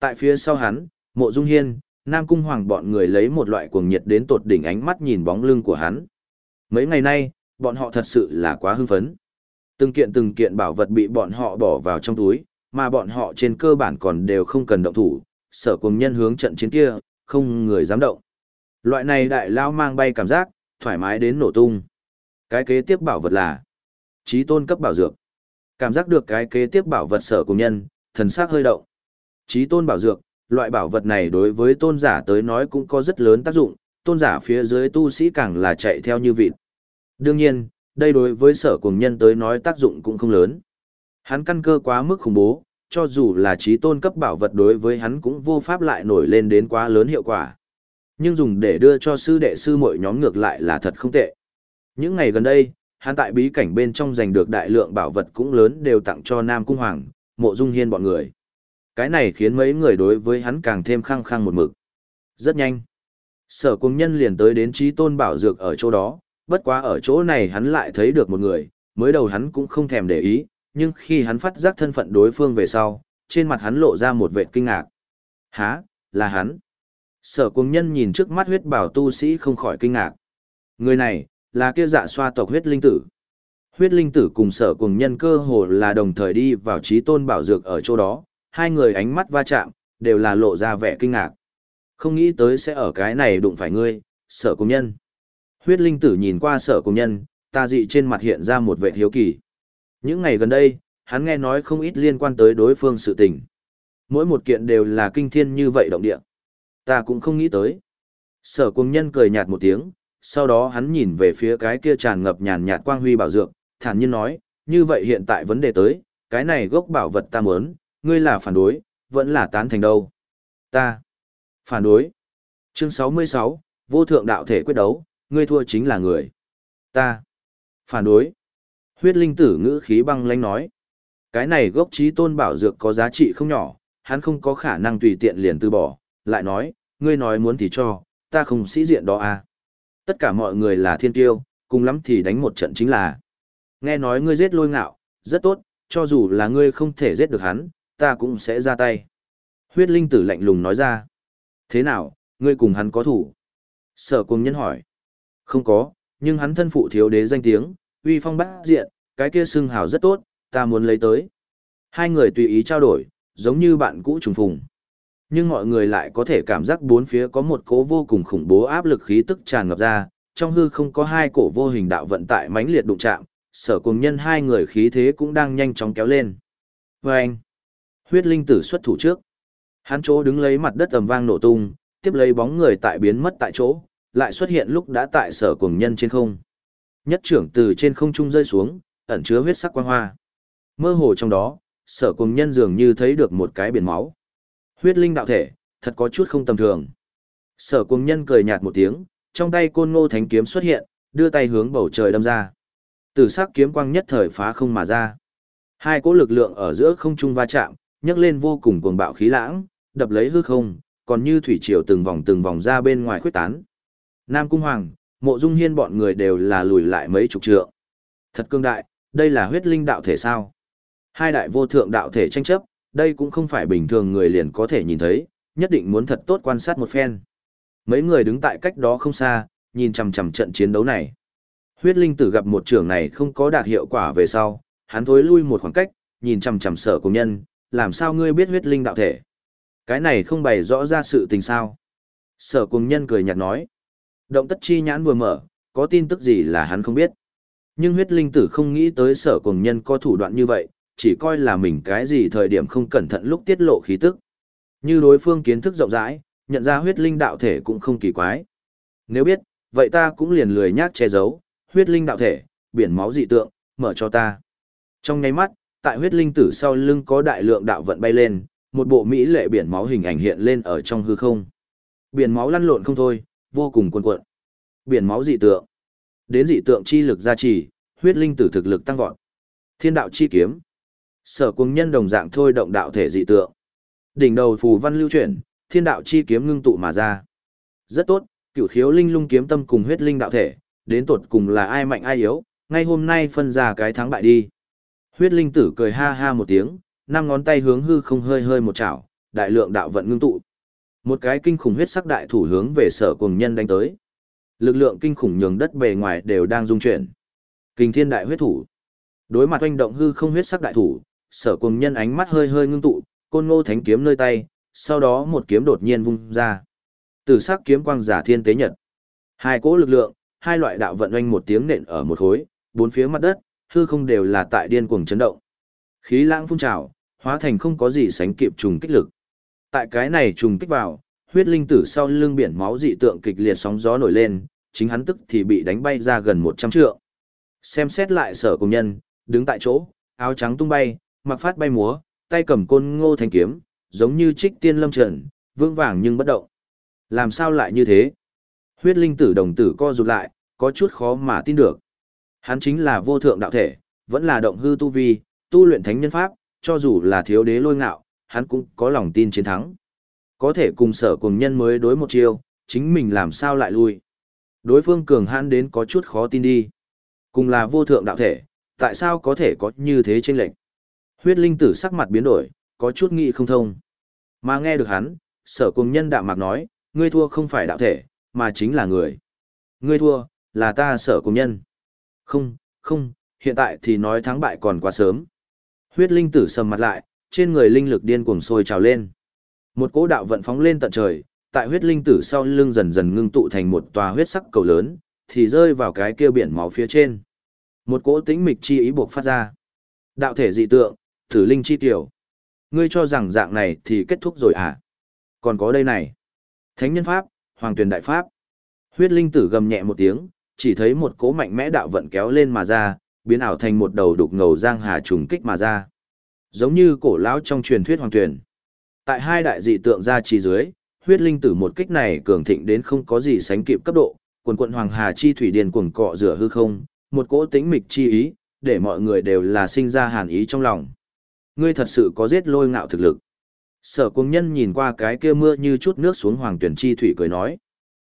Tại phía sau hắn, Mộ Dung Hiên, Nam Cung Hoàng bọn người lấy một loại cuồng nhiệt đến tột đỉnh ánh mắt nhìn bóng lưng của hắn. Mấy ngày nay, bọn họ thật sự là quá hưng phấn. Từng kiện từng kiện bảo vật bị bọn họ bỏ vào trong túi, mà bọn họ trên cơ bản còn đều không cần động thủ, sở cùng nhân hướng trận chiến kia, không người dám động. Loại này đại lao mang bay cảm giác, thoải mái đến nổ tung. Cái kế tiếp bảo vật là trí tôn cấp bảo dược. Cảm giác được cái kế tiếp bảo vật sở cùng nhân, thần sắc hơi động. Trí tôn bảo dược, loại bảo vật này đối với tôn giả tới nói cũng có rất lớn tác dụng, tôn giả phía dưới tu sĩ càng là chạy theo như vịt. Đương nhiên, đây đối với sở cùng nhân tới nói tác dụng cũng không lớn. Hắn căn cơ quá mức khủng bố, cho dù là trí tôn cấp bảo vật đối với hắn cũng vô pháp lại nổi lên đến quá lớn hiệu quả. Nhưng dùng để đưa cho sư đệ sư mọi nhóm ngược lại là thật không tệ. Những ngày gần đây, hắn tại bí cảnh bên trong giành được đại lượng bảo vật cũng lớn đều tặng cho Nam Cung Hoàng, mộ dung hiên bọn người. Cái này khiến mấy người đối với hắn càng thêm khăng khăng một mực. Rất nhanh. Sở cung nhân liền tới đến trí tôn bảo dược ở chỗ đó, bất quá ở chỗ này hắn lại thấy được một người, mới đầu hắn cũng không thèm để ý, nhưng khi hắn phát giác thân phận đối phương về sau, trên mặt hắn lộ ra một vẻ kinh ngạc. Hả, là hắn. Sở cung nhân nhìn trước mắt huyết bảo tu sĩ không khỏi kinh ngạc. Người này, là kia dạ xoa tộc huyết linh tử. Huyết linh tử cùng sở cùng nhân cơ hồ là đồng thời đi vào trí tôn bảo dược ở chỗ đó, hai người ánh mắt va chạm, đều là lộ ra vẻ kinh ngạc. Không nghĩ tới sẽ ở cái này đụng phải ngươi, sở công nhân. Huyết linh tử nhìn qua sở công nhân, ta dị trên mặt hiện ra một vẻ thiếu kỳ. Những ngày gần đây, hắn nghe nói không ít liên quan tới đối phương sự tình. Mỗi một kiện đều là kinh thiên như vậy động địa. Ta cũng không nghĩ tới. Sở công nhân cười nhạt một tiếng, sau đó hắn nhìn về phía cái kia tràn ngập nhàn nhạt quang huy bảo dược, thản nhiên nói, như vậy hiện tại vấn đề tới, cái này gốc bảo vật ta muốn, ngươi là phản đối, vẫn là tán thành đâu. Ta. Phản đối. Chương 66, vô thượng đạo thể quyết đấu, ngươi thua chính là người. Ta. Phản đối. Huyết linh tử ngữ khí băng lãnh nói. Cái này gốc trí tôn bảo dược có giá trị không nhỏ, hắn không có khả năng tùy tiện liền từ bỏ, lại nói, ngươi nói muốn thì cho, ta không sĩ diện đó à. Tất cả mọi người là thiên tiêu, cùng lắm thì đánh một trận chính là. Nghe nói ngươi giết lôi ngạo, rất tốt, cho dù là ngươi không thể giết được hắn, ta cũng sẽ ra tay. Huyết linh tử lạnh lùng nói ra. Thế nào, ngươi cùng hắn có thủ? Sở cùng nhân hỏi. Không có, nhưng hắn thân phụ thiếu đế danh tiếng, uy phong bát diện, cái kia xưng hào rất tốt, ta muốn lấy tới. Hai người tùy ý trao đổi, giống như bạn cũ trùng phùng. Nhưng mọi người lại có thể cảm giác bốn phía có một cố vô cùng khủng bố áp lực khí tức tràn ngập ra, trong hư không có hai cổ vô hình đạo vận tại mãnh liệt đụng chạm, sở cùng nhân hai người khí thế cũng đang nhanh chóng kéo lên. Và anh, huyết linh tử xuất thủ trước. Hắn chỗ đứng lấy mặt đất ầm vang nổ tung, tiếp lấy bóng người tại biến mất tại chỗ, lại xuất hiện lúc đã tại sở cùng nhân trên không. Nhất trưởng từ trên không trung rơi xuống, ẩn chứa huyết sắc quang hoa. Mơ hồ trong đó, sở cùng nhân dường như thấy được một cái biển máu. Huyết linh đạo thể, thật có chút không tầm thường. Sở cùng nhân cười nhạt một tiếng, trong tay côn ngô thánh kiếm xuất hiện, đưa tay hướng bầu trời đâm ra. Tử sắc kiếm quang nhất thời phá không mà ra. Hai cỗ lực lượng ở giữa không trung va chạm, nhấc lên vô cùng cuồng bạo khí lãng, đập lấy hư không, còn như thủy triều từng vòng từng vòng ra bên ngoài khuếch tán. Nam Cung Hoàng, Mộ Dung Hiên bọn người đều là lùi lại mấy chục trượng. Thật cương đại, đây là huyết linh đạo thể sao? Hai đại vô thượng đạo thể tranh chấp, đây cũng không phải bình thường người liền có thể nhìn thấy, nhất định muốn thật tốt quan sát một phen. Mấy người đứng tại cách đó không xa, nhìn chằm chằm trận chiến đấu này. Huyết linh tử gặp một trưởng này không có đạt hiệu quả về sau, hắn thối lui một khoảng cách, nhìn chằm chằm sở cùng nhân, làm sao ngươi biết huyết linh đạo thể? Cái này không bày rõ ra sự tình sao? Sở cùng nhân cười nhạt nói. Động tất chi nhãn vừa mở, có tin tức gì là hắn không biết. Nhưng huyết linh tử không nghĩ tới sở cùng nhân có thủ đoạn như vậy, chỉ coi là mình cái gì thời điểm không cẩn thận lúc tiết lộ khí tức. Như đối phương kiến thức rộng rãi, nhận ra huyết linh đạo thể cũng không kỳ quái. Nếu biết, vậy ta cũng liền lười nhác che giấu, huyết linh đạo thể, biển máu dị tượng, mở cho ta. Trong nháy mắt, tại huyết linh tử sau lưng có đại lượng đạo vận bay lên, một bộ mỹ lệ biển máu hình ảnh hiện lên ở trong hư không. Biển máu lăn lộn không thôi, vô cùng cuồn cuộn. Biển máu dị tượng. Đến dị tượng chi lực gia trì, huyết linh tử thực lực tăng vọt. Thiên đạo chi kiếm. Sở cung nhân đồng dạng thôi động đạo thể dị tượng. Đỉnh đầu phù văn lưu chuyển, thiên đạo chi kiếm ngưng tụ mà ra. Rất tốt, cửu khiếu linh lung kiếm tâm cùng huyết linh đạo thể, đến tột cùng là ai mạnh ai yếu, ngay hôm nay phân ra cái thắng bại đi. Huyết linh tử cười ha ha một tiếng, năm ngón tay hướng hư không hơi hơi một chảo, đại lượng đạo vận ngưng tụ. Một cái kinh khủng huyết sắc đại thủ hướng về sở cùng nhân đánh tới. Lực lượng kinh khủng nhường đất bề ngoài đều đang rung chuyển. Kinh thiên đại huyết thủ. Đối mặt oanh động hư không huyết sắc đại thủ, sở cùng nhân ánh mắt hơi hơi ngưng tụ, côn ngô thánh kiếm nơi tay, sau đó một kiếm đột nhiên vung ra. Từ sắc kiếm quang giả thiên tế nhật. Hai cỗ lực lượng, hai loại đạo vận oanh một tiếng nện ở một khối, bốn phía mặt đất, hư không đều là tại điên cuồng chấn động. Khí lãng phun trào, hóa thành không có gì sánh kịp trùng kích lực. Tại cái này trùng kích vào, huyết linh tử sau lưng biển máu dị tượng kịch liệt sóng gió nổi lên, chính hắn tức thì bị đánh bay ra gần 100 trượng. Xem xét lại sở công nhân, đứng tại chỗ, áo trắng tung bay, mặc phát bay múa, tay cầm côn ngô thanh kiếm, giống như trích tiên lâm trần, vương vàng nhưng bất động. Làm sao lại như thế? Huyết linh tử đồng tử co rụt lại, có chút khó mà tin được. Hắn chính là vô thượng đạo thể, vẫn là động hư tu vi, tu luyện thánh nhân pháp, cho dù là thiếu đế lôi ngạo, hắn cũng có lòng tin chiến thắng. Có thể cùng sở cùng nhân mới đối một chiêu, chính mình làm sao lại lui. Đối phương cường hãn đến có chút khó tin đi. Cùng là vô thượng đạo thể, tại sao có thể có như thế chênh lệch? Huyết linh tử sắc mặt biến đổi, có chút nghị không thông. Mà nghe được hắn, sở cùng nhân đạm mạc nói, ngươi thua không phải đạo thể, mà chính là người. Ngươi thua, là ta sở cùng nhân. Không, không, hiện tại thì nói thắng bại còn quá sớm. Huyết linh tử sầm mặt lại, trên người linh lực điên cuồng sôi trào lên. Một cỗ đạo vận phóng lên tận trời, tại huyết linh tử sau lưng dần dần ngưng tụ thành một tòa huyết sắc cầu lớn, thì rơi vào cái kia biển máu phía trên. Một cỗ tĩnh mịch chi ý buộc phát ra. Đạo thể dị tượng, tử linh chi tiểu. Ngươi cho rằng dạng này thì kết thúc rồi à? Còn có đây này. Thánh nhân pháp, hoàng tuyển đại pháp. Huyết linh tử gầm nhẹ một tiếng, chỉ thấy một cỗ mạnh mẽ đạo vận kéo lên mà ra, biến ảo thành một đầu đục ngầu giang hà trùng kích mà ra. Giống như cổ lão trong truyền thuyết hoàng tuyển. Tại hai đại dị tượng ra chỉ dưới, huyết linh tử một kích này cường thịnh đến không có gì sánh kịp cấp độ, quần quận hoàng hà chi thủy điền cuồng cọ rửa hư không, một cỗ tĩnh mịch chi ý, để mọi người đều là sinh ra hàn ý trong lòng. Ngươi thật sự có giết lôi ngạo thực lực. Sở cung nhân nhìn qua cái kia mưa như chút nước xuống hoàng tuyển chi thủy cười nói.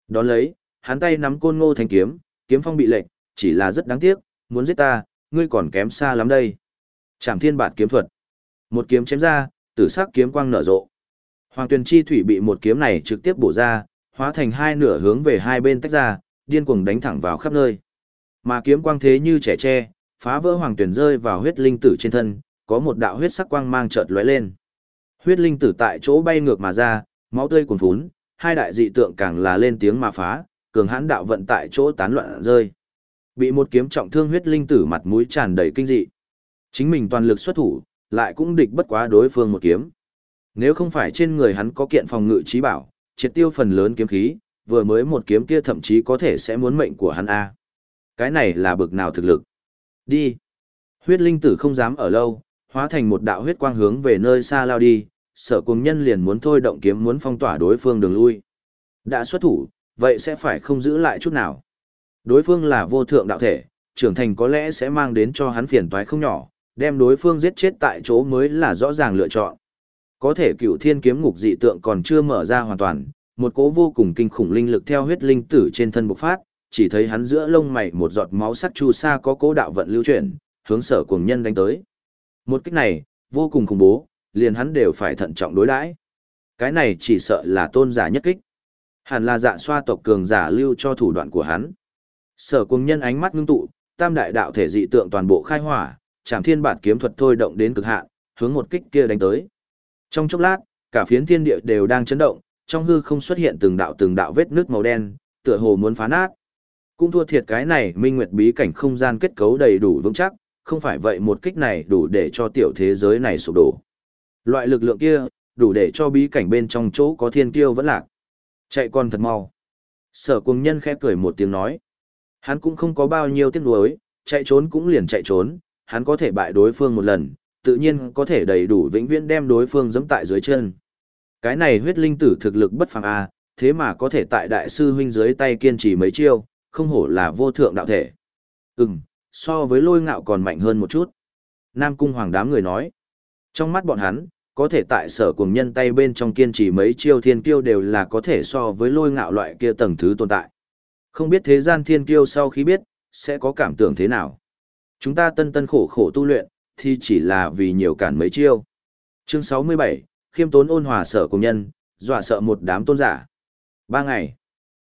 Đón lấy, hắn tay nắm côn ngô thanh kiếm, kiếm phong bị lệnh, chỉ là rất đáng tiếc, muốn giết ta, ngươi còn kém xa lắm đây. Trảm thiên bản kiếm thuật. Một kiếm chém ra, tử sắc kiếm quang nở rộ. Hoàng Tuyền chi thủy bị một kiếm này trực tiếp bổ ra, hóa thành hai nửa hướng về hai bên tách ra, điên cuồng đánh thẳng vào khắp nơi. Mà kiếm quang thế như trẻ tre, phá vỡ hoàng Tuyền rơi vào huyết linh tử trên thân, có một đạo huyết sắc quang mang chợt lóe lên. Huyết linh tử tại chỗ bay ngược mà ra, máu tươi cuồn phún, hai đại dị tượng càng là lên tiếng mà phá, cường hãn đạo vận tại chỗ tán loạn rơi. Bị một kiếm trọng thương huyết linh tử mặt mũi tràn đầy kinh dị. Chính mình toàn lực xuất thủ, lại cũng địch bất quá đối phương một kiếm. Nếu không phải trên người hắn có kiện phòng ngự trí bảo, triệt tiêu phần lớn kiếm khí, vừa mới một kiếm kia thậm chí có thể sẽ muốn mệnh của hắn a. Cái này là bực nào thực lực? Đi. Huyết linh tử không dám ở lâu, hóa thành một đạo huyết quang hướng về nơi xa lao đi, sở cùng nhân liền muốn thôi động kiếm muốn phong tỏa đối phương đường lui. Đã xuất thủ, vậy sẽ phải không giữ lại chút nào. Đối phương là vô thượng đạo thể, trưởng thành có lẽ sẽ mang đến cho hắn phiền toái không nhỏ, đem đối phương giết chết tại chỗ mới là rõ ràng lựa chọn. Có thể cựu thiên kiếm ngục dị tượng còn chưa mở ra hoàn toàn, một cỗ vô cùng kinh khủng linh lực theo huyết linh tử trên thân bộc phát, chỉ thấy hắn giữa lông mày một giọt máu sắc chu sa có cố đạo vận lưu chuyển, hướng sở cùng nhân đánh tới. Một kích này, vô cùng khủng bố, liền hắn đều phải thận trọng đối đãi. Cái này chỉ sợ là tôn giả nhất kích. Hẳn là dạ xoa tộc cường giả lưu cho thủ đoạn của hắn. Sở cùng nhân ánh mắt ngưng tụ, tam đại đạo thể dị tượng toàn bộ khai hỏa, chạm thiên bản kiếm thuật thôi động đến cực hạn, hướng một kích kia đánh tới. Trong chốc lát, cả phiến thiên địa đều đang chấn động, trong hư không xuất hiện từng đạo từng đạo vết nước màu đen, tựa hồ muốn phá nát. Cũng thua thiệt cái này minh nguyệt bí cảnh không gian kết cấu đầy đủ vững chắc, không phải vậy một kích này đủ để cho tiểu thế giới này sụp đổ. Loại lực lượng kia, đủ để cho bí cảnh bên trong chỗ có thiên kiêu vẫn lạc. Chạy con thật mau. Sở cuồng nhân khẽ cười một tiếng nói. Hắn cũng không có bao nhiêu tiếc nuối, chạy trốn cũng liền chạy trốn, hắn có thể bại đối phương một lần, tự nhiên có thể đầy đủ vĩnh viễn đem đối phương giẫm tại dưới chân. Cái này huyết linh tử thực lực bất phàm a, thế mà có thể tại đại sư huynh dưới tay kiên trì mấy chiêu, không hổ là vô thượng đạo thể. Ừm, so với lôi ngạo còn mạnh hơn một chút. Nam cung hoàng đám người nói. Trong mắt bọn hắn, có thể tại sở cùng nhân tay bên trong kiên trì mấy chiêu thiên kiêu đều là có thể so với lôi ngạo loại kia tầng thứ tồn tại. Không biết thế gian thiên kiêu sau khi biết, sẽ có cảm tưởng thế nào. Chúng ta tân tân khổ khổ tu luyện, thì chỉ là vì nhiều cản mấy chiêu. Chương 67, khiêm tốn ôn hòa sở cùng nhân, dọa sợ một đám tôn giả. Ba ngày,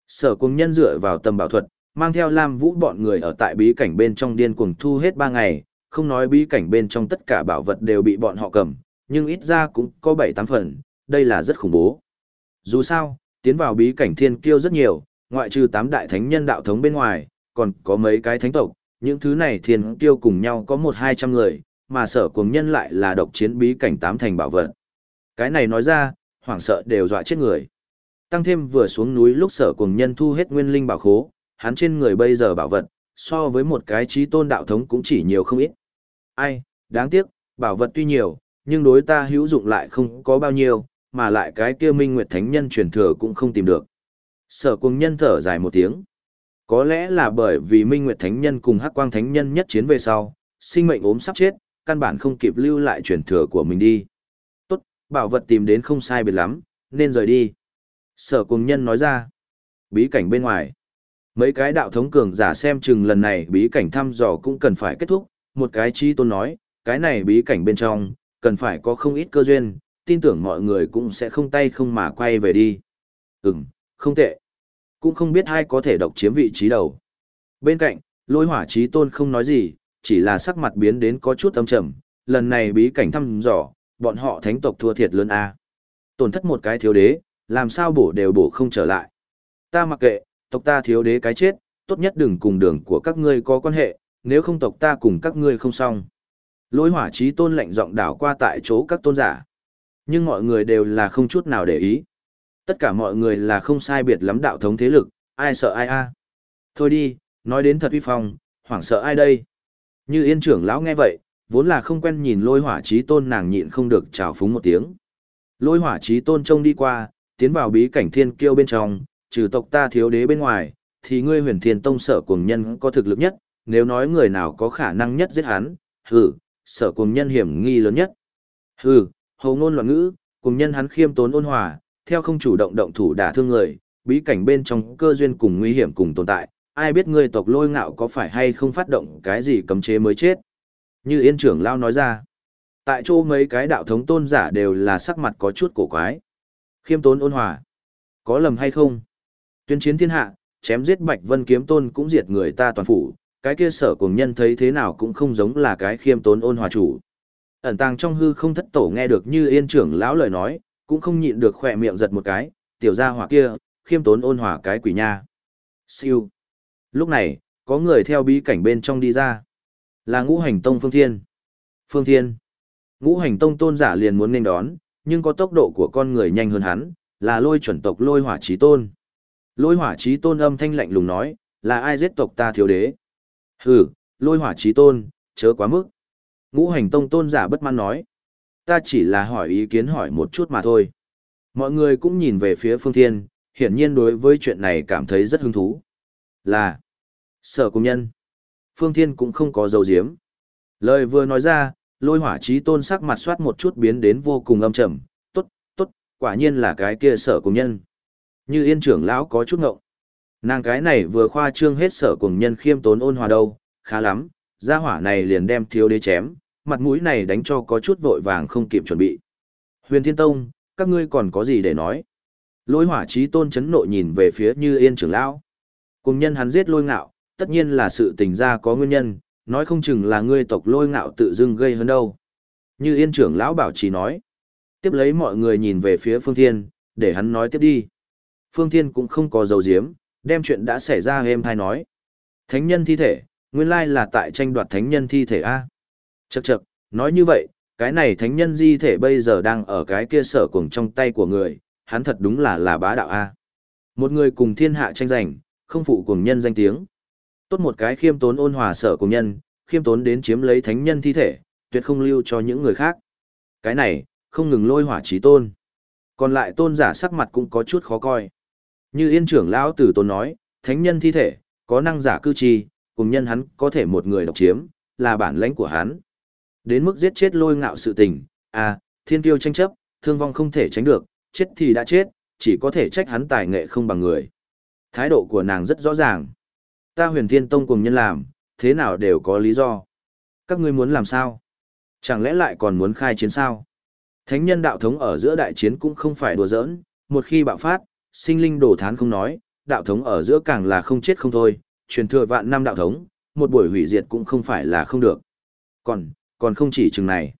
sở cùng nhân dựa vào tầm bảo thuật, mang theo Lam Vũ bọn người ở tại bí cảnh bên trong điên cuồng thu hết ba ngày, không nói bí cảnh bên trong tất cả bảo vật đều bị bọn họ cầm, nhưng ít ra cũng có bảy tám phần, đây là rất khủng bố. Dù sao, tiến vào bí cảnh thiên kiêu rất nhiều, ngoại trừ tám đại thánh nhân đạo thống bên ngoài, còn có mấy cái thánh tộc, những thứ này thiên kiêu cùng nhau có một hai trăm người, mà sở cuồng nhân lại là độc chiến bí cảnh tám thành bảo vật. Cái này nói ra, hoảng sợ đều dọa chết người. Tăng thêm vừa xuống núi lúc sở cuồng nhân thu hết nguyên linh bảo khố, hắn trên người bây giờ bảo vật, so với một cái trí tôn đạo thống cũng chỉ nhiều không ít. Ai, đáng tiếc, bảo vật tuy nhiều, nhưng đối ta hữu dụng lại không có bao nhiêu, mà lại cái kia minh nguyệt thánh nhân truyền thừa cũng không tìm được. Sở cuồng nhân thở dài một tiếng. Có lẽ là bởi vì minh nguyệt thánh nhân cùng hắc quang thánh nhân nhất chiến về sau, sinh mệnh ốm sắp chết, căn bản không kịp lưu lại truyền thừa của mình đi. Tốt, bảo vật tìm đến không sai biệt lắm, nên rời đi. Sở cuồng nhân nói ra. Bí cảnh bên ngoài. Mấy cái đạo thống cường giả xem chừng lần này bí cảnh thăm dò cũng cần phải kết thúc, một cái chi tôn nói, cái này bí cảnh bên trong, cần phải có không ít cơ duyên, tin tưởng mọi người cũng sẽ không tay không mà quay về đi. Ừm, không tệ. Cũng không biết ai có thể độc chiếm vị trí đầu. Bên cạnh, lôi hỏa trí tôn không nói gì, chỉ là sắc mặt biến đến có chút âm trầm, lần này bí cảnh thăm dò, bọn họ thánh tộc thua thiệt lớn a. Tổn thất một cái thiếu đế, làm sao bổ đều bổ không trở lại. Ta mặc kệ, tộc ta thiếu đế cái chết, tốt nhất đừng cùng đường của các ngươi có quan hệ, nếu không tộc ta cùng các ngươi không xong. Lôi hỏa trí tôn lạnh giọng đảo qua tại chỗ các tôn giả. Nhưng mọi người đều là không chút nào để ý. Tất cả mọi người là không sai biệt lắm đạo thống thế lực, ai sợ ai a. Thôi đi, nói đến thật uy phong, hoảng sợ ai đây. Như yên trưởng lão nghe vậy, vốn là không quen nhìn lôi hỏa trí tôn nàng nhịn không được chào phúng một tiếng. Lôi hỏa trí tôn trông đi qua, tiến vào bí cảnh thiên kiêu bên trong, trừ tộc ta thiếu đế bên ngoài, thì ngươi huyền thiên tông sở cuồng nhân có thực lực nhất, nếu nói người nào có khả năng nhất giết hắn, hừ, sở cùng nhân hiểm nghi lớn nhất. Hừ, hầu ngôn loạn ngữ, cùng nhân hắn khiêm tốn ôn hòa, theo không chủ động động thủ đả thương người, bí cảnh bên trong cơ duyên cùng nguy hiểm cùng tồn tại, ai biết ngươi tộc lôi ngạo có phải hay không phát động cái gì cấm chế mới chết. Như yên trưởng lao nói ra, tại chỗ mấy cái đạo thống tôn giả đều là sắc mặt có chút cổ quái. Khiêm tốn ôn hòa, có lầm hay không? Tuyên chiến thiên hạ, chém giết bạch vân kiếm tôn cũng diệt người ta toàn phủ, cái kia sở cùng nhân thấy thế nào cũng không giống là cái khiêm tốn ôn hòa chủ. Ẩn tàng trong hư không thất tổ nghe được như yên trưởng lão lời nói, cũng không nhịn được khỏe miệng giật một cái, tiểu gia hỏa kia, khiêm tốn ôn hòa cái quỷ nha. Siêu. Lúc này, có người theo bí cảnh bên trong đi ra. Là ngũ hành tông Phương Thiên. Phương Thiên. Ngũ hành tông tôn giả liền muốn nên đón, nhưng có tốc độ của con người nhanh hơn hắn, là lôi chuẩn tộc lôi hỏa trí tôn. Lôi hỏa trí tôn âm thanh lạnh lùng nói, là ai giết tộc ta thiếu đế? Hừ, lôi hỏa trí tôn, chớ quá mức. Ngũ hành tông tôn giả bất mãn nói. Ta chỉ là hỏi ý kiến hỏi một chút mà thôi. Mọi người cũng nhìn về phía phương thiên, hiển nhiên đối với chuyện này cảm thấy rất hứng thú. Là, sở công nhân. Phương thiên cũng không có dấu diếm. Lời vừa nói ra, lôi hỏa trí tôn sắc mặt soát một chút biến đến vô cùng âm trầm. Tốt, tốt, quả nhiên là cái kia sở công nhân. Như yên trưởng lão có chút ngộng. Nàng cái này vừa khoa trương hết sở cùng nhân khiêm tốn ôn hòa đâu, khá lắm, gia hỏa này liền đem thiếu đế chém, mặt mũi này đánh cho có chút vội vàng không kịp chuẩn bị. Huyền Thiên Tông, các ngươi còn có gì để nói? Lôi hỏa trí tôn chấn nộ nhìn về phía như yên trưởng lão. Cùng nhân hắn giết lôi ngạo, tất nhiên là sự tình ra có nguyên nhân, nói không chừng là ngươi tộc lôi ngạo tự dưng gây hơn đâu. Như yên trưởng lão bảo trì nói. Tiếp lấy mọi người nhìn về phía Phương Thiên, để hắn nói tiếp đi. Phương Thiên cũng không có dầu diếm, đem chuyện đã xảy ra êm hay nói. Thánh nhân thi thể, nguyên lai là tại tranh đoạt thánh nhân thi thể A. Chậc chậc, nói như vậy, cái này thánh nhân di thể bây giờ đang ở cái kia sở cùng trong tay của người, hắn thật đúng là là bá đạo A. Một người cùng thiên hạ tranh giành, không phụ cùng nhân danh tiếng. Tốt một cái khiêm tốn ôn hòa sở cùng nhân, khiêm tốn đến chiếm lấy thánh nhân thi thể, tuyệt không lưu cho những người khác. Cái này, không ngừng lôi hỏa trí tôn. Còn lại tôn giả sắc mặt cũng có chút khó coi. Như yên trưởng lão tử tôn nói, thánh nhân thi thể, có năng giả cư trì, cùng nhân hắn có thể một người độc chiếm, là bản lãnh của hắn. Đến mức giết chết lôi ngạo sự tình, à, thiên tiêu tranh chấp, thương vong không thể tránh được, chết thì đã chết, chỉ có thể trách hắn tài nghệ không bằng người. Thái độ của nàng rất rõ ràng. Ta huyền thiên tông cùng nhân làm, thế nào đều có lý do. Các ngươi muốn làm sao? Chẳng lẽ lại còn muốn khai chiến sao? Thánh nhân đạo thống ở giữa đại chiến cũng không phải đùa giỡn, một khi bạo phát, sinh linh đổ thán không nói, đạo thống ở giữa càng là không chết không thôi, truyền thừa vạn năm đạo thống, một buổi hủy diệt cũng không phải là không được. Còn, còn không chỉ chừng này.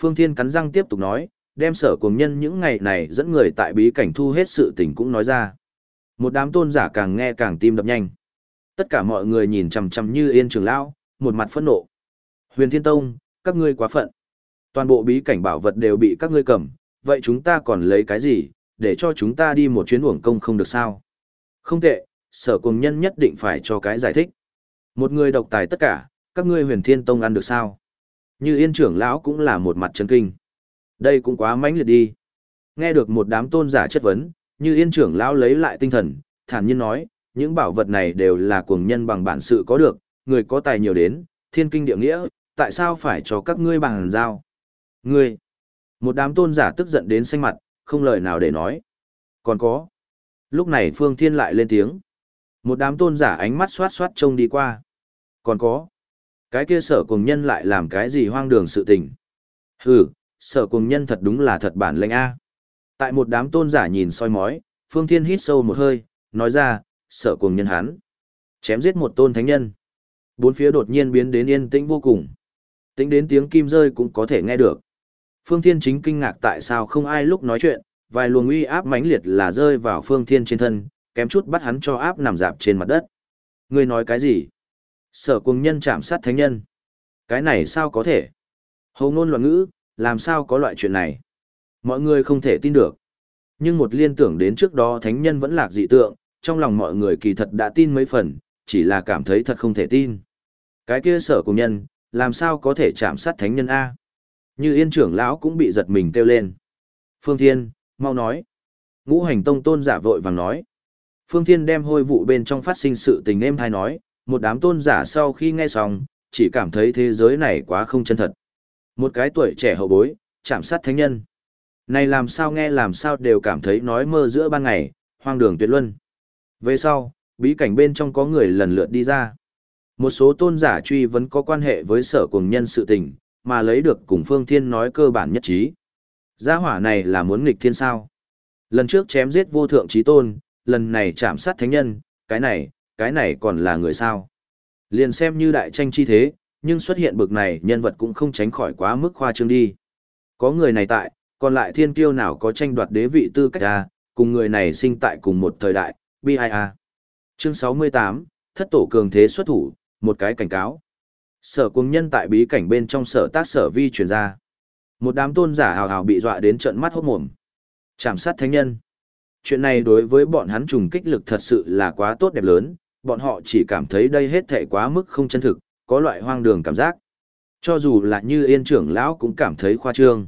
Phương Thiên cắn răng tiếp tục nói, đem sở cùng nhân những ngày này dẫn người tại bí cảnh thu hết sự tình cũng nói ra. Một đám tôn giả càng nghe càng tim đập nhanh. Tất cả mọi người nhìn chằm chằm như yên trường lão, một mặt phẫn nộ. Huyền Thiên Tông, các ngươi quá phận. Toàn bộ bí cảnh bảo vật đều bị các ngươi cầm, vậy chúng ta còn lấy cái gì, để cho chúng ta đi một chuyến uổng công không được sao? Không tệ, sở cùng nhân nhất định phải cho cái giải thích. Một người độc tài tất cả, các ngươi huyền thiên tông ăn được sao? Như yên trưởng lão cũng là một mặt chân kinh. Đây cũng quá mãnh liệt đi. Nghe được một đám tôn giả chất vấn, như yên trưởng lão lấy lại tinh thần, thản nhiên nói, những bảo vật này đều là cuồng nhân bằng bản sự có được, người có tài nhiều đến, thiên kinh địa nghĩa, tại sao phải cho các ngươi bằng giao? Ngươi! Một đám tôn giả tức giận đến xanh mặt, không lời nào để nói. Còn có. Lúc này Phương Thiên lại lên tiếng. Một đám tôn giả ánh mắt xoát xoát trông đi qua. Còn có. Cái kia sở cùng nhân lại làm cái gì hoang đường sự tình. Hừ, sở cùng nhân thật đúng là thật bản lệnh A. Tại một đám tôn giả nhìn soi mói, Phương Thiên hít sâu một hơi, nói ra, sở cùng nhân hắn. Chém giết một tôn thánh nhân. Bốn phía đột nhiên biến đến yên tĩnh vô cùng. Tính đến tiếng kim rơi cũng có thể nghe được. Phương Thiên chính kinh ngạc tại sao không ai lúc nói chuyện, vài luồng uy áp mãnh liệt là rơi vào Phương Thiên trên thân, kém chút bắt hắn cho áp nằm dạp trên mặt đất. Ngươi nói cái gì? Sở cùng nhân chạm sát thánh nhân. Cái này sao có thể? Hầu ngôn loạn ngữ, làm sao có loại chuyện này? Mọi người không thể tin được. Nhưng một liên tưởng đến trước đó thánh nhân vẫn lạc dị tượng, trong lòng mọi người kỳ thật đã tin mấy phần, chỉ là cảm thấy thật không thể tin. Cái kia sở cùng nhân, làm sao có thể chạm sát thánh nhân A? Như yên trưởng lão cũng bị giật mình kêu lên. Phương Thiên, mau nói. Ngũ hành tông tôn giả vội vàng nói. Phương Thiên đem hôi vụ bên trong phát sinh sự tình êm thai nói, một đám tôn giả sau khi nghe xong, chỉ cảm thấy thế giới này quá không chân thật. Một cái tuổi trẻ hậu bối, chạm sát thánh nhân. Này làm sao nghe làm sao đều cảm thấy nói mơ giữa ban ngày, hoang đường tuyệt luân. Về sau, bí cảnh bên trong có người lần lượt đi ra. Một số tôn giả truy vấn có quan hệ với sở cùng nhân sự tình, mà lấy được cùng Phương Thiên nói cơ bản nhất trí. Gia hỏa này là muốn nghịch thiên sao. Lần trước chém giết vô thượng trí tôn, lần này chạm sát thánh nhân, cái này, cái này còn là người sao. Liền xem như đại tranh chi thế, nhưng xuất hiện bực này nhân vật cũng không tránh khỏi quá mức khoa trương đi. Có người này tại, còn lại thiên kiêu nào có tranh đoạt đế vị tư cách à, cùng người này sinh tại cùng một thời đại, BIA. À? Chương 68, thất tổ cường thế xuất thủ, một cái cảnh cáo. Sở cùng nhân tại bí cảnh bên trong sở tác sở vi truyền ra. Một đám tôn giả hào hào bị dọa đến trận mắt hốt mồm. Chạm sát thánh nhân. Chuyện này đối với bọn hắn trùng kích lực thật sự là quá tốt đẹp lớn, bọn họ chỉ cảm thấy đây hết thể quá mức không chân thực, có loại hoang đường cảm giác. Cho dù là như yên trưởng lão cũng cảm thấy khoa trương.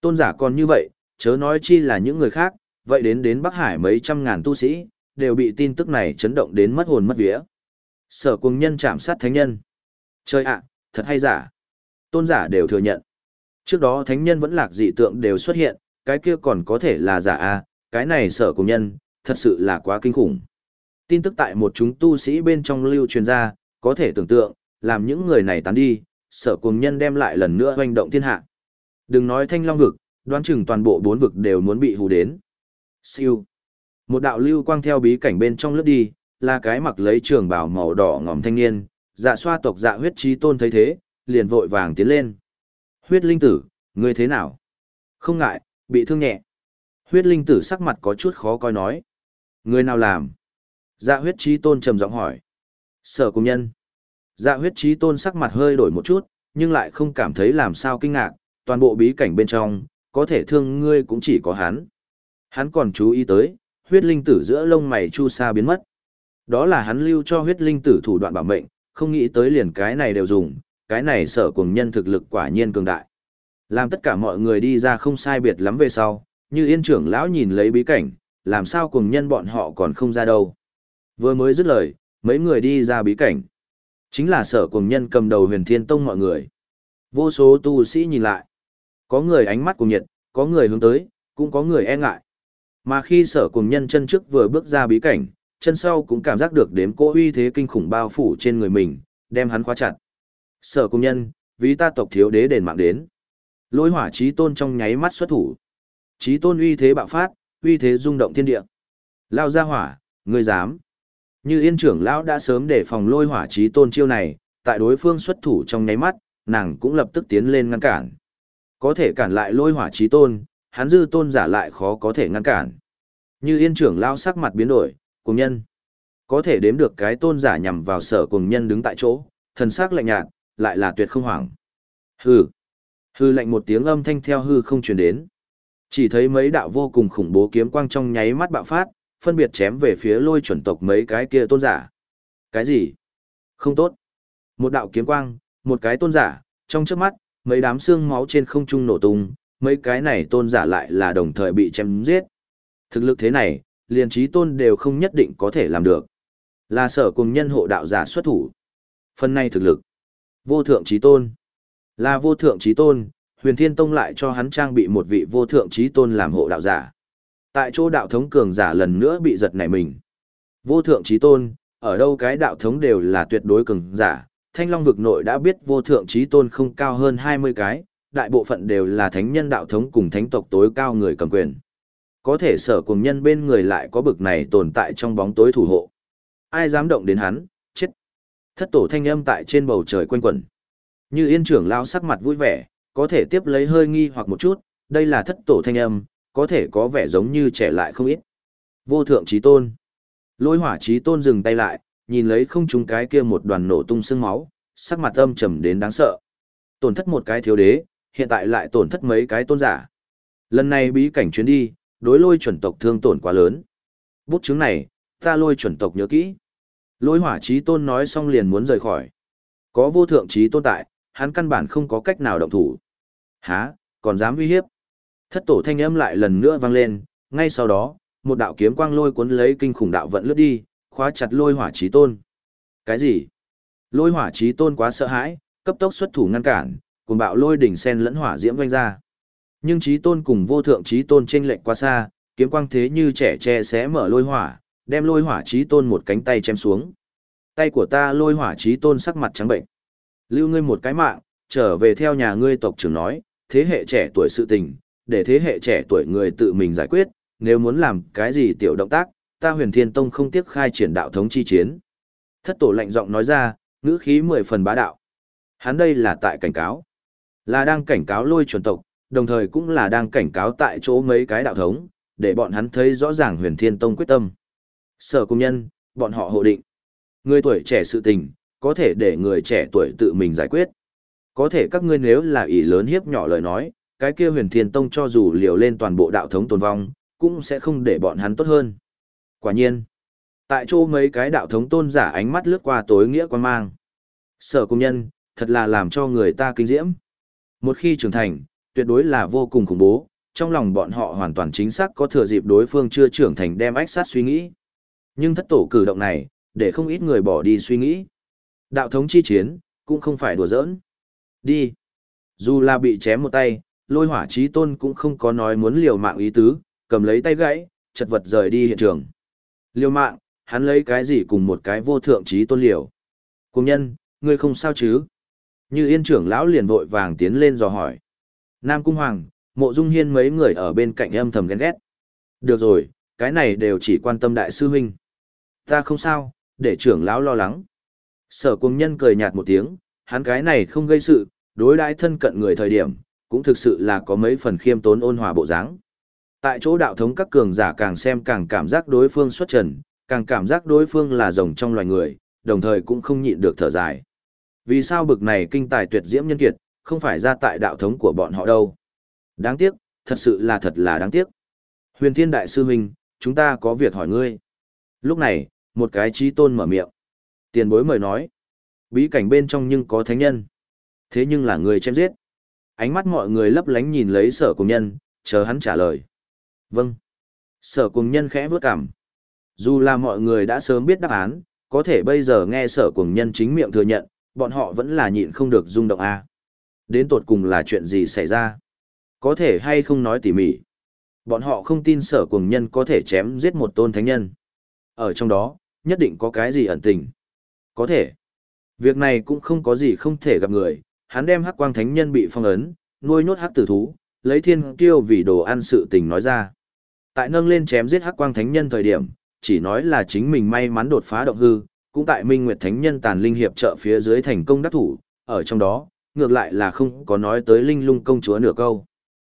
Tôn giả còn như vậy, chớ nói chi là những người khác, vậy đến đến Bắc Hải mấy trăm ngàn tu sĩ, đều bị tin tức này chấn động đến mất hồn mất vía. Sở cùng nhân chạm sát thánh nhân. Chơi ạ, thật hay giả. Tôn giả đều thừa nhận. Trước đó thánh nhân vẫn lạc dị tượng đều xuất hiện, cái kia còn có thể là giả a, cái này sở cùng nhân, thật sự là quá kinh khủng. Tin tức tại một chúng tu sĩ bên trong lưu truyền ra, có thể tưởng tượng, làm những người này tán đi, sở cùng nhân đem lại lần nữa hoành động thiên hạ. Đừng nói thanh long vực, đoán chừng toàn bộ bốn vực đều muốn bị hù đến. Siêu. Một đạo lưu quang theo bí cảnh bên trong lướt đi, là cái mặc lấy trường bào màu đỏ ngòm thanh niên, dạ xoa tộc dạ huyết trí tôn thấy thế, liền vội vàng tiến lên. Huyết linh tử, ngươi thế nào? Không ngại, bị thương nhẹ. Huyết linh tử sắc mặt có chút khó coi nói. Người nào làm? Dạ huyết trí tôn trầm giọng hỏi. Sở công nhân. Dạ huyết trí tôn sắc mặt hơi đổi một chút, nhưng lại không cảm thấy làm sao kinh ngạc, toàn bộ bí cảnh bên trong, có thể thương ngươi cũng chỉ có hắn. Hắn còn chú ý tới, huyết linh tử giữa lông mày chu sa biến mất. Đó là hắn lưu cho huyết linh tử thủ đoạn bảo mệnh, không nghĩ tới liền cái này đều dùng, cái này sở cùng nhân thực lực quả nhiên cường đại. Làm tất cả mọi người đi ra không sai biệt lắm về sau, như yên trưởng lão nhìn lấy bí cảnh, làm sao cùng nhân bọn họ còn không ra đâu. Vừa mới dứt lời, mấy người đi ra bí cảnh. Chính là sở cùng nhân cầm đầu huyền thiên tông mọi người. Vô số tu sĩ nhìn lại. Có người ánh mắt cùng nhiệt, có người hướng tới, cũng có người e ngại. Mà khi sở cùng nhân chân trước vừa bước ra bí cảnh, chân sau cũng cảm giác được đếm cỗ uy thế kinh khủng bao phủ trên người mình, đem hắn khóa chặt. Sở công nhân, vì ta tộc thiếu đế đền mạng đến. Lôi hỏa trí tôn trong nháy mắt xuất thủ. Trí tôn uy thế bạo phát, uy thế rung động thiên địa. Lao ra hỏa, ngươi dám. Như yên trưởng lão đã sớm để phòng lôi hỏa trí tôn chiêu này, tại đối phương xuất thủ trong nháy mắt, nàng cũng lập tức tiến lên ngăn cản. Có thể cản lại lôi hỏa trí tôn, hắn dư tôn giả lại khó có thể ngăn cản. Như yên trưởng lão sắc mặt biến đổi, cùng nhân. Có thể đếm được cái tôn giả nhằm vào sở cùng nhân đứng tại chỗ, thần sắc lạnh nhạt, lại là tuyệt không hoảng. Hừ. hừ lạnh một tiếng âm thanh theo hư không truyền đến. Chỉ thấy mấy đạo vô cùng khủng bố kiếm quang trong nháy mắt bạo phát, phân biệt chém về phía lôi chuẩn tộc mấy cái kia tôn giả. Cái gì? Không tốt. Một đạo kiếm quang, một cái tôn giả, trong trước mắt, mấy đám xương máu trên không trung nổ tung, mấy cái này tôn giả lại là đồng thời bị chém giết. Thực lực thế này, liền trí tôn đều không nhất định có thể làm được. Là sở cùng nhân hộ đạo giả xuất thủ. Phần này thực lực. Vô thượng trí tôn. Là vô thượng trí tôn, huyền thiên tông lại cho hắn trang bị một vị vô thượng trí tôn làm hộ đạo giả. Tại chỗ đạo thống cường giả lần nữa bị giật nảy mình. Vô thượng trí tôn, ở đâu cái đạo thống đều là tuyệt đối cường giả, thanh long vực nội đã biết vô thượng trí tôn không cao hơn 20 cái, đại bộ phận đều là thánh nhân đạo thống cùng thánh tộc tối cao người cầm quyền. Có thể sở cùng nhân bên người lại có bực này tồn tại trong bóng tối thủ hộ. Ai dám động đến hắn, chết. Thất tổ thanh âm tại trên bầu trời quanh quẩn. Như yên trưởng lao sắc mặt vui vẻ, có thể tiếp lấy hơi nghi hoặc một chút, đây là thất tổ thanh âm, có thể có vẻ giống như trẻ lại không ít. Vô thượng trí tôn. Lôi hỏa trí tôn dừng tay lại, nhìn lấy không trúng cái kia một đoàn nổ tung xương máu, sắc mặt âm trầm đến đáng sợ. Tổn thất một cái thiếu đế, hiện tại lại tổn thất mấy cái tôn giả. Lần này bí cảnh chuyến đi, đối lôi chuẩn tộc thương tổn quá lớn. Bút chứng này, ta lôi chuẩn tộc nhớ kỹ. Lôi hỏa trí tôn nói xong liền muốn rời khỏi. Có vô thượng trí tôn tại, hắn căn bản không có cách nào động thủ. Há, còn dám uy hiếp. Thất tổ thanh âm lại lần nữa vang lên, ngay sau đó, một đạo kiếm quang lôi cuốn lấy kinh khủng đạo vận lướt đi, khóa chặt lôi hỏa trí tôn. Cái gì? Lôi hỏa trí tôn quá sợ hãi, cấp tốc xuất thủ ngăn cản, cùng bạo lôi đỉnh sen lẫn hỏa diễm vanh ra. Nhưng trí tôn cùng vô thượng trí tôn trên lệch quá xa, kiếm quang thế như trẻ tre sẽ mở lôi hỏa, đem lôi hỏa trí tôn một cánh tay chém xuống. Tay của ta lôi hỏa trí tôn sắc mặt trắng bệnh. Lưu ngươi một cái mạng, trở về theo nhà ngươi tộc trưởng nói, thế hệ trẻ tuổi sự tình, để thế hệ trẻ tuổi người tự mình giải quyết, nếu muốn làm cái gì tiểu động tác, ta huyền thiên tông không tiếc khai triển đạo thống chi chiến. Thất tổ lạnh giọng nói ra, ngữ khí mười phần bá đạo. Hắn đây là tại cảnh cáo. Là đang cảnh cáo lôi chuẩn tộc, đồng thời cũng là đang cảnh cáo tại chỗ mấy cái đạo thống, để bọn hắn thấy rõ ràng huyền thiên tông quyết tâm. Sở công nhân, bọn họ hộ định. Người tuổi trẻ sự tình, có thể để người trẻ tuổi tự mình giải quyết. Có thể các ngươi nếu là ý lớn hiếp nhỏ lời nói, cái kia huyền thiên tông cho dù liều lên toàn bộ đạo thống tồn vong, cũng sẽ không để bọn hắn tốt hơn. Quả nhiên, tại chỗ mấy cái đạo thống tôn giả ánh mắt lướt qua tối nghĩa quan mang. Sở công nhân, thật là làm cho người ta kinh diễm. Một khi trưởng thành, tuyệt đối là vô cùng khủng bố, trong lòng bọn họ hoàn toàn chính xác có thừa dịp đối phương chưa trưởng thành đem ách sát suy nghĩ. Nhưng thất tổ cử động này, để không ít người bỏ đi suy nghĩ. Đạo thống chi chiến, cũng không phải đùa giỡn. Đi. Dù là bị chém một tay, lôi hỏa trí tôn cũng không có nói muốn liều mạng ý tứ, cầm lấy tay gãy, chật vật rời đi hiện trường. Liều mạng, hắn lấy cái gì cùng một cái vô thượng trí tôn liều. Cùng nhân, ngươi không sao chứ? Như yên trưởng lão liền vội vàng tiến lên dò hỏi. Nam Cung Hoàng, mộ dung hiên mấy người ở bên cạnh âm thầm ghen ghét. Được rồi, cái này đều chỉ quan tâm đại sư huynh. Ta không sao, để trưởng lão lo lắng. Sở cung nhân cười nhạt một tiếng, hắn cái này không gây sự, đối đãi thân cận người thời điểm, cũng thực sự là có mấy phần khiêm tốn ôn hòa bộ dáng. Tại chỗ đạo thống các cường giả càng xem càng cảm giác đối phương xuất trần, càng cảm giác đối phương là rồng trong loài người, đồng thời cũng không nhịn được thở dài. Vì sao bực này kinh tài tuyệt diễm nhân kiệt, không phải ra tại đạo thống của bọn họ đâu. Đáng tiếc, thật sự là thật là đáng tiếc. Huyền Thiên Đại Sư Huynh, chúng ta có việc hỏi ngươi. Lúc này, một cái trí tôn mở miệng. Tiền bối mời nói. Bí cảnh bên trong nhưng có thánh nhân. Thế nhưng là người chém giết. Ánh mắt mọi người lấp lánh nhìn lấy sở cùng nhân, chờ hắn trả lời. Vâng. Sở cùng nhân khẽ vước cảm. Dù là mọi người đã sớm biết đáp án, có thể bây giờ nghe sở cùng nhân chính miệng thừa nhận, bọn họ vẫn là nhịn không được rung động a. Đến tột cùng là chuyện gì xảy ra? Có thể hay không nói tỉ mỉ. Bọn họ không tin sở cùng nhân có thể chém giết một tôn thánh nhân. Ở trong đó, nhất định có cái gì ẩn tình. Có thể. Việc này cũng không có gì không thể gặp người, hắn đem hắc quang thánh nhân bị phong ấn, nuôi nhốt hắc tử thú, lấy thiên kiêu vì đồ ăn sự tình nói ra. Tại nâng lên chém giết hắc quang thánh nhân thời điểm, chỉ nói là chính mình may mắn đột phá động hư, cũng tại Minh Nguyệt Thánh Nhân tàn linh hiệp trợ phía dưới thành công đắc thủ, ở trong đó, ngược lại là không có nói tới Linh Lung công chúa nửa câu.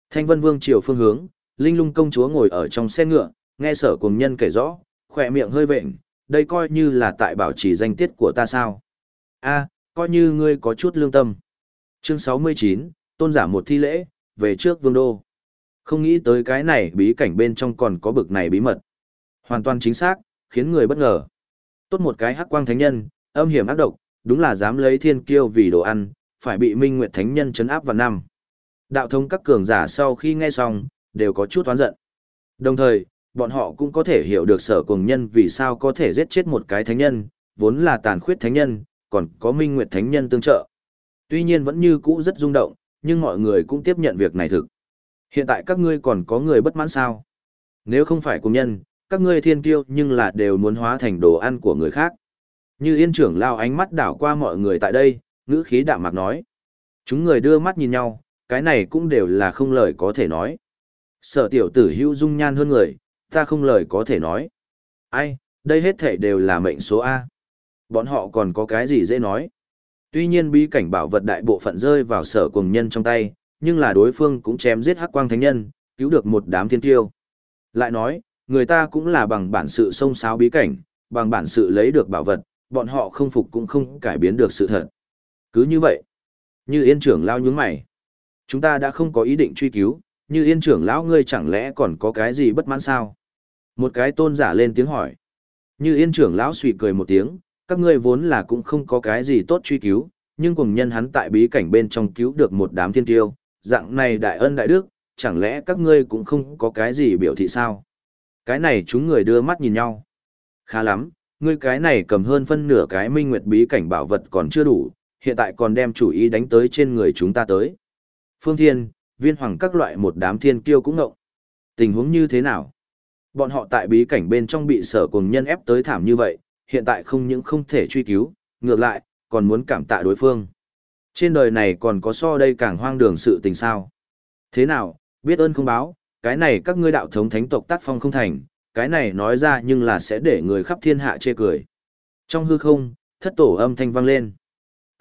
Thanh Vân Vương triều phương hướng, Linh Lung công chúa ngồi ở trong xe ngựa, nghe sở cùng nhân kể rõ, khỏe miệng hơi vện, đây coi như là tại bảo trì danh tiết của ta sao. a coi như ngươi có chút lương tâm. Chương 69, tôn giả một thi lễ, về trước vương đô. Không nghĩ tới cái này bí cảnh bên trong còn có bực này bí mật. Hoàn toàn chính xác, khiến người bất ngờ. Tốt một cái hắc quang thánh nhân, âm hiểm ác độc, đúng là dám lấy thiên kiêu vì đồ ăn, phải bị Minh Nguyệt Thánh Nhân chấn áp vào năm. Đạo thống các cường giả sau khi nghe xong, đều có chút oán giận. Đồng thời, bọn họ cũng có thể hiểu được sở cùng nhân vì sao có thể giết chết một cái thánh nhân, vốn là tàn khuyết thánh nhân, còn có Minh Nguyệt Thánh Nhân tương trợ. Tuy nhiên vẫn như cũ rất rung động, nhưng mọi người cũng tiếp nhận việc này thực. Hiện tại các ngươi còn có người bất mãn sao? Nếu không phải cùng nhân, các ngươi thiên kiêu nhưng là đều muốn hóa thành đồ ăn của người khác. Như yên trưởng lao ánh mắt đảo qua mọi người tại đây, ngữ khí đạm mạc nói. Chúng người đưa mắt nhìn nhau, cái này cũng đều là không lời có thể nói. Sở tiểu tử hữu dung nhan hơn người, ta không lời có thể nói. Ai, đây hết thể đều là mệnh số A. Bọn họ còn có cái gì dễ nói. Tuy nhiên bí cảnh bảo vật đại bộ phận rơi vào sở cùng nhân trong tay, nhưng là đối phương cũng chém giết hắc quang thánh nhân, cứu được một đám thiên tiêu. Lại nói, người ta cũng là bằng bản sự sông sáo bí cảnh, bằng bản sự lấy được bảo vật, bọn họ không phục cũng không cải biến được sự thật. Cứ như vậy, như yên trưởng lao nhướng mày. Chúng ta đã không có ý định truy cứu, như yên trưởng lão ngươi chẳng lẽ còn có cái gì bất mãn sao? Một cái tôn giả lên tiếng hỏi. Như yên trưởng lão suy cười một tiếng, các ngươi vốn là cũng không có cái gì tốt truy cứu, nhưng cùng nhân hắn tại bí cảnh bên trong cứu được một đám thiên tiêu, dạng này đại ân đại đức, chẳng lẽ các ngươi cũng không có cái gì biểu thị sao? Cái này chúng người đưa mắt nhìn nhau. Khá lắm, ngươi cái này cầm hơn phân nửa cái minh nguyệt bí cảnh bảo vật còn chưa đủ, hiện tại còn đem chủ ý đánh tới trên người chúng ta tới. Phương Thiên, viên hoàng các loại một đám thiên kiêu cũng ngộng. Tình huống như thế nào? Bọn họ tại bí cảnh bên trong bị sở cùng nhân ép tới thảm như vậy, hiện tại không những không thể truy cứu, ngược lại, còn muốn cảm tạ đối phương. Trên đời này còn có so đây càng hoang đường sự tình sao. Thế nào, biết ơn không báo, cái này các ngươi đạo thống thánh tộc tác phong không thành, cái này nói ra nhưng là sẽ để người khắp thiên hạ chê cười. Trong hư không, thất tổ âm thanh vang lên.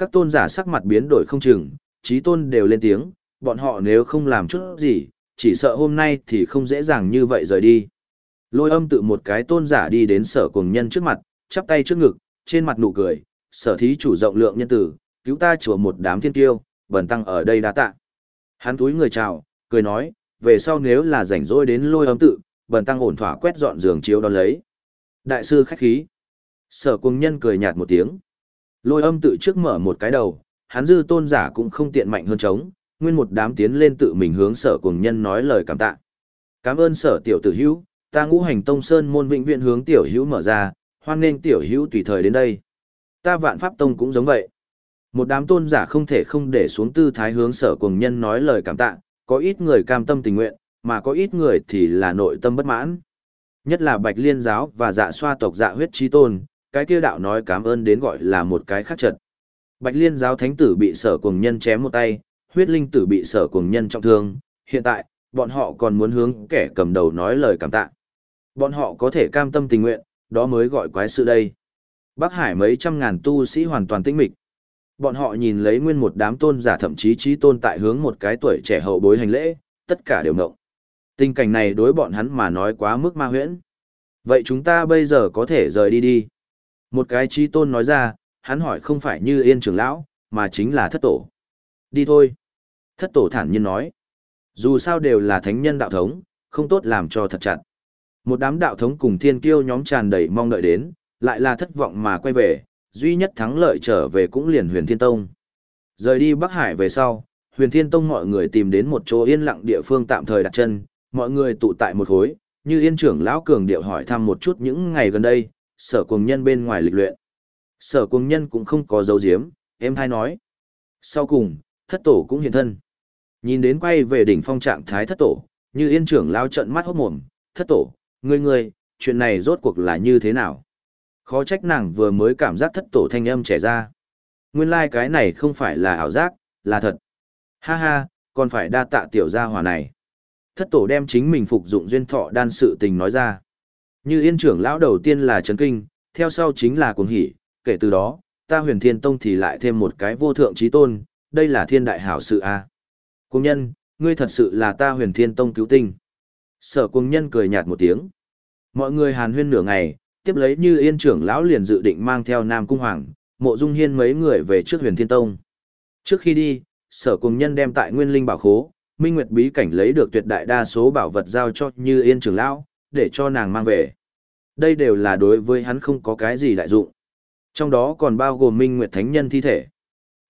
Các tôn giả sắc mặt biến đổi không chừng, trí tôn đều lên tiếng, bọn họ nếu không làm chút gì, chỉ sợ hôm nay thì không dễ dàng như vậy rời đi. Lôi âm tự một cái tôn giả đi đến sở cùng nhân trước mặt, chắp tay trước ngực, trên mặt nụ cười, sở thí chủ rộng lượng nhân tử, cứu ta chùa một đám thiên tiêu, bần tăng ở đây đã tạ. Hắn túi người chào, cười nói, về sau nếu là rảnh rỗi đến lôi âm tự, bần tăng ổn thỏa quét dọn giường chiếu đón lấy. Đại sư khách khí. Sở cùng nhân cười nhạt một tiếng. Lôi âm tự trước mở một cái đầu, hắn dư tôn giả cũng không tiện mạnh hơn chống, nguyên một đám tiến lên tự mình hướng sở cùng nhân nói lời cảm tạ. Cảm ơn sở tiểu tử hữu, ta ngũ hành tông sơn môn vĩnh viện hướng tiểu hữu mở ra, hoan nghênh tiểu hữu tùy thời đến đây. Ta vạn pháp tông cũng giống vậy. Một đám tôn giả không thể không để xuống tư thái hướng sở cùng nhân nói lời cảm tạ, có ít người cam tâm tình nguyện, mà có ít người thì là nội tâm bất mãn. Nhất là Bạch Liên giáo và dạ xoa tộc dạ huyết trí tôn, cái kia đạo nói cảm ơn đến gọi là một cái khác trật. Bạch Liên giáo thánh tử bị sở cùng nhân chém một tay, huyết linh tử bị sở cùng nhân trọng thương, hiện tại, bọn họ còn muốn hướng kẻ cầm đầu nói lời cảm tạ. Bọn họ có thể cam tâm tình nguyện, đó mới gọi quái sự đây. Bắc Hải mấy trăm ngàn tu sĩ hoàn toàn tĩnh mịch. Bọn họ nhìn lấy nguyên một đám tôn giả thậm chí trí tôn tại hướng một cái tuổi trẻ hậu bối hành lễ, tất cả đều ngộng. Tình cảnh này đối bọn hắn mà nói quá mức ma huyễn. Vậy chúng ta bây giờ có thể rời đi đi. Một cái trí tôn nói ra, hắn hỏi không phải như yên trưởng lão, mà chính là thất tổ. Đi thôi. Thất tổ thản nhiên nói. Dù sao đều là thánh nhân đạo thống, không tốt làm cho thật chặt. Một đám đạo thống cùng thiên kiêu nhóm tràn đầy mong đợi đến, lại là thất vọng mà quay về, duy nhất thắng lợi trở về cũng liền huyền thiên tông. Rời đi Bắc Hải về sau, huyền thiên tông mọi người tìm đến một chỗ yên lặng địa phương tạm thời đặt chân, mọi người tụ tại một khối, như yên trưởng lão cường điệu hỏi thăm một chút những ngày gần đây, sở cuồng nhân bên ngoài lịch luyện. Sở cuồng nhân cũng không có dấu diếm, em hai nói. Sau cùng, thất tổ cũng hiện thân. Nhìn đến quay về đỉnh phong trạng thái thất tổ, như yên trưởng lao trận mắt hốt mồm, thất tổ, ngươi ngươi, chuyện này rốt cuộc là như thế nào? Khó trách nàng vừa mới cảm giác thất tổ thanh âm trẻ ra. Nguyên lai like cái này không phải là ảo giác, là thật. Ha ha, còn phải đa tạ tiểu gia hỏa này. Thất tổ đem chính mình phục dụng duyên thọ đan sự tình nói ra. Như yên trưởng lão đầu tiên là chấn kinh, theo sau chính là cuồng hỉ. kể từ đó, ta huyền thiên tông thì lại thêm một cái vô thượng trí tôn, đây là thiên đại hảo sự a. À. Cung nhân, ngươi thật sự là ta huyền thiên tông cứu tinh. Sở cung nhân cười nhạt một tiếng. Mọi người hàn huyên nửa ngày, tiếp lấy như yên trưởng lão liền dự định mang theo Nam Cung Hoàng, mộ dung hiên mấy người về trước huyền thiên tông. Trước khi đi, sở cung nhân đem tại nguyên linh bảo khố, minh nguyệt bí cảnh lấy được tuyệt đại đa số bảo vật giao cho như yên trưởng lão, để cho nàng mang về. Đây đều là đối với hắn không có cái gì đại dụng. Trong đó còn bao gồm minh nguyệt thánh nhân thi thể.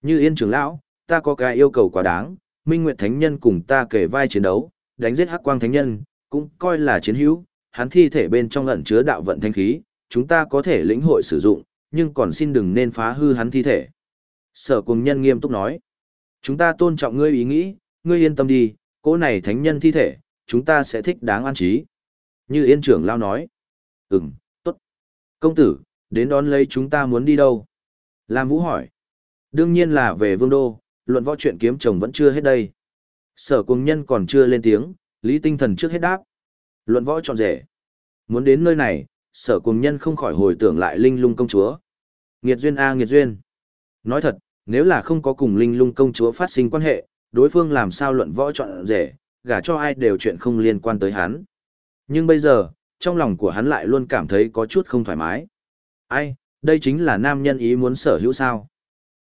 Như yên trưởng lão, ta có cái yêu cầu quá đáng, minh nguyệt thánh nhân cùng ta kể vai chiến đấu, đánh giết hắc quang thánh nhân, cũng coi là chiến hữu, hắn thi thể bên trong ẩn chứa đạo vận thanh khí, chúng ta có thể lĩnh hội sử dụng, nhưng còn xin đừng nên phá hư hắn thi thể. Sở cùng nhân nghiêm túc nói, chúng ta tôn trọng ngươi ý nghĩ, ngươi yên tâm đi, cỗ này thánh nhân thi thể, chúng ta sẽ thích đáng an trí. Như yên trưởng lao nói, ừm, tốt. Công tử, đến đón lấy chúng ta muốn đi đâu? Lam Vũ hỏi, đương nhiên là về vương đô, luận võ chuyện kiếm chồng vẫn chưa hết đây. Sở cùng nhân còn chưa lên tiếng, lý tinh thần trước hết đáp. Luận võ chọn rể. Muốn đến nơi này, sở cùng nhân không khỏi hồi tưởng lại linh lung công chúa. Nghiệt duyên a nghiệt duyên. Nói thật, nếu là không có cùng linh lung công chúa phát sinh quan hệ, đối phương làm sao luận võ chọn rể, gả cho ai đều chuyện không liên quan tới hắn. Nhưng bây giờ, trong lòng của hắn lại luôn cảm thấy có chút không thoải mái. Ai, đây chính là nam nhân ý muốn sở hữu sao.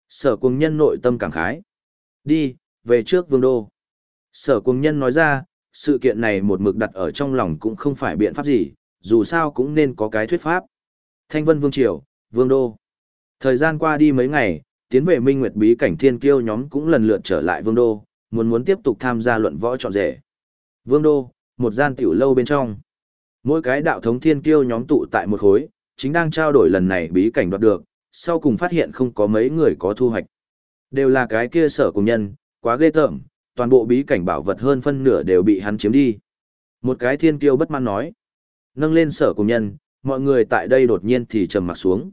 Sở cùng nhân nội tâm cảm khái. Đi, về trước vương đô. Sở cùng nhân nói ra, sự kiện này một mực đặt ở trong lòng cũng không phải biện pháp gì, dù sao cũng nên có cái thuyết pháp. Thanh vân vương triều, vương đô. Thời gian qua đi mấy ngày, tiến về minh nguyệt bí cảnh thiên kiêu nhóm cũng lần lượt trở lại vương đô, muốn muốn tiếp tục tham gia luận võ trọn rể. Vương đô, một gian tiểu lâu bên trong. Mỗi cái đạo thống thiên kiêu nhóm tụ tại một khối, chính đang trao đổi lần này bí cảnh đoạt được, sau cùng phát hiện không có mấy người có thu hoạch. Đều là cái kia sở cùng nhân, quá ghê tởm, toàn bộ bí cảnh bảo vật hơn phân nửa đều bị hắn chiếm đi. Một cái thiên kiêu bất mãn nói. Nâng lên sở cùng nhân, mọi người tại đây đột nhiên thì trầm mặt xuống.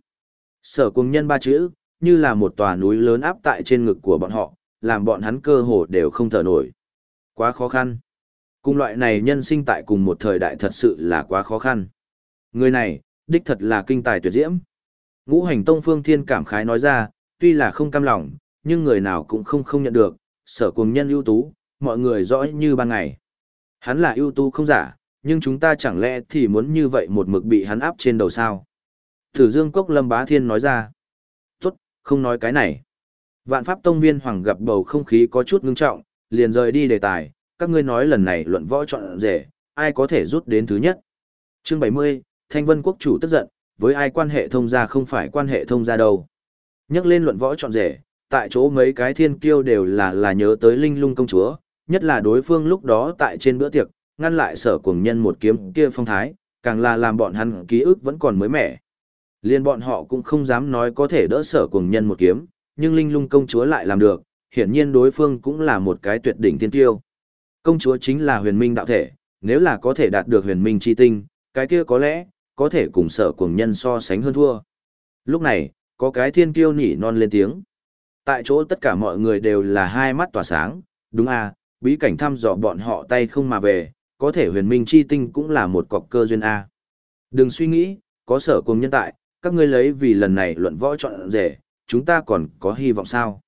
Sở cùng nhân ba chữ, như là một tòa núi lớn áp tại trên ngực của bọn họ, làm bọn hắn cơ hồ đều không thở nổi. Quá khó khăn. Cùng loại này nhân sinh tại cùng một thời đại thật sự là quá khó khăn. Người này, đích thật là kinh tài tuyệt diễm. Ngũ hành tông phương thiên cảm khái nói ra, tuy là không cam lòng, nhưng người nào cũng không không nhận được, sở cùng nhân ưu tú, mọi người rõ như ban ngày. Hắn là ưu tú không giả, nhưng chúng ta chẳng lẽ thì muốn như vậy một mực bị hắn áp trên đầu sao? Thử Dương Cốc Lâm Bá Thiên nói ra. Tốt, không nói cái này. Vạn Pháp Tông Viên Hoàng gặp bầu không khí có chút ngưng trọng, liền rời đi đề tài, các ngươi nói lần này luận võ chọn rể, ai có thể rút đến thứ nhất. Chương 70, Thanh Vân Quốc chủ tức giận, với ai quan hệ thông gia không phải quan hệ thông gia đâu. Nhắc lên luận võ chọn rể, tại chỗ mấy cái thiên kiêu đều là là nhớ tới linh lung công chúa, nhất là đối phương lúc đó tại trên bữa tiệc, ngăn lại sở cuồng nhân một kiếm kia phong thái, càng là làm bọn hắn ký ức vẫn còn mới mẻ. Liên bọn họ cũng không dám nói có thể đỡ sở cuồng nhân một kiếm, nhưng linh lung công chúa lại làm được, hiển nhiên đối phương cũng là một cái tuyệt đỉnh thiên tiêu. Công chúa chính là huyền minh đạo thể, nếu là có thể đạt được huyền minh chi tinh, cái kia có lẽ, có thể cùng sở cuồng nhân so sánh hơn thua. Lúc này, có cái thiên kiêu nhỉ non lên tiếng. Tại chỗ tất cả mọi người đều là hai mắt tỏa sáng, đúng à, bí cảnh thăm dò bọn họ tay không mà về, có thể huyền minh chi tinh cũng là một cọc cơ duyên A. Đừng suy nghĩ, có sở cùng nhân tại, các ngươi lấy vì lần này luận võ chọn rể, chúng ta còn có hy vọng sao.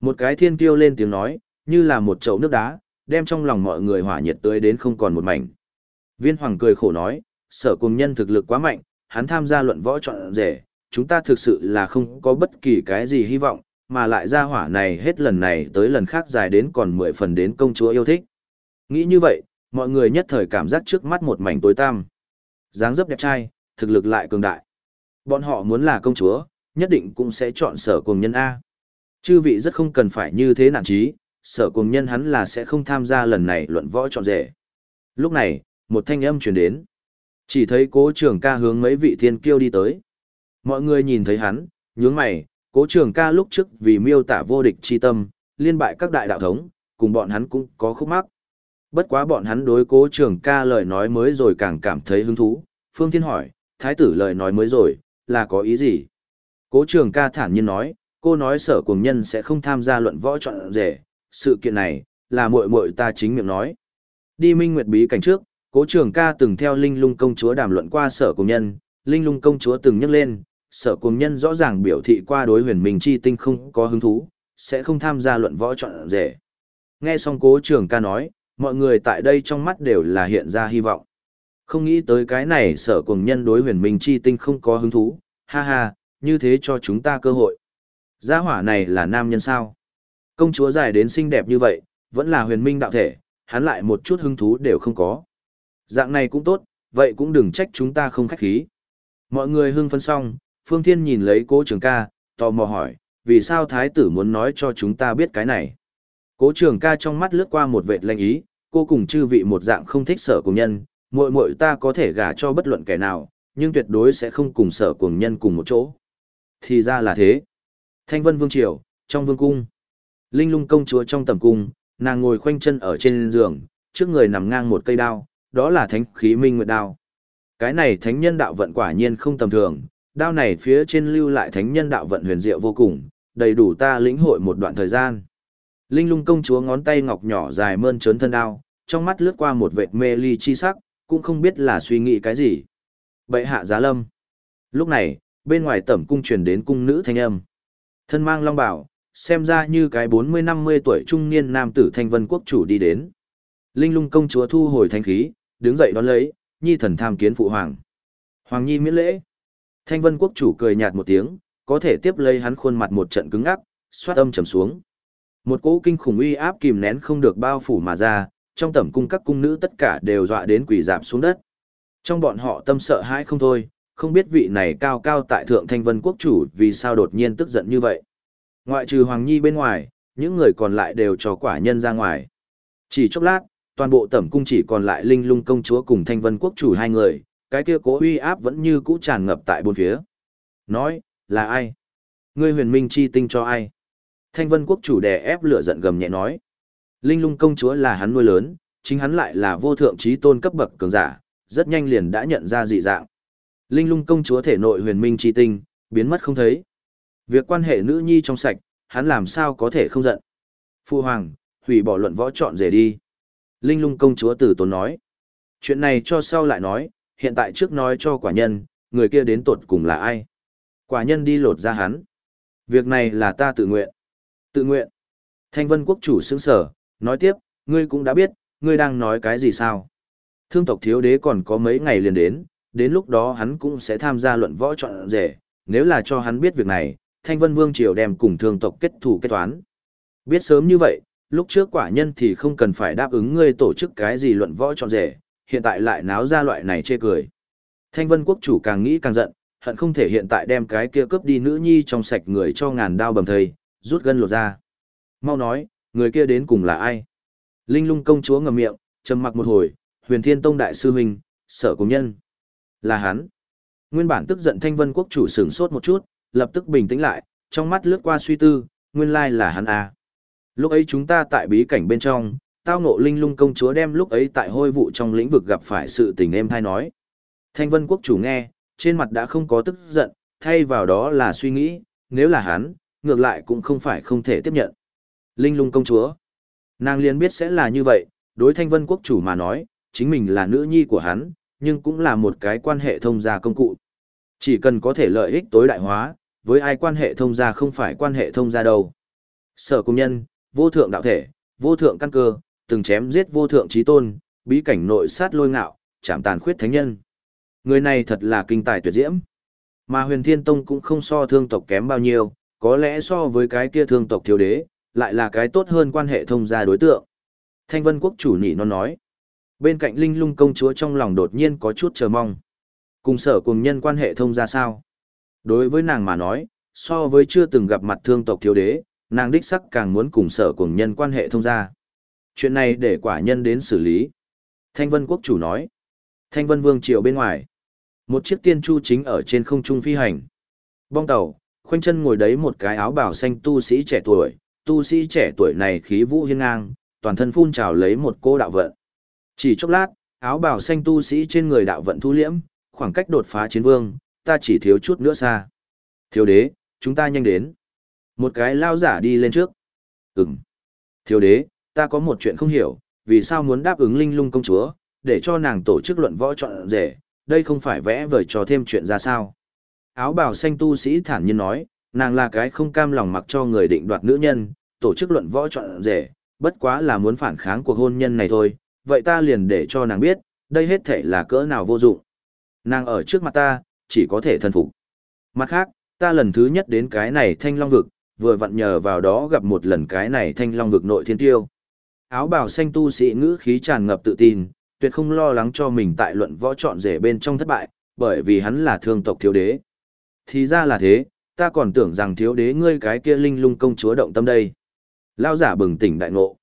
Một cái thiên kiêu lên tiếng nói, như là một chậu nước đá, đem trong lòng mọi người hỏa nhiệt tới đến không còn một mảnh. Viên hoàng cười khổ nói, sở cùng nhân thực lực quá mạnh, hắn tham gia luận võ chọn rể, chúng ta thực sự là không có bất kỳ cái gì hy vọng, mà lại ra hỏa này hết lần này tới lần khác dài đến còn mười phần đến công chúa yêu thích. Nghĩ như vậy, mọi người nhất thời cảm giác trước mắt một mảnh tối tăm. dáng dấp đẹp trai, thực lực lại cường đại. Bọn họ muốn là công chúa, nhất định cũng sẽ chọn sở cùng nhân A. Chư vị rất không cần phải như thế nản trí, sở cùng nhân hắn là sẽ không tham gia lần này luận võ chọn rể. Lúc này, một thanh âm truyền đến. Chỉ thấy cố trưởng ca hướng mấy vị thiên kiêu đi tới. Mọi người nhìn thấy hắn, nhướng mày, cố trường ca lúc trước vì miêu tả vô địch chi tâm, liên bại các đại đạo thống, cùng bọn hắn cũng có khúc mắc. Bất quá bọn hắn đối cố trường ca lời nói mới rồi càng cảm thấy hứng thú. Phương Thiên hỏi, thái tử lời nói mới rồi, là có ý gì? Cố trường ca thản nhiên nói, cô nói sở cùng nhân sẽ không tham gia luận võ chọn rể, sự kiện này, là muội muội ta chính miệng nói. Đi minh nguyệt bí cảnh trước, cố trường ca từng theo linh lung công chúa đàm luận qua sở cùng nhân, linh lung công chúa từng nhắc lên, sở cùng nhân rõ ràng biểu thị qua đối huyền minh chi tinh không có hứng thú, sẽ không tham gia luận võ chọn rể. Nghe xong cố trường ca nói, mọi người tại đây trong mắt đều là hiện ra hy vọng. Không nghĩ tới cái này sở cùng nhân đối huyền minh chi tinh không có hứng thú, ha ha, như thế cho chúng ta cơ hội. Gia hỏa này là nam nhân sao? Công chúa dài đến xinh đẹp như vậy, vẫn là huyền minh đạo thể, hắn lại một chút hứng thú đều không có. Dạng này cũng tốt, vậy cũng đừng trách chúng ta không khách khí. Mọi người hưng phấn xong, Phương Thiên nhìn lấy cố trường ca, tò mò hỏi, vì sao thái tử muốn nói cho chúng ta biết cái này? Cố trường ca trong mắt lướt qua một vệt lanh ý, cô cùng chư vị một dạng không thích sở cùng nhân, muội muội ta có thể gả cho bất luận kẻ nào, nhưng tuyệt đối sẽ không cùng sở cùng nhân cùng một chỗ. Thì ra là thế. Thanh vân vương triều, trong vương cung. Linh lung công chúa trong tầm cung, nàng ngồi khoanh chân ở trên giường, trước người nằm ngang một cây đao, đó là thánh khí minh nguyệt đao. Cái này thánh nhân đạo vận quả nhiên không tầm thường, đao này phía trên lưu lại thánh nhân đạo vận huyền diệu vô cùng, đầy đủ ta lĩnh hội một đoạn thời gian. Linh lung công chúa ngón tay ngọc nhỏ dài mơn trớn thân đao, trong mắt lướt qua một vệt mê ly chi sắc, cũng không biết là suy nghĩ cái gì. Bệ hạ giá lâm. Lúc này, bên ngoài tẩm cung truyền đến cung nữ thanh âm. Thân mang long bảo, xem ra như cái 40-50 tuổi trung niên nam tử thanh vân quốc chủ đi đến. Linh lung công chúa thu hồi thanh khí, đứng dậy đón lấy, nhi thần tham kiến phụ hoàng. Hoàng nhi miễn lễ. Thanh vân quốc chủ cười nhạt một tiếng, có thể tiếp lấy hắn khuôn mặt một trận cứng ngắc, xoát âm trầm xuống. Một cỗ kinh khủng uy áp kìm nén không được bao phủ mà ra, trong tẩm cung các cung nữ tất cả đều dọa đến quỳ dạp xuống đất. Trong bọn họ tâm sợ hãi không thôi, không biết vị này cao cao tại thượng thanh vân quốc chủ vì sao đột nhiên tức giận như vậy. Ngoại trừ Hoàng Nhi bên ngoài, những người còn lại đều cho quả nhân ra ngoài. Chỉ chốc lát, toàn bộ tẩm cung chỉ còn lại linh lung công chúa cùng thanh vân quốc chủ hai người, cái kia cố uy áp vẫn như cũ tràn ngập tại bốn phía. Nói, là ai? Ngươi huyền minh chi tinh cho ai? Thanh vân quốc chủ đè ép lửa giận gầm nhẹ nói. Linh lung công chúa là hắn nuôi lớn, chính hắn lại là vô thượng trí tôn cấp bậc cường giả, rất nhanh liền đã nhận ra dị dạng. Linh lung công chúa thể nội huyền minh chi tinh, biến mất không thấy. Việc quan hệ nữ nhi trong sạch, hắn làm sao có thể không giận. Phu hoàng, hủy bỏ luận võ chọn rể đi. Linh lung công chúa tử tốn nói. Chuyện này cho sau lại nói, hiện tại trước nói cho quả nhân, người kia đến tột cùng là ai. Quả nhân đi lột ra hắn. Việc này là ta tự nguyện. Tự nguyện. Thanh vân quốc chủ sững sở, nói tiếp, ngươi cũng đã biết, ngươi đang nói cái gì sao. Thương tộc thiếu đế còn có mấy ngày liền đến, đến lúc đó hắn cũng sẽ tham gia luận võ chọn rể, nếu là cho hắn biết việc này, Thanh Vân Vương Triều đem cùng thương tộc kết thủ kết toán. Biết sớm như vậy, lúc trước quả nhân thì không cần phải đáp ứng ngươi tổ chức cái gì luận võ trọn rể, hiện tại lại náo ra loại này chê cười. Thanh Vân Quốc chủ càng nghĩ càng giận, hận không thể hiện tại đem cái kia cướp đi nữ nhi trong sạch người cho ngàn đao bầm thầy, rút gân lột ra. Mau nói, người kia đến cùng là ai? Linh lung công chúa ngầm miệng, trầm mặc một hồi, huyền thiên tông đại sư huynh, sở công nhân. Là hắn. Nguyên bản tức giận thanh vân quốc chủ sửng sốt một chút, lập tức bình tĩnh lại, trong mắt lướt qua suy tư, nguyên lai là hắn à. Lúc ấy chúng ta tại bí cảnh bên trong, tao ngộ linh lung công chúa đem lúc ấy tại hôi vụ trong lĩnh vực gặp phải sự tình em thay nói. Thanh vân quốc chủ nghe, trên mặt đã không có tức giận, thay vào đó là suy nghĩ, nếu là hắn, ngược lại cũng không phải không thể tiếp nhận. Linh lung công chúa, nàng liền biết sẽ là như vậy, đối thanh vân quốc chủ mà nói, chính mình là nữ nhi của hắn, nhưng cũng là một cái quan hệ thông gia công cụ. Chỉ cần có thể lợi ích tối đại hóa, với ai quan hệ thông gia không phải quan hệ thông gia đâu. Sở công nhân, vô thượng đạo thể, vô thượng căn cơ, từng chém giết vô thượng trí tôn, bí cảnh nội sát lôi ngạo, chạm tàn khuyết thánh nhân. Người này thật là kinh tài tuyệt diễm. Mà huyền thiên tông cũng không so thương tộc kém bao nhiêu, có lẽ so với cái kia thương tộc thiếu đế, lại là cái tốt hơn quan hệ thông gia đối tượng. Thanh vân quốc chủ nhị nó nói. Bên cạnh linh lung công chúa trong lòng đột nhiên có chút chờ mong. Cùng sở cùng nhân quan hệ thông gia sao? Đối với nàng mà nói, so với chưa từng gặp mặt thương tộc thiếu đế, nàng đích sắc càng muốn cùng sở cùng nhân quan hệ thông ra. Chuyện này để quả nhân đến xử lý. Thanh vân quốc chủ nói. Thanh vân vương triều bên ngoài. Một chiếc tiên chu chính ở trên không trung phi hành. Bong tàu, khoanh chân ngồi đấy một cái áo bào xanh tu sĩ trẻ tuổi. Tu sĩ trẻ tuổi này khí vũ hiên ngang, toàn thân phun trào lấy một cô đạo vận. Chỉ chốc lát, áo bào xanh tu sĩ trên người đạo vận thu liễm, khoảng cách đột phá chiến vương, ta chỉ thiếu chút nữa xa. Thiếu đế, chúng ta nhanh đến. Một cái lao giả đi lên trước. Ừm. Thiếu đế, ta có một chuyện không hiểu, vì sao muốn đáp ứng linh lung công chúa, để cho nàng tổ chức luận võ chọn rể, đây không phải vẽ vời cho thêm chuyện ra sao. Áo bào xanh tu sĩ thản nhiên nói, nàng là cái không cam lòng mặc cho người định đoạt nữ nhân, tổ chức luận võ chọn rể, bất quá là muốn phản kháng cuộc hôn nhân này thôi, vậy ta liền để cho nàng biết, đây hết thể là cỡ nào vô dụng. Nàng ở trước mặt ta, chỉ có thể thần phục. Mặt khác, ta lần thứ nhất đến cái này thanh long vực, vừa vặn nhờ vào đó gặp một lần cái này thanh long vực nội thiên tiêu. Áo bào xanh tu sĩ ngữ khí tràn ngập tự tin, tuyệt không lo lắng cho mình tại luận võ chọn rể bên trong thất bại, bởi vì hắn là thương tộc thiếu đế. Thì ra là thế, ta còn tưởng rằng thiếu đế ngươi cái kia linh lung công chúa động tâm đây. Lao giả bừng tỉnh đại ngộ.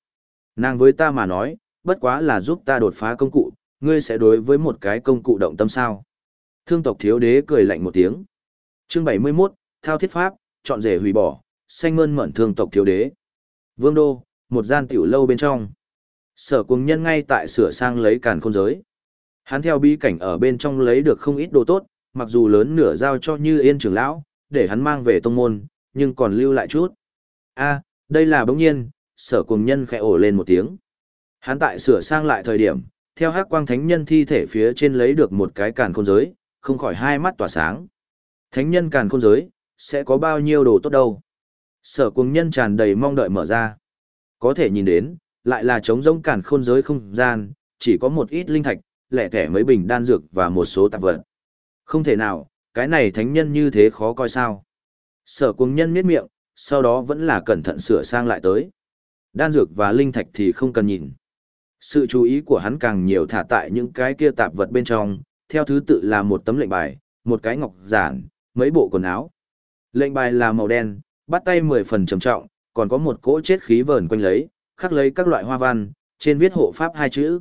Nàng với ta mà nói, bất quá là giúp ta đột phá công cụ, ngươi sẽ đối với một cái công cụ động tâm sao. Thương tộc thiếu đế cười lạnh một tiếng. Chương 71, Thao thiết pháp, chọn rể hủy bỏ, xanh mơn mẩn thương tộc thiếu đế. Vương đô, một gian tiểu lâu bên trong. Sở cùng nhân ngay tại sửa sang lấy càn khôn giới. Hắn theo bí cảnh ở bên trong lấy được không ít đồ tốt, mặc dù lớn nửa giao cho như yên trưởng lão, để hắn mang về tông môn, nhưng còn lưu lại chút. a đây là bỗng nhiên, sở cùng nhân khẽ ổ lên một tiếng. Hắn tại sửa sang lại thời điểm, theo hắc quang thánh nhân thi thể phía trên lấy được một cái càn khôn giới, không khỏi hai mắt tỏa sáng. Thánh nhân càn khôn giới, sẽ có bao nhiêu đồ tốt đâu. Sở cùng nhân tràn đầy mong đợi mở ra. Có thể nhìn đến, lại là trống rỗng càn khôn giới không gian, chỉ có một ít linh thạch, lẻ thẻ mấy bình đan dược và một số tạp vật. Không thể nào, cái này thánh nhân như thế khó coi sao. Sở cùng nhân miết miệng, sau đó vẫn là cẩn thận sửa sang lại tới. Đan dược và linh thạch thì không cần nhìn. Sự chú ý của hắn càng nhiều thả tại những cái kia tạp vật bên trong, theo thứ tự là một tấm lệnh bài, một cái ngọc giản, mấy bộ quần áo. Lệnh bài là màu đen, bắt tay mười phần trầm trọng, còn có một cỗ chết khí vờn quanh lấy, khắc lấy các loại hoa văn, trên viết hộ pháp hai chữ.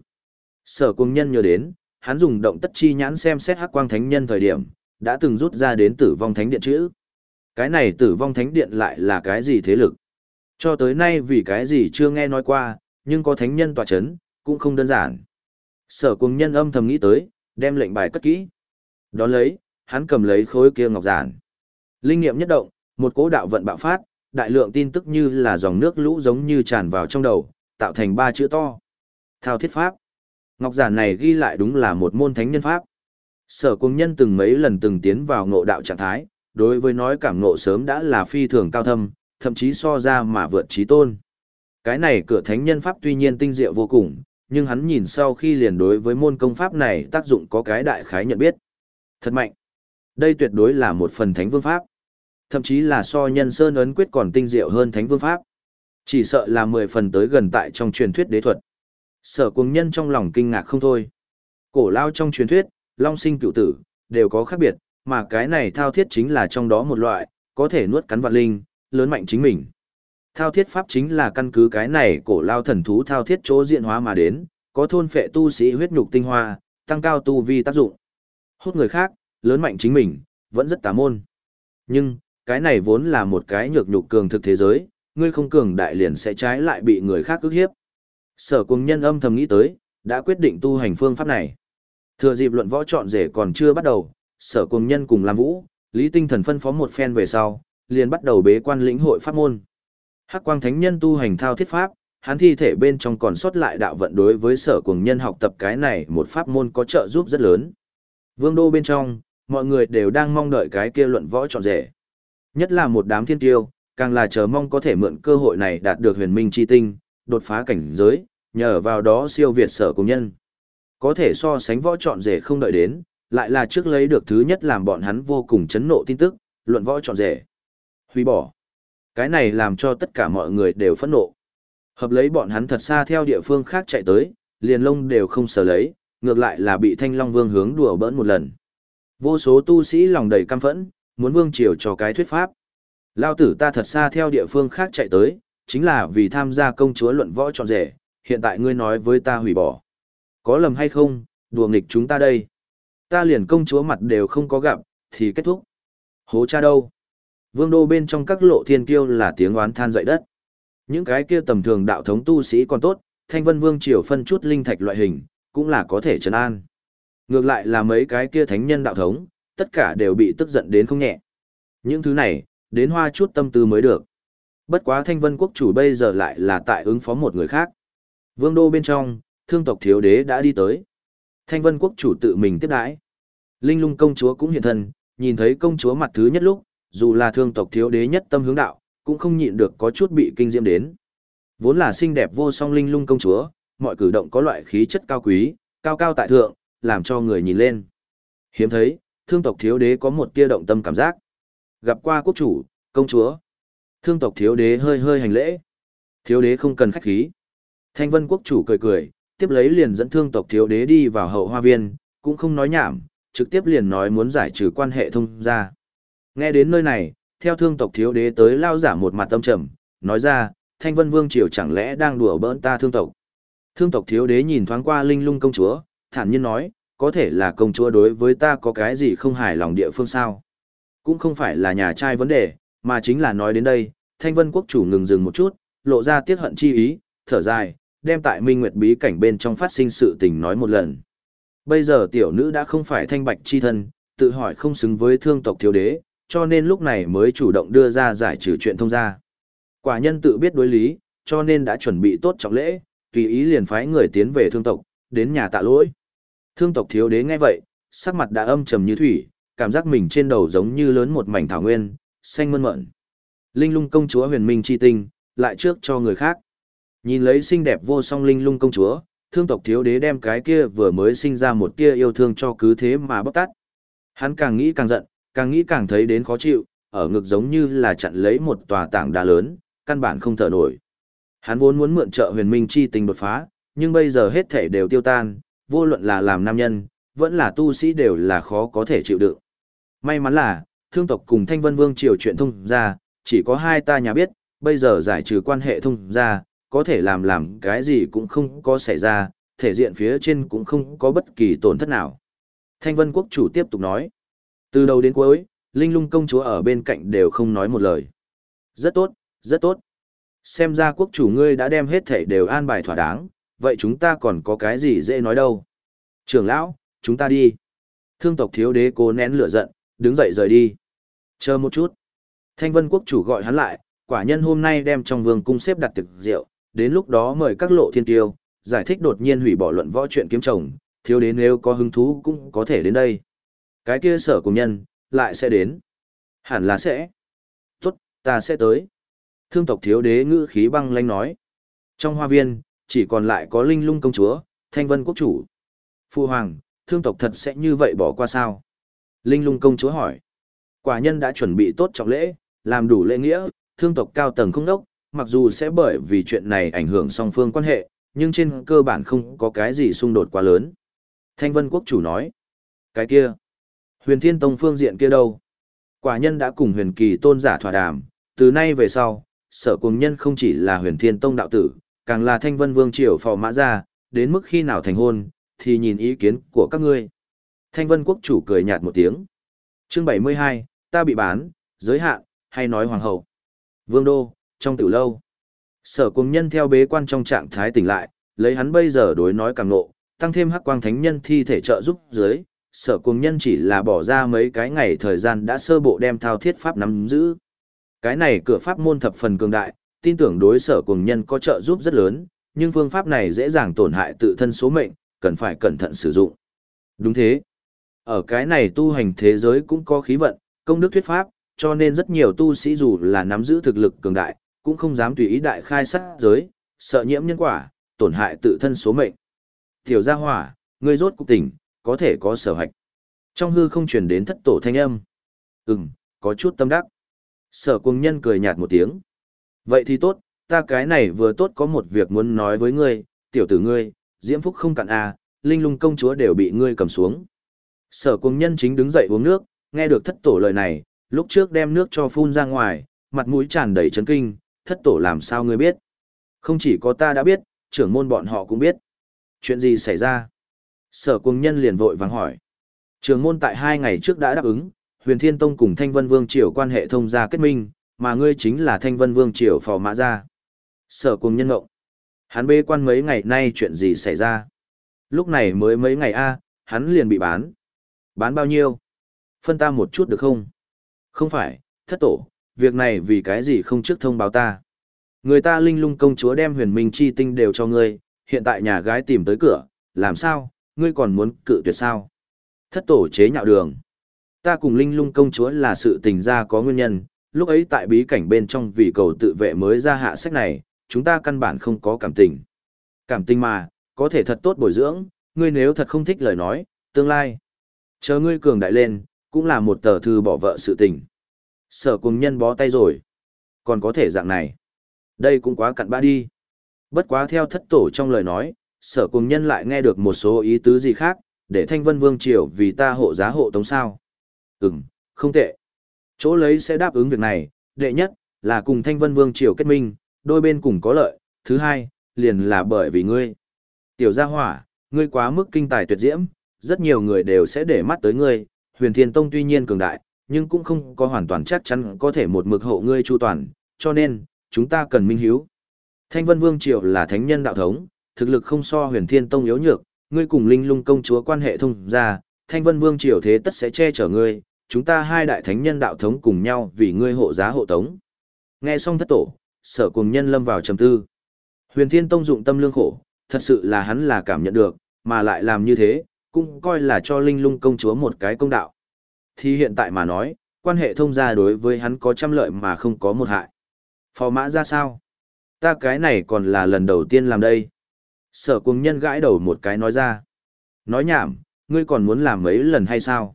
Sở cung nhân nhớ đến, hắn dùng động tất chi nhãn xem xét hắc quang thánh nhân thời điểm, đã từng rút ra đến tử vong thánh điện chữ. Cái này tử vong thánh điện lại là cái gì thế lực? Cho tới nay vì cái gì chưa nghe nói qua, nhưng có thánh nhân tòa chấn, cũng không đơn giản. Sở cung nhân âm thầm nghĩ tới, đem lệnh bài cất kỹ. Đón lấy, hắn cầm lấy khối kia ngọc giản. Linh nghiệm nhất động, một cỗ đạo vận bạo phát, đại lượng tin tức như là dòng nước lũ giống như tràn vào trong đầu, tạo thành ba chữ to. Thao thiết pháp. Ngọc giản này ghi lại đúng là một môn thánh nhân pháp. Sở cung nhân từng mấy lần từng tiến vào ngộ đạo trạng thái, đối với nói cảm ngộ sớm đã là phi thường cao thâm, thậm chí so ra mà vượt trí tôn. Cái này cửa thánh nhân pháp tuy nhiên tinh diệu vô cùng, nhưng hắn nhìn sau khi liền đối với môn công pháp này tác dụng có cái đại khái nhận biết. Thật mạnh. Đây tuyệt đối là một phần thánh vương pháp. Thậm chí là so nhân sơn ấn quyết còn tinh diệu hơn thánh vương pháp. Chỉ sợ là 10 phần tới gần tại trong truyền thuyết đế thuật. Sở cuồng nhân trong lòng kinh ngạc không thôi. Cổ lao trong truyền thuyết, long sinh cựu tử, đều có khác biệt, mà cái này thao thiết chính là trong đó một loại, có thể nuốt cắn vạn linh, lớn mạnh chính mình. Thao thiết pháp chính là căn cứ cái này cổ lao thần thú thao thiết chỗ diện hóa mà đến, có thôn phệ tu sĩ huyết nhục tinh hoa, tăng cao tu vi tác dụng. Hút người khác, lớn mạnh chính mình, vẫn rất tà môn. Nhưng, cái này vốn là một cái nhược nhục cường thực thế giới, ngươi không cường đại liền sẽ trái lại bị người khác ức hiếp. Sở cùng nhân âm thầm nghĩ tới, đã quyết định tu hành phương pháp này. Thừa dịp luận võ chọn rể còn chưa bắt đầu, sở cùng nhân cùng làm vũ, lý tinh thần phân phó một phen về sau, liền bắt đầu bế quan lĩnh hội pháp môn. Hắc quang thánh nhân tu hành thao thiết pháp, hắn thi thể bên trong còn sót lại đạo vận đối với sở cùng nhân học tập cái này một pháp môn có trợ giúp rất lớn. Vương đô bên trong, mọi người đều đang mong đợi cái kia luận võ trọn rể. Nhất là một đám thiên tiêu, càng là chờ mong có thể mượn cơ hội này đạt được huyền minh chi tinh, đột phá cảnh giới, nhờ vào đó siêu việt sở cùng nhân. Có thể so sánh võ trọn rể không đợi đến, lại là trước lấy được thứ nhất làm bọn hắn vô cùng chấn nộ tin tức, luận võ trọn rể. Hủy bỏ. Cái này làm cho tất cả mọi người đều phẫn nộ. Hợp lấy bọn hắn thật xa theo địa phương khác chạy tới, liền lông đều không sờ lấy, ngược lại là bị Thanh Long Vương hướng đùa bỡn một lần. Vô số tu sĩ lòng đầy căm phẫn, muốn vương triều cho cái thuyết pháp. Lao tử ta thật xa theo địa phương khác chạy tới, chính là vì tham gia công chúa luận võ trọn rể, hiện tại ngươi nói với ta hủy bỏ. Có lầm hay không, đùa nghịch chúng ta đây. Ta liền công chúa mặt đều không có gặp, thì kết thúc. Hố cha đâu? Vương đô bên trong các lộ thiên kiêu là tiếng oán than dậy đất. Những cái kia tầm thường đạo thống tu sĩ còn tốt, thanh vân vương triều phân chút linh thạch loại hình, cũng là có thể trấn an. Ngược lại là mấy cái kia thánh nhân đạo thống, tất cả đều bị tức giận đến không nhẹ. Những thứ này, đến hoa chút tâm tư mới được. Bất quá thanh vân quốc chủ bây giờ lại là tại ứng phó một người khác, Vương đô bên trong, thương tộc thiếu đế đã đi tới. Thanh vân quốc chủ tự mình tiếp đãi. Linh lung công chúa cũng hiện thân, nhìn thấy công chúa mặt thứ nhất lúc, dù là thương tộc thiếu đế nhất tâm hướng đạo, cũng không nhịn được có chút bị kinh diễm đến. Vốn là xinh đẹp vô song linh lung công chúa, mọi cử động có loại khí chất cao quý, cao cao tại thượng, làm cho người nhìn lên. Hiếm thấy, thương tộc thiếu đế có một tia động tâm cảm giác. Gặp qua quốc chủ, công chúa. Thương tộc thiếu đế hơi hơi hành lễ. Thiếu đế không cần khách khí. Thanh vân quốc chủ cười cười, tiếp lấy liền dẫn thương tộc thiếu đế đi vào hậu hoa viên, cũng không nói nhảm, trực tiếp liền nói muốn giải trừ quan hệ thông ra. Nghe đến nơi này, theo thương tộc thiếu đế tới lao giả một mặt tâm trầm, nói ra, thanh vân vương triều chẳng lẽ đang đùa bỡn ta thương tộc. Thương tộc thiếu đế nhìn thoáng qua linh lung công chúa, thản nhiên nói, có thể là công chúa đối với ta có cái gì không hài lòng địa phương sao. Cũng không phải là nhà trai vấn đề, mà chính là nói đến đây, thanh vân quốc chủ ngừng dừng một chút, lộ ra tiết hận chi ý, thở dài, đem tại minh nguyệt bí cảnh bên trong phát sinh sự tình nói một lần. Bây giờ tiểu nữ đã không phải thanh bạch chi thân, tự hỏi không xứng với thương tộc thiếu đế, cho nên lúc này mới chủ động đưa ra giải trừ chuyện thông gia. Quả nhân tự biết đối lý, cho nên đã chuẩn bị tốt trọng lễ, tùy ý liền phái người tiến về thương tộc, đến nhà tạ lỗi. Thương tộc thiếu đế nghe vậy, sắc mặt đã âm trầm như thủy, cảm giác mình trên đầu giống như lớn một mảnh thảo nguyên, xanh mơn mận. Linh lung công chúa huyền minh chi tinh, lại trước cho người khác. Nhìn lấy xinh đẹp vô song linh lung công chúa, thương tộc thiếu đế đem cái kia vừa mới sinh ra một tia yêu thương cho cứ thế mà bóc tát. Hắn càng nghĩ càng giận, càng nghĩ càng thấy đến khó chịu, ở ngực giống như là chặn lấy một tòa tảng đá lớn, căn bản không thở nổi. Hắn vốn muốn mượn trợ huyền minh chi tình đột phá, nhưng bây giờ hết thể đều tiêu tan, vô luận là làm nam nhân, vẫn là tu sĩ đều là khó có thể chịu đựng. May mắn là, thương tộc cùng thanh vân vương triều chuyện thông ra, chỉ có hai ta nhà biết, bây giờ giải trừ quan hệ thông ra, có thể làm làm cái gì cũng không có xảy ra, thể diện phía trên cũng không có bất kỳ tổn thất nào. Thanh vân quốc chủ tiếp tục nói, từ đầu đến cuối, Linh lung công chúa ở bên cạnh đều không nói một lời. Rất tốt, rất tốt. Xem ra quốc chủ ngươi đã đem hết thể đều an bài thỏa đáng, vậy chúng ta còn có cái gì dễ nói đâu. Trưởng lão, chúng ta đi. Thương tộc thiếu đế cố nén lửa giận, đứng dậy rời đi. Chờ một chút. Thanh vân quốc chủ gọi hắn lại, quả nhân hôm nay đem trong vương cung xếp đặt thực rượu, đến lúc đó mời các lộ thiên tiêu, giải thích đột nhiên hủy bỏ luận võ chuyện kiếm chồng, thiếu đế nếu có hứng thú cũng có thể đến đây. Cái kia sở cùng nhân, lại sẽ đến. Hẳn là sẽ. Tốt, ta sẽ tới. Thương tộc thiếu đế ngữ khí băng lanh nói. Trong hoa viên, chỉ còn lại có linh lung công chúa, thanh vân quốc chủ. Phu hoàng, thương tộc thật sẽ như vậy bỏ qua sao? Linh lung công chúa hỏi. Quả nhân đã chuẩn bị tốt trọng lễ, làm đủ lễ nghĩa, thương tộc cao tầng không đốc, mặc dù sẽ bởi vì chuyện này ảnh hưởng song phương quan hệ, nhưng trên cơ bản không có cái gì xung đột quá lớn. Thanh vân quốc chủ nói. Cái kia. Huyền thiên tông phương diện kia đâu? Quả nhân đã cùng huyền kỳ tôn giả thỏa đàm, từ nay về sau, sở cùng nhân không chỉ là huyền thiên tông đạo tử, càng là thanh vân vương triều phò mã ra, đến mức khi nào thành hôn, thì nhìn ý kiến của các ngươi. Thanh vân quốc chủ cười nhạt một tiếng. Chương 72, ta bị bán, giới hạn, hay nói hoàng hậu. Vương đô, trong tử lâu. Sở cùng nhân theo bế quan trong trạng thái tỉnh lại, lấy hắn bây giờ đối nói càng nộ, tăng thêm hắc quang thánh nhân thi thể trợ giúp dưới, sở cùng nhân chỉ là bỏ ra mấy cái ngày thời gian đã sơ bộ đem thao thiết pháp nắm giữ. Cái này cửa pháp môn thập phần cường đại, tin tưởng đối sở cùng nhân có trợ giúp rất lớn, nhưng phương pháp này dễ dàng tổn hại tự thân số mệnh, cần phải cẩn thận sử dụng. Đúng thế. Ở cái này tu hành thế giới cũng có khí vận, công đức thuyết pháp, cho nên rất nhiều tu sĩ dù là nắm giữ thực lực cường đại, cũng không dám tùy ý đại khai sát giới, sợ nhiễm nhân quả, tổn hại tự thân số mệnh. Tiểu gia hỏa, ngươi rốt cục tỉnh, có thể có sở hạch. Trong hư không truyền đến thất tổ thanh âm. Ừm, có chút tâm đắc. Sở cùng nhân cười nhạt một tiếng. Vậy thì tốt, ta cái này vừa tốt có một việc muốn nói với ngươi, tiểu tử ngươi, diễm phúc không cạn à, linh lung công chúa đều bị ngươi cầm xuống. Sở cùng nhân chính đứng dậy uống nước, nghe được thất tổ lời này, lúc trước đem nước cho phun ra ngoài, mặt mũi tràn đầy chấn kinh, thất tổ làm sao ngươi biết. Không chỉ có ta đã biết, trưởng môn bọn họ cũng biết. Chuyện gì xảy ra? Sở cùng nhân liền vội vàng hỏi. Trường môn tại hai ngày trước đã đáp ứng, huyền thiên tông cùng thanh vân vương triều quan hệ thông gia kết minh, mà ngươi chính là thanh vân vương triều phò mã gia. Sở cùng nhân ngộng. Hắn bê quan mấy ngày nay chuyện gì xảy ra? Lúc này mới mấy ngày a, hắn liền bị bán. Bán bao nhiêu? Phân ta một chút được không? Không phải, thất tổ, việc này vì cái gì không trước thông báo ta? Người ta linh lung công chúa đem huyền minh chi tinh đều cho ngươi, hiện tại nhà gái tìm tới cửa, làm sao, ngươi còn muốn cự tuyệt sao? Thất tổ chế nhạo đường. Ta cùng linh lung công chúa là sự tình ra có nguyên nhân, lúc ấy tại bí cảnh bên trong vì cầu tự vệ mới ra hạ sách này, chúng ta căn bản không có cảm tình. Cảm tình mà, có thể thật tốt bồi dưỡng, ngươi nếu thật không thích lời nói, tương lai. Chờ ngươi cường đại lên, cũng là một tờ thư bỏ vợ sự tình. Sở cùng nhân bó tay rồi. Còn có thể dạng này. Đây cũng quá cặn bã đi. Bất quá theo thất tổ trong lời nói, sở cùng nhân lại nghe được một số ý tứ gì khác, để thanh vân vương triều vì ta hộ giá hộ tống sao. Ừm, không tệ. Chỗ lấy sẽ đáp ứng việc này, đệ nhất, là cùng thanh vân vương triều kết minh, đôi bên cùng có lợi, thứ hai, liền là bởi vì ngươi. Tiểu gia hỏa, ngươi quá mức kinh tài tuyệt diễm, rất nhiều người đều sẽ để mắt tới ngươi, huyền thiên tông tuy nhiên cường đại, nhưng cũng không có hoàn toàn chắc chắn có thể một mực hộ ngươi chu toàn, cho nên, chúng ta cần minh hiếu. Thanh Vân Vương Triều là thánh nhân đạo thống, thực lực không so huyền thiên tông yếu nhược, ngươi cùng linh lung công chúa quan hệ thông ra, Thanh Vân Vương Triều thế tất sẽ che chở ngươi, chúng ta hai đại thánh nhân đạo thống cùng nhau vì ngươi hộ giá hộ tống. Nghe xong thất tổ, sở cùng nhân lâm vào trầm tư. Huyền thiên tông dụng tâm lương khổ, thật sự là hắn là cảm nhận được, mà lại làm như thế, cũng coi là cho linh lung công chúa một cái công đạo. Thì hiện tại mà nói, quan hệ thông gia đối với hắn có trăm lợi mà không có một hại. Phò mã ra sao? Ta cái này còn là lần đầu tiên làm đây. Sở cùng nhân gãi đầu một cái nói ra. Nói nhảm, ngươi còn muốn làm mấy lần hay sao?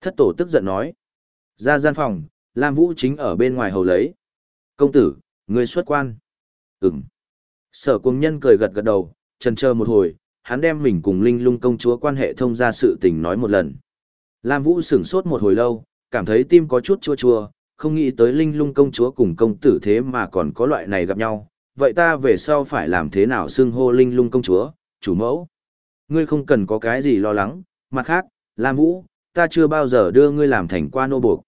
Thất tổ tức giận nói. Ra gian phòng, Lam Vũ chính ở bên ngoài hầu lấy. Công tử, ngươi xuất quan. Ừm. Sở cùng nhân cười gật gật đầu, trần chờ một hồi, hắn đem mình cùng Linh Lung công chúa quan hệ thông ra sự tình nói một lần. Lam Vũ sửng sốt một hồi lâu, cảm thấy tim có chút chua chua, không nghĩ tới Linh Lung công chúa cùng công tử thế mà còn có loại này gặp nhau. Vậy ta về sau phải làm thế nào xưng hô Linh Lung công chúa, chủ mẫu? Ngươi không cần có cái gì lo lắng, mặt khác, Lam Vũ, ta chưa bao giờ đưa ngươi làm thành qua nô buộc.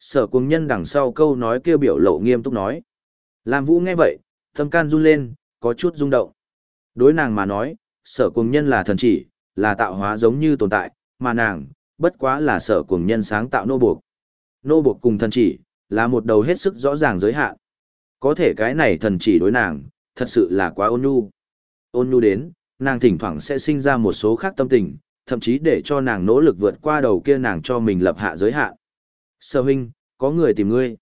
Sở cung nhân đằng sau câu nói kêu biểu lộ nghiêm túc nói. Lam Vũ nghe vậy, tâm can run lên, có chút rung động. Đối nàng mà nói, sở cùng nhân là thần chỉ, là tạo hóa giống như tồn tại, mà nàng, bất quá là sở cùng nhân sáng tạo nô buộc. Nô buộc cùng thần chỉ, là một đầu hết sức rõ ràng giới hạn. Có thể cái này thần chỉ đối nàng, thật sự là quá ôn nhu. Ôn nhu đến, nàng thỉnh thoảng sẽ sinh ra một số khác tâm tình, thậm chí để cho nàng nỗ lực vượt qua đầu kia nàng cho mình lập hạ giới hạn. Sở huynh, có người tìm ngươi.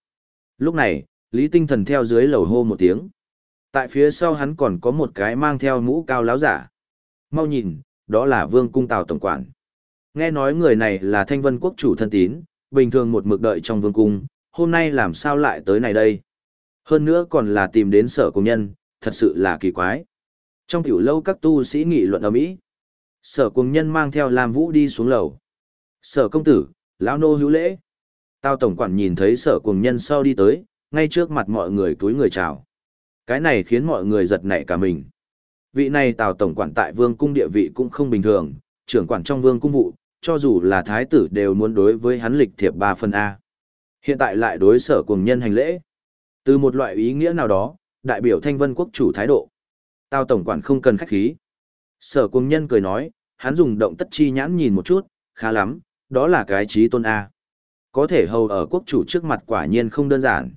Lúc này, Lý Tinh Thần theo dưới lầu hô một tiếng. Tại phía sau hắn còn có một cái mang theo mũ cao láo giả. Mau nhìn, đó là vương cung tào tổng quản. Nghe nói người này là thanh vân quốc chủ thân tín, bình thường một mực đợi trong vương cung, hôm nay làm sao lại tới này đây. Hơn nữa còn là tìm đến sở công nhân, thật sự là kỳ quái. Trong tiểu lâu các tu sĩ nghị luận ở mỹ sở công nhân mang theo Lam Vũ đi xuống lầu. Sở công tử, lão nô hữu lễ. Tao tổng quản nhìn thấy sở công nhân sau đi tới, ngay trước mặt mọi người túi người chào. Cái này khiến mọi người giật nảy cả mình. Vị này Tào tổng quản tại vương cung địa vị cũng không bình thường, trưởng quản trong vương cung vụ, cho dù là thái tử đều muốn đối với hắn lịch thiệp ba phần A. Hiện tại lại đối sở cùng nhân hành lễ. Từ một loại ý nghĩa nào đó, đại biểu thanh vân quốc chủ thái độ. tao tổng quản không cần khách khí. Sở cung nhân cười nói, hắn dùng động tất chi nhãn nhìn một chút, khá lắm, đó là cái trí tôn A. Có thể hầu ở quốc chủ trước mặt quả nhiên không đơn giản.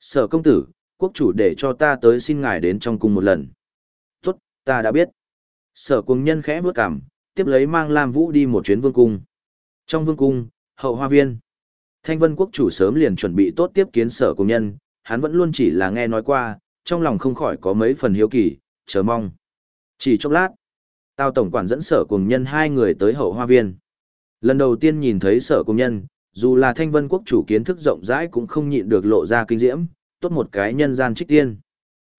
Sở công tử, quốc chủ để cho ta tới xin ngài đến trong cung một lần. Tốt, ta đã biết. Sở cung nhân khẽ bước cảm, tiếp lấy mang Lam Vũ đi một chuyến vương cung. Trong vương cung, hậu hoa viên. Thanh vân quốc chủ sớm liền chuẩn bị tốt tiếp kiến sở cung nhân, hắn vẫn luôn chỉ là nghe nói qua, trong lòng không khỏi có mấy phần hiếu kỳ, chờ mong. Chỉ chốc lát, Tao tổng quản dẫn sở cùng nhân hai người tới hậu hoa viên. Lần đầu tiên nhìn thấy sở cùng nhân, dù là thanh vân quốc chủ kiến thức rộng rãi cũng không nhịn được lộ ra kinh diễm, tốt một cái nhân gian trích tiên.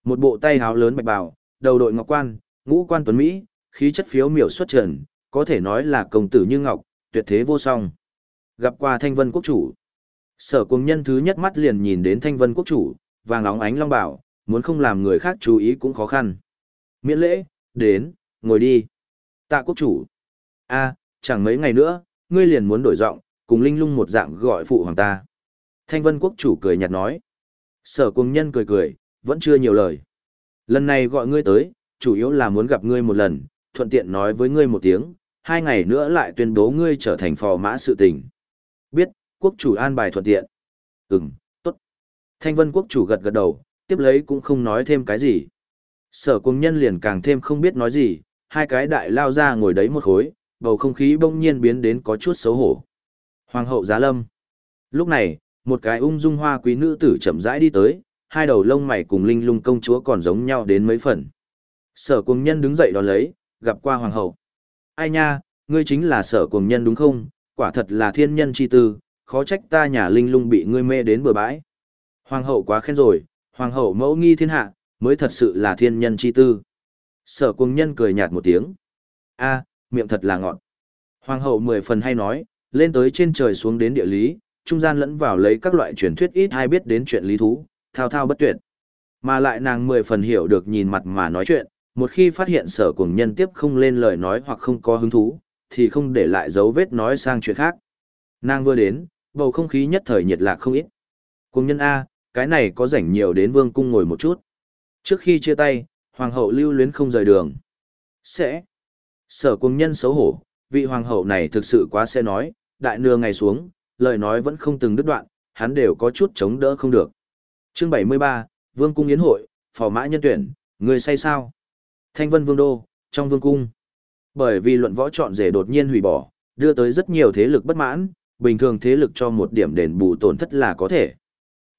Một bộ tay háo lớn bạch bào, đầu đội ngọc quan, ngũ quan tuấn Mỹ, khí chất phiếu miểu xuất trần, có thể nói là công tử như ngọc, tuyệt thế vô song. Gặp qua thanh vân quốc chủ. Sở cuồng nhân thứ nhất mắt liền nhìn đến thanh vân quốc chủ, vàng óng ánh long bảo, muốn không làm người khác chú ý cũng khó khăn. Miễn lễ, đến, ngồi đi. Tạ quốc chủ. a chẳng mấy ngày nữa, ngươi liền muốn đổi giọng, cùng linh lung một dạng gọi phụ hoàng ta. Thanh vân quốc chủ cười nhạt nói. Sở cuồng nhân cười cười, vẫn chưa nhiều lời. Lần này gọi ngươi tới, chủ yếu là muốn gặp ngươi một lần, thuận tiện nói với ngươi một tiếng, hai ngày nữa lại tuyên bố ngươi trở thành phò mã sự tình. Biết, quốc chủ an bài thuận tiện. Ừm, tốt. Thanh vân quốc chủ gật gật đầu, tiếp lấy cũng không nói thêm cái gì. Sở cung nhân liền càng thêm không biết nói gì, hai cái đại lao ra ngồi đấy một khối, bầu không khí bỗng nhiên biến đến có chút xấu hổ. Hoàng hậu giá lâm. Lúc này, một cái ung dung hoa quý nữ tử chậm rãi đi tới, hai đầu lông mày cùng linh lung công chúa còn giống nhau đến mấy phần. Sở cung nhân đứng dậy đón lấy, gặp qua hoàng hậu. Ai nha, ngươi chính là sở cung nhân đúng không? Quả thật là thiên nhân chi tư, khó trách ta nhà linh lung bị ngươi mê đến bừa bãi. Hoàng hậu quá khen rồi, hoàng hậu mẫu nghi thiên hạ, mới thật sự là thiên nhân chi tư. Sở cung nhân cười nhạt một tiếng. a miệng thật là ngọt. Hoàng hậu mười phần hay nói, lên tới trên trời xuống đến địa lý, trung gian lẫn vào lấy các loại truyền thuyết ít hay biết đến chuyện lý thú, thao thao bất tuyệt. Mà lại nàng mười phần hiểu được nhìn mặt mà nói chuyện, một khi phát hiện sở cung nhân tiếp không lên lời nói hoặc không có hứng thú, thì không để lại dấu vết nói sang chuyện khác. Nàng vừa đến, bầu không khí nhất thời nhiệt lạc không ít. Cùng nhân A, cái này có rảnh nhiều đến vương cung ngồi một chút. Trước khi chia tay, hoàng hậu lưu luyến không rời đường. Sẽ. Sở cùng nhân xấu hổ, vị hoàng hậu này thực sự quá sẽ nói, đại nửa ngày xuống, lời nói vẫn không từng đứt đoạn, hắn đều có chút chống đỡ không được. Chương 73, Vương cung yến hội, phò mã nhân tuyển, người say sao? Thanh Vân Vương đô, trong vương cung. Bởi vì luận võ chọn rể đột nhiên hủy bỏ, đưa tới rất nhiều thế lực bất mãn, bình thường thế lực cho một điểm đền bù tổn thất là có thể.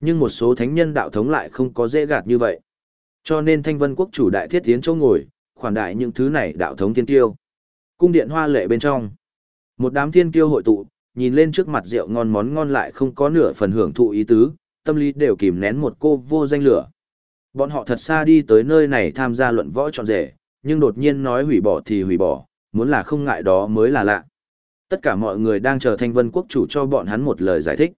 Nhưng một số thánh nhân đạo thống lại không có dễ gạt như vậy. Cho nên Thanh Vân quốc chủ đại thiết tiến chỗ ngồi, khoản đại những thứ này đạo thống thiên tiêu. Cung điện hoa lệ bên trong. Một đám thiên tiêu hội tụ, nhìn lên trước mặt rượu ngon món ngon lại không có nửa phần hưởng thụ ý tứ, tâm lý đều kìm nén một cô vô danh lửa. Bọn họ thật xa đi tới nơi này tham gia luận võ trọn rể, nhưng đột nhiên nói hủy bỏ thì hủy bỏ, muốn là không ngại đó mới là lạ. Tất cả mọi người đang chờ thanh vân quốc chủ cho bọn hắn một lời giải thích.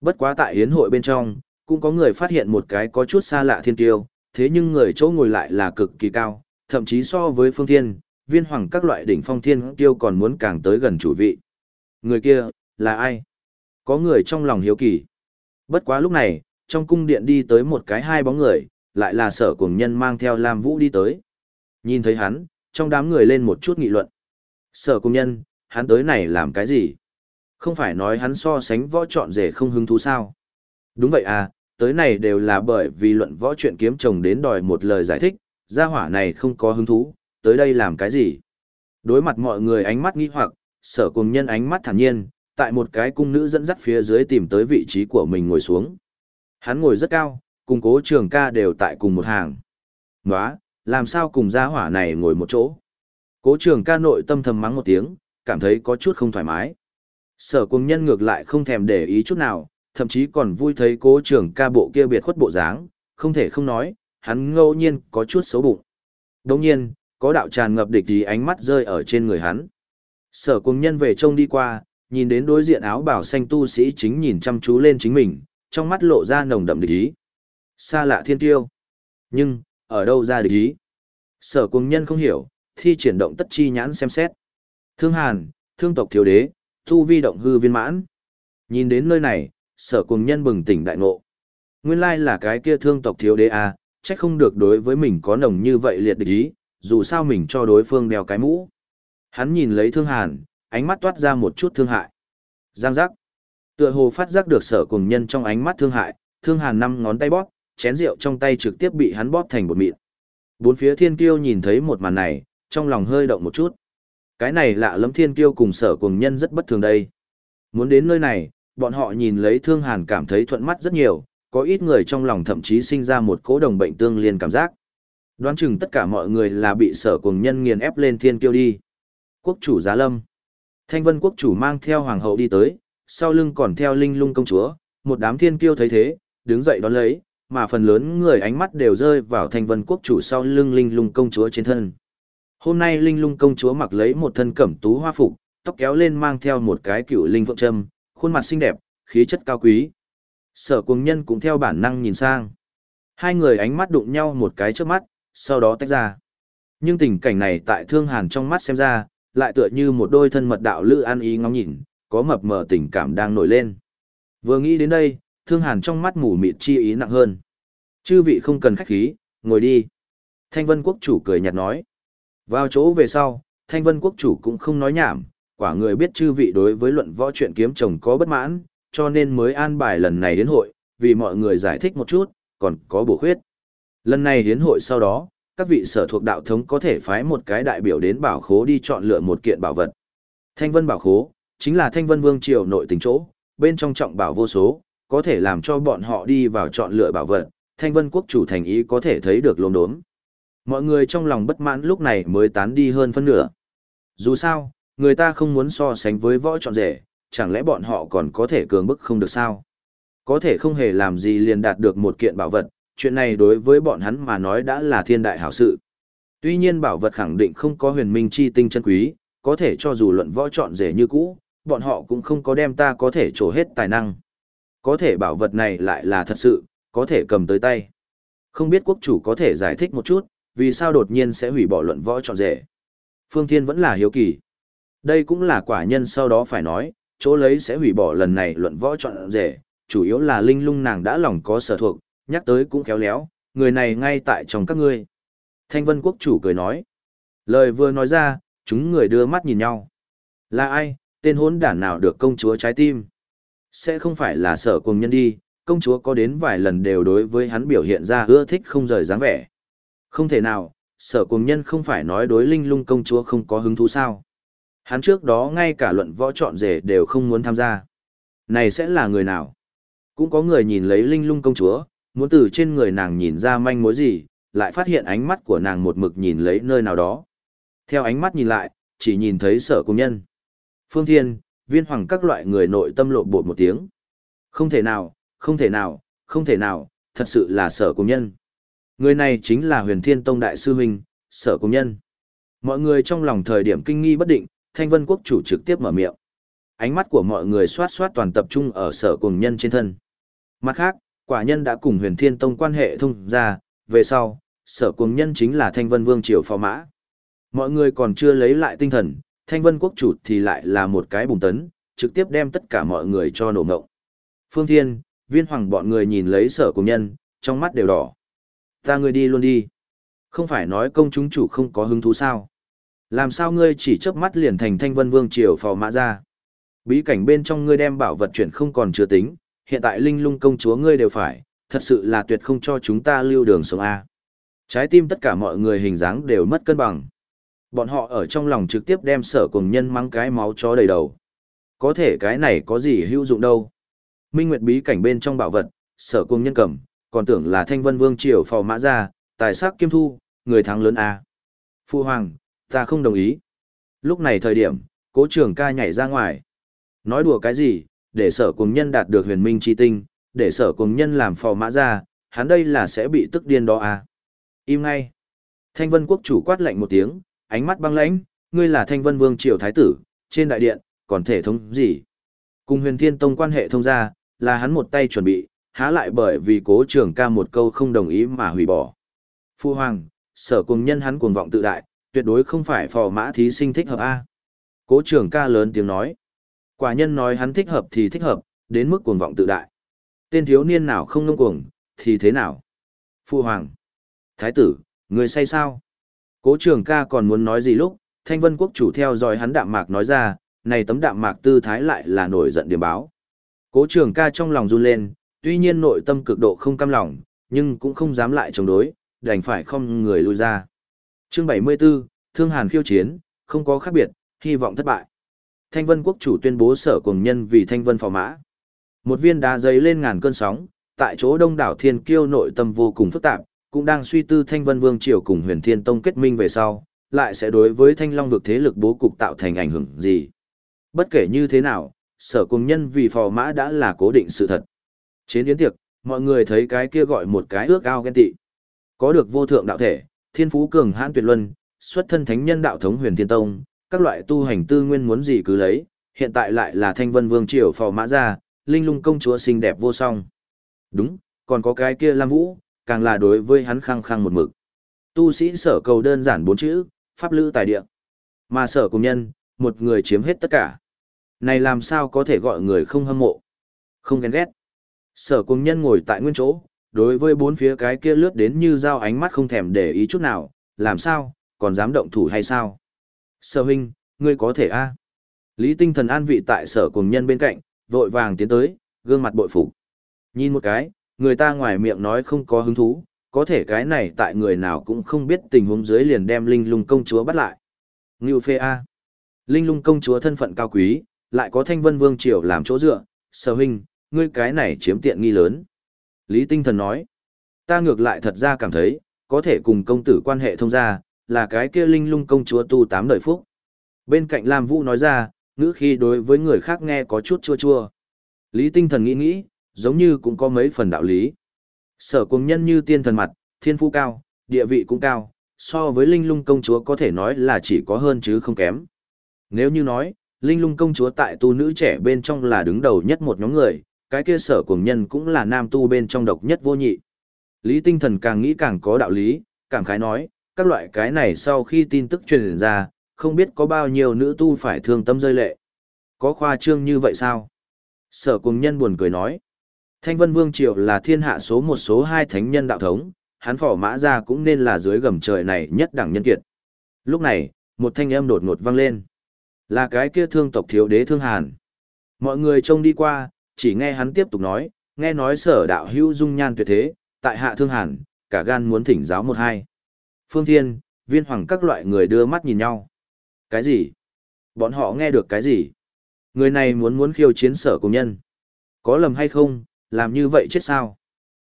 Bất quá tại hiến hội bên trong, cũng có người phát hiện một cái có chút xa lạ thiên tiêu, thế nhưng người chỗ ngồi lại là cực kỳ cao, thậm chí so với phương thiên, viên hoàng các loại đỉnh phong thiên tiêu còn muốn càng tới gần chủ vị. Người kia, là ai? Có người trong lòng hiếu kỳ. Bất quá lúc này, trong cung điện đi tới một cái hai bóng người, lại là sở cùng nhân mang theo Lam Vũ đi tới. Nhìn thấy hắn, trong đám người lên một chút nghị luận. Sở cùng nhân, hắn tới này làm cái gì? Không phải nói hắn so sánh võ trọn rể không hứng thú sao? Đúng vậy à, tới này đều là bởi vì luận võ chuyện kiếm chồng đến đòi một lời giải thích, gia hỏa này không có hứng thú, tới đây làm cái gì? Đối mặt mọi người ánh mắt nghi hoặc, sở cùng nhân ánh mắt thản nhiên, tại một cái cung nữ dẫn dắt phía dưới tìm tới vị trí của mình ngồi xuống. Hắn ngồi rất cao, cùng cố trường ca đều tại cùng một hàng. Nóa, làm sao cùng gia hỏa này ngồi một chỗ? Cố trường ca nội tâm thầm mắng một tiếng, cảm thấy có chút không thoải mái. Sở cùng nhân ngược lại không thèm để ý chút nào, thậm chí còn vui thấy cố trưởng ca bộ kia biệt khuất bộ dáng, không thể không nói, hắn ngẫu nhiên có chút xấu bụng. Đồng nhiên, có đạo tràn ngập địch ý ánh mắt rơi ở trên người hắn. Sở cùng nhân về trông đi qua, nhìn đến đối diện áo bảo xanh tu sĩ chính nhìn chăm chú lên chính mình, trong mắt lộ ra nồng đậm địch ý. Xa lạ thiên tiêu. Nhưng, ở đâu ra địch ý? Sở cùng nhân không hiểu, thi triển động tất chi nhãn xem xét. Thương Hàn, thương tộc thiếu đế, thu vi động hư viên mãn. Nhìn đến nơi này, sở cùng nhân bừng tỉnh đại ngộ. Nguyên lai là cái kia thương tộc thiếu đế à, chắc không được đối với mình có nồng như vậy liệt địch ý, dù sao mình cho đối phương đeo cái mũ. Hắn nhìn lấy thương hàn, ánh mắt toát ra một chút thương hại. Giang giác. Tựa hồ phát giác được sở cùng nhân trong ánh mắt thương hại, thương hàn năm ngón tay bóp, chén rượu trong tay trực tiếp bị hắn bóp thành bột mịn. Bốn phía thiên kiêu nhìn thấy một màn này, trong lòng hơi động một chút. Cái này lạ lắm thiên kiêu cùng sở cùng nhân rất bất thường đây. Muốn đến nơi này, bọn họ nhìn lấy thương hàn cảm thấy thuận mắt rất nhiều, có ít người trong lòng thậm chí sinh ra một cố đồng bệnh tương liên cảm giác. Đoán chừng tất cả mọi người là bị sở cùng nhân nghiền ép lên thiên kiêu đi. Quốc chủ giá lâm. Thanh vân quốc chủ mang theo hoàng hậu đi tới, sau lưng còn theo linh lung công chúa, một đám thiên kiêu thấy thế, đứng dậy đón lấy, mà phần lớn người ánh mắt đều rơi vào thanh vân quốc chủ sau lưng linh lung công chúa trên thân. Hôm nay linh lung công chúa mặc lấy một thân cẩm tú hoa phục, tóc kéo lên mang theo một cái cựu linh phượng trâm, khuôn mặt xinh đẹp, khí chất cao quý. Sở cuồng nhân cũng theo bản năng nhìn sang. Hai người ánh mắt đụng nhau một cái trước mắt, sau đó tách ra. Nhưng tình cảnh này tại thương hàn trong mắt xem ra, lại tựa như một đôi thân mật đạo lữ an ý ngóng nhìn, có mập mờ tình cảm đang nổi lên. Vừa nghĩ đến đây, thương hàn trong mắt mù mịt chi ý nặng hơn. Chư vị không cần khách khí, ngồi đi. Thanh vân quốc chủ cười nhạt nói. Vào chỗ về sau, thanh vân quốc chủ cũng không nói nhảm, quả người biết chư vị đối với luận võ chuyện kiếm chồng có bất mãn, cho nên mới an bài lần này đến hội, vì mọi người giải thích một chút, còn có bổ khuyết. Lần này đến hội sau đó, các vị sở thuộc đạo thống có thể phái một cái đại biểu đến bảo khố đi chọn lựa một kiện bảo vật. Thanh vân bảo khố, chính là thanh vân vương triều nội tình chỗ, bên trong trọng bảo vô số, có thể làm cho bọn họ đi vào chọn lựa bảo vật, thanh vân quốc chủ thành ý có thể thấy được lốm đốm. Mọi người trong lòng bất mãn lúc này mới tán đi hơn phân nửa. Dù sao, người ta không muốn so sánh với võ trọn rể, chẳng lẽ bọn họ còn có thể cường bức không được sao? Có thể không hề làm gì liền đạt được một kiện bảo vật, chuyện này đối với bọn hắn mà nói đã là thiên đại hảo sự. Tuy nhiên bảo vật khẳng định không có huyền minh chi tinh chân quý, có thể cho dù luận võ trọn rể như cũ, bọn họ cũng không có đem ta có thể trổ hết tài năng. Có thể bảo vật này lại là thật sự, có thể cầm tới tay. Không biết quốc chủ có thể giải thích một chút, vì sao đột nhiên sẽ hủy bỏ luận võ trọn rể. Phương Thiên vẫn là hiếu kỳ. Đây cũng là quả nhân sau đó phải nói, chỗ lấy sẽ hủy bỏ lần này luận võ trọn rể, chủ yếu là linh lung nàng đã lòng có sở thuộc, nhắc tới cũng khéo léo, người này ngay tại trong các ngươi. Thanh vân quốc chủ cười nói. Lời vừa nói ra, chúng người đưa mắt nhìn nhau. Là ai, tên hốn đản nào được công chúa trái tim? Sẽ không phải là sở cùng nhân đi, công chúa có đến vài lần đều đối với hắn biểu hiện ra ưa thích không rời dáng vẻ. Không thể nào, sở cùng nhân không phải nói đối linh lung công chúa không có hứng thú sao. Hắn trước đó ngay cả luận võ chọn rể đều không muốn tham gia. Này sẽ là người nào? Cũng có người nhìn lấy linh lung công chúa, muốn từ trên người nàng nhìn ra manh mối gì, lại phát hiện ánh mắt của nàng một mực nhìn lấy nơi nào đó. Theo ánh mắt nhìn lại, chỉ nhìn thấy sở công nhân. Phương Thiên, viên hoàng các loại người nội tâm lộ bột một tiếng. Không thể nào, không thể nào, không thể nào, thật sự là sở công nhân. Người này chính là huyền thiên tông đại sư huynh, sở công nhân. Mọi người trong lòng thời điểm kinh nghi bất định, thanh vân quốc chủ trực tiếp mở miệng. Ánh mắt của mọi người xoát xoát toàn tập trung ở sở cùng nhân trên thân. Mặt khác, quả nhân đã cùng huyền thiên tông quan hệ thông ra, về sau, sở cùng nhân chính là thanh vân vương triều phò mã. Mọi người còn chưa lấy lại tinh thần, thanh vân quốc chủ thì lại là một cái bùng tấn, trực tiếp đem tất cả mọi người cho nổ ngộng. Phương Thiên, viên hoàng bọn người nhìn lấy sở cùng nhân, trong mắt đều đỏ. Ta ngươi đi luôn đi. Không phải nói công chúng chủ không có hứng thú sao. Làm sao ngươi chỉ chớp mắt liền thành thanh vân vương triều phò mã ra. Bí cảnh bên trong ngươi đem bảo vật chuyển không còn chưa tính, hiện tại linh lung công chúa ngươi đều phải, thật sự là tuyệt không cho chúng ta lưu đường sống A. Trái tim tất cả mọi người hình dáng đều mất cân bằng. Bọn họ ở trong lòng trực tiếp đem sở cùng nhân mang cái máu chó đầy đầu. Có thể cái này có gì hữu dụng đâu. Minh Nguyệt bí cảnh bên trong bảo vật, sở cùng nhân cầm, còn tưởng là thanh vân vương triều phò mã ra, tài sắc kiêm thu, người thắng lớn A. Phu Hoàng, ta không đồng ý. Lúc này thời điểm, cố trưởng ca nhảy ra ngoài. Nói đùa cái gì, để sở cùng nhân đạt được huyền minh chi tinh, để sở cùng nhân làm phò mã ra, hắn đây là sẽ bị tức điên đó à. Im ngay. Thanh vân quốc chủ quát lạnh một tiếng, ánh mắt băng lãnh, ngươi là thanh vân vương triều thái tử, trên đại điện, còn thể thống gì? Cùng huyền thiên tông quan hệ thông gia là hắn một tay chuẩn bị, há lại bởi vì cố trưởng ca một câu không đồng ý mà hủy bỏ. Phu hoàng, sở cùng nhân hắn cuồng vọng tự đại, tuyệt đối không phải phò mã thí sinh thích hợp A. Cố trưởng ca lớn tiếng nói. Quả nhân nói hắn thích hợp thì thích hợp, đến mức cuồng vọng tự đại. Tên thiếu niên nào không ngông cuồng, thì thế nào? Phu hoàng. Thái tử, người say sao? Cố trưởng ca còn muốn nói gì lúc, thanh vân quốc chủ theo dõi hắn đạm mạc nói ra, này tấm đạm mạc tư thái lại là nổi giận điểm báo. Cố trưởng ca trong lòng run lên, tuy nhiên nội tâm cực độ không cam lòng, nhưng cũng không dám lại chống đối, đành phải không người lui ra. Chương 74, Thương Hàn khiêu chiến, không có khác biệt, hy vọng thất bại. Thanh Vân quốc chủ tuyên bố sở cùng nhân vì Thanh Vân phò mã. Một viên đá giấy lên ngàn cơn sóng, tại chỗ đông đảo thiên kiêu nội tâm vô cùng phức tạp, cũng đang suy tư Thanh Vân Vương triều cùng Huyền Thiên Tông kết minh về sau, lại sẽ đối với Thanh Long vực thế lực bố cục tạo thành ảnh hưởng gì. Bất kể như thế nào, sở cùng nhân vì phò mã đã là cố định sự thật. Trên yến tiệc, mọi người thấy cái kia gọi một cái ước ao ghen tị. Có được vô thượng đạo thể, thiên phú cường hãn tuyệt luân, xuất thân thánh nhân đạo thống huyền thiên tông, các loại tu hành tư nguyên muốn gì cứ lấy, hiện tại lại là thanh vân vương triều phò mã gia, linh lung công chúa xinh đẹp vô song. Đúng, còn có cái kia Lam Vũ, càng là đối với hắn khăng khăng một mực. Tu sĩ sở cầu đơn giản bốn chữ, pháp lữ tài địa. Mà sở cùng nhân, một người chiếm hết tất cả. Này làm sao có thể gọi người không hâm mộ, không ghen ghét. Sở cùng nhân ngồi tại nguyên chỗ, đối với bốn phía cái kia lướt đến như dao ánh mắt không thèm để ý chút nào, làm sao, còn dám động thủ hay sao? Sở huynh, ngươi có thể a? Lý tinh thần an vị tại sở cùng nhân bên cạnh, vội vàng tiến tới, gương mặt bội phục. Nhìn một cái, người ta ngoài miệng nói không có hứng thú, có thể cái này tại người nào cũng không biết tình huống dưới liền đem linh lung công chúa bắt lại. Ngưu phê A. Linh lung công chúa thân phận cao quý, lại có thanh vân vương triều làm chỗ dựa, sở huynh, ngươi cái này chiếm tiện nghi lớn. Lý tinh thần nói, ta ngược lại thật ra cảm thấy, có thể cùng công tử quan hệ thông gia, là cái kia linh lung công chúa tu tám đời phúc. Bên cạnh Lam Vũ nói ra, ngữ khi đối với người khác nghe có chút chua chua. Lý tinh thần nghĩ nghĩ, giống như cũng có mấy phần đạo lý. Sở cùng nhân như tiên thần mặt, thiên phú cao, địa vị cũng cao, so với linh lung công chúa có thể nói là chỉ có hơn chứ không kém. Nếu như nói, linh lung công chúa tại tu nữ trẻ bên trong là đứng đầu nhất một nhóm người, cái kia sở cuồng nhân cũng là nam tu bên trong độc nhất vô nhị. Lý tinh thần càng nghĩ càng có đạo lý, cảm khái nói, các loại cái này sau khi tin tức truyền ra, không biết có bao nhiêu nữ tu phải thương tâm rơi lệ. Có khoa trương như vậy sao? Sở cuồng nhân buồn cười nói. Thanh Vân Vương Triều là thiên hạ số một số hai thánh nhân đạo thống, hắn phỏ mã ra cũng nên là dưới gầm trời này nhất đẳng nhân kiệt. Lúc này, một thanh âm đột ngột vang lên. Là cái kia thương tộc thiếu đế thương hàn. Mọi người trông đi qua, chỉ nghe hắn tiếp tục nói, nghe nói sở đạo hữu dung nhan tuyệt thế, tại hạ thương hàn, cả gan muốn thỉnh giáo một hai. Phương Thiên, viên hoàng các loại người đưa mắt nhìn nhau. Cái gì? Bọn họ nghe được cái gì? Người này muốn muốn khiêu chiến sở công nhân. Có lầm hay không, làm như vậy chết sao?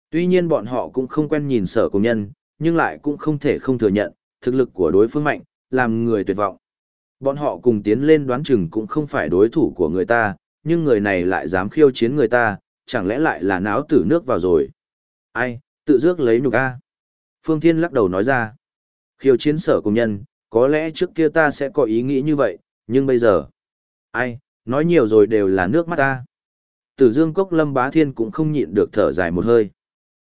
Tuy nhiên bọn họ cũng không quen nhìn sở công nhân, nhưng lại cũng không thể không thừa nhận, thực lực của đối phương mạnh, làm người tuyệt vọng. Bọn họ cùng tiến lên đoán chừng cũng không phải đối thủ của người ta, nhưng người này lại dám khiêu chiến người ta, chẳng lẽ lại là náo tử nước vào rồi. Ai, tự dước lấy nhục a Phương Thiên lắc đầu nói ra. Khiêu chiến sở cùng nhân, có lẽ trước kia ta sẽ có ý nghĩ như vậy, nhưng bây giờ... Ai, nói nhiều rồi đều là nước mắt ta. Tử dương cốc lâm bá thiên cũng không nhịn được thở dài một hơi.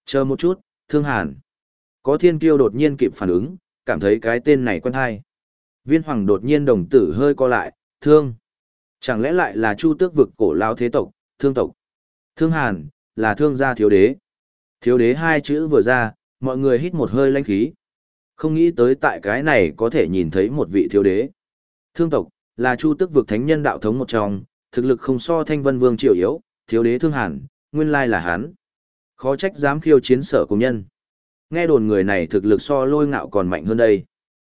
Chờ một chút, thương hàn. Có thiên kiêu đột nhiên kịp phản ứng, cảm thấy cái tên này quen hay. Viên hoàng đột nhiên đồng tử hơi co lại, thương. Chẳng lẽ lại là chu tước vực cổ lao thế tộc, thương tộc. Thương hàn, là thương gia thiếu đế. Thiếu đế hai chữ vừa ra, mọi người hít một hơi lanh khí. Không nghĩ tới tại cái này có thể nhìn thấy một vị thiếu đế. Thương tộc, là chu tước vực thánh nhân đạo thống một trong, thực lực không so thanh vân vương triều yếu, thiếu đế thương hàn, nguyên lai là hắn. Khó trách dám khiêu chiến sở cùng nhân. Nghe đồn người này thực lực so lôi ngạo còn mạnh hơn đây.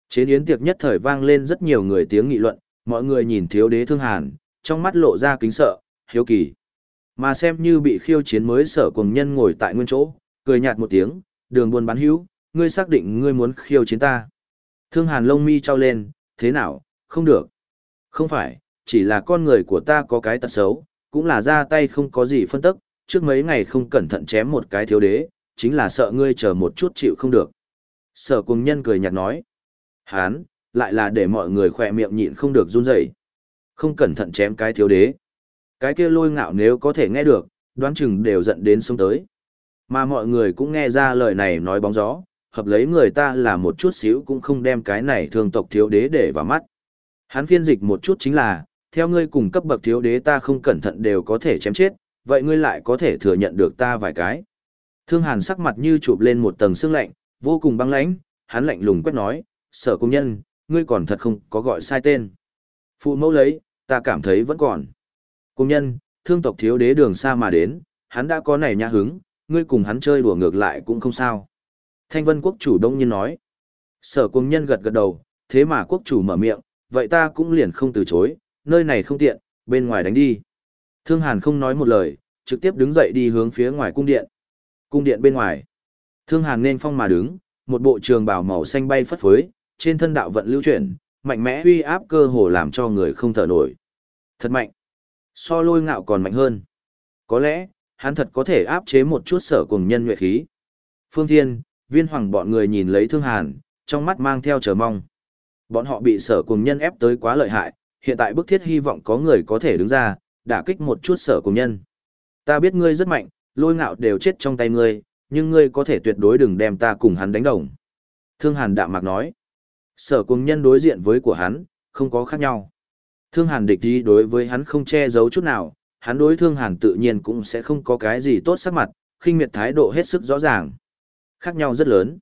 Chế yến tiệc nhất thời vang lên rất nhiều người tiếng nghị luận, mọi người nhìn thiếu đế thương hàn, trong mắt lộ ra kính sợ, hiếu kỳ. Mà xem như bị khiêu chiến mới sở cùng nhân ngồi tại nguyên chỗ, cười nhạt một tiếng, đường buôn bán hữu, ngươi xác định ngươi muốn khiêu chiến ta. Thương hàn lông mi trao lên, thế nào, không được. Không phải, chỉ là con người của ta có cái tật xấu, cũng là ra tay không có gì phân tức, trước mấy ngày không cẩn thận chém một cái thiếu đế, chính là sợ ngươi chờ một chút chịu không được. Sở cùng nhân cười nhạt nói. Hán, lại là để mọi người khỏe miệng nhịn không được run rẩy. Không cẩn thận chém cái thiếu đế. Cái kia lôi ngạo nếu có thể nghe được, đoán chừng đều giận đến sống tới. Mà mọi người cũng nghe ra lời này nói bóng gió, hợp lấy người ta là một chút xíu cũng không đem cái này thương tộc thiếu đế để vào mắt. Hắn phiên dịch một chút chính là, theo ngươi cùng cấp bậc thiếu đế ta không cẩn thận đều có thể chém chết, vậy ngươi lại có thể thừa nhận được ta vài cái. Thương Hàn sắc mặt như chụp lên một tầng sương lạnh, vô cùng băng lãnh, hắn lạnh lùng quét nói, sở công nhân, ngươi còn thật không có gọi sai tên. Phụ mẫu lấy, ta cảm thấy vẫn còn. Cùng nhân, thương tộc thiếu đế đường xa mà đến, hắn đã có này nhã hứng, ngươi cùng hắn chơi đùa ngược lại cũng không sao. Thanh vân quốc chủ đông nhiên nói. Sở cùng nhân gật gật đầu, thế mà quốc chủ mở miệng, vậy ta cũng liền không từ chối, nơi này không tiện, bên ngoài đánh đi. Thương Hàn không nói một lời, trực tiếp đứng dậy đi hướng phía ngoài cung điện. Cung điện bên ngoài. Thương Hàn nên phong mà đứng, một bộ trường bào màu xanh bay phất phới, trên thân đạo vận lưu chuyển, mạnh mẽ uy áp cơ hồ làm cho người không thở nổi. Thật mạnh. So lôi ngạo còn mạnh hơn. Có lẽ, hắn thật có thể áp chế một chút sở cùng nhân nhuệ khí. Phương Thiên, viên hoàng bọn người nhìn lấy thương hàn, trong mắt mang theo chờ mong. Bọn họ bị sở cùng nhân ép tới quá lợi hại, hiện tại bức thiết hy vọng có người có thể đứng ra, đả kích một chút sở cùng nhân. Ta biết ngươi rất mạnh, lôi ngạo đều chết trong tay ngươi, nhưng ngươi có thể tuyệt đối đừng đem ta cùng hắn đánh đồng. Thương hàn đạm mạc nói. Sở cùng nhân đối diện với của hắn, không có khác nhau. Thương hàn địch ý đối với hắn không che giấu chút nào, hắn đối thương hàn tự nhiên cũng sẽ không có cái gì tốt sắc mặt, khinh miệt thái độ hết sức rõ ràng. Khác nhau rất lớn.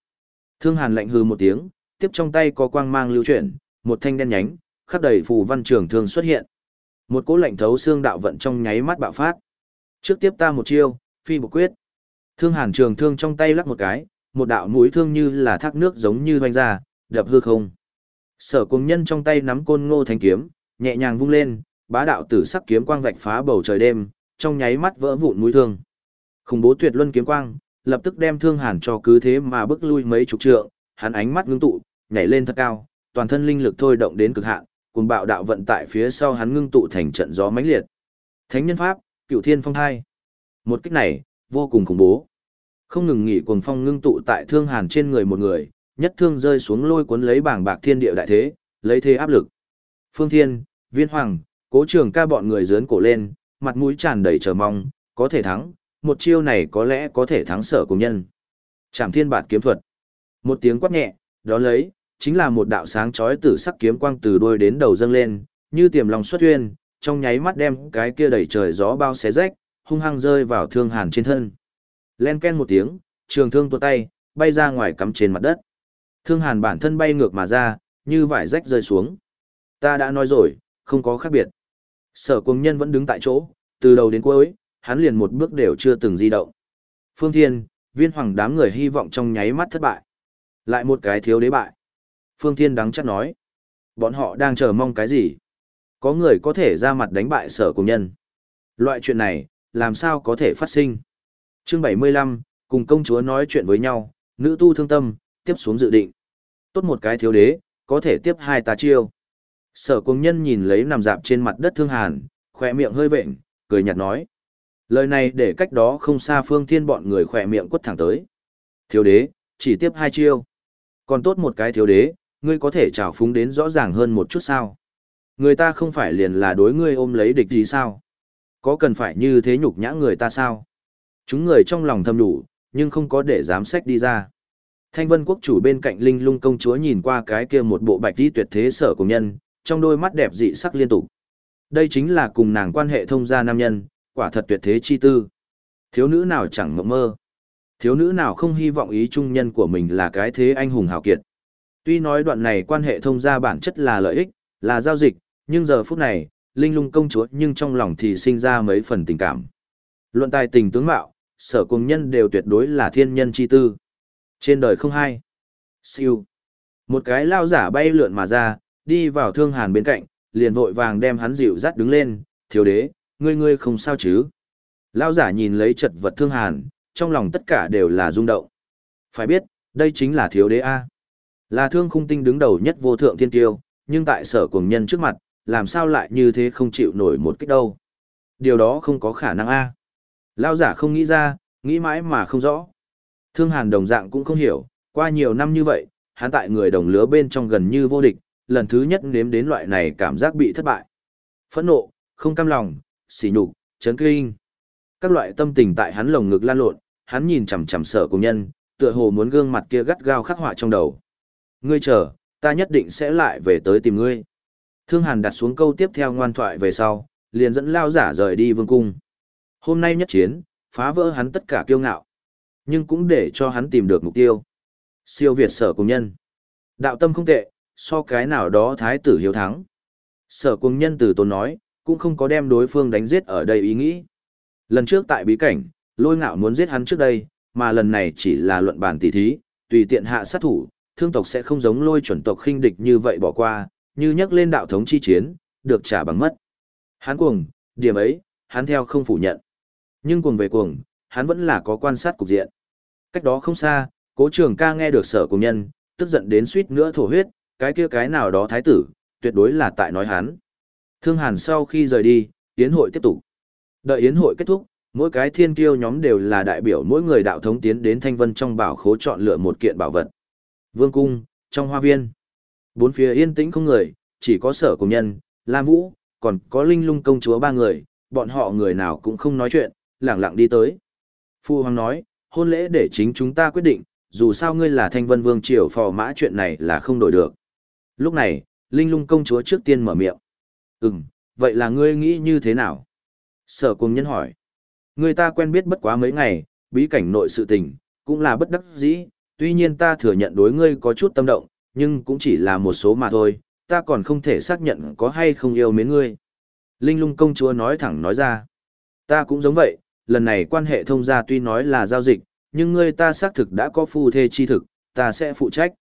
Thương hàn lạnh hư một tiếng, tiếp trong tay có quang mang lưu chuyển, một thanh đen nhánh, khắc đầy phù văn trường thương xuất hiện. Một cỗ lạnh thấu xương đạo vận trong nháy mắt bạo phát. Trước tiếp ta một chiêu, phi bộ quyết. Thương hàn trường thương trong tay lắc một cái, một đạo mũi thương như là thác nước giống như hoanh ra, đập hư không. Sở cùng nhân trong tay nắm côn ngô thanh kiếm, nhẹ nhàng vung lên, bá đạo tử sắc kiếm quang vạch phá bầu trời đêm, trong nháy mắt vỡ vụn mũi thương. Khủng bố tuyệt luân kiếm quang, lập tức đem thương hàn cho cứ thế mà bước lui mấy chục trượng, hắn ánh mắt ngưng tụ, nhảy lên thật cao, toàn thân linh lực thôi động đến cực hạn, cùng bạo đạo vận tại phía sau hắn ngưng tụ thành trận gió mãnh liệt. Thánh nhân pháp, Cửu Thiên Phong Hai. Một kích này, vô cùng khủng bố. Không ngừng nghỉ cuồng phong ngưng tụ tại thương hàn trên người một người, nhất thương rơi xuống lôi cuốn lấy bảng bạc thiên địa đại thế, lấy thế áp lực. Phương Thiên, Viên Hoàng, Cố Trường ca bọn người giớn cổ lên, mặt mũi tràn đầy chờ mong, có thể thắng, một chiêu này có lẽ có thể thắng sở cùng nhân. Trảm thiên bạt kiếm thuật. Một tiếng quát nhẹ, đó lấy, chính là một đạo sáng chói tử sắc kiếm quang từ đuôi đến đầu dâng lên, như tiềm lòng xuất huyên, trong nháy mắt đem cái kia đẩy trời gió bao xé rách, hung hăng rơi vào thương hàn trên thân. Len ken một tiếng, trường thương tuột tay, bay ra ngoài cắm trên mặt đất. Thương hàn bản thân bay ngược mà ra, như vải rách rơi xuống. Ta đã nói rồi, không có khác biệt. Sở cung nhân vẫn đứng tại chỗ, từ đầu đến cuối, hắn liền một bước đều chưa từng di động. Phương Thiên, viên hoàng đám người hy vọng trong nháy mắt thất bại. Lại một cái thiếu đế bại. Phương Thiên đắng chắc nói. Bọn họ đang chờ mong cái gì? Có người có thể ra mặt đánh bại sở cùng nhân. Loại chuyện này, làm sao có thể phát sinh? Chương 75, cùng công chúa nói chuyện với nhau, nữ tu thương tâm, tiếp xuống dự định. Tốt một cái thiếu đế, có thể tiếp hai tà chiêu. Sở cung nhân nhìn lấy nằm dạp trên mặt đất thương hàn, khỏe miệng hơi vệnh, cười nhạt nói. Lời này để cách đó không xa phương thiên bọn người khỏe miệng quất thẳng tới. Thiếu đế, chỉ tiếp hai chiêu. Còn tốt một cái thiếu đế, ngươi có thể trào phúng đến rõ ràng hơn một chút sao. Người ta không phải liền là đối ngươi ôm lấy địch gì sao? Có cần phải như thế nhục nhã người ta sao? Chúng người trong lòng thầm đủ, nhưng không có để dám sách đi ra. Thanh vân quốc chủ bên cạnh linh lung công chúa nhìn qua cái kia một bộ bạch đi tuyệt thế sở của nhân, trong đôi mắt đẹp dị sắc liên tục. Đây chính là cùng nàng quan hệ thông gia nam nhân, quả thật tuyệt thế chi tư. Thiếu nữ nào chẳng mộng mơ. Thiếu nữ nào không hy vọng ý trung nhân của mình là cái thế anh hùng hào kiệt. Tuy nói đoạn này quan hệ thông gia bản chất là lợi ích, là giao dịch, nhưng giờ phút này, linh lung công chúa nhưng trong lòng thì sinh ra mấy phần tình cảm. Luận tài tình tướng mạo, sở cùng nhân đều tuyệt đối là thiên nhân chi tư. Trên đời không hai. Siêu. Một cái lao giả bay lượn mà ra, đi vào thương hàn bên cạnh, liền vội vàng đem hắn dịu dắt đứng lên, thiếu đế, ngươi ngươi không sao chứ. Lao giả nhìn lấy chật vật thương hàn, trong lòng tất cả đều là rung động. Phải biết, đây chính là thiếu đế A. Là thương khung tinh đứng đầu nhất vô thượng thiên tiêu, nhưng tại sở cuồng nhân trước mặt, làm sao lại như thế không chịu nổi một kích đâu. Điều đó không có khả năng A. Lao giả không nghĩ ra, nghĩ mãi mà không rõ. Thương hàn đồng dạng cũng không hiểu, qua nhiều năm như vậy, hắn tại người đồng lứa bên trong gần như vô địch, lần thứ nhất nếm đến loại này cảm giác bị thất bại. Phẫn nộ, không cam lòng, sỉ nhục, chấn kinh. Các loại tâm tình tại hắn lồng ngực lan lộn, hắn nhìn chằm chằm sở cùng nhân, tựa hồ muốn gương mặt kia gắt gao khắc họa trong đầu. Ngươi chờ, ta nhất định sẽ lại về tới tìm ngươi. Thương Hàn đặt xuống câu tiếp theo ngoan thoại về sau, liền dẫn lao giả rời đi vương cung. Hôm nay nhất chiến, phá vỡ hắn tất cả kiêu ngạo, nhưng cũng để cho hắn tìm được mục tiêu. Siêu Việt sở cùng nhân. Đạo tâm không tệ, so cái nào đó thái tử hiếu thắng. Sở cùng nhân từ tốn nói, cũng không có đem đối phương đánh giết ở đây ý nghĩ. Lần trước tại bí cảnh, lôi ngạo muốn giết hắn trước đây, mà lần này chỉ là luận bàn tỉ thí, tùy tiện hạ sát thủ, thương tộc sẽ không giống lôi chuẩn tộc khinh địch như vậy bỏ qua, như nhắc lên đạo thống chi chiến, được trả bằng mất. Hắn cuồng, điểm ấy, hắn theo không phủ nhận. Nhưng cuồng về cuồng, hắn vẫn là có quan sát cục diện. Cách đó không xa, cố trường ca nghe được sở cùng nhân, tức giận đến suýt nữa thổ huyết, cái kia cái nào đó thái tử, tuyệt đối là tại nói hắn. Thương Hàn sau khi rời đi, yến hội tiếp tục. Đợi yến hội kết thúc, mỗi cái thiên kiêu nhóm đều là đại biểu mỗi người đạo thống tiến đến thanh vân trong bảo khố chọn lựa một kiện bảo vật. Vương cung, trong hoa viên. Bốn phía yên tĩnh không người, chỉ có sở cùng nhân, Lam Vũ, còn có linh lung công chúa ba người, bọn họ người nào cũng không nói chuyện, lẳng lặng đi tới. Phu Hoàng nói, hôn lễ để chính chúng ta quyết định, dù sao ngươi là thanh vân vương triều phò mã chuyện này là không đổi được. Lúc này, linh lung công chúa trước tiên mở miệng. Ừm, vậy là ngươi nghĩ như thế nào? Sở cùng nhân hỏi. Người ta quen biết bất quá mấy ngày, bí cảnh nội sự tình, cũng là bất đắc dĩ, tuy nhiên ta thừa nhận đối ngươi có chút tâm động, nhưng cũng chỉ là một số mà thôi, ta còn không thể xác nhận có hay không yêu mến ngươi. Linh lung công chúa nói thẳng nói ra. Ta cũng giống vậy, lần này quan hệ thông gia tuy nói là giao dịch, nhưng ngươi ta xác thực đã có phu thê chi thực, ta sẽ phụ trách.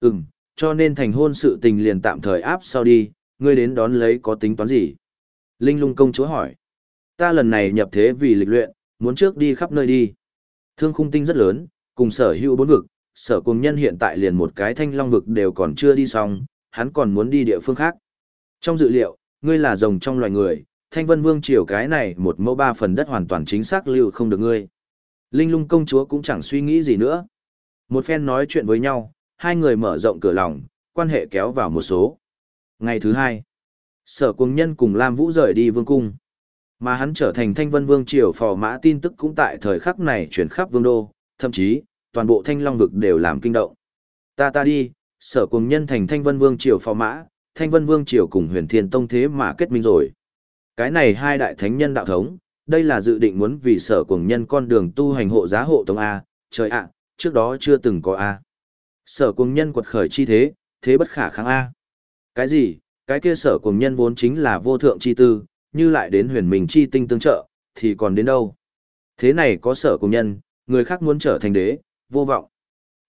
Ừm, cho nên thành hôn sự tình liền tạm thời áp sau đi, ngươi đến đón lấy có tính toán gì? Linh lung công chúa hỏi. Ta lần này nhập thế vì lịch luyện, muốn trước đi khắp nơi đi. Thương khung tinh rất lớn, cùng sở hữu bốn vực, sở cùng nhân hiện tại liền một cái thanh long vực đều còn chưa đi xong, hắn còn muốn đi địa phương khác. Trong dự liệu, ngươi là rồng trong loài người, thanh vân vương triều cái này một mẫu ba phần đất hoàn toàn chính xác lưu không được ngươi. Linh lung công chúa cũng chẳng suy nghĩ gì nữa. Một phen nói chuyện với nhau, hai người mở rộng cửa lòng, quan hệ kéo vào một số. Ngày thứ hai, sở cùng nhân cùng Lam Vũ rời đi vương cung. Mà hắn trở thành thanh vân vương triều phò mã tin tức cũng tại thời khắc này chuyển khắp vương đô, thậm chí, toàn bộ thanh long vực đều làm kinh động. Ta ta đi, sở cùng nhân thành thanh vân vương triều phò mã, thanh vân vương triều cùng huyền thiên tông thế mà kết minh rồi. Cái này hai đại thánh nhân đạo thống, đây là dự định muốn vì sở cùng nhân con đường tu hành hộ giá hộ tông A, trời ạ, trước đó chưa từng có A. Sở cùng nhân quật khởi chi thế, thế bất khả kháng A. Cái gì, cái kia sở cùng nhân vốn chính là vô thượng chi tư, như lại đến huyền mình chi tinh tương trợ, thì còn đến đâu. Thế này có sở cùng nhân, người khác muốn trở thành đế, vô vọng.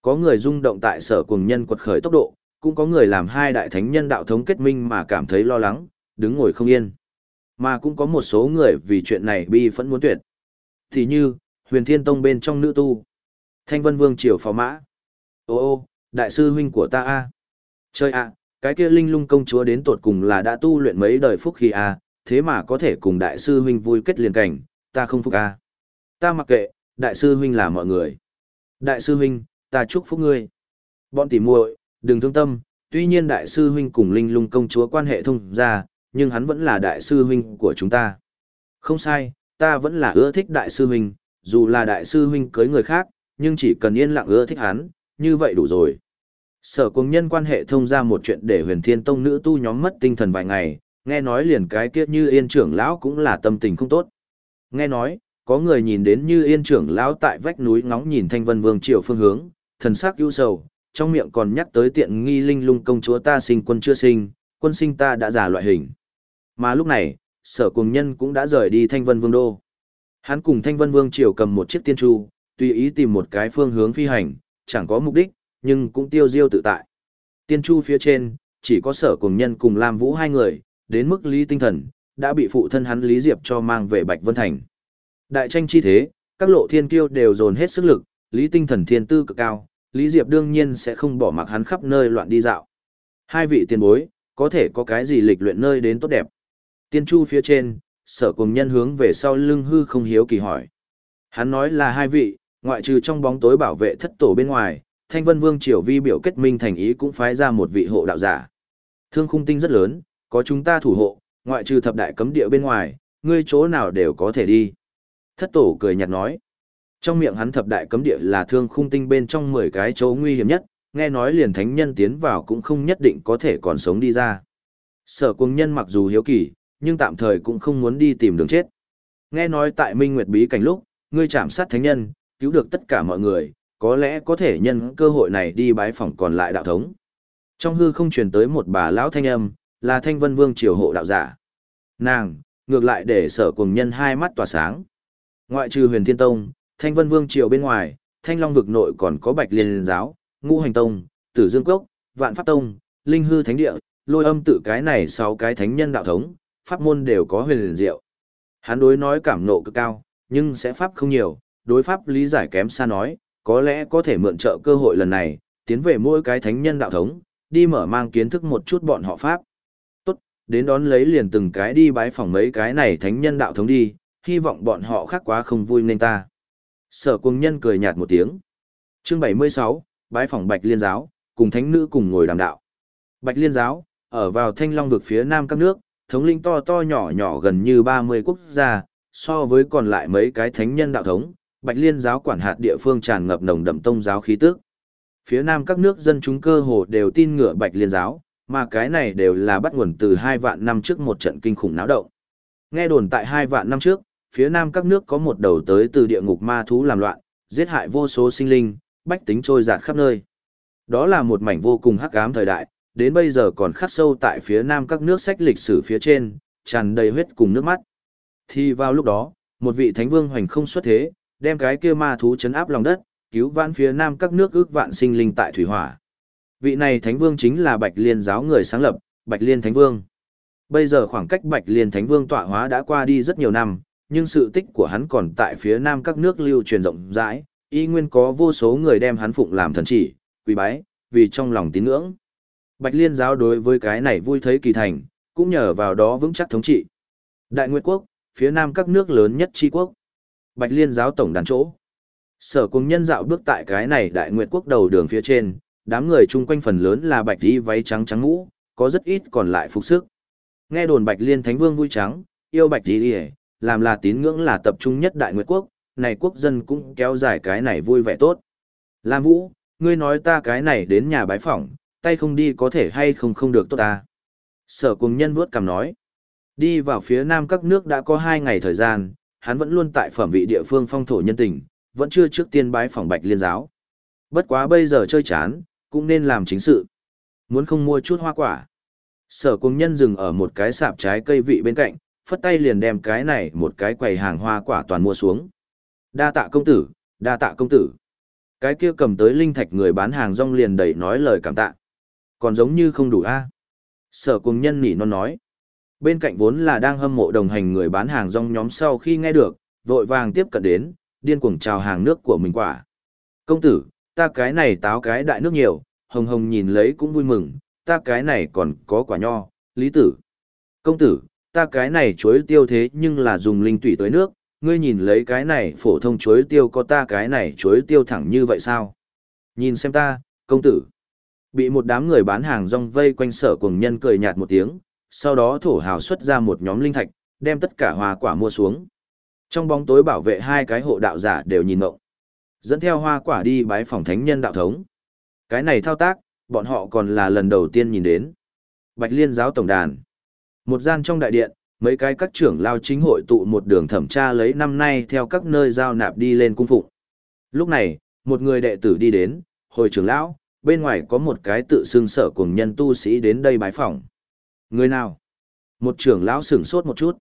Có người rung động tại sở cùng nhân quật khởi tốc độ, cũng có người làm hai đại thánh nhân đạo thống kết minh mà cảm thấy lo lắng, đứng ngồi không yên. Mà cũng có một số người vì chuyện này bi phẫn muốn tuyệt. Thì như, huyền thiên tông bên trong nữ tu. Thanh vân vương triều phó mã. Ô ô, đại sư huynh của ta a Chơi ạ, cái kia linh lung công chúa đến tột cùng là đã tu luyện mấy đời phúc khi a thế mà có thể cùng đại sư huynh vui kết liền cảnh, ta không phục a Ta mặc kệ, đại sư huynh là mọi người. Đại sư huynh, ta chúc phúc ngươi. Bọn tỉ muội, đừng thương tâm, tuy nhiên đại sư huynh cùng linh lung công chúa quan hệ thông ra, nhưng hắn vẫn là đại sư huynh của chúng ta. Không sai, ta vẫn là ưa thích đại sư huynh, dù là đại sư huynh cưới người khác, nhưng chỉ cần yên lặng ưa thích hắn, như vậy đủ rồi. Sở cùng nhân quan hệ thông ra một chuyện để huyền thiên tông nữ tu nhóm mất tinh thần vài ngày, nghe nói liền cái kia như yên trưởng lão cũng là tâm tình không tốt. Nghe nói, có người nhìn đến như yên trưởng lão tại vách núi ngóng nhìn thanh vân vương triều phương hướng, thần sắc ưu sầu, trong miệng còn nhắc tới tiện nghi linh lung công chúa ta sinh quân chưa sinh, quân sinh ta đã giả loại hình. Mà lúc này, sở cùng nhân cũng đã rời đi thanh vân vương đô. Hắn cùng thanh vân vương triều cầm một chiếc tiên tru, tùy ý tìm một cái phương hướng phi hành, chẳng có mục đích, nhưng cũng tiêu diêu tự tại. Tiên chu phía trên, chỉ có sở cùng nhân cùng Lam Vũ hai người, đến mức lý tinh thần, đã bị phụ thân hắn Lý Diệp cho mang về Bạch Vân Thành. Đại tranh chi thế, các lộ thiên kiêu đều dồn hết sức lực, Lý tinh thần thiên tư cực cao, Lý Diệp đương nhiên sẽ không bỏ mặc hắn khắp nơi loạn đi dạo. Hai vị tiền bối, có thể có cái gì lịch luyện nơi đến tốt đẹp. Tiên chu phía trên, sở cùng nhân hướng về sau lưng hư không hiếu kỳ hỏi. Hắn nói là hai vị, ngoại trừ trong bóng tối bảo vệ thất tổ bên ngoài, Thanh Vân Vương Triều Vi biểu kết minh thành ý cũng phái ra một vị hộ đạo giả. Thương khung tinh rất lớn, có chúng ta thủ hộ, ngoại trừ thập đại cấm địa bên ngoài, ngươi chỗ nào đều có thể đi. Thất tổ cười nhạt nói. Trong miệng hắn thập đại cấm địa là thương khung tinh bên trong 10 cái chỗ nguy hiểm nhất, nghe nói liền thánh nhân tiến vào cũng không nhất định có thể còn sống đi ra. Sở cung nhân mặc dù hiếu kỳ, nhưng tạm thời cũng không muốn đi tìm đường chết. Nghe nói tại Minh Nguyệt Bí cảnh lúc, ngươi chạm sát thánh nhân, cứu được tất cả mọi người, có lẽ có thể nhân cơ hội này đi bái phỏng còn lại đạo thống. Trong hư không truyền tới một bà lão thanh âm, là Thanh Vân Vương triều hộ đạo giả. Nàng, ngược lại để sở cùng nhân hai mắt tỏa sáng. Ngoại trừ huyền thiên tông, Thanh Vân Vương triều bên ngoài, Thanh Long vực nội còn có Bạch Liên giáo, Ngũ Hành tông, Tử Dương cốc, Vạn Pháp tông, Linh hư thánh địa, Lôi âm tự cái này sáu cái thánh nhân đạo thống, pháp môn đều có huyền liền diệu. Hắn đối nói cảm nộ cực cao, nhưng sẽ pháp không nhiều, đối pháp lý giải kém xa nói, có lẽ có thể mượn trợ cơ hội lần này, tiến về mỗi cái thánh nhân đạo thống, đi mở mang kiến thức một chút bọn họ pháp. Tốt, đến đón lấy liền từng cái đi bái phỏng mấy cái này thánh nhân đạo thống đi, hy vọng bọn họ khác quá không vui nên ta. Sở cung nhân cười nhạt một tiếng. Chương 76, bái phỏng Bạch Liên giáo, cùng thánh nữ cùng ngồi đàm đạo. Bạch Liên giáo, ở vào thanh long vực phía nam các nước, thống linh to to nhỏ nhỏ gần như 30 quốc gia, so với còn lại mấy cái thánh nhân đạo thống, Bạch Liên giáo quản hạt địa phương tràn ngập nồng đậm tông giáo khí tức. Phía nam các nước dân chúng cơ hồ đều tin ngựa Bạch Liên giáo, mà cái này đều là bắt nguồn từ hai vạn năm trước một trận kinh khủng náo động. Nghe đồn tại hai vạn năm trước, phía nam các nước có một đầu tới từ địa ngục ma thú làm loạn, giết hại vô số sinh linh, bách tính trôi giạt khắp nơi. Đó là một mảnh vô cùng hắc ám thời đại, đến bây giờ còn khắc sâu tại phía nam các nước sách lịch sử phía trên, tràn đầy huyết cùng nước mắt. Thì vào lúc đó, một vị thánh vương hoành không xuất thế, đem cái kia ma thú chấn áp lòng đất, cứu vãn phía nam các nước ước vạn sinh linh tại thủy hỏa. Vị này Thánh Vương chính là Bạch Liên giáo người sáng lập, Bạch Liên Thánh Vương. Bây giờ khoảng cách Bạch Liên Thánh Vương tọa hóa đã qua đi rất nhiều năm, nhưng sự tích của hắn còn tại phía nam các nước lưu truyền rộng rãi, y nguyên có vô số người đem hắn phụng làm thần chỉ, quỳ bái, vì trong lòng tín ngưỡng. Bạch Liên giáo đối với cái này vui thấy kỳ thành, cũng nhờ vào đó vững chắc thống trị. Đại Nguyệt quốc, phía nam các nước lớn nhất tri quốc. Bạch Liên giáo tổng đàn chỗ. Sở cùng nhân dạo bước tại cái này Đại Nguyệt quốc đầu đường phía trên, đám người chung quanh phần lớn là bạch y váy trắng trắng mũ, có rất ít còn lại phục sức. Nghe đồn Bạch Liên Thánh Vương vui trắng, yêu bạch y, làm là tín ngưỡng là tập trung nhất Đại Nguyệt quốc, này quốc dân cũng kéo dài cái này vui vẻ tốt. Lam Vũ, ngươi nói ta cái này đến nhà bái phỏng, tay không đi có thể hay không không được tốt ta. Sở cùng nhân vuốt cầm nói. Đi vào phía nam các nước đã có hai ngày thời gian, hắn vẫn luôn tại phẩm vị địa phương phong thổ nhân tình, vẫn chưa trước tiên bái phỏng bạch liên giáo. Bất quá bây giờ chơi chán, cũng nên làm chính sự. Muốn không mua chút hoa quả. Sở cùng nhân dừng ở một cái sạp trái cây vị bên cạnh, phất tay liền đem cái này một cái quầy hàng hoa quả toàn mua xuống. Đa tạ công tử, đa tạ công tử. Cái kia cầm tới linh thạch người bán hàng rong liền đẩy nói lời cảm tạ. Còn giống như không đủ a. Sở cùng nhân nỉ non nói. Bên cạnh vốn là đang hâm mộ đồng hành người bán hàng rong nhóm sau khi nghe được, vội vàng tiếp cận đến, điên cuồng chào hàng nước của mình quả. Công tử, ta cái này táo cái đại nước nhiều, hồng hồng nhìn lấy cũng vui mừng, ta cái này còn có quả nho, lý tử. Công tử, ta cái này chuối tiêu thế nhưng là dùng linh tủy tới nước, ngươi nhìn lấy cái này phổ thông chuối tiêu có ta cái này chuối tiêu thẳng như vậy sao? Nhìn xem ta, công tử. Bị một đám người bán hàng rong vây quanh sở cùng nhân cười nhạt một tiếng, sau đó thổ hào xuất ra một nhóm linh thạch, đem tất cả hoa quả mua xuống. Trong bóng tối bảo vệ hai cái hộ đạo giả đều nhìn ngộng. Dẫn theo hoa quả đi bái phòng thánh nhân đạo thống. Cái này thao tác, bọn họ còn là lần đầu tiên nhìn đến. Bạch Liên giáo tổng đàn. Một gian trong đại điện, mấy cái các trưởng lao chính hội tụ một đường thẩm tra lấy năm nay theo các nơi giao nạp đi lên cung phụng. Lúc này, một người đệ tử đi đến, hồi trưởng lão, bên ngoài có một cái tự xưng sở cùng nhân tu sĩ đến đây bái phỏng. Người nào? Một trưởng lão sửng sốt một chút.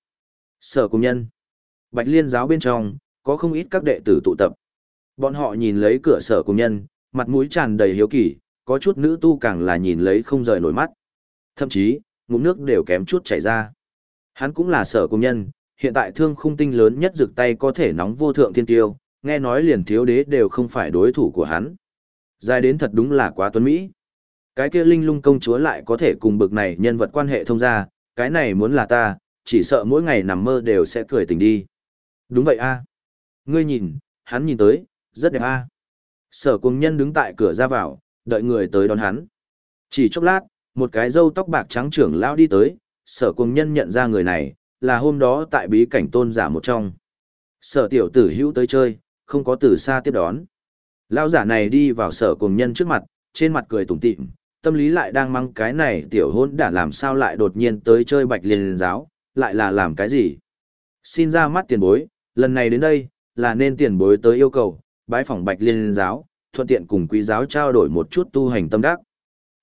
Sở cùng nhân. Bạch liên giáo bên trong, có không ít các đệ tử tụ tập. Bọn họ nhìn lấy cửa sở cùng nhân, mặt mũi tràn đầy hiếu kỳ, có chút nữ tu càng là nhìn lấy không rời nổi mắt. Thậm chí, ngụm nước đều kém chút chảy ra. Hắn cũng là sở cùng nhân, hiện tại thương khung tinh lớn nhất rực tay có thể nóng vô thượng thiên tiêu, nghe nói liền thiếu đế đều không phải đối thủ của hắn. Dài đến thật đúng là quá tuấn Mỹ. Cái kia linh lung công chúa lại có thể cùng bực này nhân vật quan hệ thông gia. cái này muốn là ta, chỉ sợ mỗi ngày nằm mơ đều sẽ cười tỉnh đi. Đúng vậy a Ngươi nhìn, hắn nhìn tới, rất đẹp a Sở cùng nhân đứng tại cửa ra vào, đợi người tới đón hắn. Chỉ chốc lát, một cái râu tóc bạc trắng trưởng lão đi tới, sở cùng nhân nhận ra người này, là hôm đó tại bí cảnh tôn giả một trong. Sở tiểu tử hữu tới chơi, không có từ xa tiếp đón. Lão giả này đi vào sở cùng nhân trước mặt, trên mặt cười tủm tỉm, tâm lý lại đang mắng cái này tiểu hôn đã làm sao lại đột nhiên tới chơi bạch liên giáo, lại là làm cái gì. Xin ra mắt tiền bối, lần này đến đây, là nên tiền bối tới yêu cầu, bái phỏng bạch liên giáo, thuận tiện cùng quý giáo trao đổi một chút tu hành tâm đắc.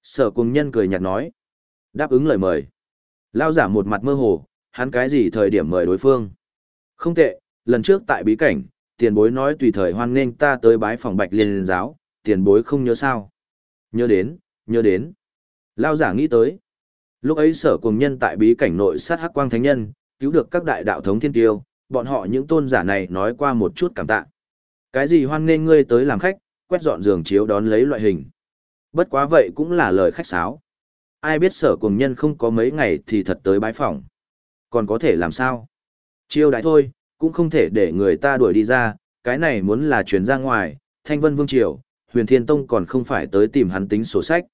Sở cùng nhân cười nhạt nói, đáp ứng lời mời. Lão giả một mặt mơ hồ, hắn cái gì thời điểm mời đối phương. Không tệ, lần trước tại bí cảnh, tiền bối nói tùy thời hoan nghênh ta tới bái phòng bạch liên giáo, tiền bối không nhớ sao. Nhớ đến, nhớ đến. Lao giả nghĩ tới. Lúc ấy sở cùng nhân tại bí cảnh nội sát hắc quang thánh nhân, cứu được các đại đạo thống thiên tiêu, bọn họ những tôn giả này nói qua một chút cảm tạ. Cái gì hoan nghênh ngươi tới làm khách, quét dọn giường chiếu đón lấy loại hình. Bất quá vậy cũng là lời khách sáo ai biết sở cùng nhân không có mấy ngày thì thật tới bái phỏng. Còn có thể làm sao? Chiêu đại thôi, cũng không thể để người ta đuổi đi ra, cái này muốn là chuyển ra ngoài, thanh vân vương triều, huyền thiên tông còn không phải tới tìm hắn tính sổ sách.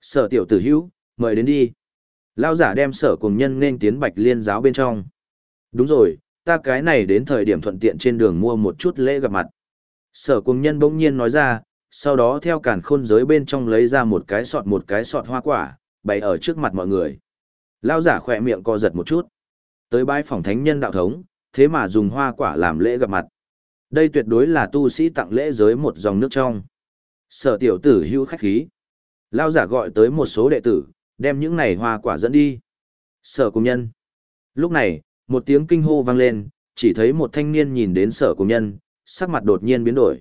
Sở tiểu tử hữu, mời đến đi. Lao giả đem sở cùng nhân nên tiến bạch liên giáo bên trong. Đúng rồi, ta cái này đến thời điểm thuận tiện trên đường mua một chút lễ gặp mặt. Sở cùng nhân bỗng nhiên nói ra, sau đó theo cản khôn giới bên trong lấy ra một cái sọt một cái sọt hoa quả, bày ở trước mặt mọi người. Lao giả khỏe miệng co giật một chút. Tới bái phòng thánh nhân đạo thống, thế mà dùng hoa quả làm lễ gặp mặt. Đây tuyệt đối là tu sĩ tặng lễ giới một dòng nước trong. Sở tiểu tử hưu khách khí. Lao giả gọi tới một số đệ tử, đem những này hoa quả dẫn đi. Sở cùng nhân. Lúc này, một tiếng kinh hô vang lên, chỉ thấy một thanh niên nhìn đến sở cùng nhân, sắc mặt đột nhiên biến đổi.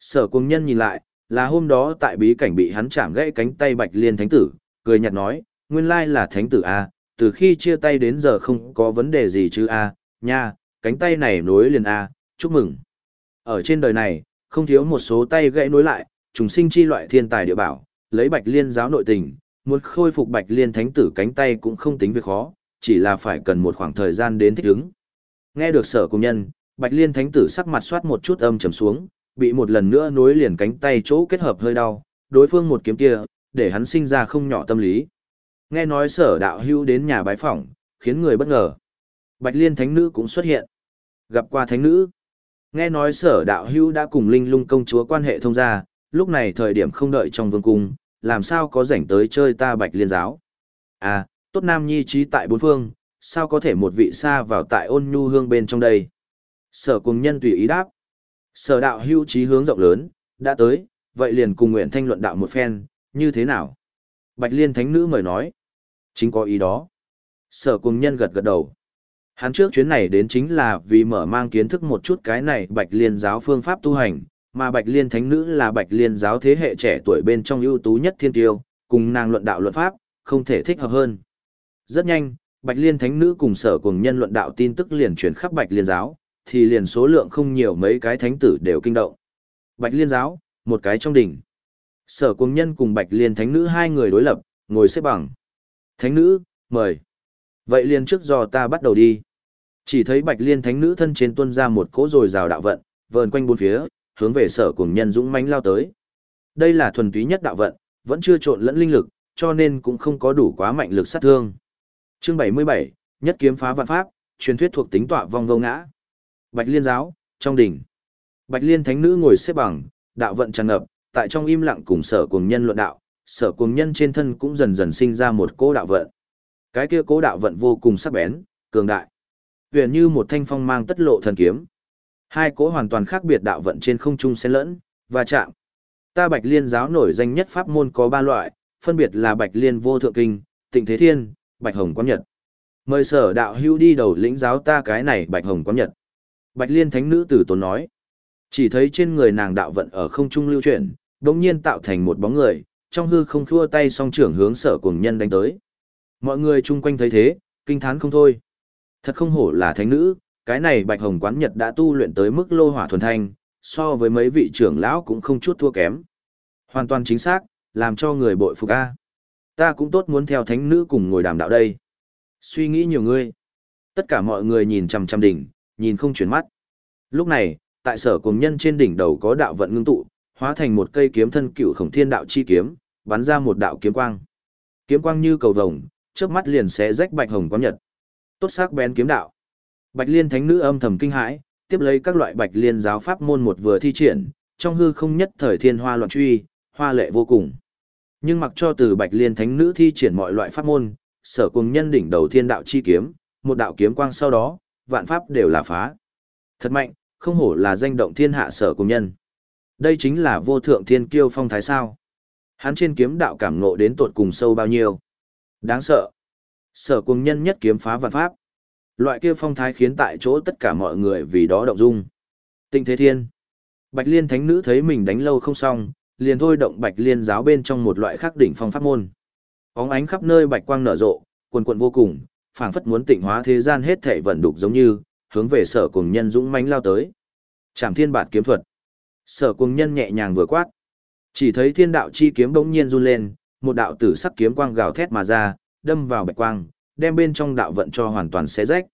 Sở cùng nhân nhìn lại, là hôm đó tại bí cảnh bị hắn chạm gãy cánh tay Bạch Liên Thánh Tử, cười nhạt nói, nguyên lai là Thánh Tử A, từ khi chia tay đến giờ không có vấn đề gì chứ A, nha, cánh tay này nối liền A, chúc mừng. Ở trên đời này, không thiếu một số tay gãy nối lại, trùng sinh chi loại thiên tài địa bảo, lấy Bạch Liên giáo nội tình, muốn khôi phục Bạch Liên Thánh Tử cánh tay cũng không tính việc khó, chỉ là phải cần một khoảng thời gian đến thích ứng. Nghe được sở công nhân, Bạch Liên Thánh Tử sắc mặt soát một chút âm trầm xuống, bị một lần nữa nối liền cánh tay chỗ kết hợp hơi đau, đối phương một kiếm kia, để hắn sinh ra không nhỏ tâm lý. Nghe nói sở đạo hưu đến nhà bái phỏng, khiến người bất ngờ. Bạch Liên Thánh Nữ cũng xuất hiện. Gặp qua Thánh Nữ. Nghe nói sở đạo hưu đã cùng Linh lung công chúa quan hệ thông gia, lúc này thời điểm không đợi trong vương cung, làm sao có rảnh tới chơi ta Bạch Liên giáo. À, tốt nam nhi trí tại bốn phương, sao có thể một vị xa vào tại ôn nhu hương bên trong đây. Sở cùng nhân tùy ý đáp. Sở đạo hưu trí hướng rộng lớn, đã tới, vậy liền cùng nguyện thanh luận đạo một phen, như thế nào? Bạch Liên Thánh Nữ mời nói. Chính có ý đó. Sở cùng nhân gật gật đầu. Hắn trước chuyến này đến chính là vì mở mang kiến thức một chút cái này Bạch Liên giáo phương pháp tu hành, mà Bạch Liên Thánh Nữ là Bạch Liên giáo thế hệ trẻ tuổi bên trong ưu tú nhất thiên tiêu, cùng nàng luận đạo luận pháp, không thể thích hợp hơn. Rất nhanh, Bạch Liên Thánh Nữ cùng sở cùng nhân luận đạo tin tức liền truyền khắp Bạch Liên giáo, thì liền số lượng không nhiều mấy cái thánh tử đều kinh động. Bạch Liên giáo, một cái trong đỉnh. Sở cùng nhân cùng Bạch Liên Thánh Nữ hai người đối lập, ngồi xếp bằng. Thánh Nữ, mời. Vậy liền trước do ta bắt đầu đi. Chỉ thấy Bạch Liên Thánh Nữ thân trên tuân ra một cỗ rồi rào đạo vận, vờn quanh bốn phía, hướng về sở cùng nhân dũng mãnh lao tới. Đây là thuần túy nhất đạo vận, vẫn chưa trộn lẫn linh lực, cho nên cũng không có đủ quá mạnh lực sát thương. Chương 77, nhất kiếm phá vạn pháp, truyền thuyết thuộc tính tọa vong vô ngã. Bạch Liên giáo, trong đỉnh. Bạch Liên thánh nữ ngồi xếp bằng, đạo vận tràn ngập, tại trong im lặng cùng sở cùng nhân luận đạo, sở cùng nhân trên thân cũng dần dần sinh ra một cỗ đạo vận. Cái kia cỗ đạo vận vô cùng sắc bén, cường đại. Huyền như một thanh phong mang tất lộ thần kiếm. Hai cỗ hoàn toàn khác biệt đạo vận trên không trung xen lẫn, và chạm. Ta Bạch Liên giáo nổi danh nhất pháp môn có ba loại, phân biệt là Bạch Liên vô thượng kinh, Tịnh Thế Thiên, Bạch Hồng Quán Nhật. Mời sở đạo hưu đi đầu lĩnh giáo ta cái này Bạch Hồng Quán Nhật. Bạch Liên Thánh Nữ tử tốn nói. Chỉ thấy trên người nàng đạo vận ở không trung lưu chuyển, đồng nhiên tạo thành một bóng người, trong hư không khua tay song trưởng hướng sở cùng nhân đánh tới. Mọi người chung quanh thấy thế, kinh thán không thôi. Thật không hổ là thánh nữ, cái này Bạch Hồng Quán Nhật đã tu luyện tới mức lô hỏa thuần thanh, so với mấy vị trưởng lão cũng không chút thua kém. Hoàn toàn chính xác, làm cho người bội phục a. Ta cũng tốt muốn theo thánh nữ cùng ngồi đàm đạo đây. Suy nghĩ nhiều người. Tất cả mọi người nhìn chằm chằm đỉnh, nhìn không chuyển mắt. Lúc này, tại sở cùng nhân trên đỉnh đầu có đạo vận ngưng tụ, hóa thành một cây kiếm thân cựu khổng thiên đạo chi kiếm, bắn ra một đạo kiếm quang. Kiếm quang như cầu vồng, trước mắt liền sẽ rách bạch hồng quang nhật. Tốt sắc bén kiếm đạo. Bạch Liên thánh nữ âm thầm kinh hãi, tiếp lấy các loại Bạch Liên giáo pháp môn một vừa thi triển, trong hư không nhất thời thiên hoa loạn truy, hoa lệ vô cùng. Nhưng mặc cho từ Bạch Liên thánh nữ thi triển mọi loại pháp môn, sở cùng nhân đỉnh đầu thiên đạo chi kiếm, một đạo kiếm quang sau đó, vạn pháp đều là phá. Thật mạnh, không hổ là danh động thiên hạ sở cùng nhân. Đây chính là vô thượng thiên kiêu phong thái sao. Hắn trên kiếm đạo cảm ngộ đến tột cùng sâu bao nhiêu. Đáng sợ. Sở cuồng nhân nhất kiếm phá vạn pháp. Loại kia phong thái khiến tại chỗ tất cả mọi người vì đó động dung. Tinh thế thiên. Bạch liên thánh nữ thấy mình đánh lâu không xong, liền thôi động bạch liên giáo bên trong một loại khắc đỉnh phong pháp môn. Óng ánh khắp nơi bạch quang nở rộ, quần quần vô cùng, phảng phất muốn tịnh hóa thế gian hết thảy vận đục giống như, hướng về sở cuồng nhân dũng mãnh lao tới. Trảm thiên bạt kiếm thuật. Sở cuồng nhân nhẹ nhàng vừa quát. Chỉ thấy thiên đạo chi kiếm bỗng nhiên run lên, một đạo tử sắc kiếm quang gào thét mà ra, đâm vào bạch quang, đem bên trong đạo vận cho hoàn toàn xé rách.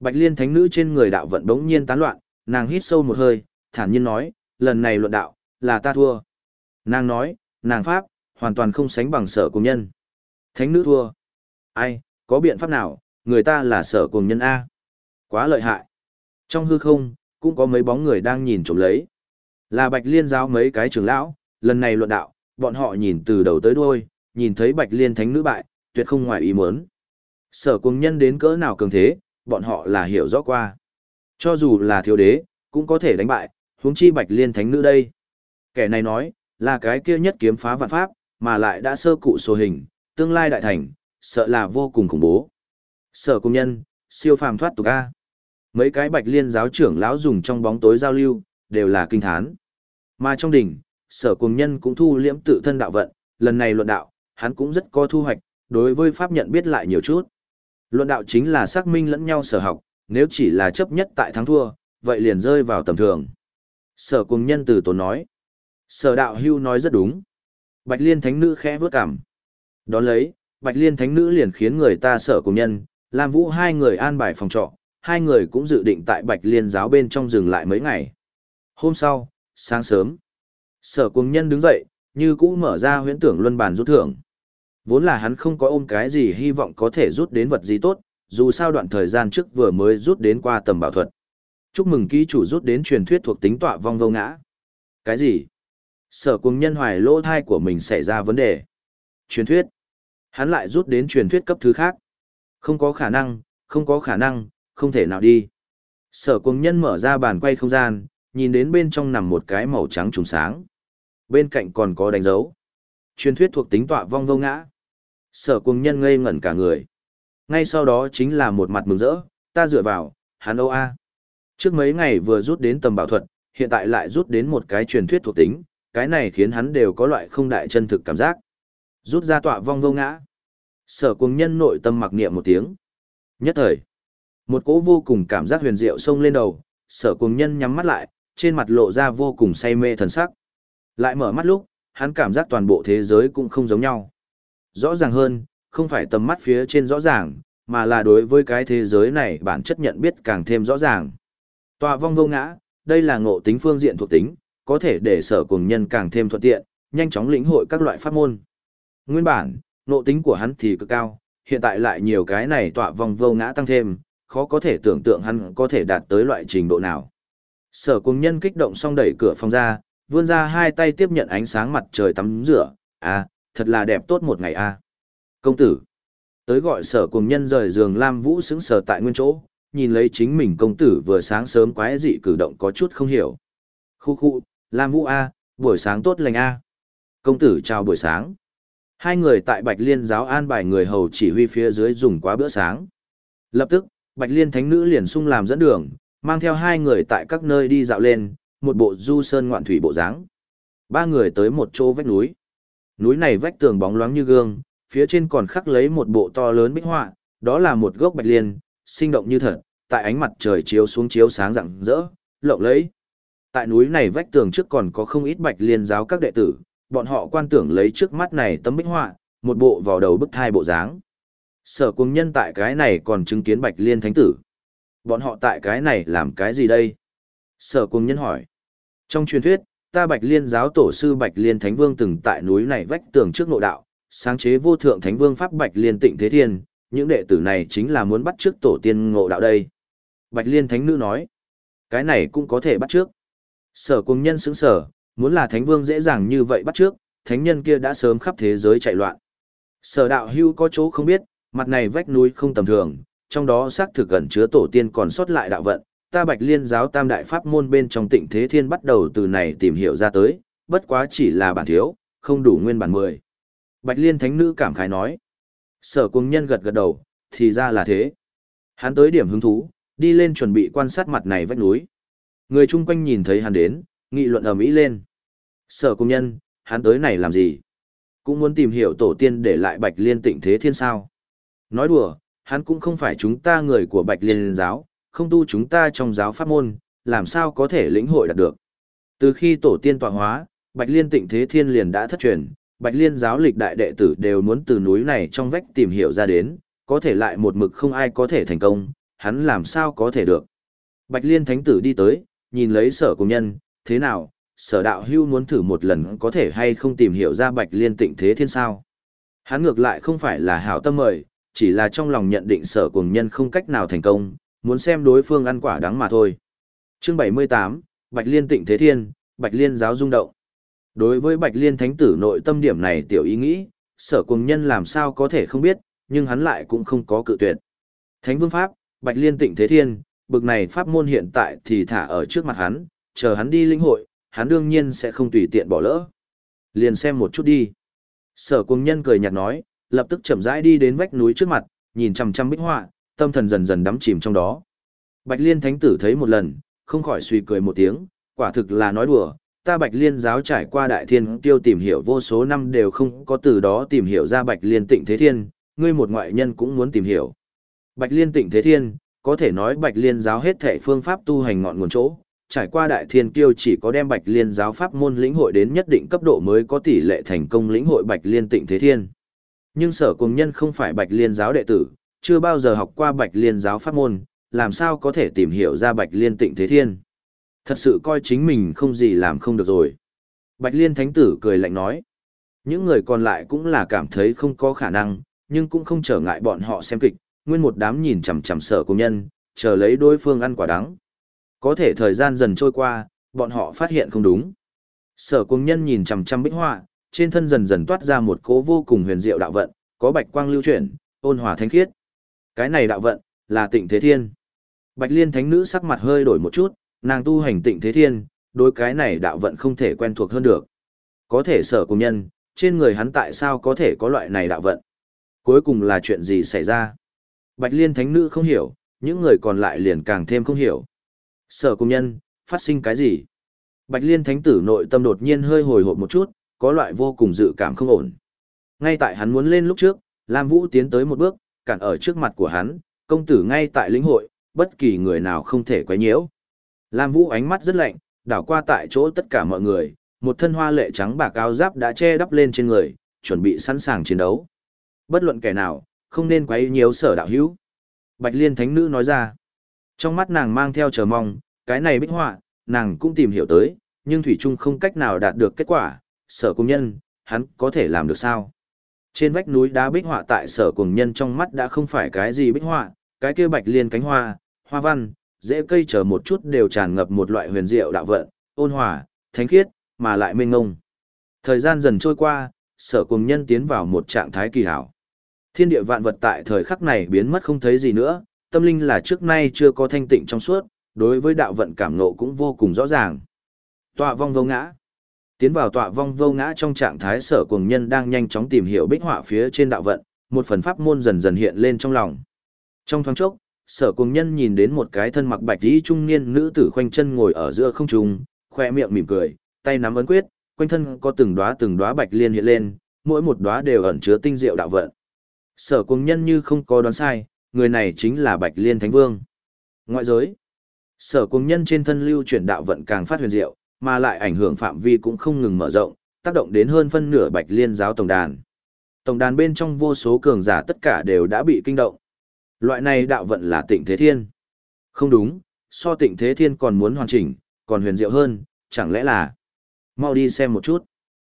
Bạch Liên thánh nữ trên người đạo vận bỗng nhiên tán loạn, nàng hít sâu một hơi, thản nhiên nói, lần này luận đạo, là ta thua. Nàng nói, nàng pháp, hoàn toàn không sánh bằng sở cùng nhân. Thánh nữ thua. Ai, có biện pháp nào, người ta là sở cùng nhân A. Quá lợi hại. Trong hư không, cũng có mấy bóng người đang nhìn trộm lấy. Là Bạch Liên giáo mấy cái trưởng lão, lần này luận đạo, bọn họ nhìn từ đầu tới đuôi, nhìn thấy Bạch Liên thánh nữ bại, tuyệt không ngoài ý muốn. Sở cung nhân đến cỡ nào cường thế, bọn họ là hiểu rõ qua. Cho dù là thiếu đế, cũng có thể đánh bại, huống chi Bạch Liên thánh nữ đây. Kẻ này nói, là cái kia nhất kiếm phá vạn pháp, mà lại đã sơ cụ số hình, tương lai đại thành, sợ là vô cùng khủng bố. Sở công nhân, siêu phàm thoát tục A. Mấy cái bạch liên giáo trưởng lão dùng trong bóng tối giao lưu, đều là kinh thán. Mà trong đỉnh, sở cung nhân cũng thu liễm tự thân đạo vận, lần này luận đạo, hắn cũng rất có thu hoạch, đối với pháp nhận biết lại nhiều chút. Luận đạo chính là xác minh lẫn nhau sở học, nếu chỉ là chấp nhất tại thắng thua, vậy liền rơi vào tầm thường. Sở cùng nhân từ tốn nói. Sở đạo hưu nói rất đúng. Bạch liên thánh nữ khẽ vớt cảm. Đón lấy, bạch liên thánh nữ liền khiến người ta sở cùng nhân, làm vũ hai người an bài phòng trọ, hai người cũng dự định tại bạch liên giáo bên trong dừng lại mấy ngày. Hôm sau, sáng sớm, sở cùng nhân đứng dậy, như cũ mở ra huyễn tưởng luân bàn rút thưởng. Vốn là hắn không có ôm cái gì hy vọng có thể rút đến vật gì tốt, dù sao đoạn thời gian trước vừa mới rút đến qua tầm bảo thuật. Chúc mừng ký chủ rút đến truyền thuyết thuộc tính tọa vong vô ngã. Cái gì? Sở cùng nhân hoài lỗ thai của mình xảy ra vấn đề. Truyền thuyết. Hắn lại rút đến truyền thuyết cấp thứ khác. Không có khả năng, không có khả năng, không thể nào đi. Sở cùng nhân mở ra bàn quay không gian, nhìn đến bên trong nằm một cái màu trắng trùng sáng. Bên cạnh còn có đánh dấu. Truyền thuyết thuộc tính tọa vong vô ngã. Sở cuồng nhân ngây ngẩn cả người. Ngay sau đó chính là một mặt mừng rỡ, ta dựa vào, hắn âu a. Trước mấy ngày vừa rút đến tầm bảo thuật, hiện tại lại rút đến một cái truyền thuyết thuộc tính, cái này khiến hắn đều có loại không đại chân thực cảm giác. Rút ra tọa vong vô ngã. Sở cuồng nhân nội tâm mặc niệm một tiếng. Nhất thời, một cỗ vô cùng cảm giác huyền diệu xông lên đầu, sở cuồng nhân nhắm mắt lại, trên mặt lộ ra vô cùng say mê thần sắc. Lại mở mắt lúc, hắn cảm giác toàn bộ thế giới cũng không giống nhau. Rõ ràng hơn, không phải tầm mắt phía trên rõ ràng, mà là đối với cái thế giới này bản chất nhận biết càng thêm rõ ràng. Tọa vong vô ngã, đây là ngộ tính phương diện thuộc tính, có thể để sở cùng nhân càng thêm thuận tiện, nhanh chóng lĩnh hội các loại pháp môn. Nguyên bản, ngộ tính của hắn thì cực cao, hiện tại lại nhiều cái này tọa vong vô ngã tăng thêm, khó có thể tưởng tượng hắn có thể đạt tới loại trình độ nào. Sở cùng nhân kích động xong đẩy cửa phòng ra, vươn ra hai tay tiếp nhận ánh sáng mặt trời tắm rửa, à, thật là đẹp tốt một ngày a. À. Công tử. Tới gọi sở cùng nhân rời giường Lam Vũ xứng sở tại nguyên chỗ, nhìn lấy chính mình công tử vừa sáng sớm quái dị cử động có chút không hiểu. Khu khu, Lam Vũ A, buổi sáng tốt lành A. Công tử chào buổi sáng. Hai người tại Bạch Liên giáo an bài người hầu chỉ huy phía dưới dùng quá bữa sáng. Lập tức, Bạch Liên thánh nữ liền sung làm dẫn đường, mang theo hai người tại các nơi đi dạo lên, một bộ du sơn ngoạn thủy bộ dáng. Ba người tới một chỗ vách núi. Núi này vách tường bóng loáng như gương, phía trên còn khắc lấy một bộ to lớn bích họa, đó là một gốc bạch liên, sinh động như thật, tại ánh mặt trời chiếu xuống chiếu sáng rạng rỡ, lộng lẫy. Tại núi này vách tường trước còn có không ít bạch liên giáo các đệ tử, bọn họ quan tưởng lấy trước mắt này tấm bích họa, một bộ vào đầu bức thai bộ dáng. Sở cung nhân tại cái này còn chứng kiến bạch liên thánh tử. Bọn họ tại cái này làm cái gì đây? Sở cung nhân hỏi. Trong truyền thuyết, ta Bạch Liên giáo tổ sư Bạch Liên Thánh Vương từng tại núi này vách tường trước nội đạo, sáng chế vô thượng Thánh Vương pháp Bạch Liên Tịnh Thế Thiên, những đệ tử này chính là muốn bắt trước tổ tiên ngộ đạo đây. Bạch Liên Thánh Nữ nói, cái này cũng có thể bắt trước. Sở cùng nhân xứng sở, muốn là Thánh Vương dễ dàng như vậy bắt trước, Thánh nhân kia đã sớm khắp thế giới chạy loạn. Sở đạo hưu có chỗ không biết, mặt này vách núi không tầm thường, trong đó xác thực gần chứa tổ tiên còn sót lại đạo vận, ta bạch liên giáo tam đại pháp môn bên trong tịnh thế thiên bắt đầu từ này tìm hiểu ra tới, bất quá chỉ là bản thiếu, không đủ nguyên bản mười. Bạch liên thánh nữ cảm khái nói. Sở cung nhân gật gật đầu, thì ra là thế. Hắn tới điểm hứng thú, đi lên chuẩn bị quan sát mặt này vách núi. Người chung quanh nhìn thấy hắn đến, nghị luận ầm ĩ lên. Sở cung nhân, hắn tới này làm gì? Cũng muốn tìm hiểu tổ tiên để lại bạch liên tịnh thế thiên sao. Nói đùa, hắn cũng không phải chúng ta người của bạch liên giáo, không tu chúng ta trong giáo pháp môn, làm sao có thể lĩnh hội đạt được. Từ khi tổ tiên tọa hóa, Bạch Liên tịnh thế thiên liền đã thất truyền, Bạch Liên giáo lịch đại đệ tử đều muốn từ núi này trong vách tìm hiểu ra đến, có thể lại một mực không ai có thể thành công, hắn làm sao có thể được. Bạch Liên thánh tử đi tới, nhìn lấy sở công nhân, thế nào, sở đạo hưu muốn thử một lần có thể hay không tìm hiểu ra Bạch Liên tịnh thế thiên sao. Hắn ngược lại không phải là hảo tâm mời, chỉ là trong lòng nhận định sở cùng nhân không cách nào thành công, muốn xem đối phương ăn quả đắng mà thôi. Chương 78, Bạch Liên Tịnh Thế Thiên, Bạch Liên giáo rung động. Đối với Bạch Liên Thánh tử nội tâm điểm này tiểu ý nghĩ, sở cùng nhân làm sao có thể không biết, nhưng hắn lại cũng không có cự tuyệt. Thánh Vương Pháp, Bạch Liên Tịnh Thế Thiên, bực này pháp môn hiện tại thì thả ở trước mặt hắn, chờ hắn đi linh hội, hắn đương nhiên sẽ không tùy tiện bỏ lỡ. Liền xem một chút đi. Sở cùng nhân cười nhạt nói, lập tức chậm rãi đi đến vách núi trước mặt, nhìn chằm chằm bích họa, tâm thần dần dần đắm chìm trong đó. Bạch Liên Thánh tử thấy một lần, không khỏi suy cười một tiếng, quả thực là nói đùa, ta Bạch Liên giáo trải qua đại thiên tiêu tìm hiểu vô số năm đều không có từ đó tìm hiểu ra Bạch Liên tịnh thế thiên, ngươi một ngoại nhân cũng muốn tìm hiểu. Bạch Liên tịnh thế thiên, có thể nói Bạch Liên giáo hết thể phương pháp tu hành ngọn nguồn chỗ, trải qua đại thiên kiêu chỉ có đem Bạch Liên giáo pháp môn lĩnh hội đến nhất định cấp độ mới có tỷ lệ thành công lĩnh hội Bạch Liên tịnh thế thiên. Nhưng sở cùng nhân không phải Bạch Liên giáo đệ tử, chưa bao giờ học qua Bạch Liên giáo pháp môn, làm sao có thể tìm hiểu ra Bạch Liên tịnh thế thiên. Thật sự coi chính mình không gì làm không được rồi. Bạch Liên thánh tử cười lạnh nói. Những người còn lại cũng là cảm thấy không có khả năng, nhưng cũng không trở ngại bọn họ xem kịch, nguyên một đám nhìn chằm chằm sở công nhân, chờ lấy đối phương ăn quả đắng. Có thể thời gian dần trôi qua, bọn họ phát hiện không đúng. Sở công nhân nhìn chằm chằm bích họa, trên thân dần dần toát ra một cố vô cùng huyền diệu đạo vận, có bạch quang lưu chuyển, ôn hòa thanh khiết. Cái này đạo vận, là tịnh thế thiên. Bạch liên thánh nữ sắc mặt hơi đổi một chút, nàng tu hành tịnh thế thiên, đối cái này đạo vận không thể quen thuộc hơn được. Có thể sở công nhân, trên người hắn tại sao có thể có loại này đạo vận? Cuối cùng là chuyện gì xảy ra? Bạch liên thánh nữ không hiểu, những người còn lại liền càng thêm không hiểu. Sở công nhân, phát sinh cái gì? Bạch liên thánh tử nội tâm đột nhiên hơi hồi hộp một chút, có loại vô cùng dự cảm không ổn. Ngay tại hắn muốn lên lúc trước, Lam Vũ tiến tới một bước, cản ở trước mặt của hắn, công tử ngay tại lĩnh hội, bất kỳ người nào không thể quấy nhiễu. Lam Vũ ánh mắt rất lạnh, đảo qua tại chỗ tất cả mọi người, một thân hoa lệ trắng bạc áo giáp đã che đắp lên trên người, chuẩn bị sẵn sàng chiến đấu. Bất luận kẻ nào, không nên quấy nhiễu sở đạo hữu. Bạch Liên Thánh Nữ nói ra. Trong mắt nàng mang theo chờ mong, cái này bích họa, nàng cũng tìm hiểu tới, nhưng Thủy Trung không cách nào đạt được kết quả, sở công nhân, hắn có thể làm được sao? Trên vách núi đá bích họa tại sở cùng nhân trong mắt đã không phải cái gì bích họa, cái kia bạch liên cánh hoa, hoa văn, dễ cây chờ một chút đều tràn ngập một loại huyền diệu đạo vận, ôn hòa, thánh khiết, mà lại mênh ngông. Thời gian dần trôi qua, sở cùng nhân tiến vào một trạng thái kỳ hảo. Thiên địa vạn vật tại thời khắc này biến mất không thấy gì nữa, tâm linh là trước nay chưa có thanh tịnh trong suốt, đối với đạo vận cảm nộ cũng vô cùng rõ ràng. Tọa vong vô ngã. Tiến vào tọa vong vô ngã trong trạng thái sở cuồng nhân đang nhanh chóng tìm hiểu bích họa phía trên đạo vận, một phần pháp môn dần dần hiện lên trong lòng. Trong thoáng chốc, sở cuồng nhân nhìn đến một cái thân mặc bạch y trung niên nữ tử khoanh chân ngồi ở giữa không trung, khoe miệng mỉm cười, tay nắm ấn quyết, quanh thân có từng đóa từng đóa bạch liên hiện lên, mỗi một đóa đều ẩn chứa tinh diệu đạo vận. Sở cuồng nhân như không có đoán sai, người này chính là bạch liên thánh vương. Ngoại giới, sở cuồng nhân trên thân lưu chuyển đạo vận càng phát huyền diệu, mà lại ảnh hưởng phạm vi cũng không ngừng mở rộng, tác động đến hơn phân nửa bạch liên giáo tổng đàn. Tổng đàn bên trong vô số cường giả tất cả đều đã bị kinh động. Loại này đạo vận là tịnh thế thiên. Không đúng, so tịnh thế thiên còn muốn hoàn chỉnh, còn huyền diệu hơn, chẳng lẽ là... Mau đi xem một chút.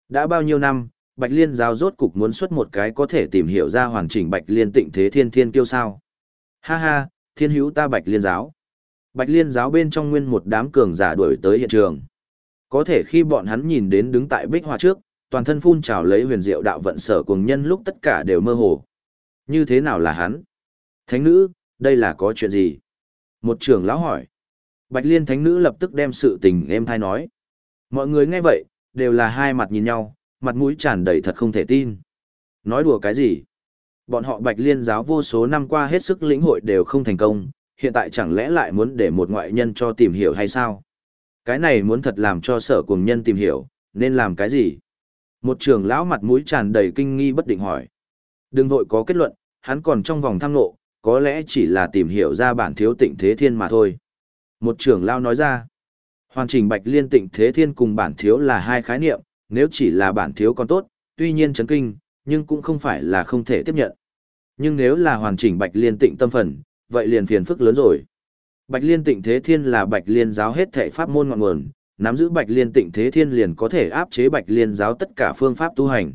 Đã bao nhiêu năm, Bạch Liên giáo rốt cục muốn xuất một cái có thể tìm hiểu ra hoàn chỉnh Bạch Liên tịnh thế thiên thiên kiêu sao. Ha ha, thiên hữu ta Bạch Liên giáo. Bạch Liên giáo bên trong nguyên một đám cường giả đuổi tới hiện trường. Có thể khi bọn hắn nhìn đến đứng tại bích hoa trước, toàn thân phun trào lấy huyền diệu đạo vận sở cùng nhân lúc tất cả đều mơ hồ. Như thế nào là hắn? Thánh nữ, đây là có chuyện gì? Một trưởng lão hỏi. Bạch Liên thánh nữ lập tức đem sự tình em thai nói. Mọi người nghe vậy, đều là hai mặt nhìn nhau, mặt mũi tràn đầy thật không thể tin. Nói đùa cái gì? Bọn họ Bạch Liên giáo vô số năm qua hết sức lĩnh hội đều không thành công, hiện tại chẳng lẽ lại muốn để một ngoại nhân cho tìm hiểu hay sao? Cái này muốn thật làm cho sở cùng nhân tìm hiểu, nên làm cái gì? Một trưởng lão mặt mũi tràn đầy kinh nghi bất định hỏi. Đừng vội có kết luận, hắn còn trong vòng thăng nộ, có lẽ chỉ là tìm hiểu ra bản thiếu tịnh thế thiên mà thôi. Một trưởng lão nói ra, hoàn chỉnh bạch liên tịnh thế thiên cùng bản thiếu là hai khái niệm, nếu chỉ là bản thiếu còn tốt, tuy nhiên chấn kinh, nhưng cũng không phải là không thể tiếp nhận. Nhưng nếu là hoàn chỉnh bạch liên tịnh tâm phần, vậy liền phiền phức lớn rồi. Bạch Liên Tịnh Thế Thiên là Bạch Liên giáo hết thảy pháp môn ngọn nguồn, nắm giữ Bạch Liên Tịnh Thế Thiên liền có thể áp chế Bạch Liên giáo tất cả phương pháp tu hành.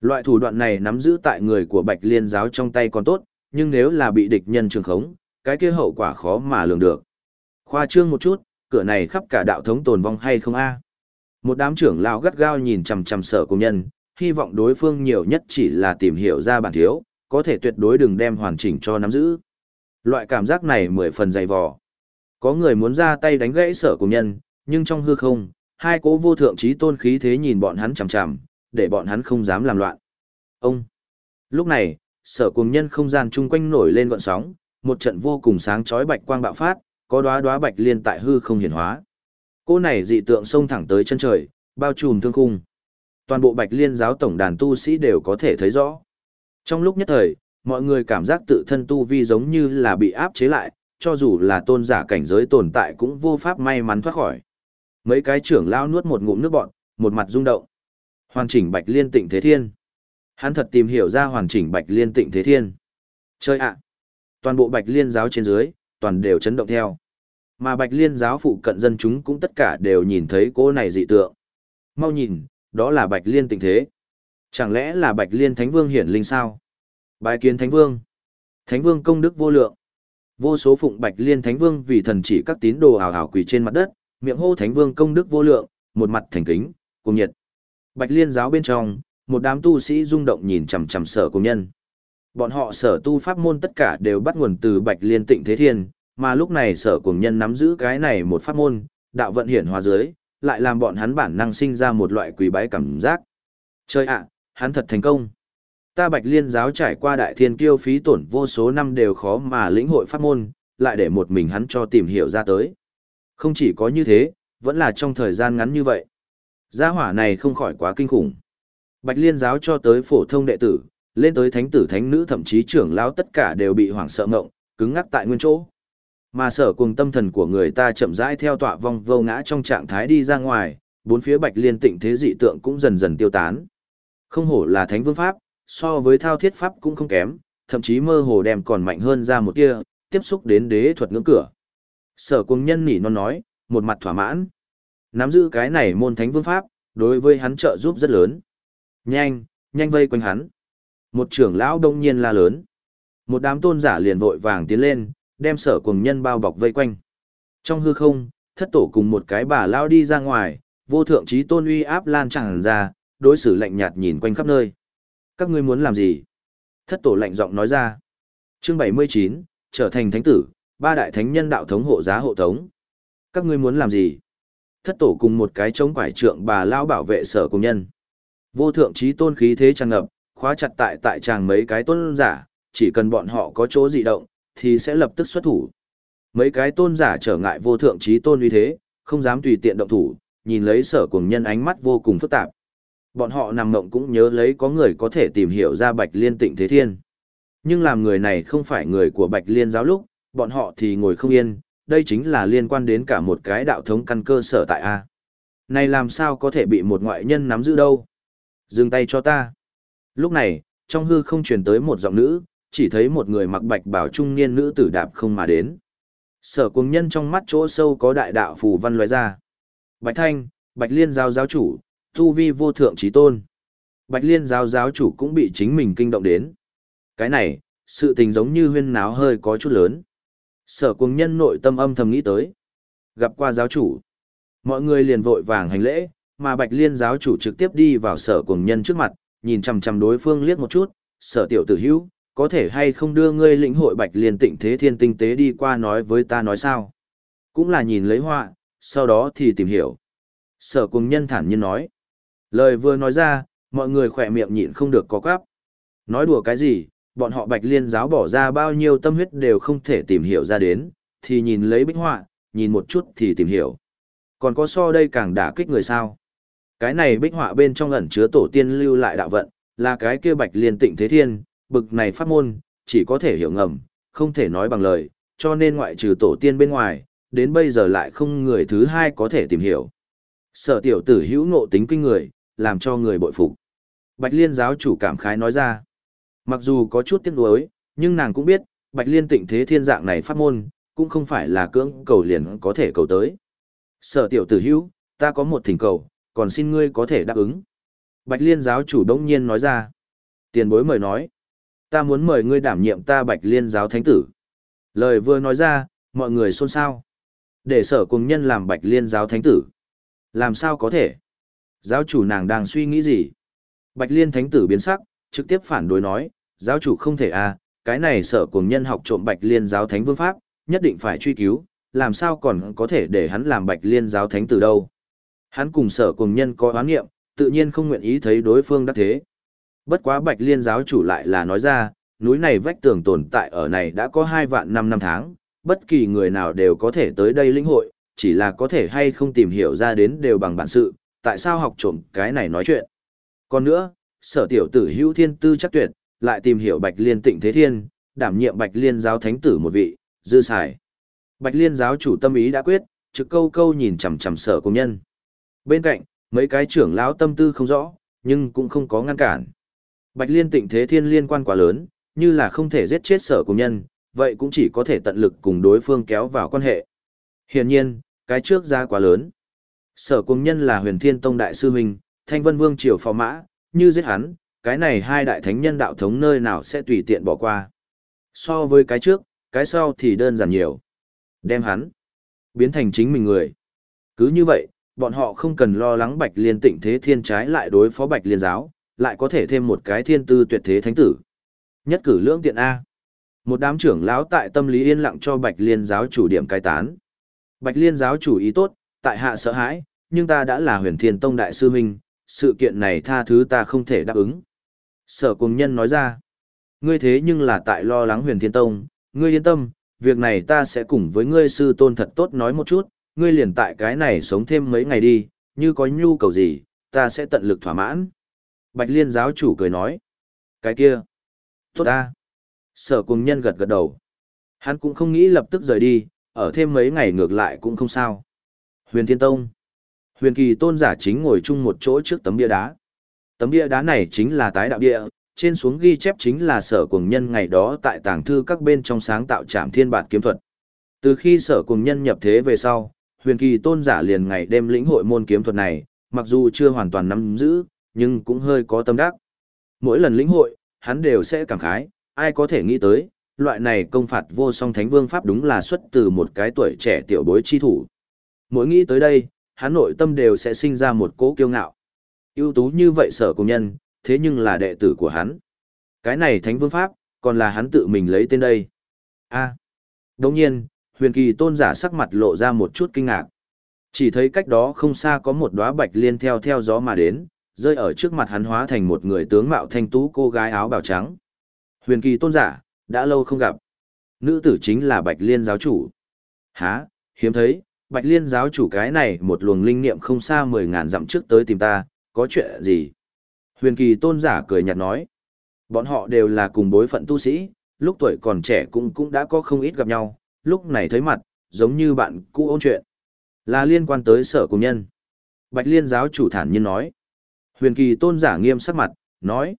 Loại thủ đoạn này nắm giữ tại người của Bạch Liên giáo trong tay còn tốt, nhưng nếu là bị địch nhân trường khống, cái kia hậu quả khó mà lường được. Khoa trương một chút, cửa này khắp cả đạo thống tồn vong hay không a? Một đám trưởng lão gắt gao nhìn chằm chằm sở công nhân, hy vọng đối phương nhiều nhất chỉ là tìm hiểu ra bản thiếu, có thể tuyệt đối đừng đem hoàn chỉnh cho nắm giữ. Loại cảm giác này mười phần dày vò. Có người muốn ra tay đánh gãy sở cùng nhân, nhưng trong hư không, hai cố vô thượng trí tôn khí thế nhìn bọn hắn chằm chằm, để bọn hắn không dám làm loạn. Ông! Lúc này, sở cùng nhân không gian chung quanh nổi lên gọn sóng, một trận vô cùng sáng chói bạch quang bạo phát, có đóa đóa bạch liên tại hư không hiển hóa. Cô này dị tượng xông thẳng tới chân trời, bao trùm thương khung. Toàn bộ Bạch Liên giáo tổng đàn tu sĩ đều có thể thấy rõ. Trong lúc nhất thời, mọi người cảm giác tự thân tu vi giống như là bị áp chế lại, cho dù là tôn giả cảnh giới tồn tại cũng vô pháp may mắn thoát khỏi. Mấy cái trưởng lao nuốt một ngụm nước bọn, một mặt rung động. Hoàn chỉnh Bạch Liên Tịnh Thế Thiên. Hắn thật tìm hiểu ra hoàn chỉnh Bạch Liên Tịnh Thế Thiên. Chơi ạ! Toàn bộ Bạch Liên giáo trên dưới, toàn đều chấn động theo. Mà Bạch Liên giáo phụ cận dân chúng cũng tất cả đều nhìn thấy cô này dị tượng. Mau nhìn, đó là Bạch Liên Tịnh Thế. Chẳng lẽ là Bạch Liên Thánh Vương hiển linh sao? Bái kiến Thánh Vương. Thánh Vương công đức vô lượng. Vô số phụng Bạch Liên Thánh Vương vì thần chỉ các tín đồ hào hào quỳ trên mặt đất, miệng hô Thánh Vương công đức vô lượng, một mặt thành kính, cùng nhiệt. Bạch Liên giáo bên trong, một đám tu sĩ rung động nhìn chằm chằm sở công nhân. Bọn họ sở tu pháp môn tất cả đều bắt nguồn từ Bạch Liên Tịnh Thế Thiên, mà lúc này sở cùng nhân nắm giữ cái này một pháp môn, đạo vận hiển hóa dưới, lại làm bọn hắn bản năng sinh ra một loại quỳ bái cảm giác. Chơi ạ, hắn thật thành công. Ta Bạch Liên giáo trải qua đại thiên kiêu phí tổn vô số năm đều khó mà lĩnh hội pháp môn, lại để một mình hắn cho tìm hiểu ra tới. Không chỉ có như thế, vẫn là trong thời gian ngắn như vậy. Gia hỏa này không khỏi quá kinh khủng. Bạch Liên giáo cho tới phổ thông đệ tử, lên tới thánh tử thánh nữ thậm chí trưởng lão tất cả đều bị hoảng sợ ngộng, cứng ngắc tại nguyên chỗ. Mà sở cùng tâm thần của người ta chậm rãi theo tọa vong vô ngã trong trạng thái đi ra ngoài, bốn phía Bạch Liên tịnh thế dị tượng cũng dần dần tiêu tán. Không hổ là thánh vương pháp, so với thao thiết pháp cũng không kém, thậm chí mơ hồ đem còn mạnh hơn ra một kia, tiếp xúc đến đế thuật ngưỡng cửa. Sở cung nhân nỉ non nói, một mặt thỏa mãn. Nắm giữ cái này môn thánh vương pháp, đối với hắn trợ giúp rất lớn. Nhanh, nhanh vây quanh hắn. Một trưởng lão đông nhiên la lớn. Một đám tôn giả liền vội vàng tiến lên, đem sở cùng nhân bao bọc vây quanh. Trong hư không, thất tổ cùng một cái bà lao đi ra ngoài, vô thượng trí tôn uy áp lan tràn ra, đối xử lạnh nhạt nhìn quanh khắp nơi. Các ngươi muốn làm gì? Thất tổ lạnh giọng nói ra. Chương 79, trở thành thánh tử, ba đại thánh nhân đạo thống hộ giá hộ tống. Các ngươi muốn làm gì? Thất tổ cùng một cái chống quải trượng bà lao bảo vệ sở cùng nhân. Vô thượng trí tôn khí thế tràn ngập, khóa chặt tại tại chàng mấy cái tôn giả, chỉ cần bọn họ có chỗ dị động, thì sẽ lập tức xuất thủ. Mấy cái tôn giả trở ngại vô thượng trí tôn uy thế, không dám tùy tiện động thủ, nhìn lấy sở cùng nhân ánh mắt vô cùng phức tạp. Bọn họ nằm mộng cũng nhớ lấy có người có thể tìm hiểu ra Bạch Liên tịnh thế thiên. Nhưng làm người này không phải người của Bạch Liên giáo lúc, bọn họ thì ngồi không yên, đây chính là liên quan đến cả một cái đạo thống căn cơ sở tại A. Này làm sao có thể bị một ngoại nhân nắm giữ đâu? Dừng tay cho ta. Lúc này, trong hư không truyền tới một giọng nữ, chỉ thấy một người mặc bạch bảo trung niên nữ tử đạp không mà đến. Sở cuồng nhân trong mắt chỗ sâu có đại đạo phù văn loại ra. Bạch Thanh, Bạch Liên giáo giáo chủ, tu vi vô thượng trí tôn. Bạch Liên giáo giáo chủ cũng bị chính mình kinh động đến. Cái này, sự tình giống như huyên náo hơi có chút lớn. Sở cuồng nhân nội tâm âm thầm nghĩ tới. Gặp qua giáo chủ. Mọi người liền vội vàng hành lễ, mà Bạch Liên giáo chủ trực tiếp đi vào sở cuồng nhân trước mặt, nhìn chằm chằm đối phương liếc một chút, sở tiểu tử hữu, có thể hay không đưa ngươi lĩnh hội Bạch Liên tịnh thế thiên tinh tế đi qua nói với ta nói sao? Cũng là nhìn lấy họa, sau đó thì tìm hiểu. Sở cuồng nhân thản nhiên nói. Lời vừa nói ra, mọi người khỏe miệng nhịn không được có quáp. Nói đùa cái gì, bọn họ bạch liên giáo bỏ ra bao nhiêu tâm huyết đều không thể tìm hiểu ra đến, thì nhìn lấy bích họa, nhìn một chút thì tìm hiểu. Còn có so đây càng đả kích người sao. Cái này bích họa bên trong ẩn chứa tổ tiên lưu lại đạo vận, là cái kia bạch liên tịnh thế thiên, bực này pháp môn, chỉ có thể hiểu ngầm, không thể nói bằng lời, cho nên ngoại trừ tổ tiên bên ngoài, đến bây giờ lại không người thứ hai có thể tìm hiểu. Sở tiểu tử hữu ngộ tính kinh người, làm cho người bội phục. Bạch Liên giáo chủ cảm khái nói ra. Mặc dù có chút tiếc nuối, nhưng nàng cũng biết, Bạch Liên tịnh thế thiên dạng này pháp môn, cũng không phải là cưỡng cầu liền có thể cầu tới. Sở tiểu tử hữu, ta có một thỉnh cầu, còn xin ngươi có thể đáp ứng. Bạch Liên giáo chủ đống nhiên nói ra. Tiền bối mời nói. Ta muốn mời ngươi đảm nhiệm ta Bạch Liên giáo thánh tử. Lời vừa nói ra, mọi người xôn xao. Để sở cùng nhân làm Bạch Liên giáo thánh tử. Làm sao có thể? Giáo chủ nàng đang suy nghĩ gì? Bạch Liên thánh tử biến sắc, trực tiếp phản đối nói, giáo chủ không thể à, cái này sở cùng nhân học trộm Bạch Liên giáo thánh vương pháp, nhất định phải truy cứu, làm sao còn có thể để hắn làm Bạch Liên giáo thánh tử đâu? Hắn cùng sở cùng nhân có oán nghiệm, tự nhiên không nguyện ý thấy đối phương đắc thế. Bất quá Bạch Liên giáo chủ lại là nói ra, núi này vách tường tồn tại ở này đã có hai vạn năm năm tháng, bất kỳ người nào đều có thể tới đây lĩnh hội, chỉ là có thể hay không tìm hiểu ra đến đều bằng bản sự, tại sao học trộm cái này nói chuyện. Còn nữa, sở tiểu tử hữu thiên tư chắc tuyệt, lại tìm hiểu Bạch Liên tịnh thế thiên, đảm nhiệm Bạch Liên giáo thánh tử một vị, dư xài. Bạch Liên giáo chủ tâm ý đã quyết, trực câu câu nhìn chằm chằm sở công nhân. Bên cạnh, mấy cái trưởng lão tâm tư không rõ, nhưng cũng không có ngăn cản. Bạch Liên tịnh thế thiên liên quan quá lớn, như là không thể giết chết sở công nhân, vậy cũng chỉ có thể tận lực cùng đối phương kéo vào quan hệ. Hiển nhiên, cái trước ra quá lớn. Sở cùng nhân là huyền thiên tông đại sư huynh, thanh vân vương triều phò mã, như giết hắn, cái này hai đại thánh nhân đạo thống nơi nào sẽ tùy tiện bỏ qua. So với cái trước, cái sau thì đơn giản nhiều. Đem hắn, biến thành chính mình người. Cứ như vậy, bọn họ không cần lo lắng bạch liên tịnh thế thiên trái lại đối phó bạch liên giáo, lại có thể thêm một cái thiên tư tuyệt thế thánh tử. Nhất cử lưỡng tiện A. Một đám trưởng lão tại tâm lý yên lặng cho bạch liên giáo chủ điểm cai tán. Bạch liên giáo chủ ý tốt, tại hạ sợ hãi, nhưng ta đã là huyền thiên tông đại sư huynh, sự kiện này tha thứ ta không thể đáp ứng. Sở cùng nhân nói ra, ngươi thế nhưng là tại lo lắng huyền thiên tông, ngươi yên tâm, việc này ta sẽ cùng với ngươi sư tôn thật tốt nói một chút, ngươi liền tại cái này sống thêm mấy ngày đi, như có nhu cầu gì, ta sẽ tận lực thỏa mãn. Bạch liên giáo chủ cười nói, cái kia, tốt ta. Sở cùng nhân gật gật đầu. Hắn cũng không nghĩ lập tức rời đi, ở thêm mấy ngày ngược lại cũng không sao. Huyền Thiên Tông. Huyền Kỳ tôn giả chính ngồi chung một chỗ trước tấm bia đá. Tấm bia đá này chính là tái đạo địa, trên xuống ghi chép chính là sở cùng nhân ngày đó tại tàng thư các bên trong sáng tạo trạm thiên bản kiếm thuật. Từ khi sở cùng nhân nhập thế về sau, huyền kỳ tôn giả liền ngày đêm lĩnh hội môn kiếm thuật này, mặc dù chưa hoàn toàn nắm giữ, nhưng cũng hơi có tâm đắc. Mỗi lần lĩnh hội, hắn đều sẽ cảm khái, ai có thể nghĩ tới, loại này công phạt vô song thánh vương pháp đúng là xuất từ một cái tuổi trẻ tiểu bối chi thủ. Mỗi nghĩ tới đây, hắn nội tâm đều sẽ sinh ra một cỗ kiêu ngạo. ưu tú như vậy sở công nhân, thế nhưng là đệ tử của hắn. Cái này thánh vương pháp, còn là hắn tự mình lấy tên đây. a à. Đồng nhiên, huyền kỳ tôn giả sắc mặt lộ ra một chút kinh ngạc. Chỉ thấy cách đó không xa có một đóa bạch liên theo theo gió mà đến, rơi ở trước mặt hắn hóa thành một người tướng mạo thanh tú cô gái áo bào trắng. Huyền kỳ tôn giả, đã lâu không gặp. Nữ tử chính là bạch liên giáo chủ. Há, hiếm thấy, bạch liên giáo chủ cái này một luồng linh niệm không xa mười ngàn dặm trước tới tìm ta, có chuyện gì? Huyền kỳ tôn giả cười nhạt nói. Bọn họ đều là cùng bối phận tu sĩ, lúc tuổi còn trẻ cũng cũng đã có không ít gặp nhau, lúc này thấy mặt, giống như bạn cũ ôn chuyện. Là liên quan tới sở cùng nhân. Bạch liên giáo chủ thản nhiên nói. Huyền kỳ tôn giả nghiêm sắc mặt, nói.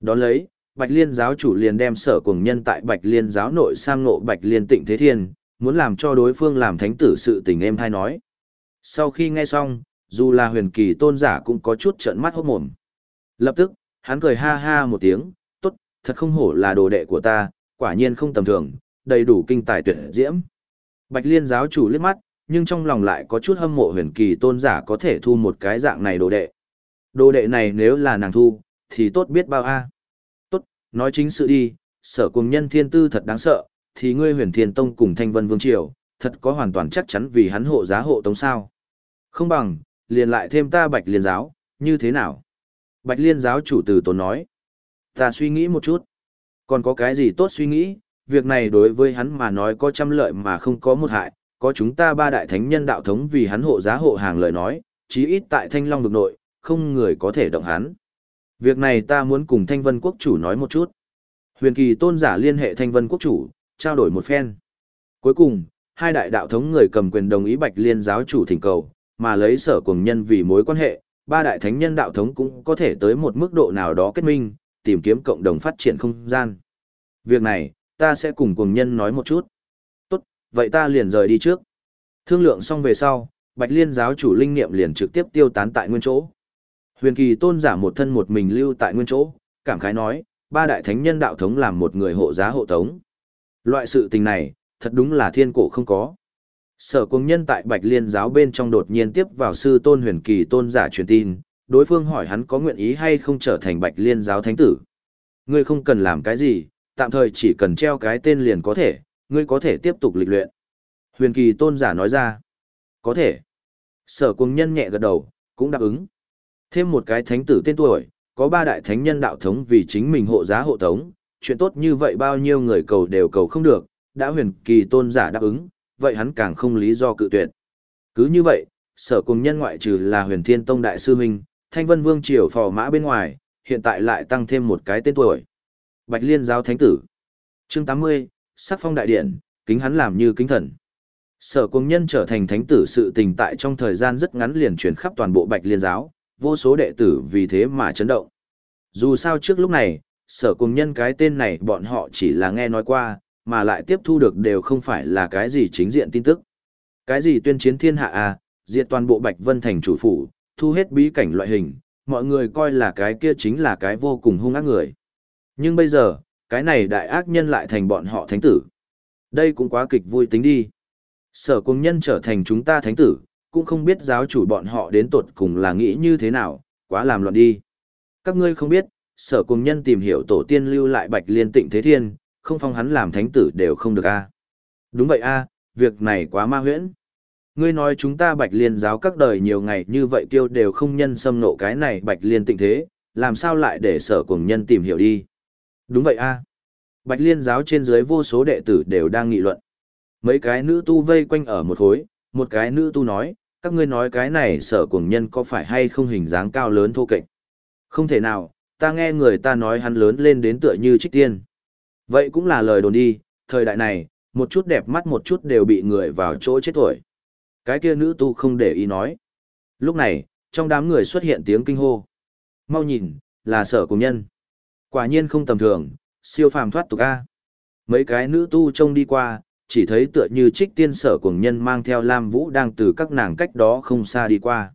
Đón lấy, Bạch liên giáo chủ liền đem sở cùng nhân tại Bạch liên giáo nội sang ngộ Bạch liên tịnh thế thiên, muốn làm cho đối phương làm thánh tử sự tình em hay nói. Sau khi nghe xong, dù là huyền kỳ tôn giả cũng có chút trợn mắt hốt mồm. Lập tức, hắn cười ha ha một tiếng, tốt, thật không hổ là đồ đệ của ta, quả nhiên không tầm thường, đầy đủ kinh tài tuyệt diễm. Bạch liên giáo chủ liếc mắt, nhưng trong lòng lại có chút hâm mộ huyền kỳ tôn giả có thể thu một cái dạng này đồ đệ. Đồ đệ này nếu là nàng thu, thì tốt biết bao a. Tốt, nói chính sự đi, sở cùng nhân thiên tư thật đáng sợ, thì ngươi huyền thiên tông cùng thanh vân vương triều, thật có hoàn toàn chắc chắn vì hắn hộ giá hộ tống sao. Không bằng, liền lại thêm ta bạch liên giáo, như thế nào? Bạch liên giáo chủ từ tốn nói. Ta suy nghĩ một chút. Còn có cái gì tốt suy nghĩ, việc này đối với hắn mà nói có trăm lợi mà không có một hại, có chúng ta ba đại thánh nhân đạo thống vì hắn hộ giá hộ hàng lời nói, chí ít tại thanh long vực nội, không người có thể động hắn. Việc này ta muốn cùng thanh vân quốc chủ nói một chút. Huyền kỳ tôn giả liên hệ thanh vân quốc chủ, trao đổi một phen. Cuối cùng, hai đại đạo thống người cầm quyền đồng ý bạch liên giáo chủ thỉnh cầu, mà lấy sở cùng nhân vì mối quan hệ, ba đại thánh nhân đạo thống cũng có thể tới một mức độ nào đó kết minh, tìm kiếm cộng đồng phát triển không gian. Việc này, ta sẽ cùng cùng nhân nói một chút. Tốt, vậy ta liền rời đi trước. Thương lượng xong về sau, Bạch Liên giáo chủ linh niệm liền trực tiếp tiêu tán tại nguyên chỗ. Huyền Kỳ tôn giả một thân một mình lưu tại nguyên chỗ, cảm khái nói, ba đại thánh nhân đạo thống làm một người hộ giá hộ tống. Loại sự tình này, thật đúng là thiên cổ không có. Sở cung nhân tại Bạch Liên giáo bên trong đột nhiên tiếp vào sư tôn huyền kỳ tôn giả truyền tin, đối phương hỏi hắn có nguyện ý hay không trở thành Bạch Liên giáo thánh tử. Ngươi không cần làm cái gì, tạm thời chỉ cần treo cái tên liền có thể, ngươi có thể tiếp tục lịch luyện. Huyền kỳ tôn giả nói ra, có thể. Sở cung nhân nhẹ gật đầu, cũng đáp ứng. Thêm một cái thánh tử tên tuổi, có ba đại thánh nhân đạo thống vì chính mình hộ giá hộ tống, chuyện tốt như vậy bao nhiêu người cầu đều cầu không được, đã huyền kỳ tôn giả đáp ứng, vậy hắn càng không lý do cự tuyệt. Cứ như vậy, sở cùng nhân ngoại trừ là huyền thiên tông đại sư huynh, thanh vân vương triều phò mã bên ngoài, hiện tại lại tăng thêm một cái tên tuổi. Bạch Liên giáo thánh tử. Chương 80, sắc phong đại điện, kính hắn làm như kính thần. Sở cùng nhân trở thành thánh tử sự tình tại trong thời gian rất ngắn liền truyền khắp toàn bộ Bạch Liên giáo, vô số đệ tử vì thế mà chấn động. Dù sao trước lúc này, sở cùng nhân cái tên này bọn họ chỉ là nghe nói qua, mà lại tiếp thu được đều không phải là cái gì chính diện tin tức. Cái gì tuyên chiến thiên hạ à, diệt toàn bộ Bạch Vân thành chủ phủ, thu hết bí cảnh loại hình, mọi người coi là cái kia chính là cái vô cùng hung ác người. Nhưng bây giờ, cái này đại ác nhân lại thành bọn họ thánh tử. Đây cũng quá kịch vui tính đi. Sở cùng nhân trở thành chúng ta thánh tử, cũng không biết giáo chủ bọn họ đến tột cùng là nghĩ như thế nào, quá làm loạn đi. Các ngươi không biết, sở cùng nhân tìm hiểu tổ tiên lưu lại bạch liên tịnh thế thiên, không phong hắn làm thánh tử đều không được a. Đúng vậy a, việc này quá ma huyễn. Ngươi nói chúng ta bạch liên giáo các đời nhiều ngày như vậy tiêu đều không nhân xâm nộ cái này bạch liên tịnh thế, làm sao lại để sở cùng nhân tìm hiểu đi. Đúng vậy a. Bạch liên giáo trên dưới vô số đệ tử đều đang nghị luận. Mấy cái nữ tu vây quanh ở một khối, một cái nữ tu nói, các ngươi nói cái này sở cùng nhân có phải hay không hình dáng cao lớn thô kệch. Không thể nào, ta nghe người ta nói hắn lớn lên đến tựa như trích tiên. Vậy cũng là lời đồn đi, thời đại này, một chút đẹp mắt một chút đều bị người vào chỗ chết tuổi. Cái kia nữ tu không để ý nói. Lúc này, trong đám người xuất hiện tiếng kinh hô. Mau nhìn, là sở cùng nhân. Quả nhiên không tầm thường, siêu phàm thoát tục A. Mấy cái nữ tu trông đi qua, chỉ thấy tựa như trích tiên sở cùng nhân mang theo Lam Vũ đang từ các nàng cách đó không xa đi qua.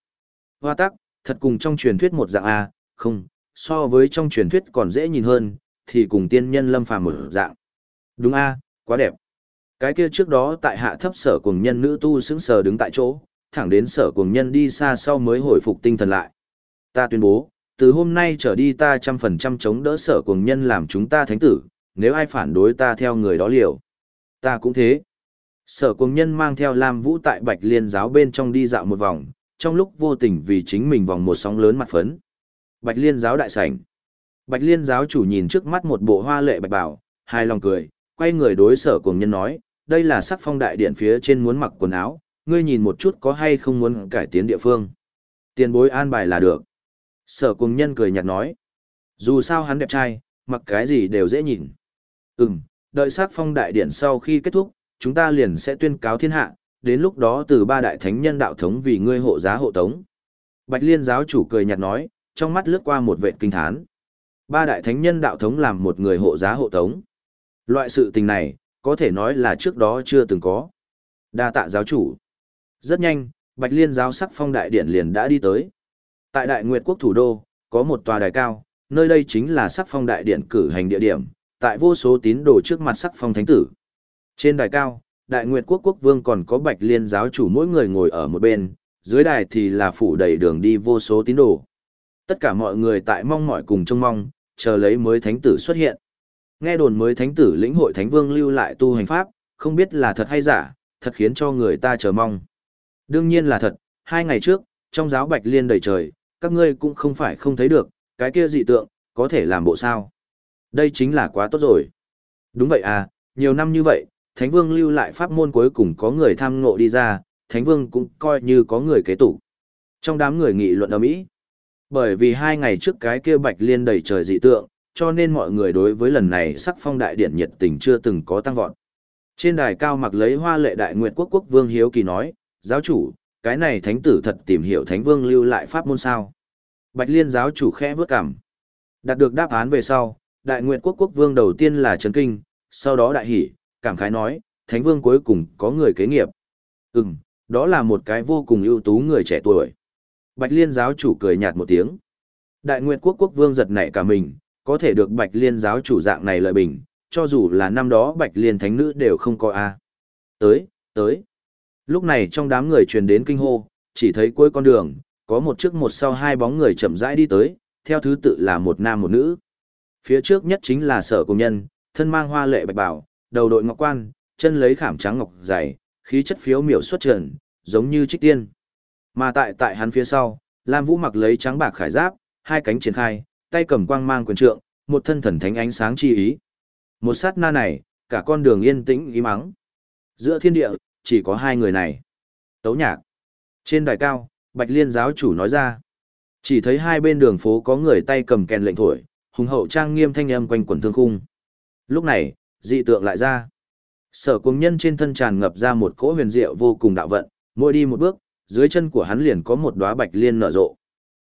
Hoa tắc, thật cùng trong truyền thuyết một dạng A, không, so với trong truyền thuyết còn dễ nhìn hơn, thì cùng tiên nhân lâm phàm một dạng. Đúng A, quá đẹp. Cái kia trước đó tại hạ thấp sở cùng nhân nữ tu sững sờ đứng tại chỗ, thẳng đến sở cùng nhân đi xa sau mới hồi phục tinh thần lại. Ta tuyên bố, từ hôm nay trở đi ta trăm phần trăm chống đỡ sở cùng nhân làm chúng ta thánh tử, nếu ai phản đối ta theo người đó liều. Ta cũng thế. Sở cùng nhân mang theo Lam Vũ tại Bạch Liên giáo bên trong đi dạo một vòng, trong lúc vô tình vì chính mình vòng một sóng lớn mặt phấn. Bạch Liên giáo đại sảnh. Bạch Liên giáo chủ nhìn trước mắt một bộ hoa lệ bạch bảo, hai lòng cười, quay người đối sở cùng nhân nói, đây là sắc phong đại điện phía trên muốn mặc quần áo, ngươi nhìn một chút có hay không muốn cải tiến địa phương. Tiền bối an bài là được. Sở cùng nhân cười nhạt nói, dù sao hắn đẹp trai, mặc cái gì đều dễ nhìn. Ừm, đợi sắc phong đại điện sau khi kết thúc, chúng ta liền sẽ tuyên cáo thiên hạ, đến lúc đó từ ba đại thánh nhân đạo thống vì ngươi hộ giá hộ tống. Bạch Liên giáo chủ cười nhạt nói, trong mắt lướt qua một vệt kinh thán. Ba đại thánh nhân đạo thống làm một người hộ giá hộ tống. Loại sự tình này, có thể nói là trước đó chưa từng có. Đa tạ giáo chủ. Rất nhanh, Bạch Liên giáo sắc phong đại điện liền đã đi tới. Tại Đại Nguyệt quốc thủ đô, có một tòa đài cao, nơi đây chính là sắc phong đại điện cử hành địa điểm, tại vô số tín đồ trước mặt sắc phong thánh tử. Trên đài cao, Đại Nguyệt quốc quốc vương còn có Bạch Liên giáo chủ mỗi người ngồi ở một bên, dưới đài thì là phủ đầy đường đi vô số tín đồ. Tất cả mọi người tại mong mỏi cùng trông mong, chờ lấy mới thánh tử xuất hiện. Nghe đồn mới thánh tử lĩnh hội thánh vương lưu lại tu hành pháp, không biết là thật hay giả, thật khiến cho người ta chờ mong. Đương nhiên là thật, hai ngày trước, trong giáo bạch liên đầy trời, các ngươi cũng không phải không thấy được, cái kia dị tượng, có thể làm bộ sao. Đây chính là quá tốt rồi. Đúng vậy à, nhiều năm như vậy, Thánh Vương lưu lại pháp môn cuối cùng có người tham ngộ đi ra, Thánh Vương cũng coi như có người kế tủ. Trong đám người nghị luận ở Mỹ, bởi vì hai ngày trước cái kia bạch liên đầy trời dị tượng, cho nên mọi người đối với lần này sắc phong đại điện nhiệt tình chưa từng có tăng vọt. Trên đài cao mặc lấy hoa lệ đại nguyện quốc quốc vương hiếu kỳ nói, giáo chủ, cái này thánh tử thật tìm hiểu thánh vương lưu lại pháp môn sao. Bạch liên giáo chủ khẽ vớt cảm. Đạt được đáp án về sau, đại nguyện quốc quốc vương đầu tiên là chấn kinh, sau đó đại hỷ, cảm khái nói, thánh vương cuối cùng có người kế nghiệp. Ừm, đó là một cái vô cùng ưu tú người trẻ tuổi. Bạch liên giáo chủ cười nhạt một tiếng. Đại Nguyệt quốc quốc vương giật nảy cả mình, có thể được bạch liên giáo chủ dạng này lợi bình, cho dù là năm đó bạch liên thánh nữ đều không có a. Tới, tới. Lúc này trong đám người truyền đến kinh hô, chỉ thấy cuối con đường, có một trước một sau hai bóng người chậm rãi đi tới, theo thứ tự là một nam một nữ. Phía trước nhất chính là sở công nhân, thân mang hoa lệ bạch bảo, đầu đội ngọc quan, chân lấy khảm trắng ngọc dày, khí chất phiếu miểu xuất trần, giống như trích tiên. Mà tại tại hắn phía sau, Lam Vũ mặc lấy trắng bạc khải giáp, hai cánh triển khai, tay cầm quang mang quyền trượng, một thân thần thánh ánh sáng chi ý. Một sát na này, cả con đường yên tĩnh ý mắng. Giữa thiên địa, chỉ có hai người này. Tấu nhạc. Trên đài cao, Bạch Liên giáo chủ nói ra. Chỉ thấy hai bên đường phố có người tay cầm kèn lệnh thổi, hùng hậu trang nghiêm thanh âm quanh quần thương khung. Lúc này, dị tượng lại ra. Sở cùng nhân trên thân tràn ngập ra một cỗ huyền diệu vô cùng đạo vận, mỗi đi một bước, dưới chân của hắn liền có một đóa bạch liên nở rộ.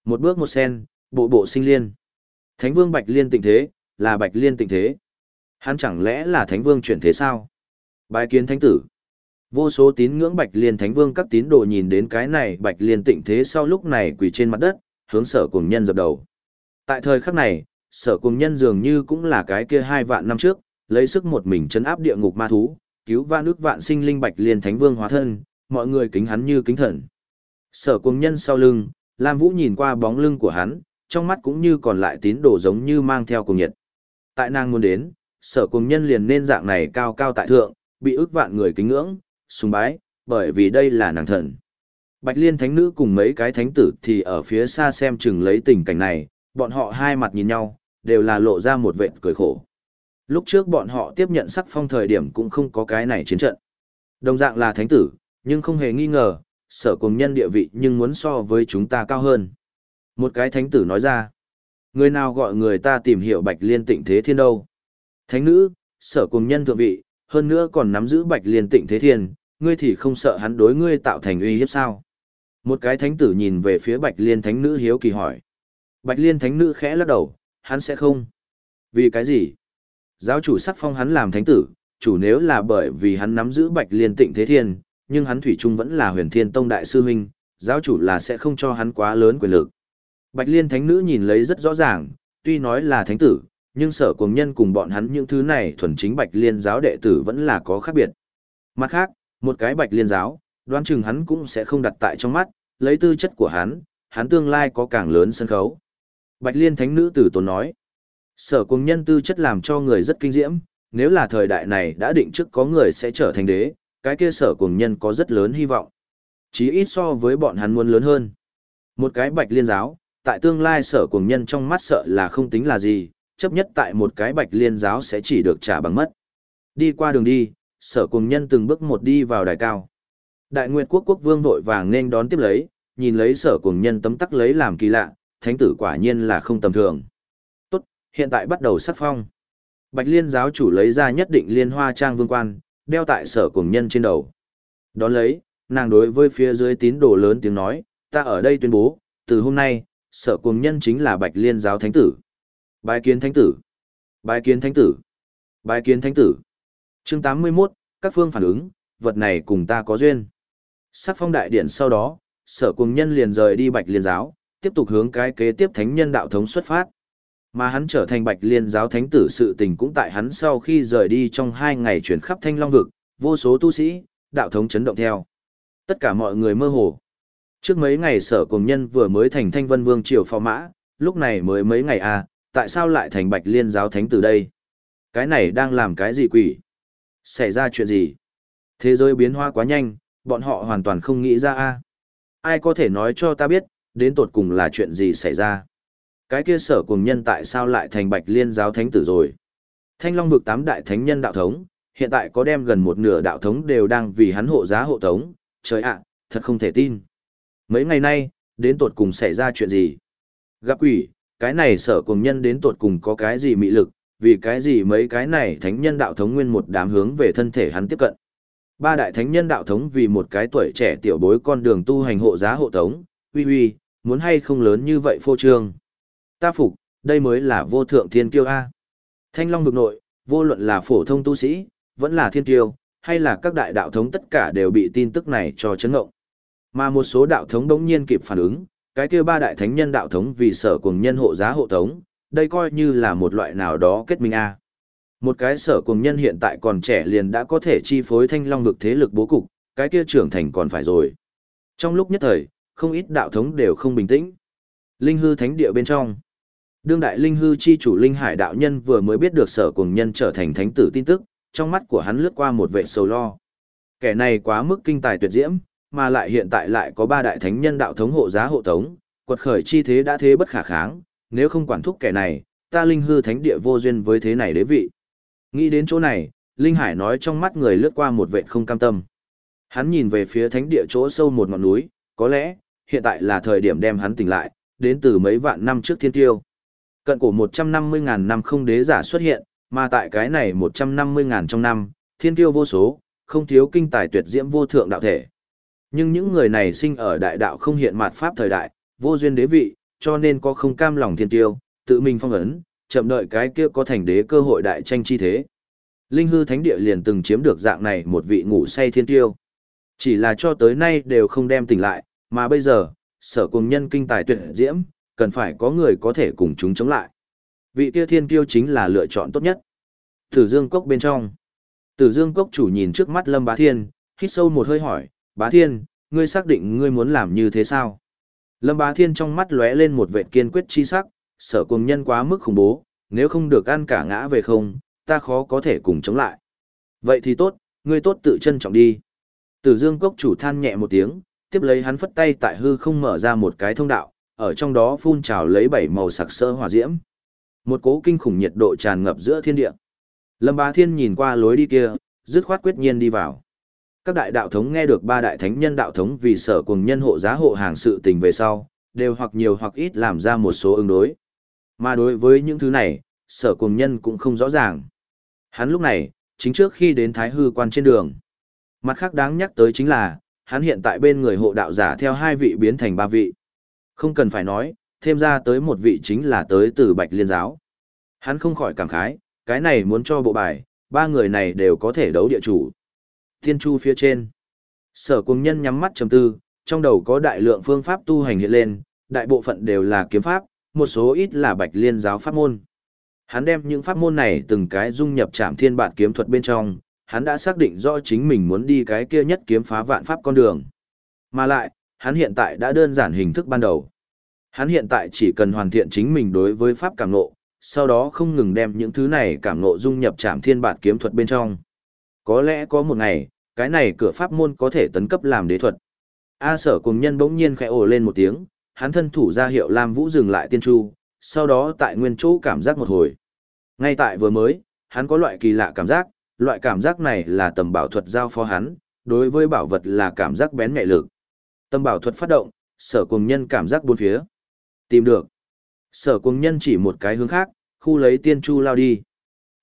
Một bước một sen, bộ bộ sinh liên. Thánh vương bạch liên tịnh thế, là bạch liên tịnh thế. Hắn chẳng lẽ là thánh vương chuyển thế sao? Bái kiến thánh tử. Vô số tín ngưỡng bạch liên thánh vương các tín đồ nhìn đến cái này bạch liên tịnh thế sau lúc này quỳ trên mặt đất, hướng sở cùng nhân dập đầu. Tại thời khắc này, sở cùng nhân dường như cũng là cái kia hai vạn năm trước, lấy sức một mình chấn áp địa ngục ma thú, cứu vạn nước vạn sinh linh bạch liên thánh vương hóa thân, mọi người kính hắn như kính thần. Sở cuồng nhân sau lưng, Lam Vũ nhìn qua bóng lưng của hắn, trong mắt cũng như còn lại tín đồ giống như mang theo cùng nhiệt. Tại nàng muốn đến, sở cuồng nhân liền nên dạng này cao cao tại thượng, bị ước vạn người kính ngưỡng, sùng bái, bởi vì đây là nàng thần. Bạch Liên thánh nữ cùng mấy cái thánh tử thì ở phía xa xem chừng lấy tình cảnh này, bọn họ hai mặt nhìn nhau, đều là lộ ra một vệt cười khổ. Lúc trước bọn họ tiếp nhận sắc phong thời điểm cũng không có cái này chiến trận. Đồng dạng là thánh tử, nhưng không hề nghi ngờ, sở cùng nhân địa vị nhưng muốn so với chúng ta cao hơn. Một cái thánh tử nói ra, người nào gọi người ta tìm hiểu bạch liên tịnh thế thiên đâu. Thánh nữ, sở cùng nhân thượng vị, hơn nữa còn nắm giữ bạch liên tịnh thế thiên, ngươi thì không sợ hắn đối ngươi tạo thành uy hiếp sao. Một cái thánh tử nhìn về phía bạch liên thánh nữ hiếu kỳ hỏi. Bạch liên thánh nữ khẽ lắc đầu, hắn sẽ không. Vì cái gì? Giáo chủ sắc phong hắn làm thánh tử, chủ nếu là bởi vì hắn nắm giữ bạch liên tịnh thế thiên, nhưng hắn thủy chung vẫn là huyền thiên tông đại sư huynh, giáo chủ là sẽ không cho hắn quá lớn quyền lực. Bạch liên thánh nữ nhìn lấy rất rõ ràng, tuy nói là thánh tử, nhưng sở cuồng nhân cùng bọn hắn những thứ này thuần chính bạch liên giáo đệ tử vẫn là có khác biệt. Mặt khác, một cái bạch liên giáo, đoán chừng hắn cũng sẽ không đặt tại trong mắt, lấy tư chất của hắn, hắn tương lai có càng lớn sân khấu. Bạch liên thánh nữ tử tốn nói, sở cuồng nhân tư chất làm cho người rất kinh diễm, nếu là thời đại này đã định trước có người sẽ trở thành đế, cái kia sở cuồng nhân có rất lớn hy vọng. Chí ít so với bọn hắn muốn lớn hơn. Một cái bạch liên giáo, tại tương lai sở cuồng nhân trong mắt sợ là không tính là gì, chấp nhất tại một cái bạch liên giáo sẽ chỉ được trả bằng mất. Đi qua đường đi, sở cuồng nhân từng bước một đi vào đài cao. Đại Nguyệt Quốc quốc vương vội vàng nên đón tiếp lấy, nhìn lấy sở cuồng nhân tấm tắc lấy làm kỳ lạ, thánh tử quả nhiên là không tầm thường. Tốt, hiện tại bắt đầu sắc phong. Bạch liên giáo chủ lấy ra nhất định liên hoa trang vương quan, đeo tại sở cùng nhân trên đầu. Đón lấy, nàng đối với phía dưới tín đồ lớn tiếng nói, ta ở đây tuyên bố, từ hôm nay, sở cùng nhân chính là bạch liên giáo thánh tử. Bái kiến thánh tử. Bái kiến thánh tử. Bái kiến thánh tử. Chương 81, các phương phản ứng, vật này cùng ta có duyên. Sắc phong đại điện sau đó, sở cùng nhân liền rời đi bạch liên giáo, tiếp tục hướng cái kế tiếp thánh nhân đạo thống xuất phát. Mà hắn trở thành bạch liên giáo thánh tử sự tình cũng tại hắn sau khi rời đi trong hai ngày chuyển khắp thanh long vực, vô số tu sĩ, đạo thống chấn động theo. Tất cả mọi người mơ hồ. Trước mấy ngày sở cùng nhân vừa mới thành thanh vân vương triều phò mã, lúc này mới mấy ngày à, tại sao lại thành bạch liên giáo thánh tử đây? Cái này đang làm cái gì quỷ? Xảy ra chuyện gì? Thế giới biến hóa quá nhanh, bọn họ hoàn toàn không nghĩ ra a. Ai có thể nói cho ta biết, đến tột cùng là chuyện gì xảy ra? Cái kia sở cùng nhân tại sao lại thành bạch liên giáo thánh tử rồi? Thanh Long vực tám đại thánh nhân đạo thống, hiện tại có đem gần một nửa đạo thống đều đang vì hắn hộ giá hộ tống, trời ạ, thật không thể tin. Mấy ngày nay, đến tột cùng xảy ra chuyện gì? Gặp quỷ, cái này sở cùng nhân đến tột cùng có cái gì mị lực, vì cái gì mấy cái này thánh nhân đạo thống nguyên một đám hướng về thân thể hắn tiếp cận. Ba đại thánh nhân đạo thống vì một cái tuổi trẻ tiểu bối con đường tu hành hộ giá hộ tống, uy uy, muốn hay không lớn như vậy phô trương. Ta phục, đây mới là vô thượng thiên kiêu A. Thanh Long vực nội, vô luận là phổ thông tu sĩ, vẫn là thiên kiêu, hay là các đại đạo thống tất cả đều bị tin tức này cho chấn ngộng. Mà một số đạo thống đống nhiên kịp phản ứng, cái kia ba đại thánh nhân đạo thống vì sở cùng nhân hộ giá hộ tống, đây coi như là một loại nào đó kết minh A. Một cái sở cùng nhân hiện tại còn trẻ liền đã có thể chi phối thanh long vực thế lực bố cục, cái kia trưởng thành còn phải rồi. Trong lúc nhất thời, không ít đạo thống đều không bình tĩnh. Linh hư thánh địa bên trong. Đương đại linh hư chi chủ linh hải đạo nhân vừa mới biết được sở cùng nhân trở thành thánh tử tin tức, trong mắt của hắn lướt qua một vệ sầu lo. Kẻ này quá mức kinh tài tuyệt diễm, mà lại hiện tại lại có ba đại thánh nhân đạo thống hộ giá hộ tống, quật khởi chi thế đã thế bất khả kháng, nếu không quản thúc kẻ này, ta linh hư thánh địa vô duyên với thế này đế vị. Nghĩ đến chỗ này, Linh Hải nói trong mắt người lướt qua một vệ không cam tâm. Hắn nhìn về phía thánh địa chỗ sâu một ngọn núi, Có lẽ, hiện tại là thời điểm đem hắn tỉnh lại, đến từ mấy vạn năm trước thiên tiêu. Cận cổ 150.000 năm không đế giả xuất hiện, mà tại cái này 150.000 trong năm, thiên tiêu vô số, không thiếu kinh tài tuyệt diễm vô thượng đạo thể. Nhưng những người này sinh ở đại đạo không hiện mạt pháp thời đại, vô duyên đế vị, cho nên có không cam lòng thiên tiêu, tự mình phong ấn, chậm đợi cái kia có thành đế cơ hội đại tranh chi thế. Linh hư thánh địa liền từng chiếm được dạng này một vị ngủ say thiên tiêu. Chỉ là cho tới nay đều không đem tỉnh lại, mà bây giờ, sở cùng nhân kinh tài tuyệt diễm, cần phải có người có thể cùng chúng chống lại. Vị kia thiên tiêu chính là lựa chọn tốt nhất. Tử Dương Cốc bên trong. Tử Dương Cốc chủ nhìn trước mắt Lâm Bá Thiên, hít sâu một hơi hỏi, Bá Thiên, ngươi xác định ngươi muốn làm như thế sao? Lâm Bá Thiên trong mắt lóe lên một vệ kiên quyết chi sắc, sở cùng nhân quá mức khủng bố, nếu không được ăn cả ngã về không, ta khó có thể cùng chống lại. Vậy thì tốt, ngươi tốt tự trân trọng đi. Tử Dương Cốc chủ than nhẹ một tiếng, tiếp lấy hắn phất tay tại hư không mở ra một cái thông đạo, ở trong đó phun trào lấy bảy màu sặc sỡ hỏa diễm. Một cố kinh khủng nhiệt độ tràn ngập giữa thiên địa. Lâm Bá Thiên nhìn qua lối đi kia, dứt khoát quyết nhiên đi vào. Các đại đạo thống nghe được ba đại thánh nhân đạo thống vì sở cùng nhân hộ giá hộ hàng sự tình về sau, đều hoặc nhiều hoặc ít làm ra một số ứng đối. Mà đối với những thứ này, sở cùng nhân cũng không rõ ràng. Hắn lúc này, chính trước khi đến Thái Hư quan trên đường. Mặt khác đáng nhắc tới chính là, hắn hiện tại bên người hộ đạo giả theo hai vị biến thành ba vị. Không cần phải nói, thêm ra tới một vị chính là tới từ Bạch Liên giáo. Hắn không khỏi cảm khái, cái này muốn cho bộ bài, ba người này đều có thể đấu địa chủ. Thiên Chu phía trên. Sở cùng nhân nhắm mắt trầm tư, trong đầu có đại lượng phương pháp tu hành hiện lên, đại bộ phận đều là kiếm pháp, một số ít là Bạch Liên giáo pháp môn. Hắn đem những pháp môn này từng cái dung nhập trảm thiên bản kiếm thuật bên trong, hắn đã xác định rõ chính mình muốn đi cái kia nhất kiếm phá vạn pháp con đường. Mà lại, hắn hiện tại đã đơn giản hình thức ban đầu. Hắn hiện tại chỉ cần hoàn thiện chính mình đối với pháp cảm ngộ, sau đó không ngừng đem những thứ này cảm ngộ dung nhập trảm thiên bản kiếm thuật bên trong. Có lẽ có một ngày, cái này cửa pháp môn có thể tấn cấp làm đế thuật. A sở cùng nhân bỗng nhiên khẽ ồ lên một tiếng, hắn thân thủ ra hiệu Lam Vũ dừng lại tiên chu, sau đó tại nguyên chỗ cảm giác một hồi. Ngay tại vừa mới, hắn có loại kỳ lạ cảm giác, loại cảm giác này là tầm bảo thuật giao phó hắn, đối với bảo vật là cảm giác bén nhạy lực. Tâm bảo thuật phát động, sở cùng nhân cảm giác bốn phía. Tìm được. Sở cùng nhân chỉ một cái hướng khác, khu lấy tiên chu lao đi.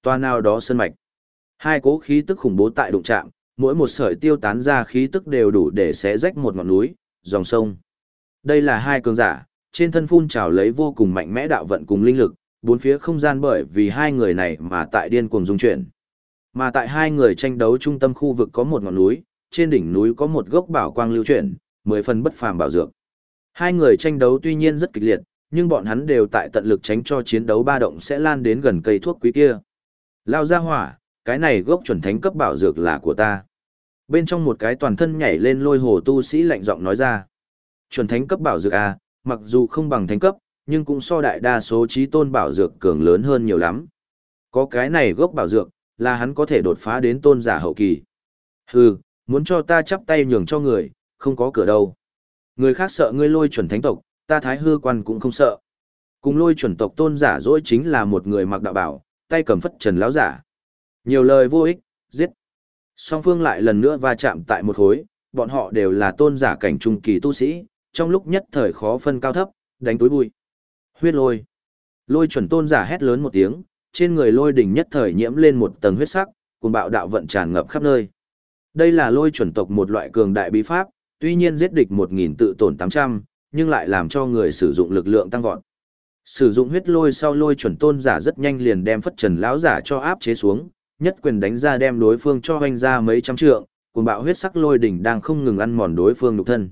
Toa nào đó sân mạch. Hai cố khí tức khủng bố tại đụng chạm, mỗi một sợi tiêu tán ra khí tức đều đủ để xé rách một ngọn núi, dòng sông. Đây là hai cường giả, trên thân phun trào lấy vô cùng mạnh mẽ đạo vận cùng linh lực, bốn phía không gian bởi vì hai người này mà tại điên cuồng dung chuyển. Mà tại hai người tranh đấu trung tâm khu vực có một ngọn núi, trên đỉnh núi có một gốc bảo quang lưu chuyển, mười phần bất phàm bảo dược. Hai người tranh đấu tuy nhiên rất kịch liệt, nhưng bọn hắn đều tại tận lực tránh cho chiến đấu ba động sẽ lan đến gần cây thuốc quý kia. Lao ra hỏa, cái này gốc chuẩn thánh cấp bảo dược là của ta. Bên trong một cái toàn thân nhảy lên lôi hồ tu sĩ lạnh giọng nói ra. Chuẩn thánh cấp bảo dược à, mặc dù không bằng thánh cấp, nhưng cũng so đại đa số trí tôn bảo dược cường lớn hơn nhiều lắm. Có cái này gốc bảo dược, là hắn có thể đột phá đến tôn giả hậu kỳ. Hừ, muốn cho ta chắp tay nhường cho người, không có cửa đâu. Người khác sợ ngươi lôi chuẩn thánh tộc, ta thái hư quan cũng không sợ. Cùng lôi chuẩn tộc tôn giả dỗi chính là một người mặc đạo bảo, tay cầm phất trần lão giả. Nhiều lời vô ích, giết. Song phương lại lần nữa va chạm tại một khối, bọn họ đều là tôn giả cảnh trung kỳ tu sĩ, trong lúc nhất thời khó phân cao thấp, đánh túi bụi. Huyết lôi. Lôi chuẩn tôn giả hét lớn một tiếng, trên người lôi đỉnh nhất thời nhiễm lên một tầng huyết sắc, cùng bạo đạo vận tràn ngập khắp nơi. Đây là lôi chuẩn tộc một loại cường đại bí pháp, tuy nhiên giết địch 1000 tự tổn 800, nhưng lại làm cho người sử dụng lực lượng tăng vọt. Sử dụng huyết lôi sau lôi chuẩn tôn giả rất nhanh liền đem phất trần lão giả cho áp chế xuống, nhất quyền đánh ra đem đối phương cho hoành ra mấy trăm trượng, cùng bạo huyết sắc lôi đỉnh đang không ngừng ăn mòn đối phương nhục thân.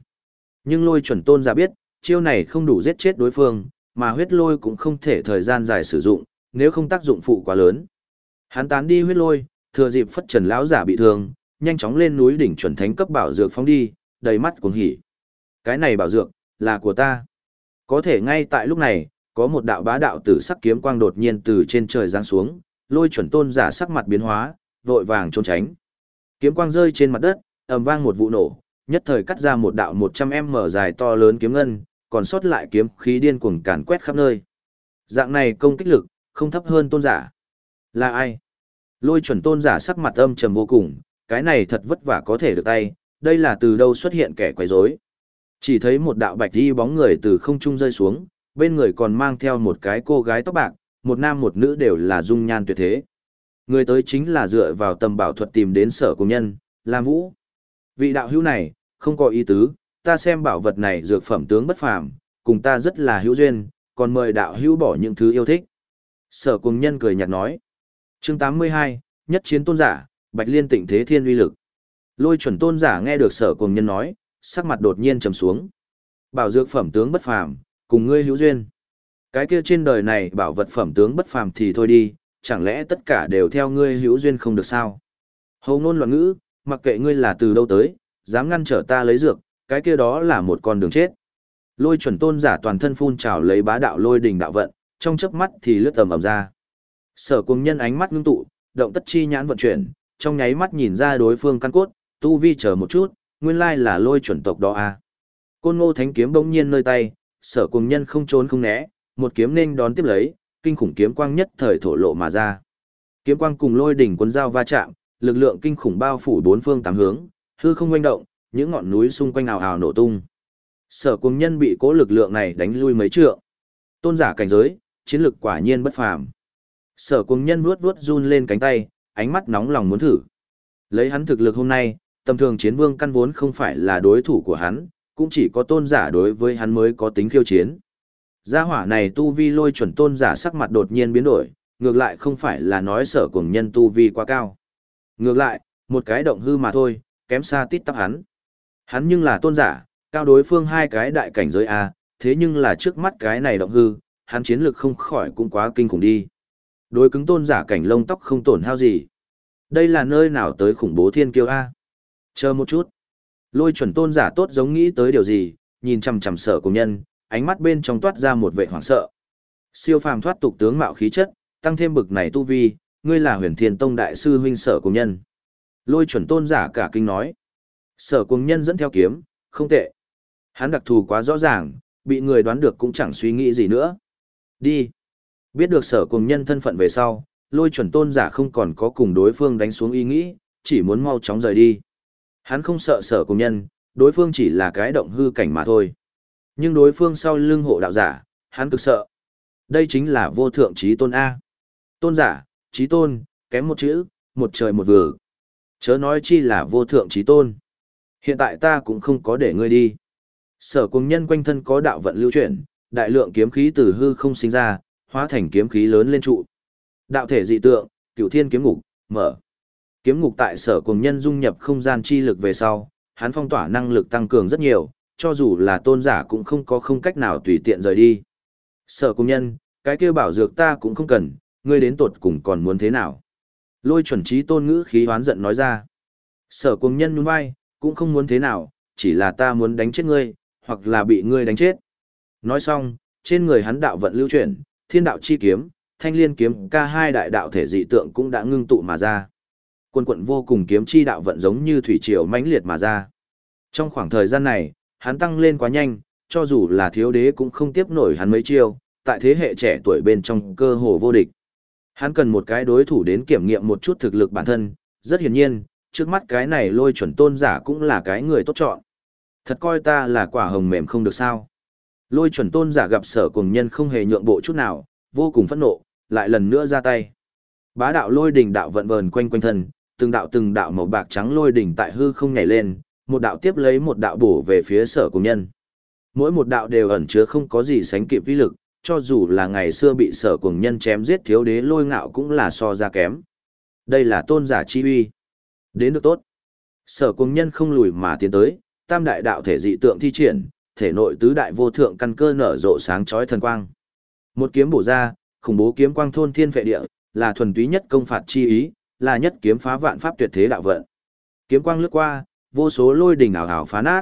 Nhưng lôi chuẩn tôn giả biết, chiêu này không đủ giết chết đối phương, mà huyết lôi cũng không thể thời gian dài sử dụng, nếu không tác dụng phụ quá lớn. Hắn tán đi huyết lôi, thừa dịp phất trần lão giả bị thương, nhanh chóng lên núi đỉnh chuẩn thánh cấp bảo dược phóng đi, đầy mắt cuồng hỉ. Cái này bảo dược là của ta. Có thể ngay tại lúc này, có một đạo bá đạo tử sắc kiếm quang đột nhiên từ trên trời giáng xuống, lôi chuẩn tôn giả sắc mặt biến hóa, vội vàng trốn tránh. Kiếm quang rơi trên mặt đất, ầm vang một vụ nổ, nhất thời cắt ra một đạo 100m dài to lớn kiếm ngân, còn sót lại kiếm khí điên cuồng càn quét khắp nơi. Dạng này công kích lực, không thấp hơn tôn giả. Là ai? Lôi chuẩn tôn giả sắc mặt âm trầm vô cùng, cái này thật vất vả có thể được tay, đây là từ đâu xuất hiện kẻ quấy rối. Chỉ thấy một đạo bạch đi bóng người từ không trung rơi xuống, bên người còn mang theo một cái cô gái tóc bạc, một nam một nữ đều là dung nhan tuyệt thế. Người tới chính là dựa vào tầm bảo thuật tìm đến sở công nhân, Lam Vũ. Vị đạo hữu này, không có ý tứ, ta xem bảo vật này dược phẩm tướng bất phàm, cùng ta rất là hữu duyên, còn mời đạo hữu bỏ những thứ yêu thích. Sở cùng nhân cười nhạt nói. chương 82, nhất chiến tôn giả, bạch liên tịnh thế thiên uy lực. Lôi chuẩn tôn giả nghe được sở cùng nhân nói, sắc mặt đột nhiên trầm xuống. Bảo dược phẩm tướng bất phàm, cùng ngươi hữu duyên. Cái kia trên đời này bảo vật phẩm tướng bất phàm thì thôi đi, chẳng lẽ tất cả đều theo ngươi hữu duyên không được sao? Hầu ngôn loạn ngữ, mặc kệ ngươi là từ đâu tới, dám ngăn trở ta lấy dược, cái kia đó là một con đường chết. Lôi chuẩn tôn giả toàn thân phun trào lấy bá đạo lôi đình đạo vận, trong chớp mắt thì lướt tầm ầm ra. Sở cùng nhân ánh mắt ngưng tụ, động tất chi nhãn vận chuyển, trong nháy mắt nhìn ra đối phương căn cốt, tu vi chờ một chút, nguyên lai là lôi chuẩn tộc đó à. Côn ngô thánh kiếm bỗng nhiên nơi tay, sở cùng nhân không trốn không né, một kiếm nên đón tiếp lấy, kinh khủng kiếm quang nhất thời thổ lộ mà ra. Kiếm quang cùng lôi đỉnh quân dao va chạm, lực lượng kinh khủng bao phủ bốn phương tám hướng, hư không quanh động, những ngọn núi xung quanh ào ào nổ tung. Sở cùng nhân bị cố lực lượng này đánh lui mấy trượng. Tôn giả cảnh giới, chiến lực quả nhiên bất phàm. Sở cùng nhân vuốt vuốt run lên cánh tay, ánh mắt nóng lòng muốn thử. Lấy hắn thực lực hôm nay, tầm thường chiến vương căn vốn không phải là đối thủ của hắn, cũng chỉ có tôn giả đối với hắn mới có tính khiêu chiến. Gia hỏa này tu vi lôi chuẩn tôn giả sắc mặt đột nhiên biến đổi, ngược lại không phải là nói sở cùng nhân tu vi quá cao. Ngược lại, một cái động hư mà thôi, kém xa tít tắp hắn. Hắn nhưng là tôn giả, cao đối phương hai cái đại cảnh giới A, thế nhưng là trước mắt cái này động hư, hắn chiến lược không khỏi cũng quá kinh khủng đi. Đối cứng tôn giả cảnh lông tóc không tổn hao gì. Đây là nơi nào tới khủng bố thiên kiêu A. Chờ một chút. Lôi chuẩn tôn giả tốt giống nghĩ tới điều gì, nhìn chằm chằm sở cùng nhân, ánh mắt bên trong toát ra một vẻ hoảng sợ. Siêu phàm thoát tục tướng mạo khí chất, tăng thêm bực này tu vi, ngươi là huyền thiên tông đại sư huynh sở cùng nhân. Lôi chuẩn tôn giả cả kinh nói. Sở cùng nhân dẫn theo kiếm, không tệ. Hắn đặc thù quá rõ ràng, bị người đoán được cũng chẳng suy nghĩ gì nữa. Đi. Biết được sở cùng nhân thân phận về sau, lôi chuẩn tôn giả không còn có cùng đối phương đánh xuống ý nghĩ, chỉ muốn mau chóng rời đi. Hắn không sợ sở cùng nhân, đối phương chỉ là cái động hư cảnh mà thôi. Nhưng đối phương sau lưng hộ đạo giả, hắn cực sợ. Đây chính là vô thượng trí tôn A. Tôn giả, trí tôn, kém một chữ, một trời một vừa. Chớ nói chi là vô thượng trí tôn. Hiện tại ta cũng không có để ngươi đi. Sở cùng nhân quanh thân có đạo vận lưu chuyển, đại lượng kiếm khí từ hư không sinh ra, hóa thành kiếm khí lớn lên trụ. Đạo thể dị tượng, cửu thiên kiếm ngục, mở. Kiếm ngục tại sở cùng nhân dung nhập không gian chi lực về sau, hắn phong tỏa năng lực tăng cường rất nhiều, cho dù là tôn giả cũng không có không cách nào tùy tiện rời đi. Sở cùng nhân, cái kia bảo dược ta cũng không cần, ngươi đến tột cùng còn muốn thế nào. Lôi chuẩn trí tôn ngữ khí hoán giận nói ra. Sở cùng nhân nhún vai, cũng không muốn thế nào, chỉ là ta muốn đánh chết ngươi, hoặc là bị ngươi đánh chết. Nói xong, trên người hắn đạo vận lưu chuyển, thiên đạo chi kiếm, thanh liên kiếm ca hai đại đạo thể dị tượng cũng đã ngưng tụ mà ra. Quân quận vô cùng kiếm chi đạo vận giống như thủy triều mãnh liệt mà ra. Trong khoảng thời gian này, hắn tăng lên quá nhanh, cho dù là thiếu đế cũng không tiếp nổi hắn mấy chiêu, tại thế hệ trẻ tuổi bên trong cơ hồ vô địch. Hắn cần một cái đối thủ đến kiểm nghiệm một chút thực lực bản thân, rất hiển nhiên, trước mắt cái này lôi chuẩn tôn giả cũng là cái người tốt chọn. Thật coi ta là quả hồng mềm không được sao. Lôi chuẩn tôn giả gặp sở cùng nhân không hề nhượng bộ chút nào, vô cùng phẫn nộ, lại lần nữa ra tay. Bá đạo lôi đỉnh đạo vận vờn quanh quanh thân, từng đạo từng đạo màu bạc trắng lôi đỉnh tại hư không nhảy lên, một đạo tiếp lấy một đạo bổ về phía sở cùng nhân. Mỗi một đạo đều ẩn chứa không có gì sánh kịp vi lực, cho dù là ngày xưa bị sở cùng nhân chém giết thiếu đế lôi ngạo cũng là so ra kém. Đây là tôn giả chi uy. Đến được tốt. Sở cùng nhân không lùi mà tiến tới, tam đại đạo thể dị tượng thi triển, thể nội tứ đại vô thượng căn cơ nở rộ sáng chói thần quang. Một kiếm bổ ra, khủng bố kiếm quang thôn thiên vệ địa, là thuần túy nhất công phạt chi ý, là nhất kiếm phá vạn pháp tuyệt thế đạo vận. Kiếm quang lướt qua, vô số lôi đỉnh ảo ảo phá nát.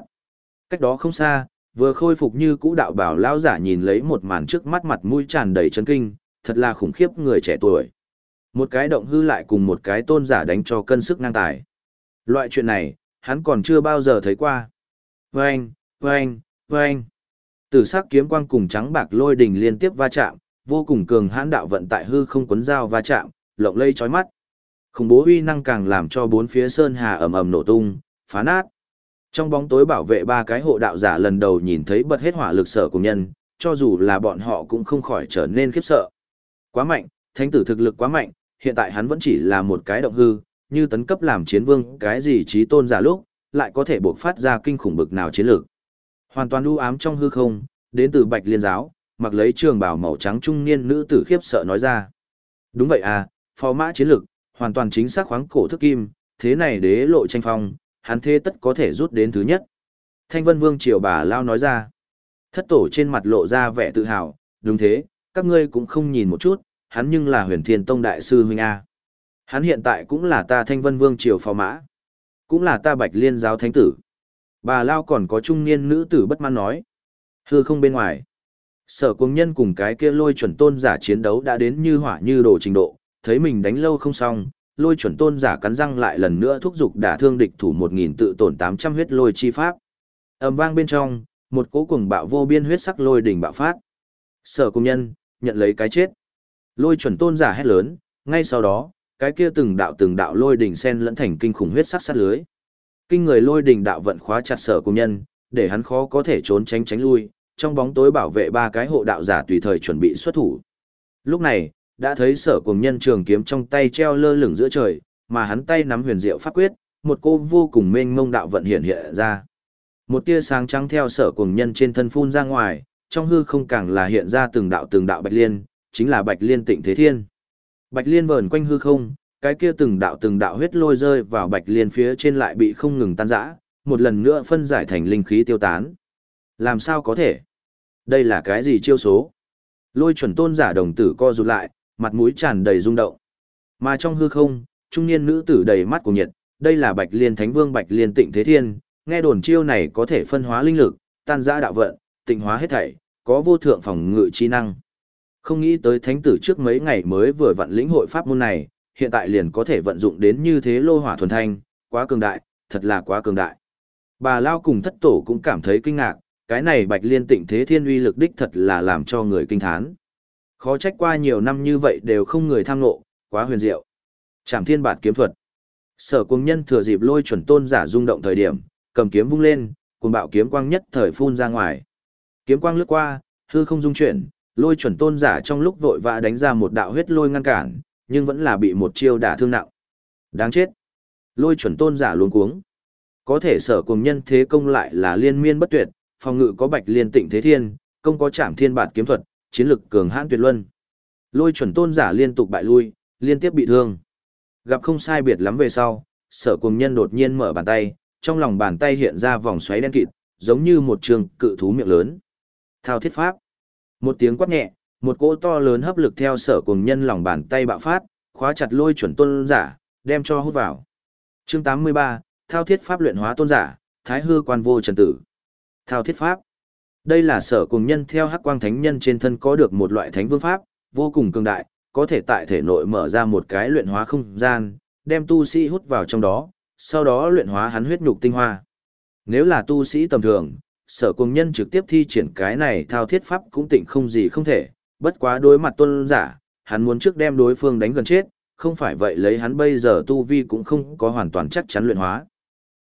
Cách đó không xa, vừa khôi phục như cũ đạo bảo lão giả nhìn lấy một màn trước mắt mặt mũi tràn đầy chấn kinh, thật là khủng khiếp người trẻ tuổi. Một cái động hư lại cùng một cái tôn giả đánh cho cân sức ngang tài. Loại chuyện này, hắn còn chưa bao giờ thấy qua. Vâng, vâng, vâng. Tử sắc kiếm quang cùng trắng bạc lôi đỉnh liên tiếp va chạm, vô cùng cường hãn đạo vận tại hư không quấn dao va chạm, lộng lây chói mắt. Khủng bố uy năng càng làm cho bốn phía sơn hà ầm ầm nổ tung, phá nát. Trong bóng tối bảo vệ ba cái hộ đạo giả lần đầu nhìn thấy bật hết hỏa lực sở cùng nhân, cho dù là bọn họ cũng không khỏi trở nên khiếp sợ. Quá mạnh, thánh tử thực lực quá mạnh, hiện tại hắn vẫn chỉ là một cái động hư, như tấn cấp làm chiến vương cái gì trí tôn giả lúc, lại có thể buộc phát ra kinh khủng bực nào chiến lược. Hoàn toàn u ám trong hư không, đến từ bạch liên giáo, mặc lấy trường bào màu trắng trung niên nữ tử khiếp sợ nói ra. Đúng vậy à, phó mã chiến lược, hoàn toàn chính xác khoáng cổ thức kim, thế này đế lộ tranh phong, hắn thế tất có thể rút đến thứ nhất. Thanh vân vương triều bà lao nói ra. Thất tổ trên mặt lộ ra vẻ tự hào, đúng thế, các ngươi cũng không nhìn một chút, hắn nhưng là huyền thiên tông đại sư huynh A. Hắn hiện tại cũng là ta thanh vân vương triều phò mã. Cũng là ta bạch liên giáo thánh tử. Bà Lao còn có trung niên nữ tử bất mãn nói. Hư không bên ngoài. Sở cung nhân cùng cái kia lôi chuẩn tôn giả chiến đấu đã đến như hỏa như đồ trình độ, thấy mình đánh lâu không xong, lôi chuẩn tôn giả cắn răng lại lần nữa thúc giục đả thương địch thủ một nghìn tự tổn tám trăm huyết lôi chi pháp. ầm vang bên trong, một cỗ cuồng bạo vô biên huyết sắc lôi đỉnh bạo phát. Sở cung nhân, nhận lấy cái chết. Lôi chuẩn tôn giả hét lớn, ngay sau đó, cái kia từng đạo từng đạo lôi đỉnh sen lẫn thành kinh khủng huyết sắc sát lưới. Kinh người lôi đỉnh đạo vận khóa chặt sở cung nhân, để hắn khó có thể trốn tránh tránh lui, trong bóng tối bảo vệ ba cái hộ đạo giả tùy thời chuẩn bị xuất thủ. Lúc này, đã thấy sở cùng nhân trường kiếm trong tay treo lơ lửng giữa trời, mà hắn tay nắm huyền diệu pháp quyết, một cô vô cùng mênh mông đạo vận hiện hiện ra. Một tia sáng trắng theo sở cùng nhân trên thân phun ra ngoài, trong hư không càng là hiện ra từng đạo từng đạo bạch liên, chính là bạch liên tịnh thế thiên. Bạch liên vờn quanh hư không, cái kia từng đạo từng đạo huyết lôi rơi vào bạch liên phía trên lại bị không ngừng tan rã, một lần nữa phân giải thành linh khí tiêu tán. Làm sao có thể? Đây là cái gì chiêu số? Lôi chuẩn tôn giả đồng tử co rụt lại, mặt mũi tràn đầy rung động. Mà trong hư không, trung niên nữ tử đầy mắt của nhiệt, đây là Bạch Liên Thánh Vương Bạch Liên Tịnh Thế Thiên, nghe đồn chiêu này có thể phân hóa linh lực, tan rã đạo vận, tịnh hóa hết thảy, có vô thượng phòng ngự chi năng. Không nghĩ tới thánh tử trước mấy ngày mới vừa vận lĩnh hội pháp môn này, hiện tại liền có thể vận dụng đến như thế lô hỏa thuần thanh, quá cường đại, thật là quá cường đại. Bà Lao cùng thất tổ cũng cảm thấy kinh ngạc, cái này bạch liên tịnh thế thiên uy lực đích thật là làm cho người kinh thán. Khó trách qua nhiều năm như vậy đều không người tham ngộ, quá huyền diệu. Trảm thiên bạt kiếm thuật. Sở cung nhân thừa dịp lôi chuẩn tôn giả rung động thời điểm, cầm kiếm vung lên, cuồng bạo kiếm quang nhất thời phun ra ngoài. Kiếm quang lướt qua, hư không dung chuyển, lôi chuẩn tôn giả trong lúc vội vã đánh ra một đạo huyết lôi ngăn cản, nhưng vẫn là bị một chiêu đả thương nặng. Đáng chết. Lôi chuẩn tôn giả luống cuống. Có thể sở cùng nhân thế công lại là liên miên bất tuyệt, phòng ngự có bạch liên tịnh thế thiên, công có trảm thiên bạt kiếm thuật, chiến lực cường hãn tuyệt luân. Lôi chuẩn tôn giả liên tục bại lui, liên tiếp bị thương. Gặp không sai biệt lắm về sau, sở cùng nhân đột nhiên mở bàn tay, trong lòng bàn tay hiện ra vòng xoáy đen kịt, giống như một trường cự thú miệng lớn. Thao thiết pháp. Một tiếng quát nhẹ, một cỗ to lớn hấp lực theo sở cùng nhân lòng bàn tay bạo phát, khóa chặt lôi chuẩn tôn giả, đem cho hút vào. Chương 83, Thao thiết pháp luyện hóa tôn giả, Thái hư quan vô trần tử. Thao thiết pháp. Đây là sở cùng nhân theo hắc quang thánh nhân trên thân có được một loại thánh vương pháp, vô cùng cường đại, có thể tại thể nội mở ra một cái luyện hóa không gian, đem tu sĩ hút vào trong đó, sau đó luyện hóa hắn huyết nhục tinh hoa. Nếu là tu sĩ tầm thường, sở cùng nhân trực tiếp thi triển cái này thao thiết pháp cũng tịnh không gì không thể, bất quá đối mặt tôn giả, hắn muốn trước đem đối phương đánh gần chết, không phải vậy lấy hắn bây giờ tu vi cũng không có hoàn toàn chắc chắn luyện hóa.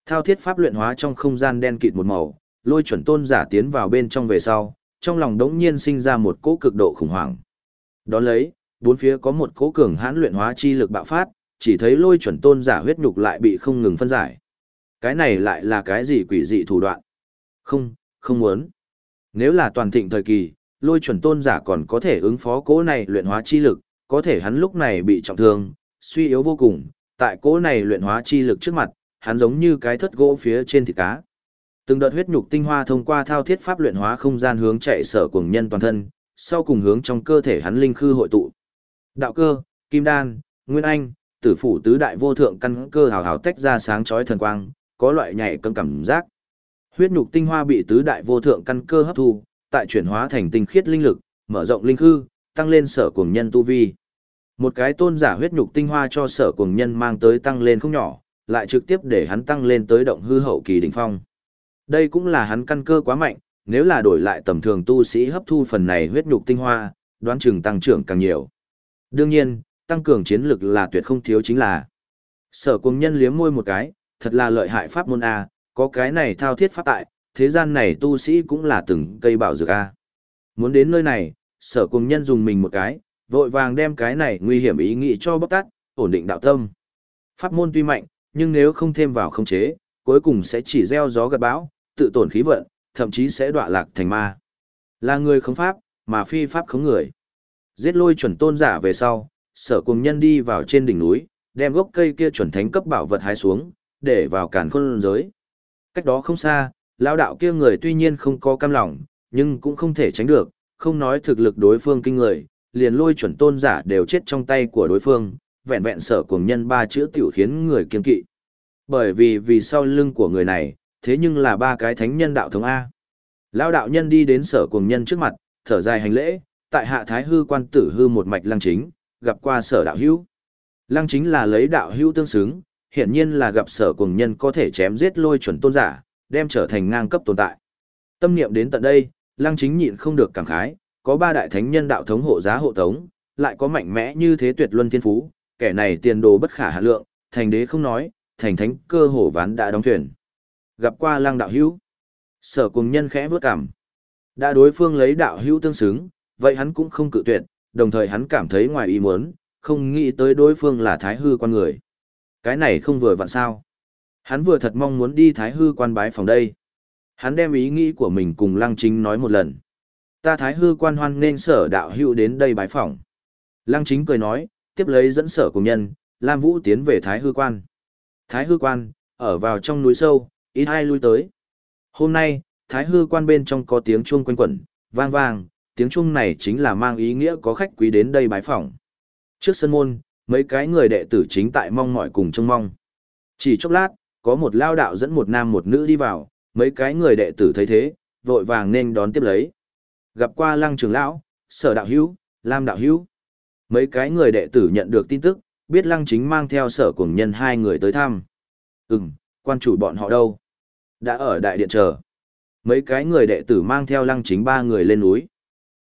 Thao thiết pháp luyện hóa trong không gian đen kịt một màu, lôi chuẩn tôn giả tiến vào bên trong về sau, trong lòng đống nhiên sinh ra một cỗ cực độ khủng hoảng. Đón lấy, bốn phía có một cỗ cường hãn luyện hóa chi lực bạo phát, chỉ thấy lôi chuẩn tôn giả huyết nhục lại bị không ngừng phân giải. Cái này lại là cái gì quỷ dị thủ đoạn? Không, không muốn. Nếu là toàn thịnh thời kỳ, lôi chuẩn tôn giả còn có thể ứng phó cỗ này luyện hóa chi lực, có thể hắn lúc này bị trọng thương, suy yếu vô cùng, tại cỗ này luyện hóa chi lực trước mặt, hắn giống như cái thất gỗ phía trên thịt cá. Từng đợt huyết nhục tinh hoa thông qua thao thiết pháp luyện hóa không gian hướng chạy sở cuồng nhân toàn thân, sau cùng hướng trong cơ thể hắn linh khư hội tụ. Đạo cơ, kim đan, nguyên anh, tử phủ tứ đại vô thượng căn cơ hào hào tách ra sáng chói thần quang, có loại nhảy cấm cảm giác. Huyết nhục tinh hoa bị tứ đại vô thượng căn cơ hấp thu, tại chuyển hóa thành tinh khiết linh lực, mở rộng linh khư, tăng lên sở cuồng nhân tu vi. Một cái tôn giả huyết nhục tinh hoa cho sở cuồng nhân mang tới tăng lên không nhỏ, lại trực tiếp để hắn tăng lên tới động hư hậu kỳ đỉnh phong. Đây cũng là hắn căn cơ quá mạnh, nếu là đổi lại tầm thường tu sĩ hấp thu phần này huyết nhục tinh hoa, đoán chừng tăng trưởng càng nhiều. Đương nhiên, tăng cường chiến lực là tuyệt không thiếu chính là. Sở cung nhân liếm môi một cái, thật là lợi hại pháp môn A, có cái này thao thiết pháp tại, thế gian này tu sĩ cũng là từng cây bảo dược a. Muốn đến nơi này, sở cùng nhân dùng mình một cái, vội vàng đem cái này nguy hiểm ý nghĩ cho bóc tát, ổn định đạo tâm. Pháp môn tuy mạnh, nhưng nếu không thêm vào không chế, cuối cùng sẽ chỉ gieo gió gặt bão, tự tổn khí vận, thậm chí sẽ đọa lạc thành ma. Là người không pháp, mà phi pháp không người. Giết lôi chuẩn tôn giả về sau, sở cùng nhân đi vào trên đỉnh núi, đem gốc cây kia chuẩn thánh cấp bảo vật hái xuống, để vào càn khôn giới. Cách đó không xa, lão đạo kia người tuy nhiên không có cam lòng, nhưng cũng không thể tránh được, không nói thực lực đối phương kinh người, liền lôi chuẩn tôn giả đều chết trong tay của đối phương, vẹn vẹn sở cùng nhân ba chữ tiểu khiến người kiên kỵ. Bởi vì vì sau lưng của người này, thế nhưng là ba cái thánh nhân đạo thống A. Lão đạo nhân đi đến sở cuồng nhân trước mặt, thở dài hành lễ, tại hạ thái hư quan tử hư một mạch lăng chính, gặp qua sở đạo hữu. Lăng chính là lấy đạo hữu tương xứng, hiện nhiên là gặp sở cuồng nhân có thể chém giết lôi chuẩn tôn giả, đem trở thành ngang cấp tồn tại. Tâm niệm đến tận đây, lăng chính nhịn không được cảm khái, có ba đại thánh nhân đạo thống hộ giá hộ tống, lại có mạnh mẽ như thế tuyệt luân thiên phú, kẻ này tiền đồ bất khả hạ lượng, thành đế không nói, thành thánh cơ hồ ván đã đóng thuyền. Gặp qua lăng đạo hữu, sở cùng nhân khẽ vướt cảm. Đã đối phương lấy đạo hữu tương xứng, vậy hắn cũng không cự tuyệt, đồng thời hắn cảm thấy ngoài ý muốn, không nghĩ tới đối phương là thái hư quan người. Cái này không vừa vặn sao. Hắn vừa thật mong muốn đi thái hư quan bái phòng đây. Hắn đem ý nghĩ của mình cùng lăng chính nói một lần. Ta thái hư quan hoan nên sở đạo hữu đến đây bái phòng. Lăng chính cười nói, tiếp lấy dẫn sở cùng nhân, Lam Vũ tiến về thái hư quan. Thái hư quan, ở vào trong núi sâu, ít ai lui tới. Hôm nay, thái hư quan bên trong có tiếng chuông quanh quẩn, vang vang, tiếng chuông này chính là mang ý nghĩa có khách quý đến đây bái phỏng. Trước sân môn, mấy cái người đệ tử chính tại mong mỏi cùng trông mong. Chỉ chốc lát, có một lao đạo dẫn một nam một nữ đi vào, mấy cái người đệ tử thấy thế, vội vàng nên đón tiếp lấy. Gặp qua lăng trường lão, sở đạo hữu, lam đạo hữu. Mấy cái người đệ tử nhận được tin tức, biết lăng chính mang theo sở cùng nhân hai người tới thăm. Ừm, quan chủ bọn họ đâu? Đã ở đại điện chờ. Mấy cái người đệ tử mang theo lăng chính ba người lên núi.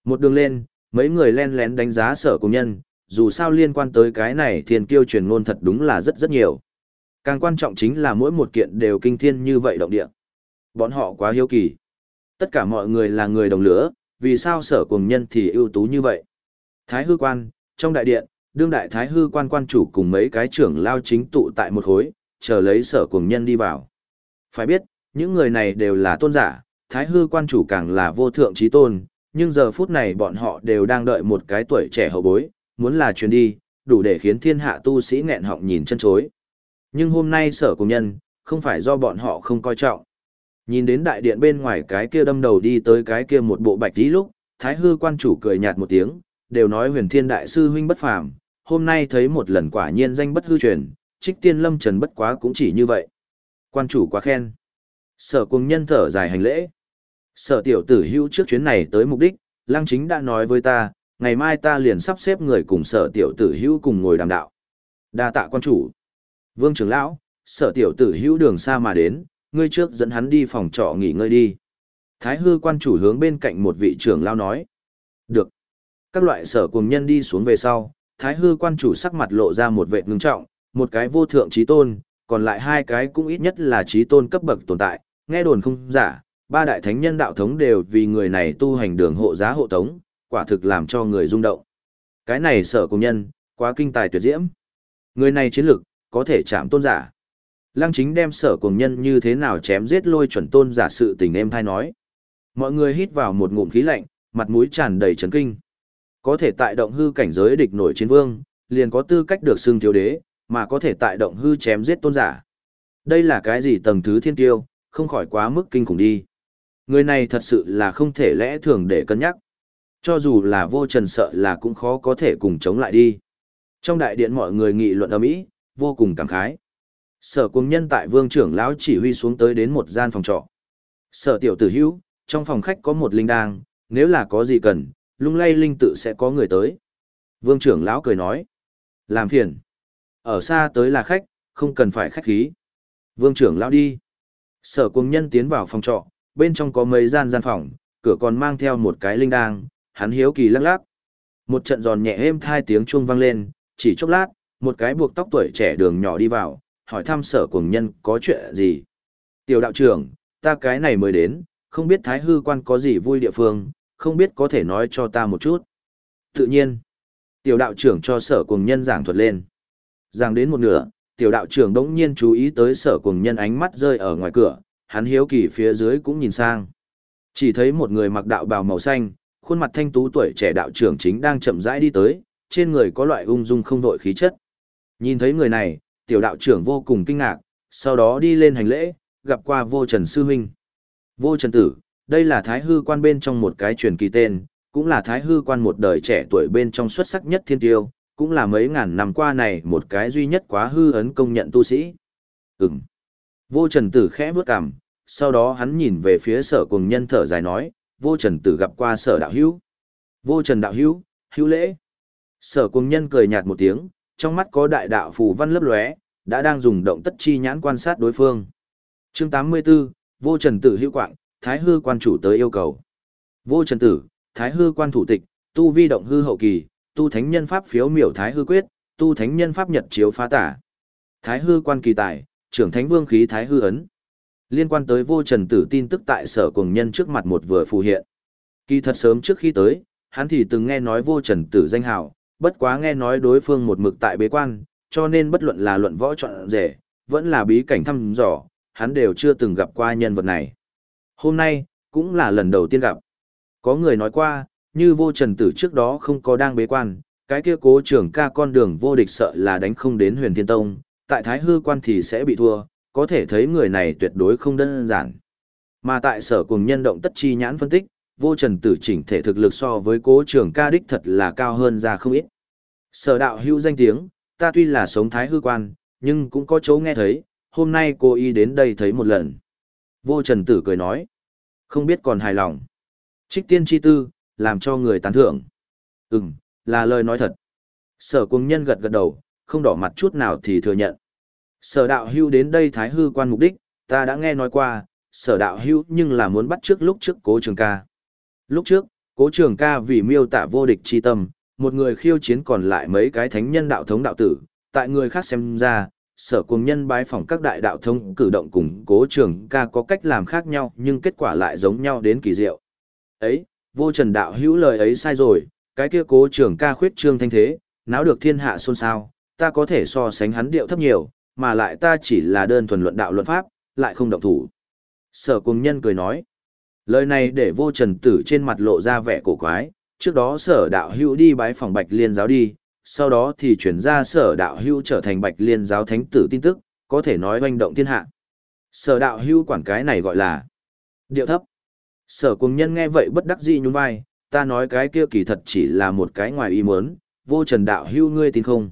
Một đường lên, mấy người len lén đánh giá sở công nhân, dù sao liên quan tới cái này thiên kiêu truyền ngôn thật đúng là rất rất nhiều. Càng quan trọng chính là mỗi một kiện đều kinh thiên như vậy động địa. Bọn họ quá hiếu kỳ. Tất cả mọi người là người đồng lửa, vì sao sở cùng nhân thì ưu tú như vậy? Thái hư quan, trong đại điện, đương đại thái hư quan quan chủ cùng mấy cái trưởng lao chính tụ tại một khối, chờ lấy sở cùng nhân đi vào. Phải biết, những người này đều là tôn giả, thái hư quan chủ càng là vô thượng trí tôn, nhưng giờ phút này bọn họ đều đang đợi một cái tuổi trẻ hậu bối, muốn là chuyến đi, đủ để khiến thiên hạ tu sĩ nghẹn họng nhìn chân chối. Nhưng hôm nay sở cùng nhân, không phải do bọn họ không coi trọng. Nhìn đến đại điện bên ngoài cái kia đâm đầu đi tới cái kia một bộ bạch tí lúc, thái hư quan chủ cười nhạt một tiếng, đều nói huyền thiên đại sư huynh bất phàm, hôm nay thấy một lần quả nhiên danh bất hư truyền, trích tiên lâm trần bất quá cũng chỉ như vậy. Quan chủ quá khen. Sở cùng nhân thở dài hành lễ. Sở tiểu tử hưu trước chuyến này tới mục đích, lăng chính đã nói với ta, ngày mai ta liền sắp xếp người cùng sở tiểu tử hưu cùng ngồi đàm đạo. đa tạ quan chủ. Vương trưởng lão, sở tiểu tử hưu đường xa mà đến, ngươi trước dẫn hắn đi phòng trọ nghỉ ngơi đi. Thái hư quan chủ hướng bên cạnh một vị trưởng lão nói. Được. Các loại sở cùng nhân đi xuống về sau, thái hư quan chủ sắc mặt lộ ra một vệ ngưng trọng, một cái vô thượng trí tôn, còn lại hai cái cũng ít nhất là trí tôn cấp bậc tồn tại, nghe đồn không giả, ba đại thánh nhân đạo thống đều vì người này tu hành đường hộ giá hộ tống, quả thực làm cho người rung động. Cái này sở công nhân, quá kinh tài tuyệt diễm. Người này chiến lực, có thể chạm tôn giả. Lăng chính đem sở cùng nhân như thế nào chém giết lôi chuẩn tôn giả sự tình em thay nói. Mọi người hít vào một ngụm khí lạnh, mặt mũi tràn đầy chấn kinh. Có thể tại động hư cảnh giới địch nổi chiến vương, liền có tư cách được xưng thiếu đế, mà có thể tại động hư chém giết tôn giả. Đây là cái gì tầng thứ thiên tiêu, không khỏi quá mức kinh khủng đi. Người này thật sự là không thể lẽ thường để cân nhắc. Cho dù là vô trần sợ là cũng khó có thể cùng chống lại đi. Trong đại điện mọi người nghị luận ầm ĩ, vô cùng cảm khái. Sở cùng nhân tại vương trưởng lão chỉ huy xuống tới đến một gian phòng trọ. Sở tiểu tử hữu, trong phòng khách có một linh đang, nếu là có gì cần, lung lay linh tự sẽ có người tới. Vương trưởng lão cười nói. Làm phiền. Ở xa tới là khách, không cần phải khách khí. Vương trưởng lão đi. Sở cùng nhân tiến vào phòng trọ, bên trong có mấy gian gian phòng, cửa còn mang theo một cái linh đang, hắn hiếu kỳ lắc lắc. Một trận giòn nhẹ êm thai tiếng chuông vang lên, chỉ chốc lát, một cái buộc tóc tuổi trẻ đường nhỏ đi vào, hỏi thăm sở cùng nhân có chuyện gì. Tiểu đạo trưởng, ta cái này mới đến, không biết thái hư quan có gì vui địa phương, không biết có thể nói cho ta một chút. Tự nhiên, tiểu đạo trưởng cho sở cùng nhân giảng thuật lên. Giảng đến một nửa, tiểu đạo trưởng đống nhiên chú ý tới sở cùng nhân ánh mắt rơi ở ngoài cửa, hắn hiếu kỳ phía dưới cũng nhìn sang. Chỉ thấy một người mặc đạo bào màu xanh, khuôn mặt thanh tú tuổi trẻ đạo trưởng chính đang chậm rãi đi tới, trên người có loại ung dung không vội khí chất. Nhìn thấy người này, tiểu đạo trưởng vô cùng kinh ngạc, sau đó đi lên hành lễ, gặp qua vô trần sư huynh. Vô trần tử, đây là thái hư quan bên trong một cái truyền kỳ tên, cũng là thái hư quan một đời trẻ tuổi bên trong xuất sắc nhất thiên tiêu, cũng là mấy ngàn năm qua này một cái duy nhất quá hư ấn công nhận tu sĩ. Ừm. Vô trần tử khẽ bước cằm, sau đó hắn nhìn về phía sở cùng nhân thở dài nói, vô trần tử gặp qua sở đạo hữu. Vô trần đạo hữu, hữu lễ. Sở cùng nhân cười nhạt một tiếng, trong mắt có đại đạo phù văn lấp lóe, đã đang dùng động tất chi nhãn quan sát đối phương. Chương 84, Vô Trần Tử hữu quạng, Thái hư quan chủ tới yêu cầu. Vô Trần Tử, Thái hư quan thủ tịch, tu vi động hư hậu kỳ, tu thánh nhân pháp phiếu miểu Thái hư quyết, tu thánh nhân pháp nhật chiếu phá tả. Thái hư quan kỳ tài, trưởng thánh vương khí Thái hư ấn. Liên quan tới Vô Trần Tử tin tức tại sở cùng nhân trước mặt một vừa phù hiện. Kỳ thật sớm trước khi tới, hắn thì từng nghe nói Vô Trần Tử danh hào, bất quá nghe nói đối phương một mực tại bế quan, cho nên bất luận là luận võ chọn rể, vẫn là bí cảnh thăm dò, hắn đều chưa từng gặp qua nhân vật này. Hôm nay, cũng là lần đầu tiên gặp. Có người nói qua, như vô trần tử trước đó không có đang bế quan, cái kia cố trưởng ca con đường vô địch sợ là đánh không đến huyền thiên tông, tại thái hư quan thì sẽ bị thua, có thể thấy người này tuyệt đối không đơn giản. Mà tại sở cùng nhân động tất chi nhãn phân tích, vô trần tử chỉnh thể thực lực so với cố trưởng ca đích thật là cao hơn ra không ít. Sở đạo hữu danh tiếng, ta tuy là sống thái hư quan, nhưng cũng có chỗ nghe thấy, hôm nay cô y đến đây thấy một lần. Vô trần tử cười nói, không biết còn hài lòng. Trích tiên chi tư, làm cho người tán thưởng. Ừm, là lời nói thật. Sở cung nhân gật gật đầu, không đỏ mặt chút nào thì thừa nhận. Sở đạo hưu đến đây thái hư quan mục đích, ta đã nghe nói qua, sở đạo hưu nhưng là muốn bắt trước lúc trước cố trường ca. Lúc trước, cố trường ca vì miêu tả vô địch chi tâm, một người khiêu chiến còn lại mấy cái thánh nhân đạo thống đạo tử, tại người khác xem ra, sở cùng nhân bái phỏng các đại đạo thống cử động cùng cố trường ca có cách làm khác nhau nhưng kết quả lại giống nhau đến kỳ diệu. Ấy, vô trần đạo hữu lời ấy sai rồi, cái kia cố trưởng ca khuyết trương thanh thế, náo được thiên hạ xôn xao, ta có thể so sánh hắn điệu thấp nhiều, mà lại ta chỉ là đơn thuần luận đạo luận pháp, lại không động thủ. Sở cùng nhân cười nói, lời này để vô trần tử trên mặt lộ ra vẻ cổ quái, trước đó sở đạo hữu đi bái phòng bạch liên giáo đi, sau đó thì chuyển ra sở đạo hữu trở thành bạch liên giáo thánh tử tin tức, có thể nói oanh động thiên hạ. Sở đạo hữu quản cái này gọi là điệu thấp. Sở cùng nhân nghe vậy bất đắc dĩ nhún vai, ta nói cái kia kỳ thật chỉ là một cái ngoài ý muốn, vô trần đạo Hưu ngươi tin không?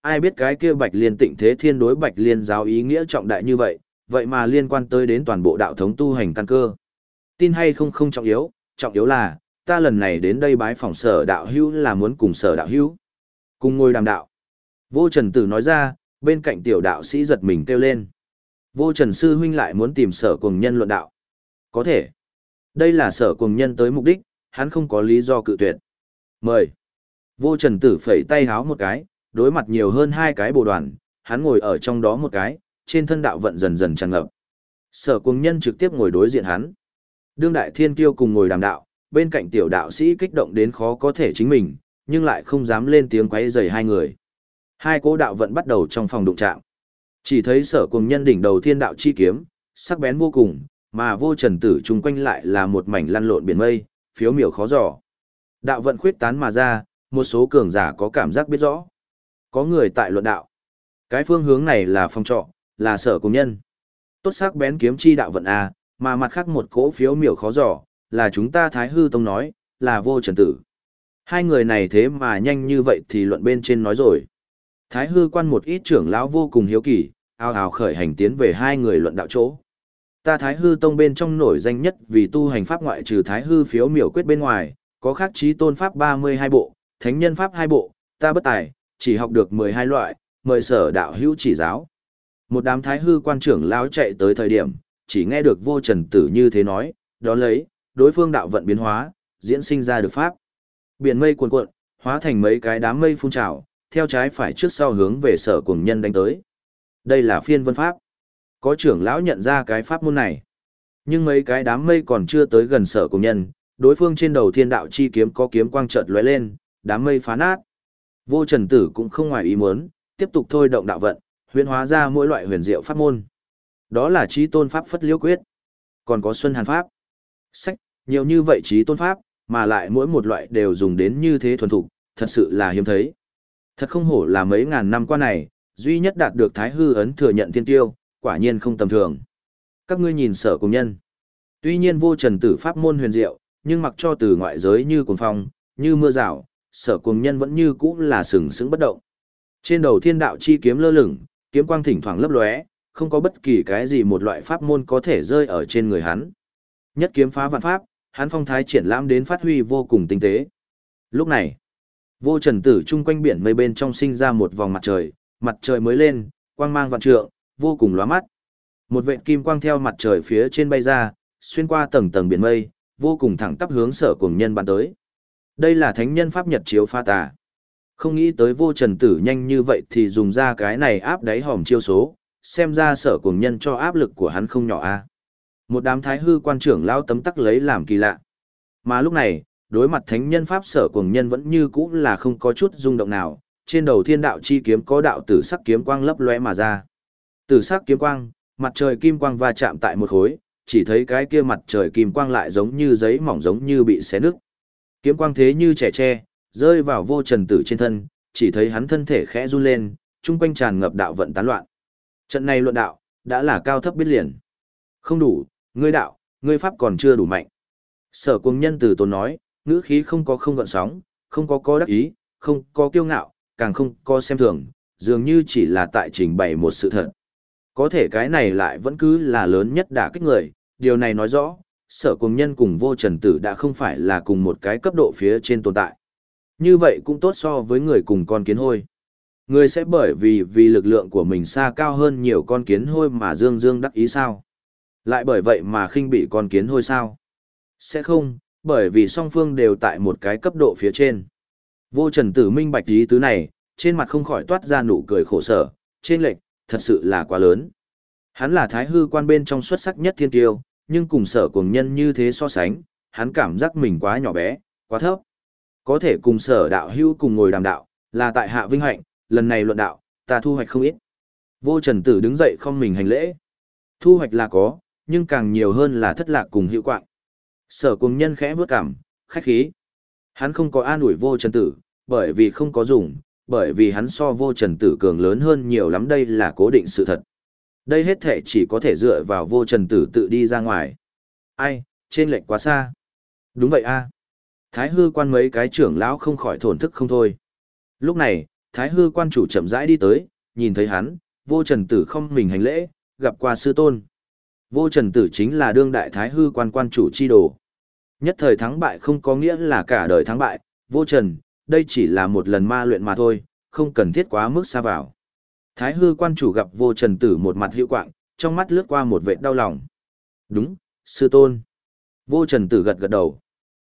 Ai biết cái kia bạch liên tịnh thế thiên đối bạch liên giáo ý nghĩa trọng đại như vậy, vậy mà liên quan tới đến toàn bộ đạo thống tu hành căn cơ. Tin hay không không trọng yếu, trọng yếu là, ta lần này đến đây bái phòng sở đạo Hưu là muốn cùng sở đạo Hưu Cùng ngồi đàm đạo. Vô Trần Tử nói ra, bên cạnh tiểu đạo sĩ giật mình kêu lên. Vô Trần Sư Huynh lại muốn tìm sở cùng nhân luận đạo. Có thể. Đây là sở cùng nhân tới mục đích, hắn không có lý do cự tuyệt. Mời. Vô Trần Tử phẩy tay háo một cái, đối mặt nhiều hơn hai cái bồ đoàn, hắn ngồi ở trong đó một cái, trên thân đạo vận dần dần tràn ngập. Sở cùng nhân trực tiếp ngồi đối diện hắn. Đương đại thiên kiêu cùng ngồi đàm đạo, bên cạnh tiểu đạo sĩ kích động đến khó có thể chính mình, nhưng lại không dám lên tiếng quấy rầy hai người. Hai cố đạo vận bắt đầu trong phòng đụng chạm. Chỉ thấy sở cùng nhân đỉnh đầu thiên đạo chi kiếm, sắc bén vô cùng, mà vô trần tử chung quanh lại là một mảnh lăn lộn biển mây, phiếu miểu khó dò. Đạo vận khuyết tán mà ra, một số cường giả có cảm giác biết rõ. Có người tại luận đạo. Cái phương hướng này là phong trọ, là sở công nhân. Tốt sắc bén kiếm chi đạo vận A, mà mặt khác một cỗ phiếu miểu khó dò, là chúng ta Thái Hư Tông nói, là vô trần tử. Hai người này thế mà nhanh như vậy thì luận bên trên nói rồi. Thái hư quan một ít trưởng lão vô cùng hiếu kỳ, ao ào khởi hành tiến về hai người luận đạo chỗ. Ta Thái hư tông bên trong nổi danh nhất vì tu hành pháp ngoại trừ Thái hư phiếu miểu quyết bên ngoài, có khác trí tôn pháp 32 bộ, thánh nhân pháp hai bộ, ta bất tài, chỉ học được 12 loại, mời sở đạo hữu chỉ giáo. Một đám Thái hư quan trưởng lao chạy tới thời điểm, chỉ nghe được vô trần tử như thế nói, đó lấy, đối phương đạo vận biến hóa, diễn sinh ra được pháp. Biển mây cuồn cuộn, hóa thành mấy cái đám mây phun trào, theo trái phải trước sau hướng về sở cùng nhân đánh tới. Đây là phiên vân pháp có trưởng lão nhận ra cái pháp môn này. Nhưng mấy cái đám mây còn chưa tới gần sở cùng nhân, đối phương trên đầu thiên đạo chi kiếm có kiếm quang chợt lóe lên, đám mây phá nát. Vô Trần Tử cũng không ngoài ý muốn, tiếp tục thôi động đạo vận, huyền hóa ra mỗi loại huyền diệu pháp môn. Đó là trí tôn pháp phất liễu quyết, còn có xuân hàn pháp. Sách, nhiều như vậy trí tôn pháp, mà lại mỗi một loại đều dùng đến như thế thuần thục, thật sự là hiếm thấy. Thật không hổ là mấy ngàn năm qua này, duy nhất đạt được Thái Hư ấn thừa nhận thiên tiêu, quả nhiên không tầm thường. Các ngươi nhìn sở cùng nhân. Tuy nhiên vô trần tử pháp môn huyền diệu, nhưng mặc cho từ ngoại giới như cuồng phong, như mưa rào, sở cùng nhân vẫn như cũ là sừng sững bất động. Trên đầu thiên đạo chi kiếm lơ lửng, kiếm quang thỉnh thoảng lấp lóe, không có bất kỳ cái gì một loại pháp môn có thể rơi ở trên người hắn. Nhất kiếm phá vạn pháp, hắn phong thái triển lãm đến phát huy vô cùng tinh tế. Lúc này, vô trần tử chung quanh biển mây bên trong sinh ra một vòng mặt trời, mặt trời mới lên, quang mang vạn trượng, vô cùng lóa mắt. Một vệt kim quang theo mặt trời phía trên bay ra, xuyên qua tầng tầng biển mây, vô cùng thẳng tắp hướng sở cùng nhân bắn tới. Đây là thánh nhân pháp nhật chiếu pha tà. Không nghĩ tới vô trần tử nhanh như vậy thì dùng ra cái này áp đáy hòm chiêu số, xem ra sở cùng nhân cho áp lực của hắn không nhỏ a. Một đám thái hư quan trưởng lao tấm tắc lấy làm kỳ lạ. Mà lúc này, đối mặt thánh nhân pháp sở cùng nhân vẫn như cũ là không có chút rung động nào, trên đầu thiên đạo chi kiếm có đạo tử sắc kiếm quang lấp lóe mà ra. Tử sắc kiếm quang, mặt trời kim quang va chạm tại một khối, chỉ thấy cái kia mặt trời kim quang lại giống như giấy mỏng giống như bị xé nứt. Kiếm quang thế như trẻ tre, rơi vào vô trần tử trên thân, chỉ thấy hắn thân thể khẽ run lên, trung quanh tràn ngập đạo vận tán loạn. Trận này luận đạo, đã là cao thấp biết liền. Không đủ, ngươi đạo, ngươi pháp còn chưa đủ mạnh. Sở cuồng nhân từ tốn nói, ngữ khí không có không gợn sóng, không có có đắc ý, không có kiêu ngạo, càng không có xem thường, dường như chỉ là tại trình bày một sự thật. Có thể cái này lại vẫn cứ là lớn nhất đả kích người, điều này nói rõ, sở cùng nhân cùng vô trần tử đã không phải là cùng một cái cấp độ phía trên tồn tại. Như vậy cũng tốt so với người cùng con kiến hôi. Người sẽ bởi vì vì lực lượng của mình xa cao hơn nhiều con kiến hôi mà dương dương đắc ý sao? Lại bởi vậy mà khinh bị con kiến hôi sao? Sẽ không, bởi vì song phương đều tại một cái cấp độ phía trên. Vô trần tử minh bạch ý tứ này, trên mặt không khỏi toát ra nụ cười khổ sở, trên lệch, thật sự là quá lớn. Hắn là thái hư quan bên trong xuất sắc nhất thiên tiêu, nhưng cùng sở cùng nhân như thế so sánh, hắn cảm giác mình quá nhỏ bé, quá thấp. Có thể cùng sở đạo hưu cùng ngồi đàm đạo, là tại hạ vinh hạnh, lần này luận đạo, ta thu hoạch không ít. Vô trần tử đứng dậy không mình hành lễ. Thu hoạch là có, nhưng càng nhiều hơn là thất lạc cùng hữu quạng. Sở cùng nhân khẽ vướt cảm, khách khí. Hắn không có an ủi vô trần tử, bởi vì không có dùng, bởi vì hắn so vô trần tử cường lớn hơn nhiều lắm đây là cố định sự thật. Đây hết thể chỉ có thể dựa vào vô trần tử tự đi ra ngoài. Ai, trên lệnh quá xa. Đúng vậy a Thái hư quan mấy cái trưởng lão không khỏi thổn thức không thôi. Lúc này, thái hư quan chủ chậm rãi đi tới, nhìn thấy hắn, vô trần tử không mình hành lễ, gặp qua sư tôn. Vô trần tử chính là đương đại thái hư quan quan chủ chi đồ. Nhất thời thắng bại không có nghĩa là cả đời thắng bại, vô trần, đây chỉ là một lần ma luyện mà thôi, không cần thiết quá mức xa vào. Thái hư quan chủ gặp vô trần tử một mặt hiệu quạng, trong mắt lướt qua một vệ đau lòng. Đúng, sư tôn. Vô trần tử gật gật đầu.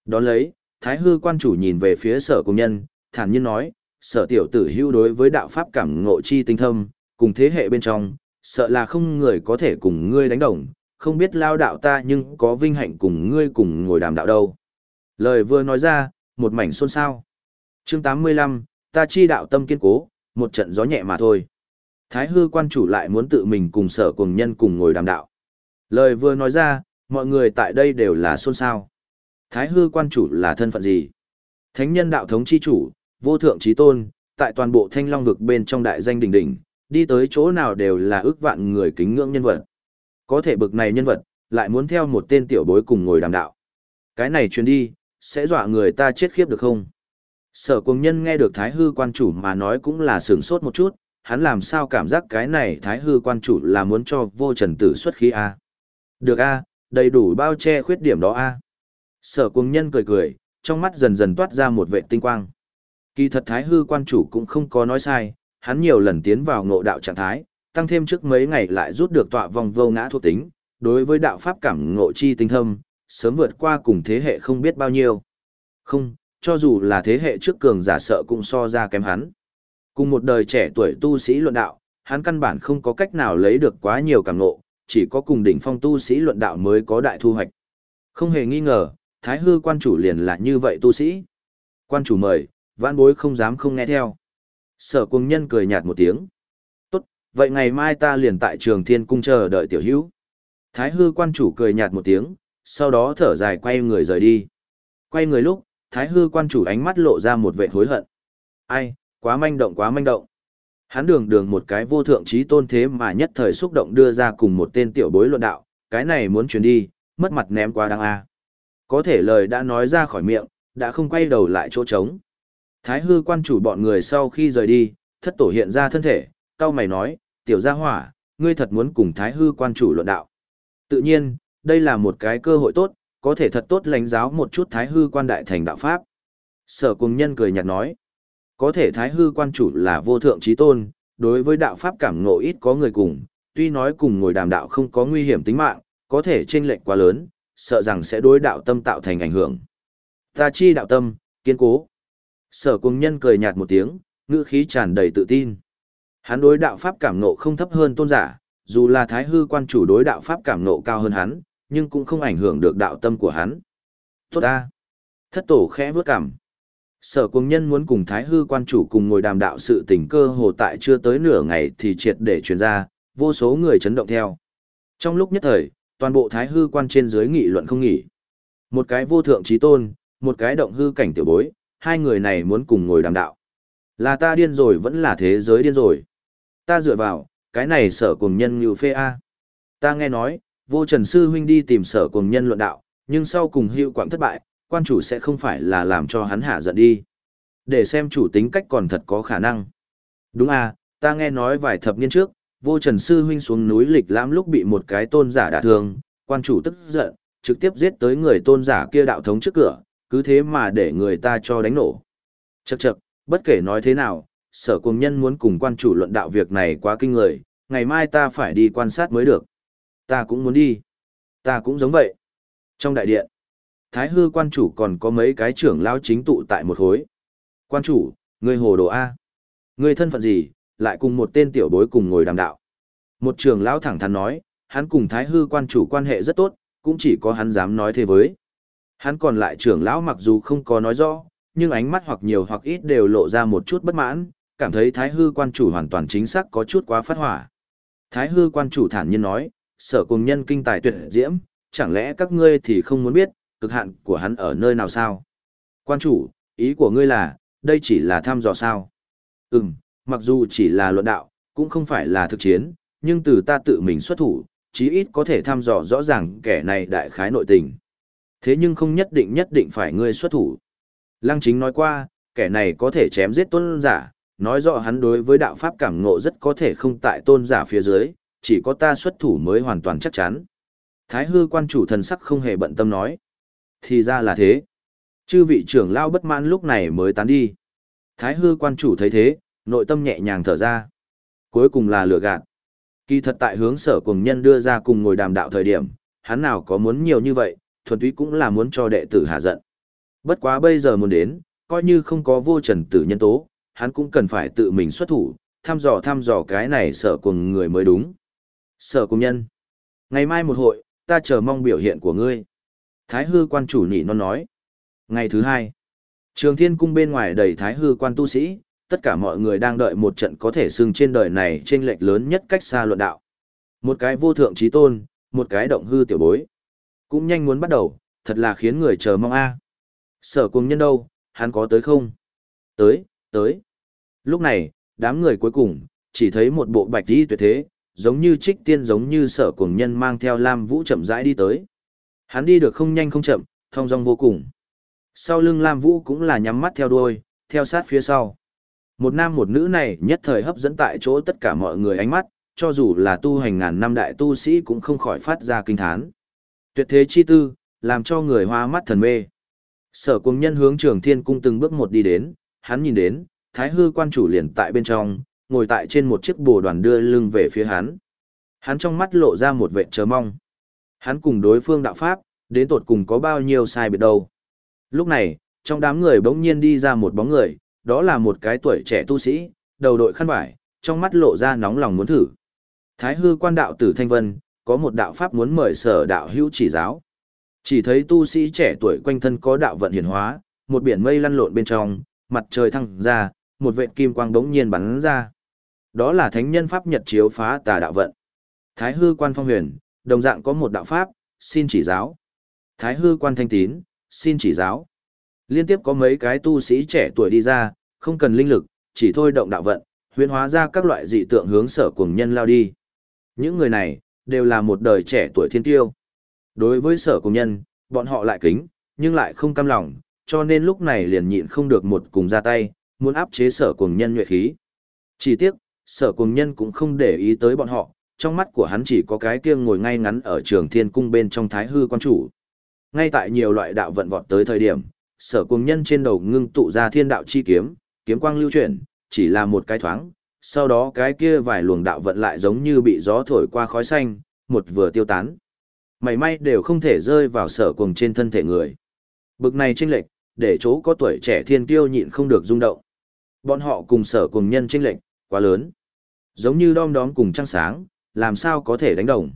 Đón lấy, thái hư quan chủ nhìn về phía sở công nhân, thản nhiên nói, sở tiểu tử hưu đối với đạo pháp cảm ngộ chi tinh thâm, cùng thế hệ bên trong, sợ là không người có thể cùng ngươi đánh đồng, không biết lao đạo ta nhưng có vinh hạnh cùng ngươi cùng ngồi đàm đạo đâu. Lời vừa nói ra, một mảnh xôn xao chương 85, ta chi đạo tâm kiên cố, một trận gió nhẹ mà thôi. Thái hư quan chủ lại muốn tự mình cùng sở cùng nhân cùng ngồi đàm đạo. Lời vừa nói ra, mọi người tại đây đều là xôn xao. Thái hư quan chủ là thân phận gì? Thánh nhân đạo thống chi chủ, vô thượng trí tôn, tại toàn bộ thanh long vực bên trong đại danh đỉnh đỉnh, đi tới chỗ nào đều là ước vạn người kính ngưỡng nhân vật. Có thể bực này nhân vật, lại muốn theo một tên tiểu bối cùng ngồi đàm đạo. Cái này truyền đi, sẽ dọa người ta chết khiếp được không? Sở cùng nhân nghe được thái hư quan chủ mà nói cũng là sướng sốt một chút, hắn làm sao cảm giác cái này thái hư quan chủ là muốn cho vô trần tử xuất khí a Được a đầy đủ bao che khuyết điểm đó a Sở cùng nhân cười cười, trong mắt dần dần toát ra một vệ tinh quang. Kỳ thật thái hư quan chủ cũng không có nói sai, hắn nhiều lần tiến vào ngộ đạo trạng thái, tăng thêm trước mấy ngày lại rút được tọa vòng vô ngã thuộc tính, đối với đạo pháp cảm ngộ chi tinh thâm, sớm vượt qua cùng thế hệ không biết bao nhiêu. Không, cho dù là thế hệ trước cường giả sợ cũng so ra kém hắn. Cùng một đời trẻ tuổi tu sĩ luận đạo, hắn căn bản không có cách nào lấy được quá nhiều cảm ngộ, chỉ có cùng đỉnh phong tu sĩ luận đạo mới có đại thu hoạch. Không hề nghi ngờ, thái hư quan chủ liền là như vậy tu sĩ. Quan chủ mời, vãn bối không dám không nghe theo. Sở cùng nhân cười nhạt một tiếng. Tốt, vậy ngày mai ta liền tại trường thiên cung chờ đợi tiểu hữu. Thái hư quan chủ cười nhạt một tiếng, sau đó thở dài quay người rời đi. Quay người lúc, thái hư quan chủ ánh mắt lộ ra một vệ hối hận. Ai, quá manh động quá manh động. Hắn đường đường một cái vô thượng trí tôn thế mà nhất thời xúc động đưa ra cùng một tên tiểu bối luận đạo, cái này muốn truyền đi, mất mặt ném quá đáng a. Có thể lời đã nói ra khỏi miệng, đã không quay đầu lại chỗ trống. Thái hư quan chủ bọn người sau khi rời đi, thất tổ hiện ra thân thể, cao mày nói, tiểu gia hỏa, ngươi thật muốn cùng thái hư quan chủ luận đạo. Tự nhiên, đây là một cái cơ hội tốt, có thể thật tốt lãnh giáo một chút thái hư quan đại thành đạo pháp. Sở cùng nhân cười nhạt nói, có thể thái hư quan chủ là vô thượng trí tôn, đối với đạo pháp cảm ngộ ít có người cùng, tuy nói cùng ngồi đàm đạo không có nguy hiểm tính mạng, có thể chênh lệch quá lớn, sợ rằng sẽ đối đạo tâm tạo thành ảnh hưởng. Ta chi đạo tâm, kiên cố. Sở cùng nhân cười nhạt một tiếng, ngữ khí tràn đầy tự tin. Hắn đối đạo pháp cảm ngộ không thấp hơn tôn giả, dù là thái hư quan chủ đối đạo pháp cảm ngộ cao hơn hắn, nhưng cũng không ảnh hưởng được đạo tâm của hắn. Tốt ta. Thất tổ khẽ vướt cảm. Sở cung nhân muốn cùng thái hư quan chủ cùng ngồi đàm đạo sự tình cơ hồ tại chưa tới nửa ngày thì triệt để truyền ra, vô số người chấn động theo. Trong lúc nhất thời, toàn bộ thái hư quan trên dưới nghị luận không nghỉ. Một cái vô thượng trí tôn, một cái động hư cảnh tiểu bối, hai người này muốn cùng ngồi đàm đạo. Là ta điên rồi vẫn là thế giới điên rồi. Ta dựa vào, cái này sở cùng nhân như phê A. Ta nghe nói, vô trần sư huynh đi tìm sở cùng nhân luận đạo, nhưng sau cùng hiệu quảng thất bại, quan chủ sẽ không phải là làm cho hắn hạ giận đi. Để xem chủ tính cách còn thật có khả năng. Đúng à, ta nghe nói vài thập niên trước, vô trần sư huynh xuống núi lịch lãm lúc bị một cái tôn giả đả thương, quan chủ tức giận, trực tiếp giết tới người tôn giả kia đạo thống trước cửa, cứ thế mà để người ta cho đánh nổ. Chậc chậc, bất kể nói thế nào, sở cùng nhân muốn cùng quan chủ luận đạo việc này quá kinh người, ngày mai ta phải đi quan sát mới được. Ta cũng muốn đi. Ta cũng giống vậy. Trong đại điện, Thái hư quan chủ còn có mấy cái trưởng lao chính tụ tại một hối. Quan chủ, người hồ đồ A. Người thân phận gì, lại cùng một tên tiểu bối cùng ngồi đàm đạo. Một trưởng lão thẳng thắn nói, hắn cùng thái hư quan chủ quan hệ rất tốt, cũng chỉ có hắn dám nói thế với. Hắn còn lại trưởng lão mặc dù không có nói rõ, nhưng ánh mắt hoặc nhiều hoặc ít đều lộ ra một chút bất mãn, cảm thấy thái hư quan chủ hoàn toàn chính xác có chút quá phát hỏa. Thái hư quan chủ thản nhiên nói, sở cùng nhân kinh tài tuyệt diễm, chẳng lẽ các ngươi thì không muốn biết, cực hạn của hắn ở nơi nào sao? Quan chủ, ý của ngươi là, đây chỉ là thăm dò sao? Ừm, mặc dù chỉ là luận đạo, cũng không phải là thực chiến, nhưng từ ta tự mình xuất thủ, chí ít có thể thăm dò rõ ràng kẻ này đại khái nội tình. Thế nhưng không nhất định nhất định phải ngươi xuất thủ. Lăng chính nói qua, kẻ này có thể chém giết tôn giả, nói rõ hắn đối với đạo pháp cảm ngộ rất có thể không tại tôn giả phía dưới, chỉ có ta xuất thủ mới hoàn toàn chắc chắn. Thái hư quan chủ thần sắc không hề bận tâm nói. Thì ra là thế. Chư vị trưởng lao bất mãn lúc này mới tán đi. Thái hư quan chủ thấy thế, nội tâm nhẹ nhàng thở ra. Cuối cùng là lừa gạt. Kỳ thật tại hướng sở cùng nhân đưa ra cùng ngồi đàm đạo thời điểm, hắn nào có muốn nhiều như vậy, thuần túy cũng là muốn cho đệ tử hạ giận. Bất quá bây giờ muốn đến, coi như không có vô trần tử nhân tố, hắn cũng cần phải tự mình xuất thủ, thăm dò thăm dò cái này sở cùng người mới đúng. Sở cùng nhân. Ngày mai một hội, ta chờ mong biểu hiện của ngươi. Thái hư quan chủ nhị non nói. Ngày thứ hai, trường thiên cung bên ngoài đầy thái hư quan tu sĩ, tất cả mọi người đang đợi một trận có thể xưng trên đời này trên lệch lớn nhất cách xa luận đạo. Một cái vô thượng trí tôn, một cái động hư tiểu bối. Cũng nhanh muốn bắt đầu, thật là khiến người chờ mong a. Sở cùng nhân đâu, hắn có tới không? Tới, tới. Lúc này, đám người cuối cùng, chỉ thấy một bộ bạch đi tuyệt thế, giống như trích tiên giống như sở cuồng nhân mang theo Lam Vũ chậm rãi đi tới. Hắn đi được không nhanh không chậm, thong dong vô cùng. Sau lưng Lam Vũ cũng là nhắm mắt theo đuôi, theo sát phía sau. Một nam một nữ này nhất thời hấp dẫn tại chỗ tất cả mọi người ánh mắt, cho dù là tu hành ngàn năm đại tu sĩ cũng không khỏi phát ra kinh thán. Tuyệt thế chi tư, làm cho người hoa mắt thần mê. Sở cuồng nhân hướng trường thiên cung từng bước một đi đến, hắn nhìn đến, thái hư quan chủ liền tại bên trong, ngồi tại trên một chiếc bồ đoàn đưa lưng về phía hắn. Hắn trong mắt lộ ra một vẻ chờ mong. Hắn cùng đối phương đạo pháp, đến tột cùng có bao nhiêu sai biệt đâu. Lúc này, trong đám người bỗng nhiên đi ra một bóng người, đó là một cái tuổi trẻ tu sĩ, đầu đội khăn vải, trong mắt lộ ra nóng lòng muốn thử. Thái hư quan đạo tử Thanh Vân, có một đạo pháp muốn mời sở đạo hữu chỉ giáo. Chỉ thấy tu sĩ trẻ tuổi quanh thân có đạo vận hiển hóa, một biển mây lăn lộn bên trong, mặt trời thăng ra, một vệt kim quang bỗng nhiên bắn ra. Đó là thánh nhân pháp nhật chiếu phá tà đạo vận. Thái hư quan phong huyền, đồng dạng có một đạo pháp, xin chỉ giáo. Thái hư quan thanh tín, xin chỉ giáo. Liên tiếp có mấy cái tu sĩ trẻ tuổi đi ra, không cần linh lực, chỉ thôi động đạo vận, huyễn hóa ra các loại dị tượng hướng sở cuồng nhân lao đi. Những người này, đều là một đời trẻ tuổi thiên tiêu. Đối với sở cuồng nhân, bọn họ lại kính, nhưng lại không cam lòng, cho nên lúc này liền nhịn không được một cùng ra tay, muốn áp chế sở cuồng nhân nhuệ khí. Chỉ tiếc, sở cùng nhân cũng không để ý tới bọn họ, trong mắt của hắn chỉ có cái kia ngồi ngay ngắn ở trường thiên cung bên trong thái hư quan chủ. Ngay tại nhiều loại đạo vận vọt tới thời điểm, sở cùng nhân trên đầu ngưng tụ ra thiên đạo chi kiếm, kiếm quang lưu chuyển, chỉ là một cái thoáng, sau đó cái kia vài luồng đạo vận lại giống như bị gió thổi qua khói xanh, một vừa tiêu tán. Mảy may đều không thể rơi vào sở cùng trên thân thể người. Bực này chênh lệch, để chỗ có tuổi trẻ thiên tiêu nhịn không được rung động. Bọn họ cùng sở cùng nhân chênh lệch, quá lớn. Giống như đom đóm cùng trăng sáng, làm sao có thể đánh đồng.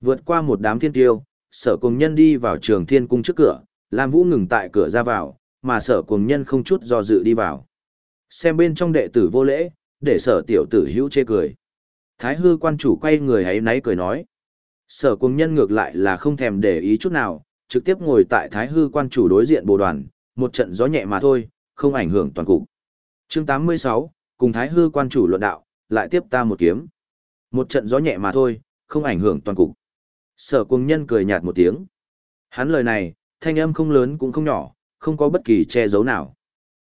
Vượt qua một đám thiên tiêu, sở cùng nhân đi vào trường thiên cung trước cửa, Lam Vũ ngừng tại cửa ra vào, mà sở cùng nhân không chút do dự đi vào. Xem bên trong đệ tử vô lễ, để sở tiểu tử hữu chê cười. Thái hư quan chủ quay người ấy náy cười nói. Sở cùng nhân ngược lại là không thèm để ý chút nào, trực tiếp ngồi tại thái hư quan chủ đối diện bồ đoàn, một trận gió nhẹ mà thôi, không ảnh hưởng toàn cục. Chương 86, cùng thái hư quan chủ luận đạo, lại tiếp ta một kiếm. Một trận gió nhẹ mà thôi, không ảnh hưởng toàn cục. Sở cùng nhân cười nhạt một tiếng. Hắn lời này, thanh âm không lớn cũng không nhỏ, không có bất kỳ che giấu nào.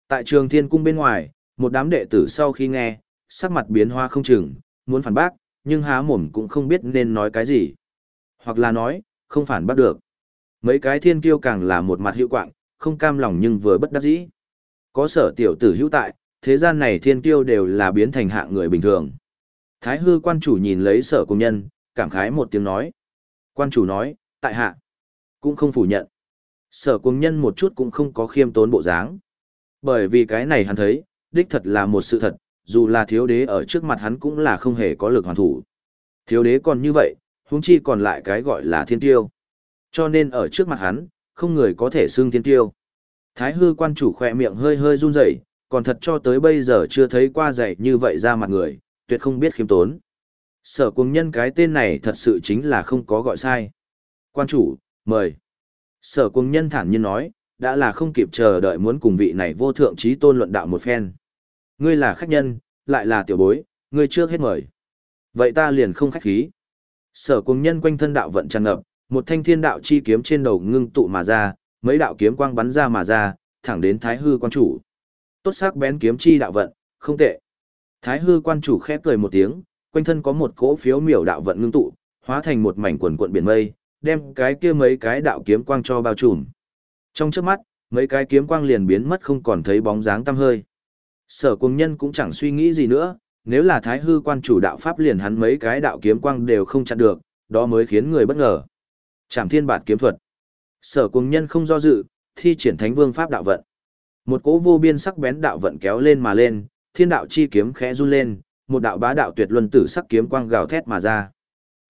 Tại trường thiên cung bên ngoài, một đám đệ tử sau khi nghe, sắc mặt biến hoa không chừng, muốn phản bác, nhưng há mồm cũng không biết nên nói cái gì. Hoặc là nói, không phản bác được. Mấy cái thiên kiêu càng là một mặt hữu quạng, không cam lòng nhưng vừa bất đắc dĩ. Có sở tiểu tử hữu tại, thế gian này thiên kiêu đều là biến thành hạng người bình thường. Thái hư quan chủ nhìn lấy sở công nhân, cảm khái một tiếng nói. Quan chủ nói, tại hạ, cũng không phủ nhận. Sở công nhân một chút cũng không có khiêm tốn bộ dáng. Bởi vì cái này hắn thấy, đích thật là một sự thật, dù là thiếu đế ở trước mặt hắn cũng là không hề có lực hoàn thủ. Thiếu đế còn như vậy, huống chi còn lại cái gọi là thiên tiêu. Cho nên ở trước mặt hắn, không người có thể xưng thiên tiêu. Thái hư quan chủ khỏe miệng hơi hơi run rẩy, còn thật cho tới bây giờ chưa thấy qua dạy như vậy ra mặt người, tuyệt không biết khiêm tốn. Sở cuồng nhân cái tên này thật sự chính là không có gọi sai. Quan chủ, mời. Sở cuồng nhân thản nhiên nói, đã là không kịp chờ đợi muốn cùng vị này vô thượng trí tôn luận đạo một phen. Ngươi là khách nhân, lại là tiểu bối, ngươi trước hết mời. Vậy ta liền không khách khí. Sở cuồng nhân quanh thân đạo vận tràn ngập, một thanh thiên đạo chi kiếm trên đầu ngưng tụ mà ra, mấy đạo kiếm quang bắn ra mà ra, thẳng đến thái hư quan chủ. Tốt sắc bén kiếm chi đạo vận, không tệ. Thái hư quan chủ khẽ cười một tiếng, quanh thân có một cỗ phiếu miểu đạo vận ngưng tụ, hóa thành một mảnh quần cuộn biển mây, đem cái kia mấy cái đạo kiếm quang cho bao trùm. Trong chớp mắt, mấy cái kiếm quang liền biến mất không còn thấy bóng dáng tăm hơi. Sở Cuồng Nhân cũng chẳng suy nghĩ gì nữa, nếu là Thái hư quan chủ đạo pháp liền hắn mấy cái đạo kiếm quang đều không chặn được, đó mới khiến người bất ngờ. Trảm Thiên Bạt kiếm thuật. Sở Cuồng Nhân không do dự, thi triển Thánh Vương pháp đạo vận. Một cỗ vô biên sắc bén đạo vận kéo lên mà lên, thiên đạo chi kiếm khẽ run lên, một đạo bá đạo tuyệt luân tử sắc kiếm quang gào thét mà ra.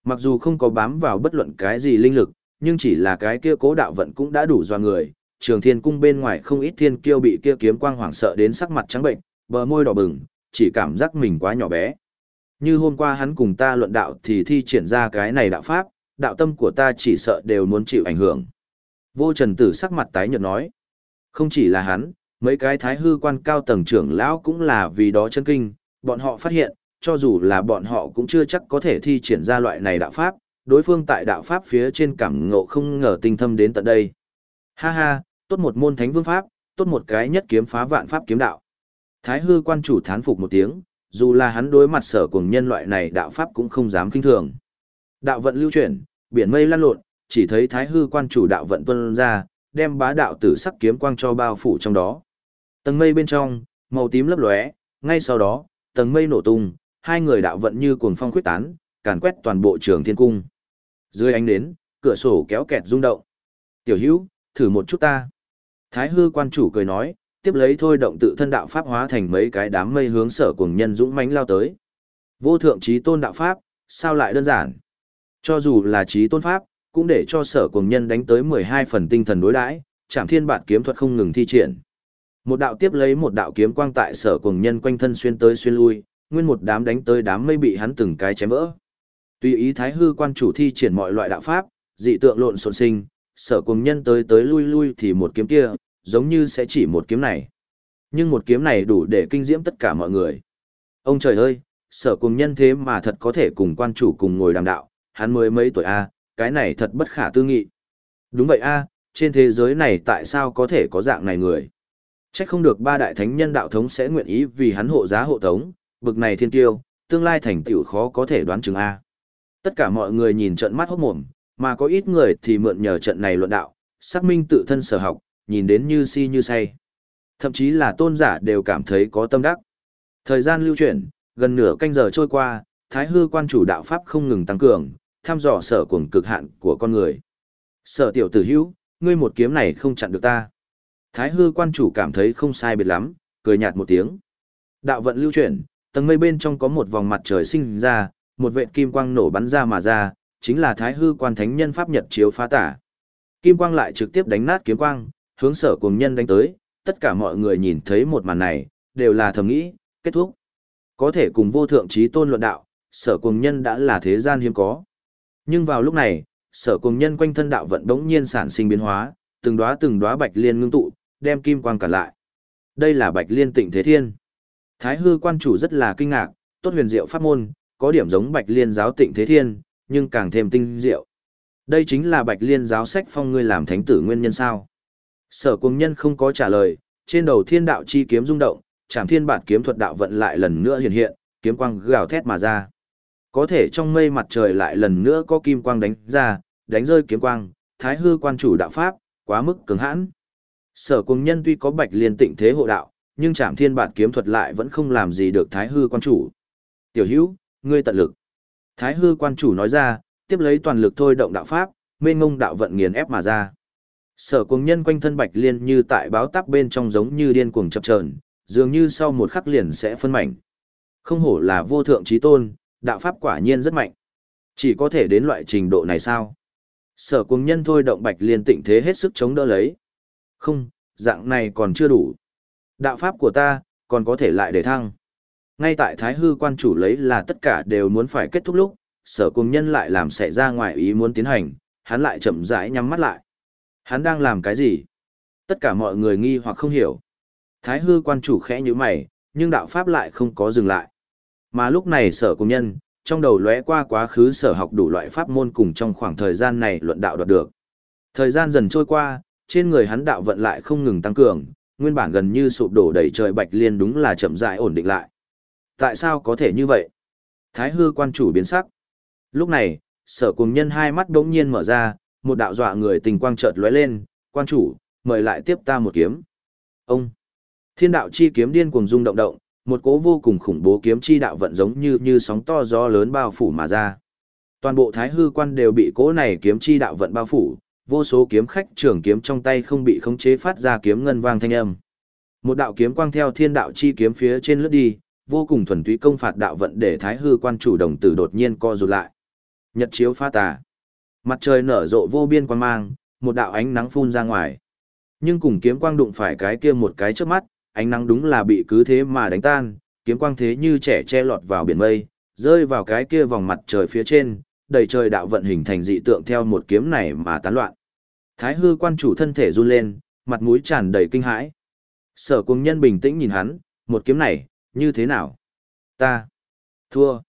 Mặc dù không có bám vào bất luận cái gì linh lực, nhưng chỉ là cái kia cố đạo vận cũng đã đủ doa người. Trường Thiên cung bên ngoài không ít thiên kiêu bị kia kiếm quang hoảng sợ đến sắc mặt trắng bệnh, bờ môi đỏ bừng, chỉ cảm giác mình quá nhỏ bé. Như hôm qua hắn cùng ta luận đạo thì thi triển ra cái này đạo pháp, đạo tâm của ta chỉ sợ đều muốn chịu ảnh hưởng. Vô Trần Tử sắc mặt tái nhợt nói, không chỉ là hắn, mấy cái thái hư quan cao tầng trưởng lão cũng là vì đó chân kinh, bọn họ phát hiện, cho dù là bọn họ cũng chưa chắc có thể thi triển ra loại này đạo pháp, đối phương tại đạo pháp phía trên cảm ngộ không ngờ tinh thâm đến tận đây. Ha ha, tốt một môn thánh vương pháp, tốt một cái nhất kiếm phá vạn pháp kiếm đạo. Thái hư quan chủ thán phục một tiếng, dù là hắn đối mặt sở cùng nhân loại này đạo pháp cũng không dám kinh thường. Đạo vận lưu chuyển, biển mây lan lộn, chỉ thấy thái hư quan chủ đạo vận tuân ra, đem bá đạo tử sắc kiếm quang cho bao phủ trong đó. Tầng mây bên trong, màu tím lấp lóe, ngay sau đó, tầng mây nổ tung, hai người đạo vận như cuồng phong khuyết tán, càn quét toàn bộ trường thiên cung. Dưới ánh nến, cửa sổ kéo kẹt rung động. Tiểu hữu, thử một chút ta. Thái hư quan chủ cười nói, tiếp lấy thôi động tự thân đạo pháp hóa thành mấy cái đám mây hướng sở cuồng nhân dũng mãnh lao tới. Vô thượng trí tôn đạo pháp, sao lại đơn giản? Cho dù là trí tôn pháp, cũng để cho sở cuồng nhân đánh tới 12 phần tinh thần đối đãi, Trảm Thiên Bản kiếm thuật không ngừng thi triển. Một đạo tiếp lấy một đạo kiếm quang tại sở cùng nhân quanh thân xuyên tới xuyên lui, nguyên một đám đánh tới đám mây bị hắn từng cái chém vỡ. Tùy ý thái hư quan chủ thi triển mọi loại đạo pháp, dị tượng lộn xộn sinh, sở cùng nhân tới tới lui lui thì một kiếm kia, giống như sẽ chỉ một kiếm này. Nhưng một kiếm này đủ để kinh diễm tất cả mọi người. Ông trời ơi, sở cùng nhân thế mà thật có thể cùng quan chủ cùng ngồi đàm đạo, hắn mới mấy tuổi A, cái này thật bất khả tư nghị. Đúng vậy A, trên thế giới này tại sao có thể có dạng này người? Chắc không được ba đại thánh nhân đạo thống sẽ nguyện ý vì hắn hộ giá hộ tống, bực này thiên tiêu, tương lai thành tựu khó có thể đoán chừng A. Tất cả mọi người nhìn trận mắt hốt mồm, mà có ít người thì mượn nhờ trận này luận đạo, xác minh tự thân sở học, nhìn đến như si như say. Thậm chí là tôn giả đều cảm thấy có tâm đắc. Thời gian lưu chuyển, gần nửa canh giờ trôi qua, thái hư quan chủ đạo pháp không ngừng tăng cường, thăm dò sở cuồng cực hạn của con người. Sở tiểu tử hữu, ngươi một kiếm này không chặn được ta. Thái hư quan chủ cảm thấy không sai biệt lắm, cười nhạt một tiếng. Đạo vận lưu chuyển, tầng mây bên trong có một vòng mặt trời sinh ra, một vệt kim quang nổ bắn ra mà ra, chính là thái hư quan thánh nhân pháp nhật chiếu phá tả. Kim quang lại trực tiếp đánh nát kiếm quang, hướng sở cuồng nhân đánh tới, tất cả mọi người nhìn thấy một màn này, đều là thầm nghĩ, kết thúc. Có thể cùng vô thượng trí tôn luận đạo, sở cuồng nhân đã là thế gian hiếm có. Nhưng vào lúc này, sở cuồng nhân quanh thân đạo vận đống nhiên sản sinh biến hóa, từng đóa từng đóa bạch liên ngưng tụ, đem kim quang cản lại. Đây là bạch liên tịnh thế thiên. Thái hư quan chủ rất là kinh ngạc, tốt huyền diệu pháp môn, có điểm giống bạch liên giáo tịnh thế thiên, nhưng càng thêm tinh diệu. Đây chính là bạch liên giáo sách phong ngươi làm thánh tử nguyên nhân sao. Sở Cung nhân không có trả lời, trên đầu thiên đạo chi kiếm rung động, trảm thiên bản kiếm thuật đạo vận lại lần nữa hiện hiện, kiếm quang gào thét mà ra. Có thể trong mây mặt trời lại lần nữa có kim quang đánh ra, đánh rơi kiếm quang, thái hư quan chủ đạo pháp, quá mức cứng hãn. Sở cùng nhân tuy có bạch liên tịnh thế hộ đạo, nhưng trảm thiên bản kiếm thuật lại vẫn không làm gì được thái hư quan chủ. Tiểu hữu, ngươi tận lực. Thái hư quan chủ nói ra, tiếp lấy toàn lực thôi động đạo pháp, mênh ngông đạo vận nghiền ép mà ra. Sở cùng nhân quanh thân bạch liên như tại báo tắp bên trong giống như điên cuồng chập chờn, dường như sau một khắc liền sẽ phân mảnh. Không hổ là vô thượng trí tôn, đạo pháp quả nhiên rất mạnh. Chỉ có thể đến loại trình độ này sao? Sở cùng nhân thôi động bạch liên tịnh thế hết sức chống đỡ lấy. Không, dạng này còn chưa đủ. Đạo pháp của ta, còn có thể lại để thăng. Ngay tại Thái Hư quan chủ lấy là tất cả đều muốn phải kết thúc lúc, sở cùng nhân lại làm xảy ra ngoài ý muốn tiến hành, hắn lại chậm rãi nhắm mắt lại. Hắn đang làm cái gì? Tất cả mọi người nghi hoặc không hiểu. Thái hư quan chủ khẽ như mày, nhưng đạo pháp lại không có dừng lại. Mà lúc này sở cùng nhân, trong đầu lóe qua quá khứ sở học đủ loại pháp môn cùng trong khoảng thời gian này luận đạo đoạt được. Thời gian dần trôi qua, trên người hắn đạo vận lại không ngừng tăng cường, nguyên bản gần như sụp đổ đầy trời bạch liên đúng là chậm rãi ổn định lại. Tại sao có thể như vậy? Thái hư quan chủ biến sắc. Lúc này, sở cùng nhân hai mắt đống nhiên mở ra, một đạo dọa người tình quang chợt lóe lên, quan chủ, mời lại tiếp ta một kiếm. Ông! Thiên đạo chi kiếm điên cuồng rung động động, một cố vô cùng khủng bố kiếm chi đạo vận giống như như sóng to gió lớn bao phủ mà ra. Toàn bộ thái hư quan đều bị cố này kiếm chi đạo vận bao phủ, vô số kiếm khách trường kiếm trong tay không bị khống chế phát ra kiếm ngân vang thanh âm. Một đạo kiếm quang theo thiên đạo chi kiếm phía trên lướt đi, vô cùng thuần túy công phạt đạo vận để thái hư quan chủ đồng tử đột nhiên co rụt lại. Nhật chiếu pha tà. Mặt trời nở rộ vô biên quang mang, một đạo ánh nắng phun ra ngoài. Nhưng cùng kiếm quang đụng phải cái kia một cái trước mắt, ánh nắng đúng là bị cứ thế mà đánh tan, kiếm quang thế như trẻ che lọt vào biển mây, rơi vào cái kia vòng mặt trời phía trên, đầy trời đạo vận hình thành dị tượng theo một kiếm này mà tán loạn. Thái hư quan chủ thân thể run lên, mặt mũi tràn đầy kinh hãi. Sở cung nhân bình tĩnh nhìn hắn, một kiếm này, như thế nào? Ta. Thua.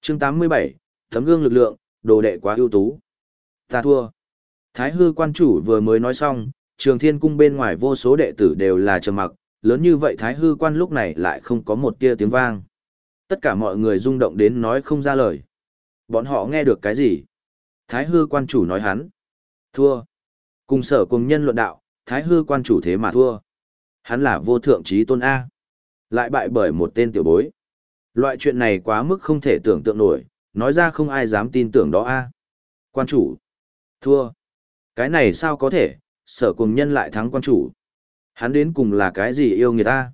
Chương 87, tấm gương lực lượng, đồ đệ quá ưu tú. Ta thua. Thái hư quan chủ vừa mới nói xong, trường thiên cung bên ngoài vô số đệ tử đều là trầm mặc, lớn như vậy thái hư quan lúc này lại không có một tia tiếng vang. Tất cả mọi người rung động đến nói không ra lời. Bọn họ nghe được cái gì? Thái hư quan chủ nói hắn. Thua. Cùng sở cùng nhân luận đạo, thái hư quan chủ thế mà thua. Hắn là vô thượng trí tôn A. Lại bại bởi một tên tiểu bối. Loại chuyện này quá mức không thể tưởng tượng nổi, nói ra không ai dám tin tưởng đó A. Quan chủ. Thua. Cái này sao có thể, sở cùng nhân lại thắng quan chủ. Hắn đến cùng là cái gì yêu người ta?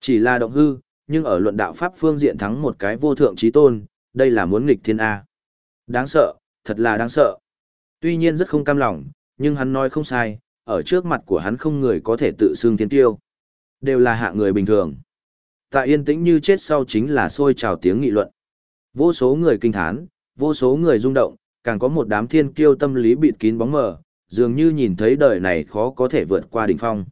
Chỉ là động hư, nhưng ở luận đạo pháp phương diện thắng một cái vô thượng trí tôn, đây là muốn nghịch thiên A. Đáng sợ, thật là đáng sợ. Tuy nhiên rất không cam lòng, nhưng hắn nói không sai, ở trước mặt của hắn không người có thể tự xưng thiên tiêu. Đều là hạ người bình thường. Tại yên tĩnh như chết sau chính là sôi trào tiếng nghị luận. Vô số người kinh thán, vô số người rung động, càng có một đám thiên kiêu tâm lý bịt kín bóng mờ, dường như nhìn thấy đời này khó có thể vượt qua đỉnh phong.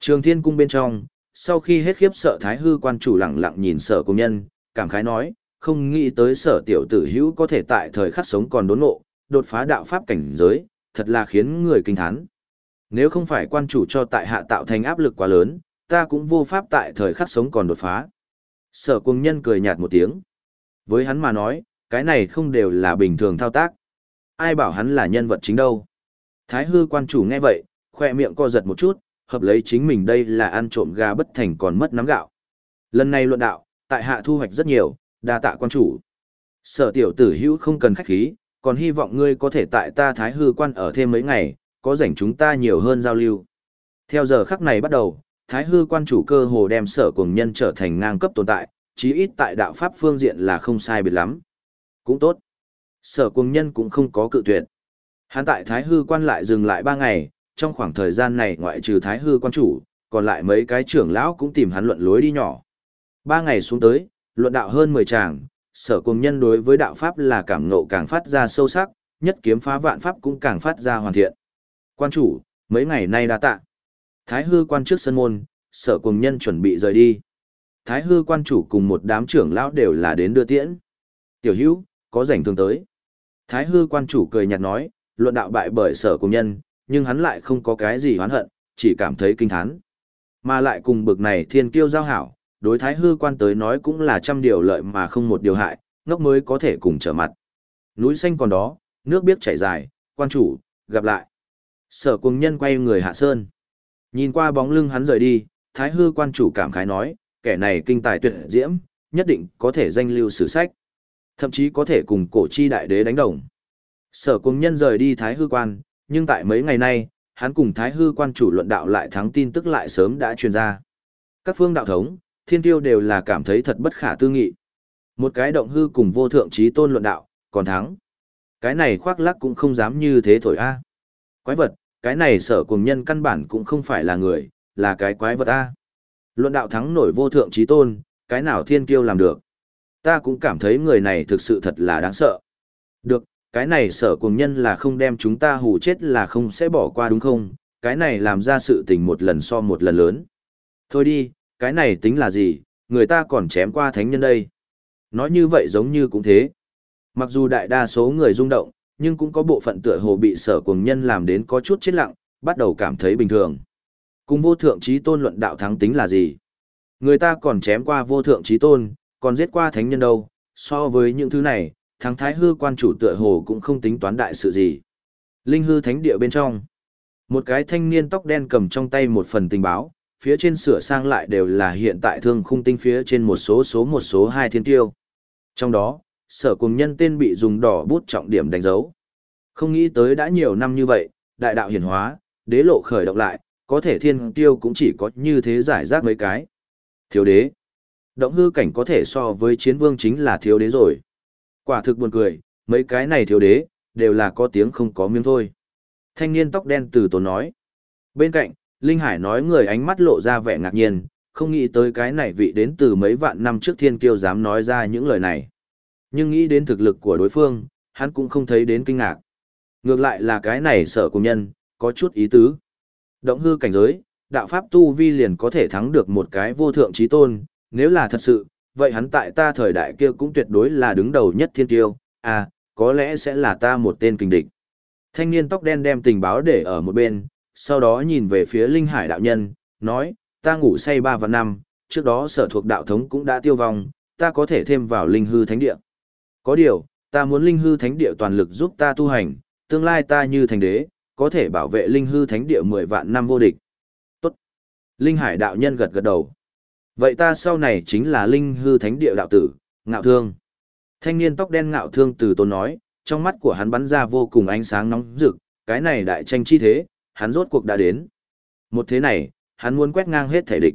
Trường thiên cung bên trong, sau khi hết khiếp sợ thái hư quan chủ lặng lặng nhìn sở công nhân, cảm khái nói, không nghĩ tới sở tiểu tử hữu có thể tại thời khắc sống còn đốn ngộ, đột phá đạo pháp cảnh giới, thật là khiến người kinh thán. Nếu không phải quan chủ cho tại hạ tạo thành áp lực quá lớn, ta cũng vô pháp tại thời khắc sống còn đột phá. Sở cung nhân cười nhạt một tiếng. Với hắn mà nói, cái này không đều là bình thường thao tác. Ai bảo hắn là nhân vật chính đâu. Thái hư quan chủ nghe vậy, khoe miệng co giật một chút, hợp lấy chính mình đây là ăn trộm gà bất thành còn mất nắm gạo. Lần này luận đạo, tại hạ thu hoạch rất nhiều, đa tạ quan chủ. Sở tiểu tử hữu không cần khách khí, còn hy vọng ngươi có thể tại ta thái hư quan ở thêm mấy ngày, có rảnh chúng ta nhiều hơn giao lưu. Theo giờ khắc này bắt đầu, thái hư quan chủ cơ hồ đem sở cùng nhân trở thành ngang cấp tồn tại, chí ít tại đạo pháp phương diện là không sai biệt lắm. Cũng tốt. Sở cùng nhân cũng không có cự tuyệt. Hắn tại thái hư quan lại dừng lại ba ngày, trong khoảng thời gian này ngoại trừ thái hư quan chủ, còn lại mấy cái trưởng lão cũng tìm hắn luận lối đi nhỏ. Ba ngày xuống tới, luận đạo hơn 10 tràng, sở cùng nhân đối với đạo pháp là cảm ngộ càng phát ra sâu sắc, nhất kiếm phá vạn pháp cũng càng phát ra hoàn thiện. Quan chủ, mấy ngày nay đã tạ. Thái hư quan trước sân môn, sở cùng nhân chuẩn bị rời đi. Thái hư quan chủ cùng một đám trưởng lão đều là đến đưa tiễn. Tiểu hữu, có rảnh thường tới. Thái hư quan chủ cười nhạt nói, luận đạo bại bởi sở cùng nhân, nhưng hắn lại không có cái gì oán hận, chỉ cảm thấy kinh thán. Mà lại cùng bực này thiên kiêu giao hảo, đối thái hư quan tới nói cũng là trăm điều lợi mà không một điều hại, ngốc mới có thể cùng trở mặt. Núi xanh còn đó, nước biết chảy dài, quan chủ, gặp lại. Sở cùng nhân quay người hạ sơn. Nhìn qua bóng lưng hắn rời đi, thái hư quan chủ cảm khái nói, kẻ này kinh tài tuyệt diễm, nhất định có thể danh lưu sử sách. Thậm chí có thể cùng cổ chi đại đế đánh đồng. Sở cùng nhân rời đi thái hư quan, nhưng tại mấy ngày nay, hắn cùng thái hư quan chủ luận đạo lại thắng tin tức lại sớm đã truyền ra. Các phương đạo thống, thiên tiêu đều là cảm thấy thật bất khả tư nghị. Một cái động hư cùng vô thượng trí tôn luận đạo, còn thắng. Cái này khoác lắc cũng không dám như thế thổi a. Quái vật, cái này sở cùng nhân căn bản cũng không phải là người, là cái quái vật a. Luận đạo thắng nổi vô thượng trí tôn, cái nào thiên kiêu làm được. Ta cũng cảm thấy người này thực sự thật là đáng sợ. Được, cái này sở cùng nhân là không đem chúng ta hù chết là không sẽ bỏ qua đúng không? Cái này làm ra sự tình một lần so một lần lớn. Thôi đi, cái này tính là gì, người ta còn chém qua thánh nhân đây. Nói như vậy giống như cũng thế. Mặc dù đại đa số người rung động, nhưng cũng có bộ phận tựa hồ bị sở cuồng nhân làm đến có chút chết lặng, bắt đầu cảm thấy bình thường. Cùng vô thượng trí tôn luận đạo thắng tính là gì? Người ta còn chém qua vô thượng trí tôn, còn giết qua thánh nhân đâu, so với những thứ này, thắng thái hư quan chủ tựa hồ cũng không tính toán đại sự gì. Linh hư thánh địa bên trong. Một cái thanh niên tóc đen cầm trong tay một phần tình báo, phía trên sửa sang lại đều là hiện tại thương khung tinh phía trên một số số một số hai thiên tiêu. Trong đó, sở cùng nhân tên bị dùng đỏ bút trọng điểm đánh dấu. Không nghĩ tới đã nhiều năm như vậy, đại đạo hiển hóa, đế lộ khởi động lại, có thể thiên tiêu cũng chỉ có như thế giải rác mấy cái. Thiếu đế. Động hư cảnh có thể so với chiến vương chính là thiếu đế rồi. Quả thực buồn cười, mấy cái này thiếu đế, đều là có tiếng không có miếng thôi. Thanh niên tóc đen từ tổ nói. Bên cạnh, Linh Hải nói người ánh mắt lộ ra vẻ ngạc nhiên, không nghĩ tới cái này vị đến từ mấy vạn năm trước thiên kiêu dám nói ra những lời này. Nhưng nghĩ đến thực lực của đối phương, hắn cũng không thấy đến kinh ngạc. Ngược lại là cái này sợ cùng nhân, có chút ý tứ. Động hư cảnh giới, đạo pháp tu vi liền có thể thắng được một cái vô thượng trí tôn, nếu là thật sự, vậy hắn tại ta thời đại kia cũng tuyệt đối là đứng đầu nhất thiên Kiêu. à, có lẽ sẽ là ta một tên kình địch. Thanh niên tóc đen đem tình báo để ở một bên, sau đó nhìn về phía Linh Hải đạo nhân, nói, ta ngủ say ba và năm, trước đó sở thuộc đạo thống cũng đã tiêu vong, ta có thể thêm vào linh hư thánh địa. Có điều, ta muốn linh hư thánh địa toàn lực giúp ta tu hành, tương lai ta như thành đế, có thể bảo vệ linh hư thánh địa 10 vạn năm vô địch. Tốt. Linh Hải đạo nhân gật gật đầu. Vậy ta sau này chính là linh hư thánh địa đạo tử, ngạo thương. Thanh niên tóc đen ngạo thương từ tôn nói, trong mắt của hắn bắn ra vô cùng ánh sáng nóng rực, cái này đại tranh chi thế, hắn rốt cuộc đã đến. Một thế này, hắn muốn quét ngang hết thể địch.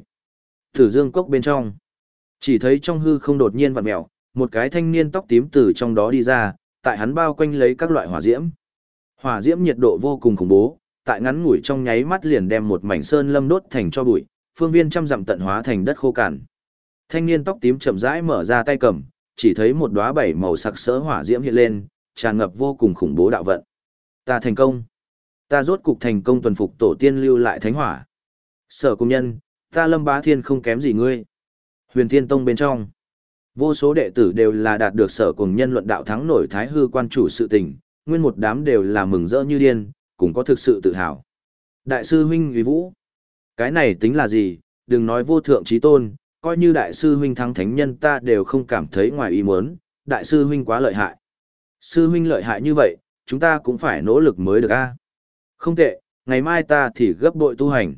Thử dương cốc bên trong. Chỉ thấy trong hư không đột nhiên vặn mèo, một cái thanh niên tóc tím từ trong đó đi ra, tại hắn bao quanh lấy các loại hỏa diễm. Hỏa diễm nhiệt độ vô cùng khủng bố, tại ngắn ngủi trong nháy mắt liền đem một mảnh sơn lâm đốt thành cho bụi, phương viên trăm dặm tận hóa thành đất khô cằn. Thanh niên tóc tím chậm rãi mở ra tay cầm, chỉ thấy một đóa bảy màu sắc sỡ hỏa diễm hiện lên, tràn ngập vô cùng khủng bố đạo vận. Ta thành công. Ta rốt cục thành công tuần phục tổ tiên lưu lại thánh hỏa. Sở công nhân, ta lâm bá thiên không kém gì ngươi. Huyền Thiên Tông bên trong. Vô số đệ tử đều là đạt được sở cùng nhân luận đạo thắng nổi thái hư quan chủ sự tình, nguyên một đám đều là mừng rỡ như điên, cũng có thực sự tự hào. Đại sư huynh uy vũ. Cái này tính là gì, đừng nói vô thượng trí tôn, coi như đại sư huynh thắng thánh nhân ta đều không cảm thấy ngoài ý muốn, đại sư huynh quá lợi hại. Sư huynh lợi hại như vậy, chúng ta cũng phải nỗ lực mới được a. Không tệ, ngày mai ta thì gấp bội tu hành.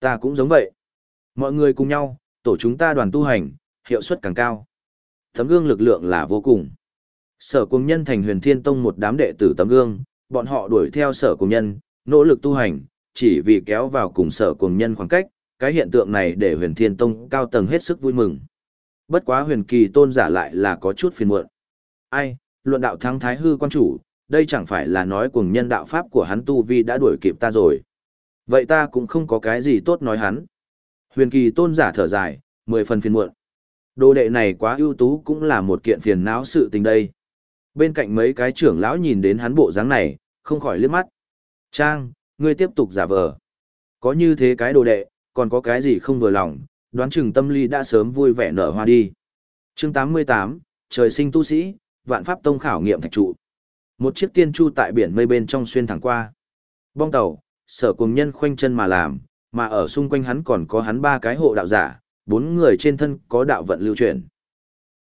Ta cũng giống vậy. Mọi người cùng nhau, tổ chúng ta đoàn tu hành, hiệu suất càng cao. Tấm gương lực lượng là vô cùng. Sở cùng nhân thành huyền thiên tông một đám đệ tử tấm gương, bọn họ đuổi theo sở cùng nhân, nỗ lực tu hành, chỉ vì kéo vào cùng sở cùng nhân khoảng cách, cái hiện tượng này để huyền thiên tông cao tầng hết sức vui mừng. Bất quá huyền kỳ tôn giả lại là có chút phiền muộn. Ai, luận đạo thắng thái hư quan chủ, đây chẳng phải là nói cùng nhân đạo pháp của hắn tu vi đã đuổi kịp ta rồi. Vậy ta cũng không có cái gì tốt nói hắn. Huyền kỳ tôn giả thở dài, mười phần phiền muộn. Đồ đệ này quá ưu tú cũng là một kiện phiền não sự tình đây. Bên cạnh mấy cái trưởng lão nhìn đến hắn bộ dáng này, không khỏi liếc mắt. Trang, ngươi tiếp tục giả vờ. Có như thế cái đồ đệ, còn có cái gì không vừa lòng, đoán chừng tâm lý đã sớm vui vẻ nở hoa đi. Chương 88, trời sinh tu sĩ, vạn pháp tông khảo nghiệm thạch trụ. Một chiếc tiên chu tại biển mây bên trong xuyên thẳng qua. Bong tàu, sở cùng nhân khoanh chân mà làm, mà ở xung quanh hắn còn có hắn ba cái hộ đạo giả, bốn người trên thân có đạo vận lưu chuyển.